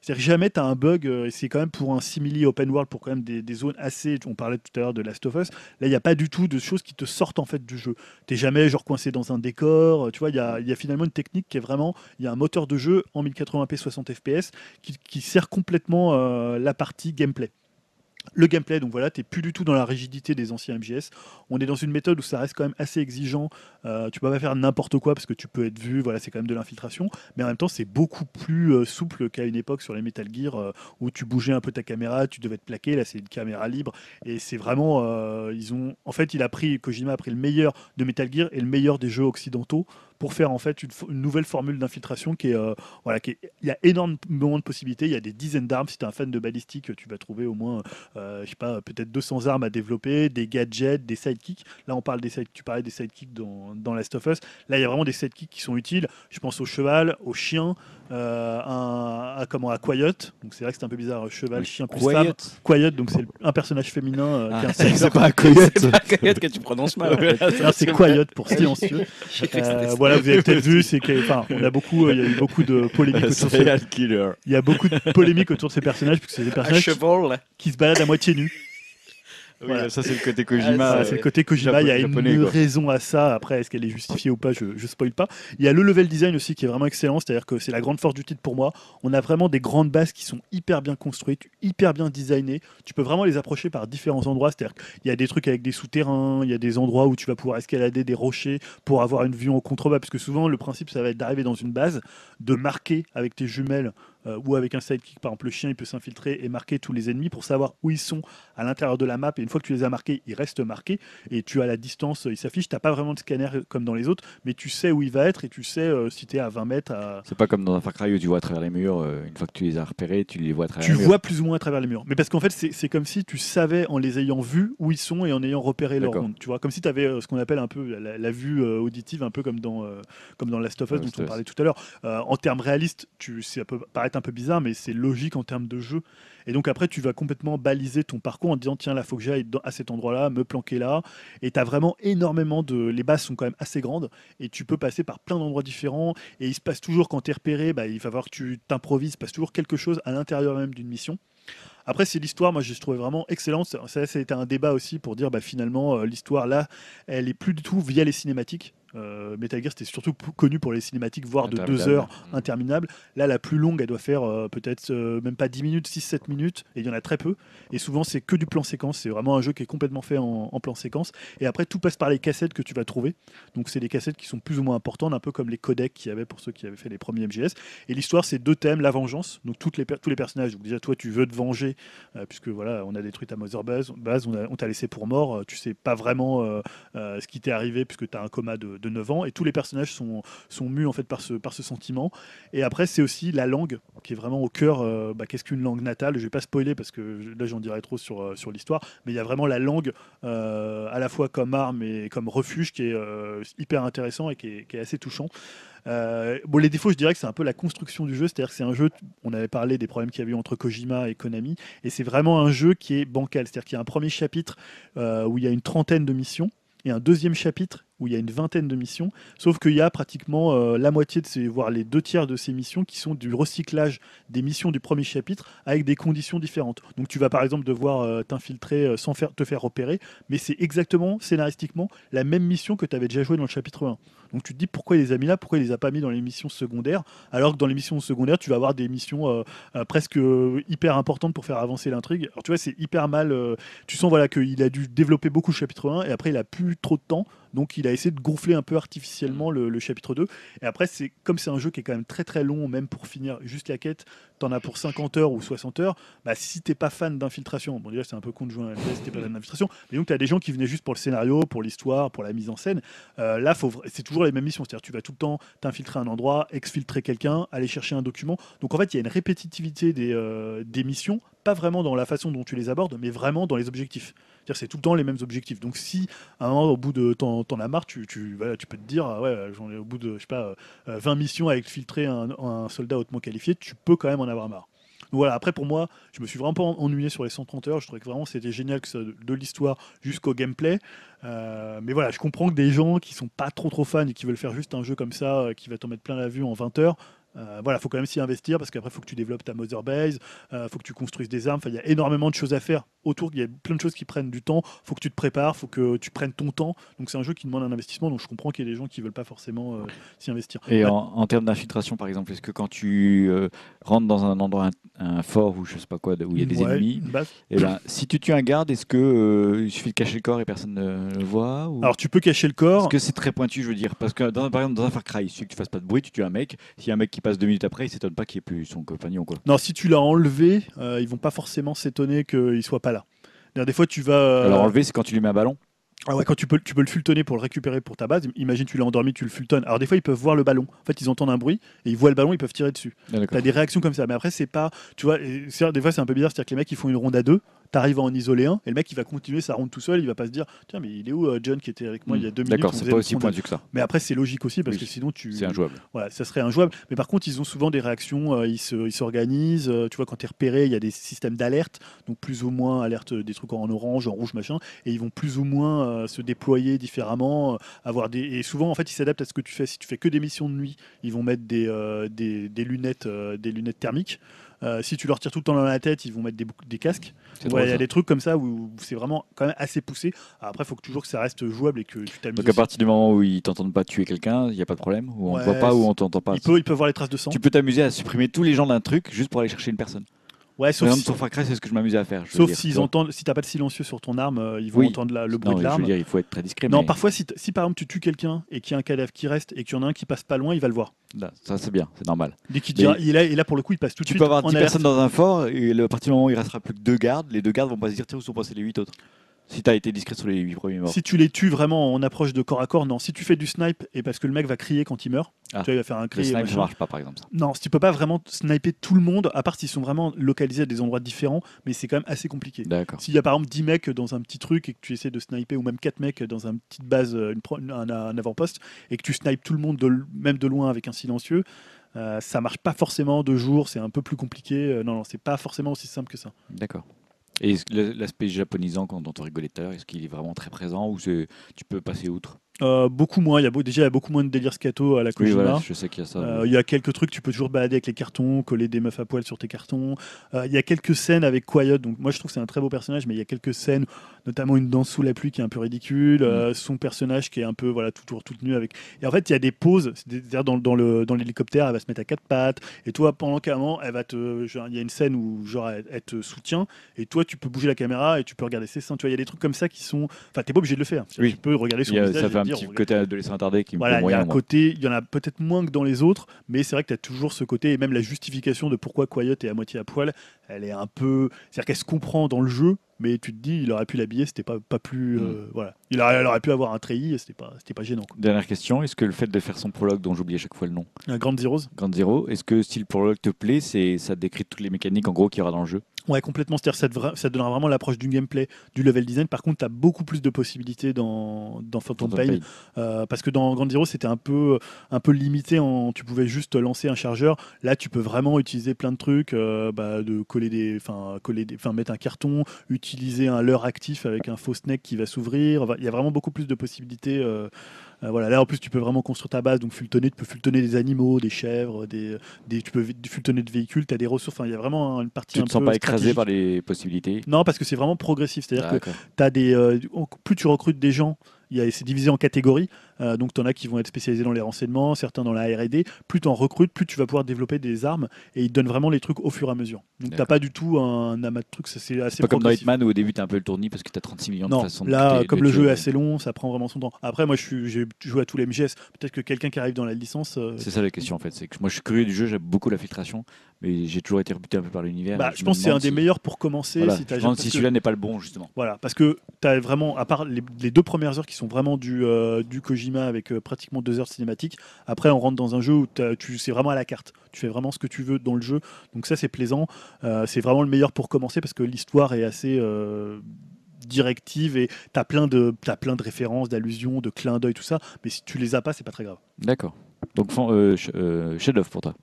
C'est-à-dire jamais tu as un bug, euh, et c'est quand même pour un simili open world, pour quand même des, zones assez. On parlait tout à l'heure de Last of Us. Là, il n'y a pas du tout de choses qui te sortent en fait du jeu. Tu jamais genre coincé dans un décor. euh, Tu vois, il y a, finalement une technique qui est vraiment. Il y a un moteur de jeu en 1080p 60 fps qui, qui sert complètement euh, la partie gameplay. Le gameplay, donc voilà, tu plus du tout dans la rigidité des anciens MGS. On est dans une méthode où ça reste quand même assez exigeant. Euh, tu peux pas faire n'importe quoi parce que tu peux être vu, voilà, c'est quand même de l'infiltration. Mais en même temps, c'est beaucoup plus euh, souple qu'à une époque sur les Metal Gear euh, où tu bougeais un peu ta caméra, tu devais te plaquer. Là, c'est une caméra libre et c'est vraiment, euh, ils ont, en fait, il a pris, Kojima a pris le meilleur de Metal Gear et le meilleur des jeux occidentaux pour faire en fait une, nouvelle formule d'infiltration qui est, euh, voilà, qui est- il y a énormément de possibilités. Il y a des dizaines d'armes. Si tu es un fan de balistique, tu vas trouver au moins, euh, je sais pas, peut-être 200 armes à développer, des gadgets, des sidekicks. Là, on parle des side- tu parlais des sidekicks dans, dans Last of Us. Là, il y a vraiment des sidekicks qui sont utiles. Je pense au cheval, au chien, euh, un, à, comment, à Quiet. Donc c'est vrai que c'est un peu bizarre, cheval, chien plus femme. Quiet. Quiet, donc c'est un personnage féminin euh, Ah, (laughs) c'est pas coyote. C'est pas que tu prononces mal. (laughs) C'est Quiet pour (laughs) silencieux. J'ai voilà, vous avez peut-être (laughs) vu, c'est que, enfin, on a beaucoup, il y a eu beaucoup de polémiques (laughs) autour il y a beaucoup de polémiques autour de ces personnages parce que c'est des personnages qui, qui se baladent à moitié nus. Oui, Voilà. ça c'est le côté Ah, Kojima. Euh, c'est le côté Kojima, il y a japonais, une quoi. raison à ça. Après, est-ce qu'elle est justifiée ou pas Je, je spoil pas. Il y a le level design aussi qui est vraiment excellent, c'est-à-dire que c'est la grande force du titre pour moi. On a vraiment des grandes bases qui sont hyper bien construites, hyper bien designées. Tu peux vraiment les approcher par différents endroits, c'est-à-dire qu'il y a des trucs avec des souterrains, il y a des endroits où tu vas pouvoir escalader des rochers pour avoir une vue en contrebas, parce que souvent le principe ça va être d'arriver dans une base, de marquer avec tes jumelles euh, ou avec un sidekick, par exemple le chien il peut s'infiltrer et marquer tous les ennemis pour savoir où ils sont à l'intérieur de la map et une fois que tu les as marqués, ils restent marqués et tu as la distance, euh, il s'affiche, t'as pas vraiment de scanner comme dans les autres, mais tu sais où il va être et tu sais euh, si tu es à 20 mètres, à... C'est pas comme dans un Far Cry où tu vois à travers les murs. euh, Une fois que tu les as repérés, tu les vois à travers tu les murs. vois plus ou moins à travers les murs. Mais parce qu'en fait, c'est c'est comme si tu savais en les ayant vus où ils sont et en ayant repéré leur ronde. Tu vois, comme si tu avais ce qu'on appelle un peu la, la vue auditive, un peu comme dans, comme dans Last of Us dont on parlait tout à l'heure. En termes réalistes, tu, ça peut un peu bizarre, mais c'est logique en termes de jeu. Et donc après, tu vas complètement baliser ton parcours en disant tiens, là, faut que j'aille à cet endroit-là, me planquer là. Et tu as vraiment énormément de. Les bases sont quand même assez grandes et tu peux passer par plein d'endroits différents. Et il se passe toujours, quand tu es repéré, bah, il va falloir que tu t'improvises, il se passe toujours quelque chose à l'intérieur même d'une mission. Après, c'est l'histoire, moi, je l'ai trouvé vraiment excellente. Ça, a été un débat aussi pour dire, bah, finalement, euh, l'histoire, là, elle est plus du tout via les cinématiques. Euh, Metal Gear, c'était surtout connu pour les cinématiques, voire de deux heures interminables. Là, la plus longue, elle doit faire euh, peut-être euh, même pas 10 minutes, 6-7 minutes, et il y en a très peu. Et souvent, c'est que du plan séquence. C'est vraiment un jeu qui est complètement fait en, en plan séquence. Et après, tout passe par les cassettes que tu vas trouver. Donc, c'est des cassettes qui sont plus ou moins importantes, un peu comme les codecs qu'il y avait pour ceux qui avaient fait les premiers MGS. Et l'histoire, c'est deux thèmes la vengeance. Donc, toutes les, tous les personnages. Donc, déjà, toi, tu veux te venger, puisque voilà, on a détruit ta Mother Base, on t'a laissé pour mort. euh, tu sais pas vraiment euh, euh, ce qui t'est arrivé, puisque tu as un coma de, de 9 ans. Et tous les personnages sont, sont mus en fait par ce, sentiment. Et après, c'est aussi la langue qui est vraiment au cœur. euh, bah, Qu'est-ce qu'une langue natale? Je vais pas spoiler parce que là, j'en dirai trop sur, euh, l'histoire. Mais il y a vraiment la langue euh, à la fois comme arme et comme refuge qui est euh, hyper intéressant et qui est assez touchant. Euh, bon, les défauts, je dirais que c'est un peu la construction du jeu, c'est-à-dire que c'est un jeu, on avait parlé des problèmes qu'il y avait eu entre Kojima et Konami, et c'est vraiment un jeu qui est bancal, c'est-à-dire qu'il y a un premier chapitre euh, où il y a une trentaine de missions, et un deuxième chapitre où il y a une vingtaine de missions, sauf qu'il y a pratiquement euh, la moitié de ces, voire les deux tiers de ces missions qui sont du recyclage des missions du premier chapitre avec des conditions différentes. Donc tu vas par exemple devoir euh, t'infiltrer euh, sans faire, te faire repérer, mais c'est exactement scénaristiquement la même mission que tu avais déjà joué dans le chapitre 1. Donc tu te dis pourquoi il les a mis là, pourquoi il les a pas mis dans les missions secondaires, alors que dans les missions secondaires tu vas avoir des missions presque hyper importantes pour faire avancer l'intrigue. Alors tu vois c'est hyper mal, tu sens voilà qu'il a dû développer beaucoup le chapitre 1 et après il a plus trop de temps, donc il a essayé de gonfler un peu artificiellement le, chapitre 2. Et après c'est comme c'est un jeu qui est quand même très très long, même pour finir juste la quête, t'en as pour 50 heures ou 60 heures, bah, si t'es pas fan d'infiltration, bon déjà c'est un peu con de jouer à un FPS si t'es pas fan d'infiltration, mais donc t'as des gens qui venaient juste pour le scénario, pour l'histoire, pour la mise en scène. Euh, là, c'est toujours les mêmes missions, c'est-à-dire tu vas tout le temps t'infiltrer un endroit, exfiltrer quelqu'un, aller chercher un document. Donc en fait, il y a une répétitivité des, euh, des missions, pas vraiment dans la façon dont tu les abordes, mais vraiment dans les objectifs. C'est tout le temps les mêmes objectifs. Donc si à un moment, au bout de t'en, t'en as marre, tu, tu, peux te dire, ah ouais, j'en ai au bout de je sais pas, euh, 20 missions à exfiltrer un, un soldat hautement qualifié, tu peux quand même en avoir marre. Donc voilà, après pour moi, je me suis vraiment pas ennuyé sur les 130 heures. Je trouvais que vraiment c'était génial que ça, de l'histoire jusqu'au gameplay. Euh, mais voilà, je comprends que des gens qui sont pas trop trop fans et qui veulent faire juste un jeu comme ça, euh, qui va t'en mettre plein la vue en 20 heures, Euh, voilà, faut quand même s'y investir parce qu'après, faut que tu développes ta mother base, euh, faut que tu construises des armes. Il y a énormément de choses à faire autour. Il y a plein de choses qui prennent du temps. Faut que tu te prépares, faut que tu prennes ton temps. Donc, c'est un jeu qui demande un investissement. Donc, je comprends qu'il y ait des gens qui veulent pas forcément euh, s'y investir. Et Ouais. en, en termes d'infiltration, par exemple, est-ce que quand tu euh, rentres dans un endroit, un, un fort ou je sais pas quoi, où il y a des Ouais, ennemis, base. eh ben, si tu tues un garde, est-ce que il suffit de cacher le corps et personne ne le voit ou... Alors, tu peux cacher le corps. Est-ce que c'est très pointu, je veux dire? Parce que dans, par exemple, dans un Far Cry, il suffit que tu fasses pas de bruit, tu tues un mec. Y a un mec qui passe deux minutes après, il s'étonne pas qu'il n'y ait plus son compagnon. Quoi. Non, si tu l'as enlevé, euh, ils vont pas forcément s'étonner qu'il soit pas là. D'ailleurs, Des fois, tu vas. euh, Alors enlever, c'est quand tu lui mets un ballon. Ah ouais, quand tu peux, tu peux le fultonner pour le récupérer pour ta base. Imagine, tu l'as endormi, tu le fultonnes. Alors, des fois, ils peuvent voir le ballon. En fait, ils entendent un bruit et ils voient le ballon, ils peuvent tirer dessus. Ah, d'accord. T'as des réactions comme ça. Mais après, c'est pas. Tu vois, et c'est- des fois, c'est un peu bizarre. C'est-à-dire que les mecs, ils font une ronde à deux. T'arrives à en isoler un et le mec, il va continuer sa ronde tout seul. Il va pas se dire, tiens, mais il est où euh, John qui était avec moi il y a deux minutes D'accord, c'est pas aussi pointu que ça. Mais après, c'est logique aussi parce Oui, que sinon, tu. C'est injouable. Voilà, ça serait injouable. Mais par contre, ils ont souvent des réactions, euh, ils se- ils s'organisent. euh, tu vois, quand tu es repéré, il y a des systèmes d'alerte, donc plus ou moins alerte des trucs en orange, en rouge, machin, et ils vont plus ou moins se déployer différemment, avoir des. Et souvent, en fait, ils s'adaptent à ce que tu fais. Si tu fais que des missions de nuit, ils vont mettre des, euh, des, des lunettes, euh, des lunettes thermiques. Euh, si tu leur tires tout le temps dans la tête, ils vont mettre des, casques. Ouais, il y a des trucs comme ça où, où c'est vraiment quand même assez poussé. Après, il faut que toujours que ça reste jouable et que tu t'amuses. Donc à partir du moment où ils t'entendent pas tuer quelqu'un, il n'y a pas de problème Ou on Ouais, ne voit pas ou on t'entend pas Ils peuvent, ils peuvent voir les traces de sang. Tu peux t'amuser à supprimer tous les gens d'un truc juste pour aller chercher une personne. Ouais, sauf si- sur Far Cry, c'est ce que je m'amusais à faire. je Sauf tu s'ils entendent, si t'as pas de silencieux sur ton arme, euh, ils vont Oui. entendre la- le bruit Non, de mais je veux l'arme. dire, il faut être très discret. Non, mais parfois, si, par exemple tu tues quelqu'un et qu'il y a un cadavre qui reste et qu'il y en a un qui passe pas loin, il va le voir. là, ça c'est bien, c'est normal. Dès qu'il Mais- dira, il là, et là pour le coup, il passe tout de Tu suite peux avoir en 10 alerte. personnes dans un fort et le- à partir du moment où il restera plus que deux gardes, les deux gardes vont pas se dire tiens où sont passés les 8 autres? Si tu as été discret sur les 8 premiers morts. Si tu les tues vraiment en approche de corps à corps, non. Si tu fais du snipe et parce que le mec va crier quand il meurt, Ah. tu vois, il va faire un Le cri. et snipe, ça machin. marche pas par exemple. ça. Non, si tu peux pas vraiment sniper tout le monde, à part s'ils sont vraiment localisés à des endroits différents, mais c'est quand même assez compliqué. D'accord. S'il y a par exemple 10 mecs dans un petit truc et que tu essaies de sniper, ou même 4 mecs dans une petite base, euh, une pro- un, un avant-poste, et que tu snipes tout le monde, de même de loin avec un silencieux, euh, ça marche pas forcément de jour, c'est un peu plus compliqué. Euh, non, non, c'est pas forcément aussi simple que ça. D'accord. Et l'aspect japonisant dont on rigolait tout à l'heure, est-ce qu'il est vraiment très présent ou tu peux passer outre? Euh, beaucoup moins, il y a beau- déjà il y a beaucoup moins de délire scato à la Oui, Kojima. voilà, je sais qu'il y a ça. Euh, Il y a quelques trucs, tu peux toujours balader avec les cartons, coller des meufs à poil sur tes cartons. Euh, Il y a quelques scènes avec Quiet, donc moi je trouve que c'est un très beau personnage, mais il y a quelques scènes, notamment une danse sous la pluie qui est un peu ridicule, euh, son personnage qui est un peu voilà tout toujours toute nue avec. Et en fait il y a des pauses, c'est-à-dire dans, dans le dans l'hélicoptère, elle va se mettre à quatre pattes, et toi pendant moment elle va te, genre, il y a une scène où genre elle, elle te soutient, et toi tu peux bouger la caméra et tu peux regarder ses seins. Tu vois il y a des trucs comme ça qui sont, enfin t'es pas obligé de le faire. Oui. Tu peux regarder son y a- visage ça et fait un dire, petit regarde. côté adolescent attardé qui me Voilà, il y a un moi. côté, il y en a peut-être moins que dans les autres, mais c'est vrai que tu as toujours ce côté, et même la justification de pourquoi Quiet est à moitié à poil, elle est un peu. C'est-à-dire qu'elle se comprend dans le jeu, mais tu te dis, il aurait pu l'habiller, c'était pas, pas plus. euh, voilà. Il aurait, elle aurait pu avoir un treillis, c'était pas, c'était pas gênant. Quoi. Dernière question, est-ce que le fait de faire son prologue, dont j'oublie à chaque fois le nom, Un Grand Zeroes Grand Zero, est-ce que si le prologue te plaît, c'est ça décrit toutes les mécaniques en gros qu'il y aura dans le jeu Ouais, complètement. C'est-à-dire que ça, donnera vraiment l'approche du gameplay, du level design. Par contre, tu as beaucoup plus de possibilités dans, dans Phantom, Phantom Pain. Euh, parce que dans Grand Zero, c'était un peu, un peu limité. En, tu pouvais juste lancer un chargeur. Là, tu peux vraiment utiliser plein de trucs, euh, bah, de coller des, enfin, coller des, enfin, mettre un carton, utiliser un leurre actif avec un faux snake qui va s'ouvrir. Il y a vraiment beaucoup plus de possibilités. euh, voilà. Là, en plus, tu peux vraiment construire ta base. Donc, fultonner, tu peux fultonner des animaux, des chèvres, des, des, tu peux fultonner de véhicules. Tu as des ressources. Enfin, il y a vraiment une partie Tu un te sens pas écrasé par les possibilités? Non, parce que c'est vraiment progressif. C'est-à-dire que. T'as des, euh, plus tu recrutes des gens, c'est divisé en catégories. Euh, donc, tu en as qui vont être spécialisés dans les renseignements, certains dans la RD. Plus tu en recrutes, plus tu vas pouvoir développer des armes et ils te donnent vraiment les trucs au fur et à mesure. Donc, D'accord. pas du tout un amas de trucs, c'est assez C'est pas comme dans. Hitman où au début t'as un peu le tournis parce que t'as 36 millions de façons là, de- comme le jeu est assez long, ça prend vraiment son temps. Après, moi, j'ai joué à tous les MGS. Peut-être que quelqu'un qui arrive dans la licence. euh, C'est ça la question en fait. C'est que moi je suis curieux du jeu, j'aime beaucoup la filtration, mais j'ai toujours été rebuté un peu par l'univers. bah, je pense que c'est un des meilleurs pour commencer. Voilà, si si que- celui-là n'est pas le bon justement. Voilà, parce que tu as vraiment, à part les, les deux premières heures qui sont vraiment du, euh, du Avec euh, pratiquement deux heures de cinématique, après on rentre dans un jeu où tu c'est vraiment à la carte. Tu fais vraiment ce que tu veux dans le jeu. Donc ça c'est plaisant. Euh, c'est vraiment le meilleur pour commencer parce que l'histoire est assez euh, directive et tu as plein de, t'as plein de références, d'allusions, de clins d'œil, tout ça. Mais si tu les as pas, c'est pas très grave. D'accord. Donc euh, ch- euh, chef-d'œuvre pour toi.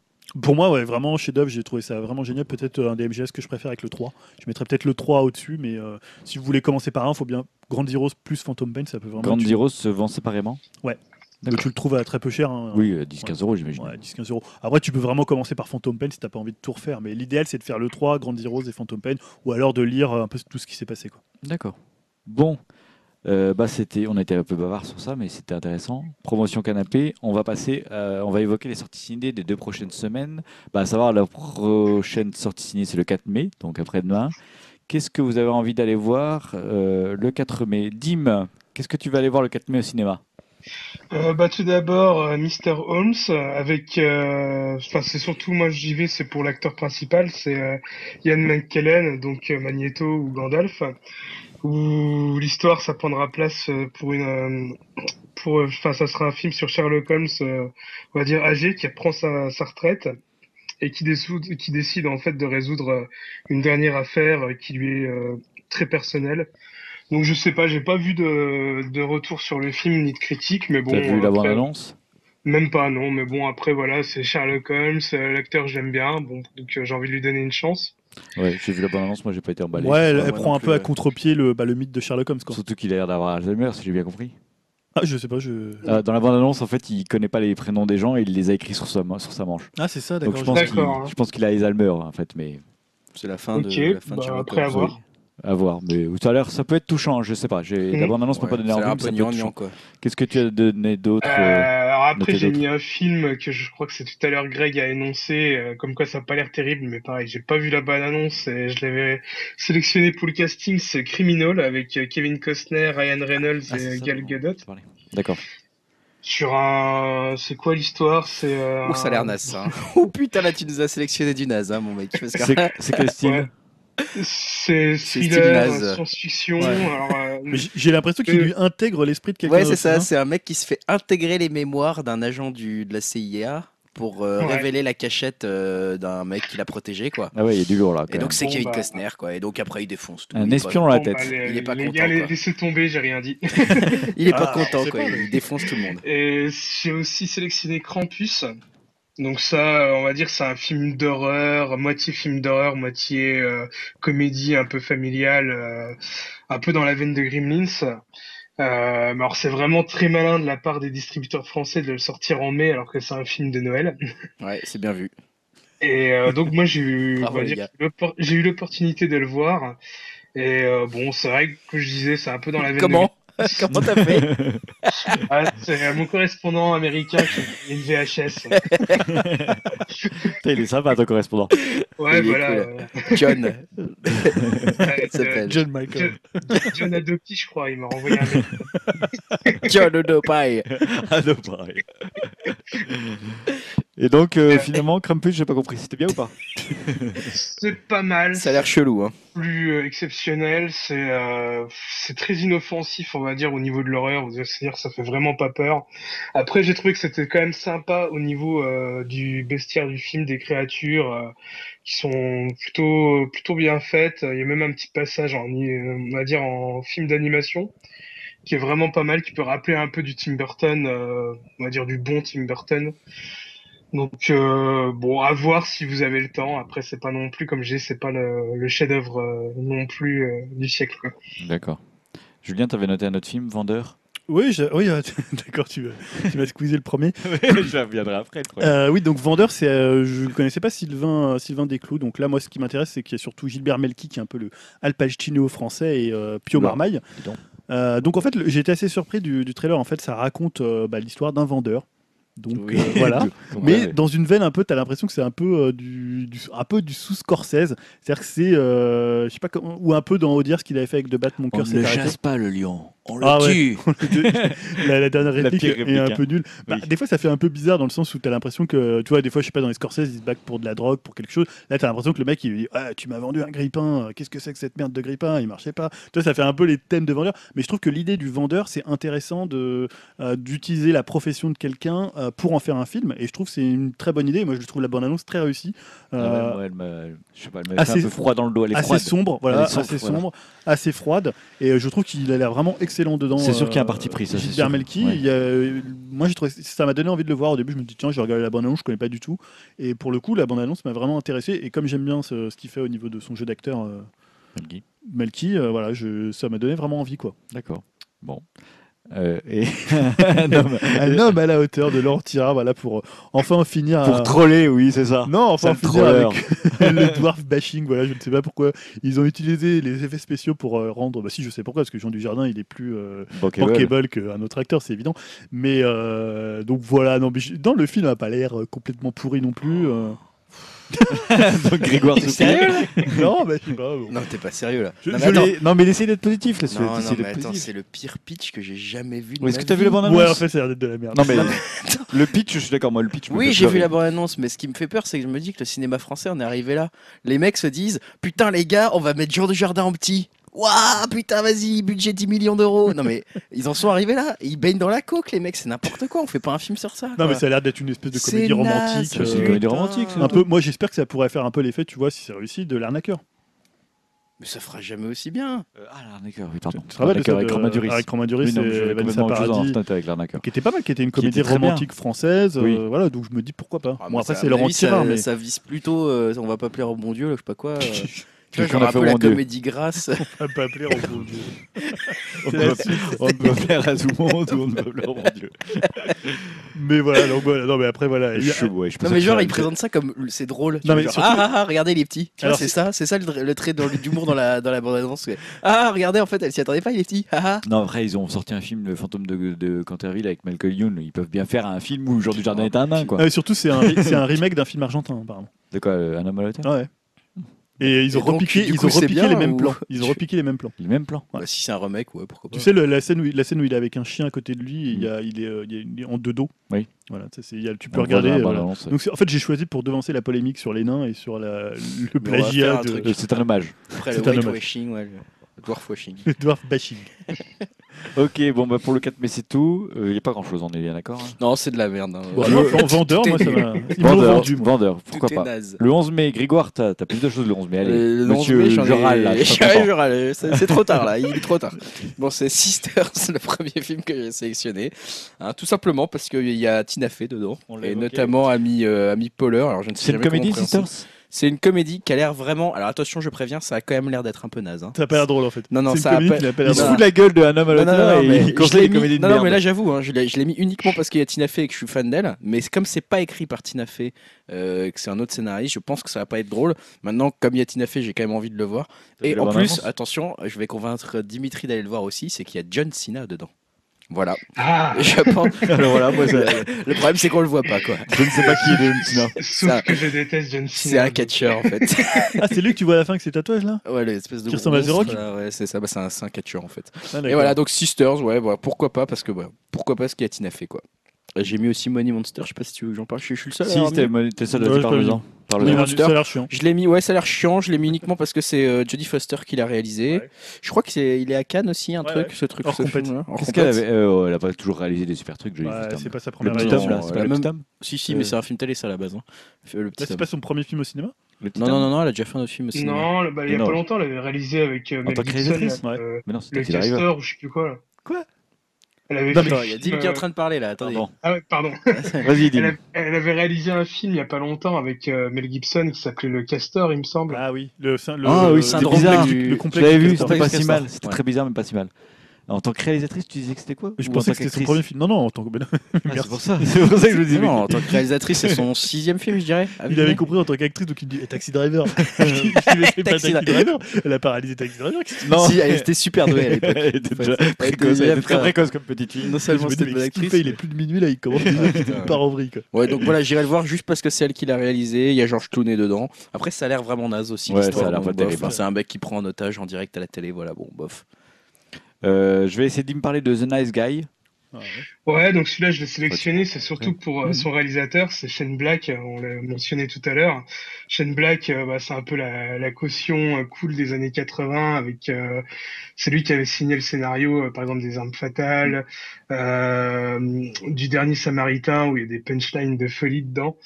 Pour moi, ouais, vraiment, chef-d'œuvre, j'ai trouvé ça vraiment génial. Peut-être euh, un des MGS que je préfère avec le 3. Je mettrais peut-être le 3 au-dessus, mais euh, si vous voulez commencer par un, il faut bien Grand Heroes plus Phantom Pain, ça peut vraiment. Grand Zero se vend séparément? Ouais. D'accord. tu le trouves à très peu cher. hein. Oui, euh, 10-15 euros, j'imagine. Ouais, 10-15 euros. Après, tu peux vraiment commencer par Phantom Pain si t'as pas envie de tout refaire. Mais l'idéal, c'est de faire le 3, Grand Heroes et Phantom Pain, ou alors de lire un peu tout ce qui s'est passé. D'accord. Bon, euh, bah c'était, on était un peu bavard sur ça, mais c'était intéressant. Promotion canapé. On va passer, euh, on va évoquer les sorties ciné des deux prochaines semaines. Bah, à savoir la prochaine sortie ciné, c'est le 4 mai, donc après-demain. Qu'est-ce que vous avez envie d'aller voir euh, le 4 mai? Dim, qu'est-ce que tu vas aller voir le 4 mai au cinéma? Euh, bah, tout d'abord, euh, Mr. Holmes, euh, avec, c'est surtout, moi, j'y vais, c'est pour l'acteur principal, c'est Ian McKellen, donc Magneto ou Gandalf, où l'histoire, ça prendra place pour une, pour, enfin, ça sera un film sur Sherlock Holmes, on va dire âgé, qui prend sa, retraite et qui, décide en fait de résoudre une dernière affaire qui lui est très personnelle. Donc je sais pas, j'ai pas vu de, de retour sur le film ni de critique, mais bon. T'as vu la après- bande-annonce? même pas, non, mais bon, après, voilà, c'est Sherlock Holmes, euh, l'acteur, j'aime bien, bon, donc euh, j'ai envie de lui donner une chance. Ouais, j'ai vu la bande-annonce, moi j'ai pas été emballé. ouais, elle, prend un peu à contre-pied le, bah, le mythe de Sherlock Holmes. Quoi. Surtout qu'il a l'air d'avoir Alzheimer, si j'ai bien compris. Ah, je sais pas, je. Euh, dans la bande-annonce, en fait, il connaît pas les prénoms des gens et il les a écrits sur sa, sur sa manche. Ah, c'est ça, Donc d'accord. je je- pense qu'il D'accord, hein. je pense qu'il a Alzheimer, en fait, mais C'est la fin de la fin de bah, Sherlock après, à Holmes. voir. À voir. Mais ça a l'air, ça peut être touchant, je sais pas. J'ai la Mhm. bande-annonce m'a Ouais, pas donné ça un. Qu'est-ce que tu as donné d'autre Euh, euh, alors après, j'ai mis un film que je crois que c'est tout à l'heure Greg a énoncé, euh, comme quoi ça a pas l'air terrible, mais pareil, j'ai pas vu la bande-annonce et je l'avais sélectionné pour le casting, c'est Criminal avec Kevin Costner, Ryan Reynolds Ah, et ça Gal Gadot. D'accord. Sur un, c'est quoi l'histoire? C'est, euh, Oh, ça a l'air naze, ça. hein. (laughs) Oh putain, là, tu nous as sélectionné du naze, hein, mon mec. Que- C'est c'est quel style? Ouais. C'est thriller, naze. science-fiction. Ouais. Euh, J'ai l'impression qu'il Euh, lui intègre l'esprit de quelqu'un Ouais, c'est ça. hein. C'est un mec qui se fait intégrer les mémoires d'un agent du, de la CIA pour euh, Ouais. révéler la cachette euh, d'un mec qui l'a protégé, quoi. Ah ouais, il y a du lourd là. Et donc c'est Bon, Kevin bah. Costner, quoi. Et donc après il défonce tout. Un est espion dans la bon, tête. bah, les- Il est pas les content, gars, quoi. laissez tomber, j'ai rien dit. (laughs) Il est pas Ah, content, quoi. pas, Il défonce tout le monde. Et j'ai aussi sélectionné Krampus. Donc ça, on va dire, c'est un film d'horreur, moitié film d'horreur, moitié euh, comédie un peu familiale, euh, un peu dans la veine de Gremlins. Euh, mais alors c'est vraiment très malin de la part des distributeurs français de le sortir en mai alors que c'est un film de Noël. (laughs) Ouais, c'est bien vu. Et euh, donc moi j'ai eu, (laughs) j'ai eu l'opportunité de le voir. Et euh, bon, c'est vrai que je disais, c'est un peu dans la veine de (laughs) Comment t'as fait (laughs) Ah, c'est euh, mon correspondant américain qui a une VHS. Il est sympa ton correspondant. Ouais, Il voilà. cool. John, (laughs) euh. John Michael. John, John Adopti, je crois, il m'a renvoyé un mail. John non, pareil. Et donc, euh, finalement, Krampus, j'ai pas compris. C'était bien ou pas (laughs) C'est pas mal, Ça a l'air chelou, hein. c'est plus euh, exceptionnel, c'est euh, c'est très inoffensif, on va dire, au niveau de l'horreur. Vous allez se dire, ça fait vraiment pas peur. Après, j'ai trouvé que c'était quand même sympa au niveau euh, du bestiaire du film, des créatures euh, qui sont plutôt plutôt bien faites. Il y a même un petit passage en, euh, on va dire, en film d'animation qui est vraiment pas mal, qui peut rappeler un peu du Tim Burton, euh, on va dire du bon Tim Burton. Donc euh, bon, à voir si vous avez le temps. Après, c'est pas non plus comme j'ai, c'est pas le, le chef-d'œuvre euh, non plus euh, du siècle. Quoi. D'accord. Julien, t'avais noté un autre film, Vendeur? Oui, je- oui euh, (laughs) d'accord, tu, tu m'as squeezé le premier. (laughs) Je reviendrai après. le. Euh, oui, donc Vendeur, c'est, euh, je ne connaissais pas Sylvain, euh, Sylvain Desclous. Donc là, moi, ce qui m'intéresse, c'est qu'il y a surtout Gilbert Melki, qui est un peu le Al Pacino français, et euh, Pio Oula, Marmaille. dis donc. Euh, donc en fait, le- j'ai été assez surpris du, du trailer. En fait, ça raconte euh, bah, l'histoire d'un vendeur. Donc Oui. euh, voilà. (laughs) Mais ouais. dans une veine un peu, t'as l'impression que c'est un peu euh, du, du- un peu du sous Scorsese, c'est-à-dire que c'est, euh, je sais pas comment, ou un peu dans Audier ce qu'il avait fait avec De Battre mon on cœur ne s'est le arrêté. chasse pas, le lion. On le Ah ouais. tue. (laughs) (laughs) la, la dernière La réplique, est un hein. peu nulle. Bah, Oui. Des fois, ça fait un peu bizarre dans le sens où tu as l'impression que, tu vois, des fois, je sais pas, dans les Scorsese, ils se battent pour de la drogue, pour quelque chose. Là, tu as l'impression que le mec, il lui dit Ah, Tu m'as vendu un grippin, qu'est-ce que c'est que cette merde de grippin? Il marchait pas. Tu vois, ça fait un peu les thèmes de vendeur. Mais je trouve que l'idée du vendeur, c'est intéressant de, euh, d'utiliser la profession de quelqu'un euh, pour en faire un film. Et je trouve que c'est une très bonne idée. Moi, je trouve la bande-annonce très réussie. Ah, Euh, même, ouais, elle m'a- je sais pas, elle m'avait fait assez- un peu froid dans le dos. Elle est assez froide. sombre, voilà, Elle est sombre, assez voilà. sombre, assez froide, et euh, je trouve qu'il a l'air vraiment excellent dedans. C'est sûr qu'il y a un euh, parti pris, ça, Gilbert. Melki, Ouais. il y a- moi j'ai trouvé ça m'a donné envie de le voir au début. Je me dis tiens, je vais regarder la bande annonce, je connais pas du tout, et pour le coup la bande annonce m'a vraiment intéressé. Et comme j'aime bien ce, ce qu'il fait au niveau de son jeu d'acteur, euh. Melki, euh, voilà, je, ça m'a donné vraiment envie quoi. D'accord. Bon. Euh, et (laughs) (laughs) un homme- Un homme à la hauteur de Laurent voilà, pour euh, enfin en finir. pour à- troller, oui, c'est ça. Non, enfin finir troller. avec (laughs) le dwarf bashing. Voilà, je ne sais pas pourquoi ils ont utilisé les effets spéciaux pour euh, rendre. Bah si, je sais pourquoi, parce que Jean Dujardin, il est plus euh, Bankable. qu'un autre acteur, c'est évident. Mais euh, donc voilà, non, mais dans le film, il n'a pas l'air euh, complètement pourri non plus. (laughs) Donc Grégoire sérieux là (laughs) non, mais je sais pas. bon. Non, t'es pas sérieux là. Je- non, je mais attends. l'ai- non, mais il essaie d'être positif là. Non, non, mais d'être attends, positif. c'est le pire pitch que j'ai jamais vu. de Est-ce ma que t'as vu vie. la bande annonce Ouais, en fait, ça a l'air d'être de la merde. Non, mais (laughs) le pitch, je suis d'accord, moi, le pitch. me Oui, fait j'ai vu pleurer. la bande-annonce, mais ce qui me fait peur, c'est que je me dis que le cinéma français, on est arrivé là. Les mecs se disent Putain, les gars, on va mettre Jean de Jardin en petit. Waouh, putain, vas-y, budget 10 millions d'euros. Non, mais (laughs) ils en sont arrivés là. Ils baignent dans la coke, les mecs, c'est n'importe quoi. On fait pas un film sur ça. Non, quoi. mais ça a l'air d'être une espèce de C'est comédie romantique. C'est une euh, comédie romantique, c'est un peu, moi, j'espère que ça pourrait faire un peu l'effet, tu vois, si c'est réussi, de l'arnaqueur. Mais ça fera jamais aussi bien. Euh, Ah, l'arnaqueur, oui, pardon. Tu te rappelles avec de- Romain Duris. Avec Romain Duris Oui, non, mais et j'avais Vanessa Paradis. avec l'arnaqueur. Qui était pas mal, qui était une était comédie bien. romantique française. euh, Oui. voilà, donc je me dis pourquoi pas. Ah, bon, après, ça, c'est Laurent Tirard, mais. Ça vise plutôt, euh, on va pas plaire au bon Dieu, là, je sais pas quoi. (laughs) vois, fait peu au la bon Dieu comédie grasse. On peut appeler au bon Dieu. On peut- on peut faire à tout le monde ou on ne peut plus, oh mon dieu. Mais voilà, donc voilà, non, mais après, voilà. a- Chaud, ouais, je Non mais genre ils présentent ça comme c'est drôle. Non, vois, mais genre, surtout- ah, ah, ah, regardez les petits. Tu vois Alors, c'est c'est- ça, c'est ça le, le trait d'humour dans la dans la bande annonce. Ah regardez en fait elle s'y attendait pas les petits. Ah, ah. Non, après, ils ont sorti un film, Le fantôme de, de Canterville, avec Malcolm Youn. Ils peuvent bien faire un film où Jean Dujardin est un nain, quoi. Ah, et surtout, c'est un, ri- c'est un remake d'un film argentin, apparemment. De quoi, euh, Un homme à la hauteur Ouais. Et ils ont Et donc, repiqué, ils coup, ont repiqué bien, les mêmes ou- plans. (laughs) Ils ont repiqué les mêmes plans. Le même plan. Bah, si c'est un remake ouais pourquoi pas. Tu sais, le- la, scène où, il- la scène où il est avec un chien à côté de lui, il, y a, il, est, euh, il y a- il est en deux dos. Oui. Voilà, tu y a- peux regarder. euh, donc, en fait, j'ai choisi pour devancer la polémique sur les nains et sur la, le plagiat de. Euh, C'est un hommage. Après c'est le un hommage. Dwarf washing. le dwarf bashing. (laughs) Ok, bon, bah pour le 4 mai, c'est tout. Il n'y a pas grand chose, on est bien d'accord hein Non c'est de la merde. hein. Bon, vendeur, moi, ça m'a. Vendeur, vendu, moi. vendeur, Tout pourquoi pas. Le 11 mai, Grégoire, t'as as plus de choses le 11 mai. Allez, Euh, le 11 monsieur mai, je râle, là, je (laughs) râle, C'est trop tard là, il est trop tard. (laughs) Bon, c'est Sisters, le premier film que j'ai sélectionné. Hein, tout simplement parce qu'il y a Tina Fey dedans. Et évoqué. notamment Ami, euh, Ami sais C'est une comédie. Sisters? C'est une comédie qui a l'air vraiment. Alors attention, je préviens, ça a quand même l'air d'être un peu naze. hein. Ça a pas l'air drôle en fait. Non, non, ça a pas- Il se fout de la gueule de l'auteur non, et il conseille les comédies de non, non, mais là j'avoue, hein, je l'ai mis uniquement parce qu'il y a Tina Fey et que je suis fan d'elle. Mais comme c'est pas écrit par Tina Fey, euh, que c'est un autre scénariste, je pense que ça va pas être drôle. Maintenant, comme il y a Tina Fey, j'ai quand même envie de le voir. Et en plus, attention, je vais convaincre Dimitri d'aller le voir aussi, c'est qu'il y a John Cena dedans. Voilà. Ah, Je pense. (laughs) Alors voilà, moi, ça- Le problème, c'est qu'on le voit pas, quoi. je ne sais pas qui est (laughs) John Cena. sauf que je déteste John C'est Cena. un catcheur, en fait. (laughs) Ah, c'est lui que tu vois à la fin avec ses tatouages là? Ouais, l'espèce de Qui ressemble à monstre, The Rock là, Ouais, c'est ça, bah, c'est un, c'est un catcheur, en fait. Ah, Et voilà, donc Sisters, ouais, voilà, pourquoi pas, parce que ouais, pourquoi pas ce qu'il y a Tina Fey, quoi. Et J'ai mis aussi Money Monster, je sais pas si tu veux que j'en parle, je, je suis le seul. Si, c'était mis. t'es seul, Ouais. Oui, Parle-en. ça a Monster. ça a l'air chiant. Je l'ai mis, ouais, ça a l'air chiant, je l'ai mis uniquement parce que c'est euh, Jodie Foster qui l'a réalisé. Ouais. Je crois qu'il est, il est à Cannes aussi, un Ouais, truc, ouais. ce truc. Hors ce hors Qu'est-ce qu'elle compète. avait euh, Elle a pas toujours réalisé des super trucs, Ouais, Foster. c'est pas sa Le première réalisation. là, c'est elle pas le même- petit homme Si, si, mais c'est un film télé, ça, à la base. hein. Le c'est pas son premier film au cinéma Le Non, non, non, non, elle a déjà fait un autre film aussi. Non, le- bah, il y a Non. pas longtemps, elle avait réalisé avec euh, En Mel tant que Gibson, réalisatrice, là, ouais. euh, Mais non, le castor ou je sais plus quoi. Là. Quoi? Elle avait Non, le il y a Dim qui est en euh, train de parler là, attendez. Pardon. Ah ouais, pardon. (laughs) Vas-y, Elle, dis. a- elle avait réalisé un film il y a pas longtemps avec euh, Mel Gibson qui s'appelait Le Castor, il me semble. Ah oui, le, le, Ah le- oui, le complexe bizarre. du- le complexe l'avais du vu, c'était pas si mal. C'était Ouais. très bizarre, mais pas si mal. En tant que réalisatrice, tu disais que c'était quoi Je Ou en pensais tant que c'était son qu'actrice premier film. Non, non, en tant que. ben non, Ah, merci. C'est pour ça. (laughs) C'est pour ça que je me dis. Non, en tant que réalisatrice, c'est son (laughs) sixième film, je dirais. à Il avait compris en tant qu'actrice, donc il dit eh, Taxi Driver. (laughs) Je dis, mais c'est pas Taxi Taxi Driver. Elle a pas réalisé Taxi Driver. qu'est-ce que Non. Si, elle était super douée à l'époque. Elle était déjà Elle précoce, était- elle était très après- précoce comme petite fille. Non Je seulement me dis, c'était mais une bonne qu'est-ce qu'il actrice. fait Il est plus de minuit là, il commence. Il part en vrille quoi. Ouais, donc voilà, j'irai le voir juste parce que c'est elle qui l'a réalisé. Il y a Georges Clooney dedans. Après, ça a l'air vraiment naze aussi. Ouais, l'histoire, ça a l'air donc pas bof. terrible. Enfin, c'est un mec qui prend en otage en direct à la télé. Voilà, bon, bof. Euh, je vais essayer de me parler de The Nice Guy. Ah, ouais. Ouais, donc celui-là, je l'ai sélectionné, c'est surtout pour euh, son réalisateur, c'est Shane Black, euh, on l'a mentionné tout à l'heure. Shane Black, euh, bah, c'est un peu la, la caution euh, cool des années 80, avec euh, c'est lui qui avait signé le scénario, euh, par exemple, des Armes Fatales, euh, du Dernier Samaritain, où il y a des punchlines de folie dedans.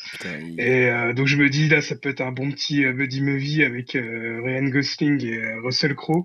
Et euh, donc je me dis, là, ça peut être un bon petit euh, buddy movie avec euh, Ryan Gosling et euh, Russell Crowe.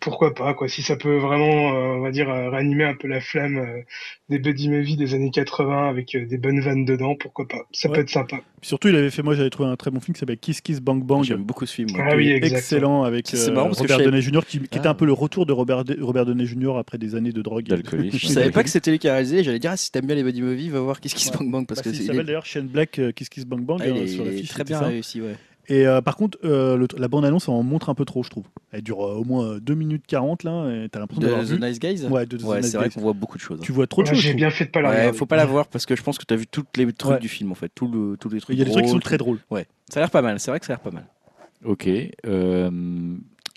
Pourquoi pas quoi si ça peut vraiment euh, on va dire euh, réanimer un peu la flamme euh, des buddy movies des années 80 avec euh, des bonnes vannes dedans pourquoi pas ça Ouais. peut être sympa Puis surtout, il avait fait, moi j'avais trouvé un très bon film qui s'appelle Kiss Kiss Bang Bang. J'aime beaucoup ce film. ah oui excellent avec euh, marrant Robert Downey Jr. qui, qui était Ah. un peu le retour de Robert, De- Robert Downey Jr. après des années de drogue. D'alcoolisme. (laughs) Je savais pas que c'était lui qui a réalisé. J'allais dire, ah, si t'aimes bien les buddy movies, va voir se Ouais. bang bang parce Parce que il c'est- il s'appelle est, d'ailleurs Shane Black Kiss Kiss Bang Bang ah, il est- sur la fiche. très bien réussi, ouais. Et euh, par contre, euh, le- la bande-annonce en montre un peu trop, je trouve. Elle dure euh, au moins 2 minutes 40 là, et t'as l'impression De vu. The Nice Guys? Ouais, de The Ouais, Nice c'est vrai qu'on voit beaucoup de choses. Tu vois trop de Ouais, choses. j'ai bien fait de pas la Ouais, regarder. faut pas la voir parce que je pense que t'as vu tous les trucs Ouais. du film en fait, le, tous les trucs. Il y a des trucs qui sont très drôles. Ouais, ça a l'air pas mal. C'est vrai que ça a l'air pas mal. Ok.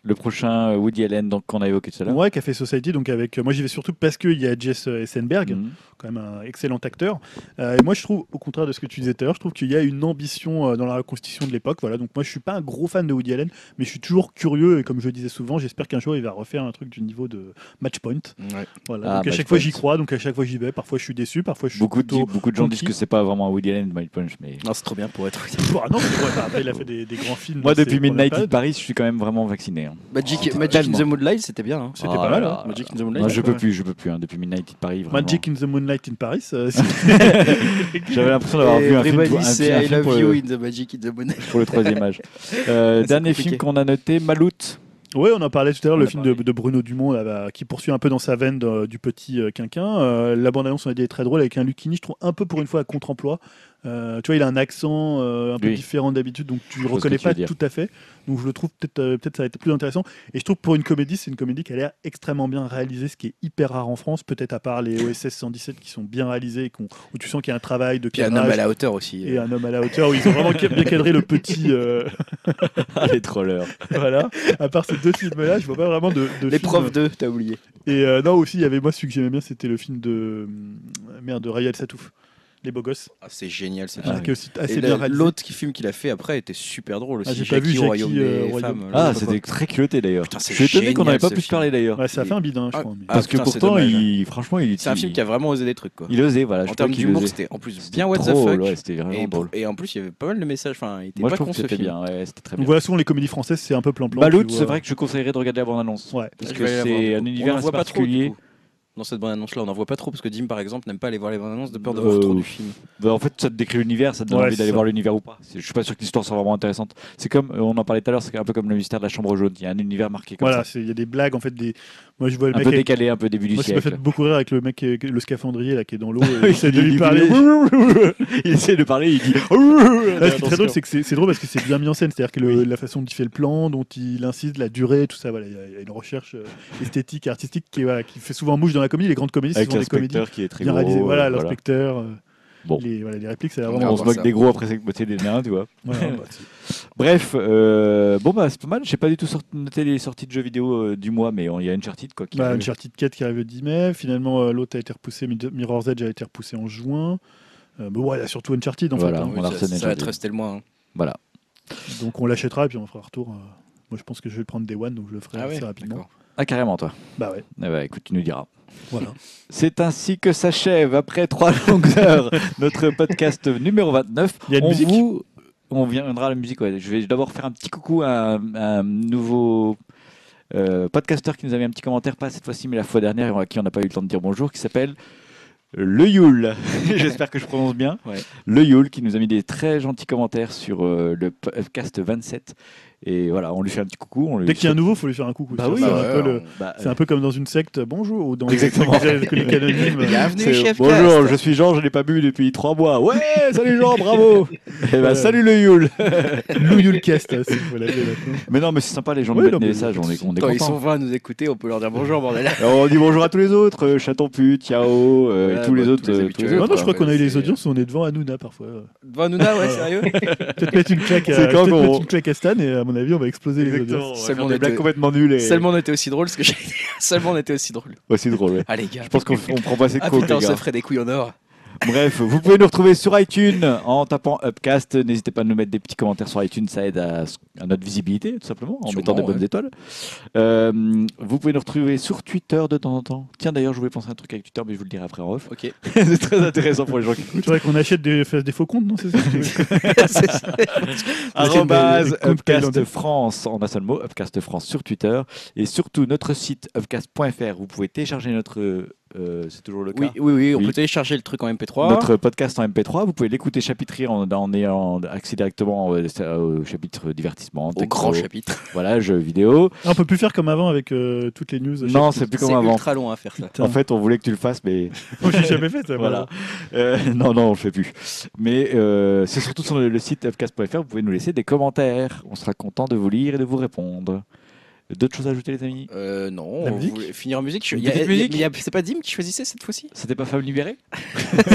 Le prochain Woody Allen donc, qu'on a évoqué tout à l'heure. Ouais, Café Society, donc avec. euh, moi, j'y vais surtout parce qu'il y a Jess Eisenberg, Mhm. quand même un excellent acteur. Euh, et moi, je trouve, au contraire de ce que tu disais tout à l'heure, je trouve qu'il y a une ambition euh, dans la reconstitution de l'époque. Voilà, donc moi, je suis pas un gros fan de Woody Allen, mais je suis toujours curieux et comme je le disais souvent, j'espère qu'un jour il va refaire un truc du niveau de Match Point. Ouais. Voilà. Ah, donc à chaque fois, j'y crois, donc à chaque fois, j'y vais. Parfois, je suis déçu, parfois, je suis Beaucoup, de, beaucoup de gens disent que c'est pas vraiment un Woody Allen, Mind Punch, mais Non, c'est trop bien pour être. (laughs) Ah non, mais ouais, bah, après, il a fait des, des grands films. moi depuis Midnight in. Paris, je suis quand même vraiment vacciné. hein. Magic, Oh, Magic in the Moonlight, c'était bien. hein. C'était Oh pas mal, là. hein. Magic in the Moonlight. Non, je peux plus, je peux plus. hein, Depuis Midnight in Paris, vraiment. Magic in the Moonlight in Paris. euh, (laughs) J'avais l'impression d'avoir vu un film, Everybody un, I film love pour, you le, in the Magic in the Moonlight. pour le troisième âge. (laughs) Euh, C'est dernier compliqué. film qu'on a noté, Maloute. Ouais, on en parlait tout à l'heure, le film de, de Bruno Dumont là, bah, qui poursuit un peu dans sa veine de- du petit euh, quinquin. Euh, la bande-annonce, on a dit, est très drôle avec un Lucchini, je trouve un peu pour une fois à contre-emploi. Euh, tu vois, il a un accent euh, un peu Oui. différent d'habitude, donc tu ce reconnais pas tout à fait. Donc je le trouve peut-être euh, peut-être ça va être plus intéressant. Et je trouve pour une comédie, c'est une comédie qui a l'air extrêmement bien réalisée, ce qui est hyper rare en France, peut-être à part les OSS 117 qui sont bien réalisés, et où tu sens qu'il y a un travail de Puis un homme cadrage à la hauteur aussi. et un homme à la hauteur, où ils ont vraiment bien cadré le petit. euh, Ah, (laughs) les trollers. voilà. À part ces deux films-là, je vois pas vraiment de, profs 2, t'as oublié. Et euh, non, aussi, il y avait moi, celui que j'aimais bien, c'était le film de. euh, Merde, de Rayal Satouf. Les beaux gosses. Ah, c'est génial ce Ah, aussi assez bien. L'autre qui- film qu'il a fait après était super drôle aussi. Ah, j'ai pas vu Royaume euh, des femmes. Ah, c'était très culotté d'ailleurs. Putain, c'est Je suis étonné qu'on n'avait pas pu se parler d'ailleurs. Ouais, ça a fait un bide, hein, je Ah, crois. ah, Parce que putain, c'est pourtant, il, franchement, il C'est un film qui a vraiment osé des trucs quoi. Il osait, voilà. En termes d'humour, c'était en plus bien what the fuck. ouais, c'était vraiment Et, drôle. et en plus, il y avait pas mal de messages. Enfin, il était Moi, je pas trouve con que ce c'était film. c'était très Donc bien. voilà, souvent les comédies françaises, c'est un peu plan-plan. Tu c'est vrai que je conseillerais de regarder la bande-annonce. Ouais. Parce que c'est un univers particulier. Dans cette bande-annonce-là, on n'en voit pas trop parce que Dim, par exemple, n'aime pas aller voir les bandes-annonces de peur de Euh, voir trop du film. Bah, en fait, ça te décrit l'univers, ça te donne Ouais, envie d'aller voir l'univers ou pas. C'est- Je suis pas sûr que l'histoire soit vraiment intéressante. C'est comme, euh, on en parlait tout à l'heure, c'est un peu comme le mystère de la chambre jaune. Il y a un univers marqué comme Voilà, ça. c'est- il y a des blagues, en fait, des. Moi, je vois le Un mec. peu avec- décalé, un peu début du Moi, ça m'a siècle. fait beaucoup rire avec le mec, est- le scaphandrier là, qui est dans l'eau. (laughs) Il et essaie de lui il parler. (laughs) il essaie de parler, il dit. Là, ce qui est très drôle, c'est que c'est drôle parce que c'est bien mis en scène. C'est-à-dire que le- la façon dont il fait le plan, dont il insiste, la durée, tout ça, voilà, il y a- il une recherche euh, esthétique, artistique qui, voilà, qui fait souvent mouche dans la comédie. Les grandes comédies, c'est souvent des comédies l'inspecteur qui est très bien réalisées. Voilà, euh, l'inspecteur. euh, Bon. Les, voilà, les répliques, c'est On vraiment. On se moque ça. des gros après c'est c'est des nains, tu vois. voilà, bah, (laughs) Bref, euh, bon bah c'est pas mal. J'ai pas du tout sorti- noté les sorties de jeux vidéo euh, du mois, mais il y a Uncharted quoi. Qui Bah, arrive. Uncharted 4 qui arrive le 10 mai. Finalement, euh, l'autre a été repoussé. Mirror's Edge a été repoussé en juin. Euh, mais ouais, il y a surtout Uncharted en Voilà. fait. hein. on Oui, ça, ça va te rester le mois. hein. Voilà. Donc on l'achètera et puis on fera un retour. Moi, je pense que je vais le prendre Day One, donc je le ferai Ah assez ouais, rapidement. Ah carrément toi. Bah ouais, Eh bah, écoute, tu nous diras. Voilà. (laughs) C'est ainsi que s'achève, après trois (laughs) longues heures, notre podcast numéro 29. Il y a une on musique vous- On viendra à la musique, ouais. Je vais d'abord faire un petit coucou à un, à un nouveau euh, podcasteur qui nous a mis un petit commentaire, pas cette fois-ci, mais la fois dernière, à qui on n'a pas eu le temps de dire bonjour, qui s'appelle Le Yule. (laughs) J'espère que je prononce bien. Ouais. Le Yule, qui nous a mis des très gentils commentaires sur euh, le podcast 27. Et voilà, on lui fait un petit coucou. On lui Dès qu'il y a un nouveau, il faut lui faire un coucou. Bah C'est oui, un ouais, le- Bah, C'est un peu comme dans une secte, bonjour, ou dans Exactement. les alcooliques anonymes. (laughs) Bienvenue, chef Bonjour, Cast. je suis Jean, je n'ai pas bu depuis trois mois. Ouais, salut Jean, bravo. (laughs) Eh ben, Ouais. salut le Yule. (laughs) Lou Yulcast, hein, si vous maintenant. Mais non, mais c'est sympa, les gens nous mettent des messages, on est, on est Quand ils sont 20 à nous écouter, on peut leur dire bonjour, bordel. Alors, on dit bonjour à tous les autres, euh, chaton pute, Yao, euh, Ouais, tous les bah, autres. les euh, je crois qu'on a eu les audiences, on est devant Hanouna parfois. Devant Hanouna, ouais, sérieux Peut-être une mettre une claque à Stan et à mon avis, on va exploser les Exactement, audiences. on va Seulement on blagues était- complètement nulles et Seulement on était aussi drôle, ce que j'ai dit. (laughs) Seulement on était aussi drôle. aussi drôle. ouais. Allez, gars. Je pense qu'on on prend pas assez de Ah putain, les ça gars. ferait des couilles en or. Bref, vous pouvez nous retrouver sur iTunes en tapant Upcast. N'hésitez pas à nous mettre des petits commentaires sur iTunes, ça aide à, à notre visibilité, tout simplement, en Sûrement, mettant des bonnes ouais. étoiles. Euh, vous pouvez nous retrouver sur Twitter de temps en temps. Tiens, d'ailleurs, je voulais penser à un truc avec Twitter, mais je vous le dirai après en off. Ok. (laughs) C'est très intéressant pour les gens qui C'est vrai qu'on achète des, faux comptes, non C'est ça. (laughs) Arrobase Upcast. France en un seul mot, Upcast France sur Twitter et surtout notre site upcast.fr. Vous pouvez télécharger notre, euh, c'est toujours le cas. Oui, oui, oui, on Oui. peut télécharger le truc en MP3. Notre podcast en MP3, vous pouvez l'écouter chapitré en, en ayant accès directement au, au chapitre divertissement, au grand chapitre. (laughs) voilà, jeux vidéo. Ah, On peut plus faire comme avant avec euh, toutes les news. Non, c'est plus C'est comme avant. ultra long à faire ça. Putain. En fait, on voulait que tu le fasses, mais (laughs) Moi, j'ai jamais fait ça. voilà. Euh, non, non, on le fait plus. Mais euh, c'est surtout sur le, le site upcast.fr, vous pouvez nous laisser des commentaires. On sera content de vous lire et de vous répondre. D'autres choses à ajouter, les amis? Euh, non, La musique? voulez finir en musique. Je- C'est pas Dim qui choisissait cette fois-ci? C'était pas Femme libérée? (laughs)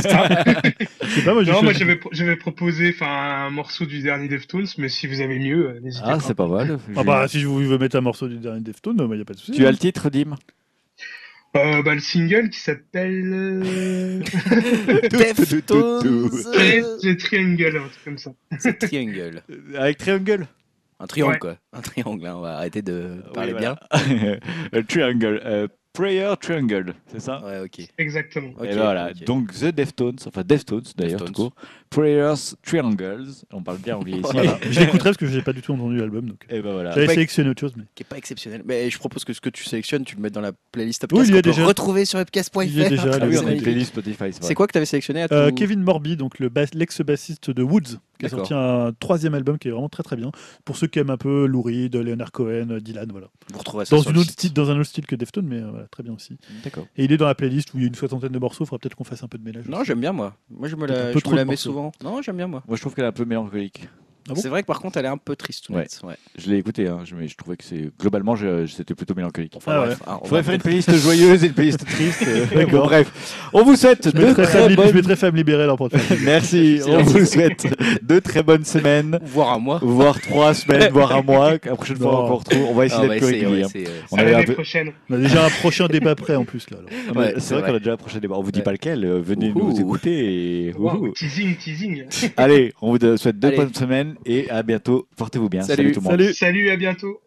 Pas, moi Non, moi j'avais proposé enfin un morceau du dernier Deftones, mais si vous avez mieux, euh, n'hésitez Ah, pas. c'est pas mal. Ah bah si je vous veux mettre un morceau du dernier Deftones, il n'y a pas de souci. Tu as le titre, Dim? Euh, bah, le single qui s'appelle. (laughs) Deftones The Triangle, un truc comme ça. C'est Triangle. Avec Triangle? Un triangle Ouais. quoi. Un triangle, hein, on va arrêter de parler Oui, bien. (laughs) voilà. Euh, triangle. euh, prayer Triangle, c'est ça? Ouais, ok. Exactement. Et ben voilà, donc The Deftones, enfin Deftones d'ailleurs, tout court. Prayers Triangles, on parle bien anglais ici. Voilà. Je l'écouterai parce que j'ai pas du tout entendu l'album. Donc... Et ben voilà. J'avais sélectionné autre chose, mais Qui est pas exceptionnel. Mais je propose que ce que tu sélectionnes, tu le mettes dans la playlist Oui, Upcast. il y a déjà. retrouver sur upcast.fr. Il y a déjà, Ah là, oui, on a une playlist Spotify. c'est quoi que tu avais sélectionné à Euh, Kevin Morby, donc le bas- l'ex-bassiste de Woods, qui a sorti un troisième album qui est vraiment très très bien. Pour ceux qui aiment un peu Lou Reed, Leonard Cohen, Dylan, voilà. Vous retrouvez ça Dans, sur une le autre site. style, dans un autre style que Deftones, mais euh, voilà, très bien aussi. D'accord. Et il est dans la playlist où il y a une soixantaine de morceaux, il faudra peut-être qu'on fasse un peu de ménage. Non, j'aime bien moi. Moi, je me la, je me la mets morceaux. souvent. Non, j'aime bien moi. Moi je trouve qu'elle est un peu mélancolique. Ah bon c'est vrai que par contre, elle est un peu triste. Ouais. ouais. Je l'ai écouté, hein, je, mais je trouvais que c'est globalement c'était plutôt mélancolique. Enfin, Ah bref. Ah, on faudrait faire une playlist joyeuse et une playlist triste. euh, (laughs) D'accord. bref, on vous souhaite Je de très femme, Lib- je bonnes... mettrai Femme Libérée dans. (laughs) (laughs) Merci, on vous souhaite de très bonnes semaines, Voir à moi. voire trois semaines, voire un mois. La prochaine fois encore trop. On va Ah, essayer on va d'être plus on régulier. hein. ouais. On un. On a déjà un prochain débat prêt en plus là. On c'est vrai qu'on a déjà un prochain débat. On vous dit pas lequel. euh, Venez nous écouter. Teasing, teasing. Allez, on vous souhaite deux bonnes semaines et à bientôt. Portez-vous bien. Salut, tout le monde. Salut, salut à bientôt.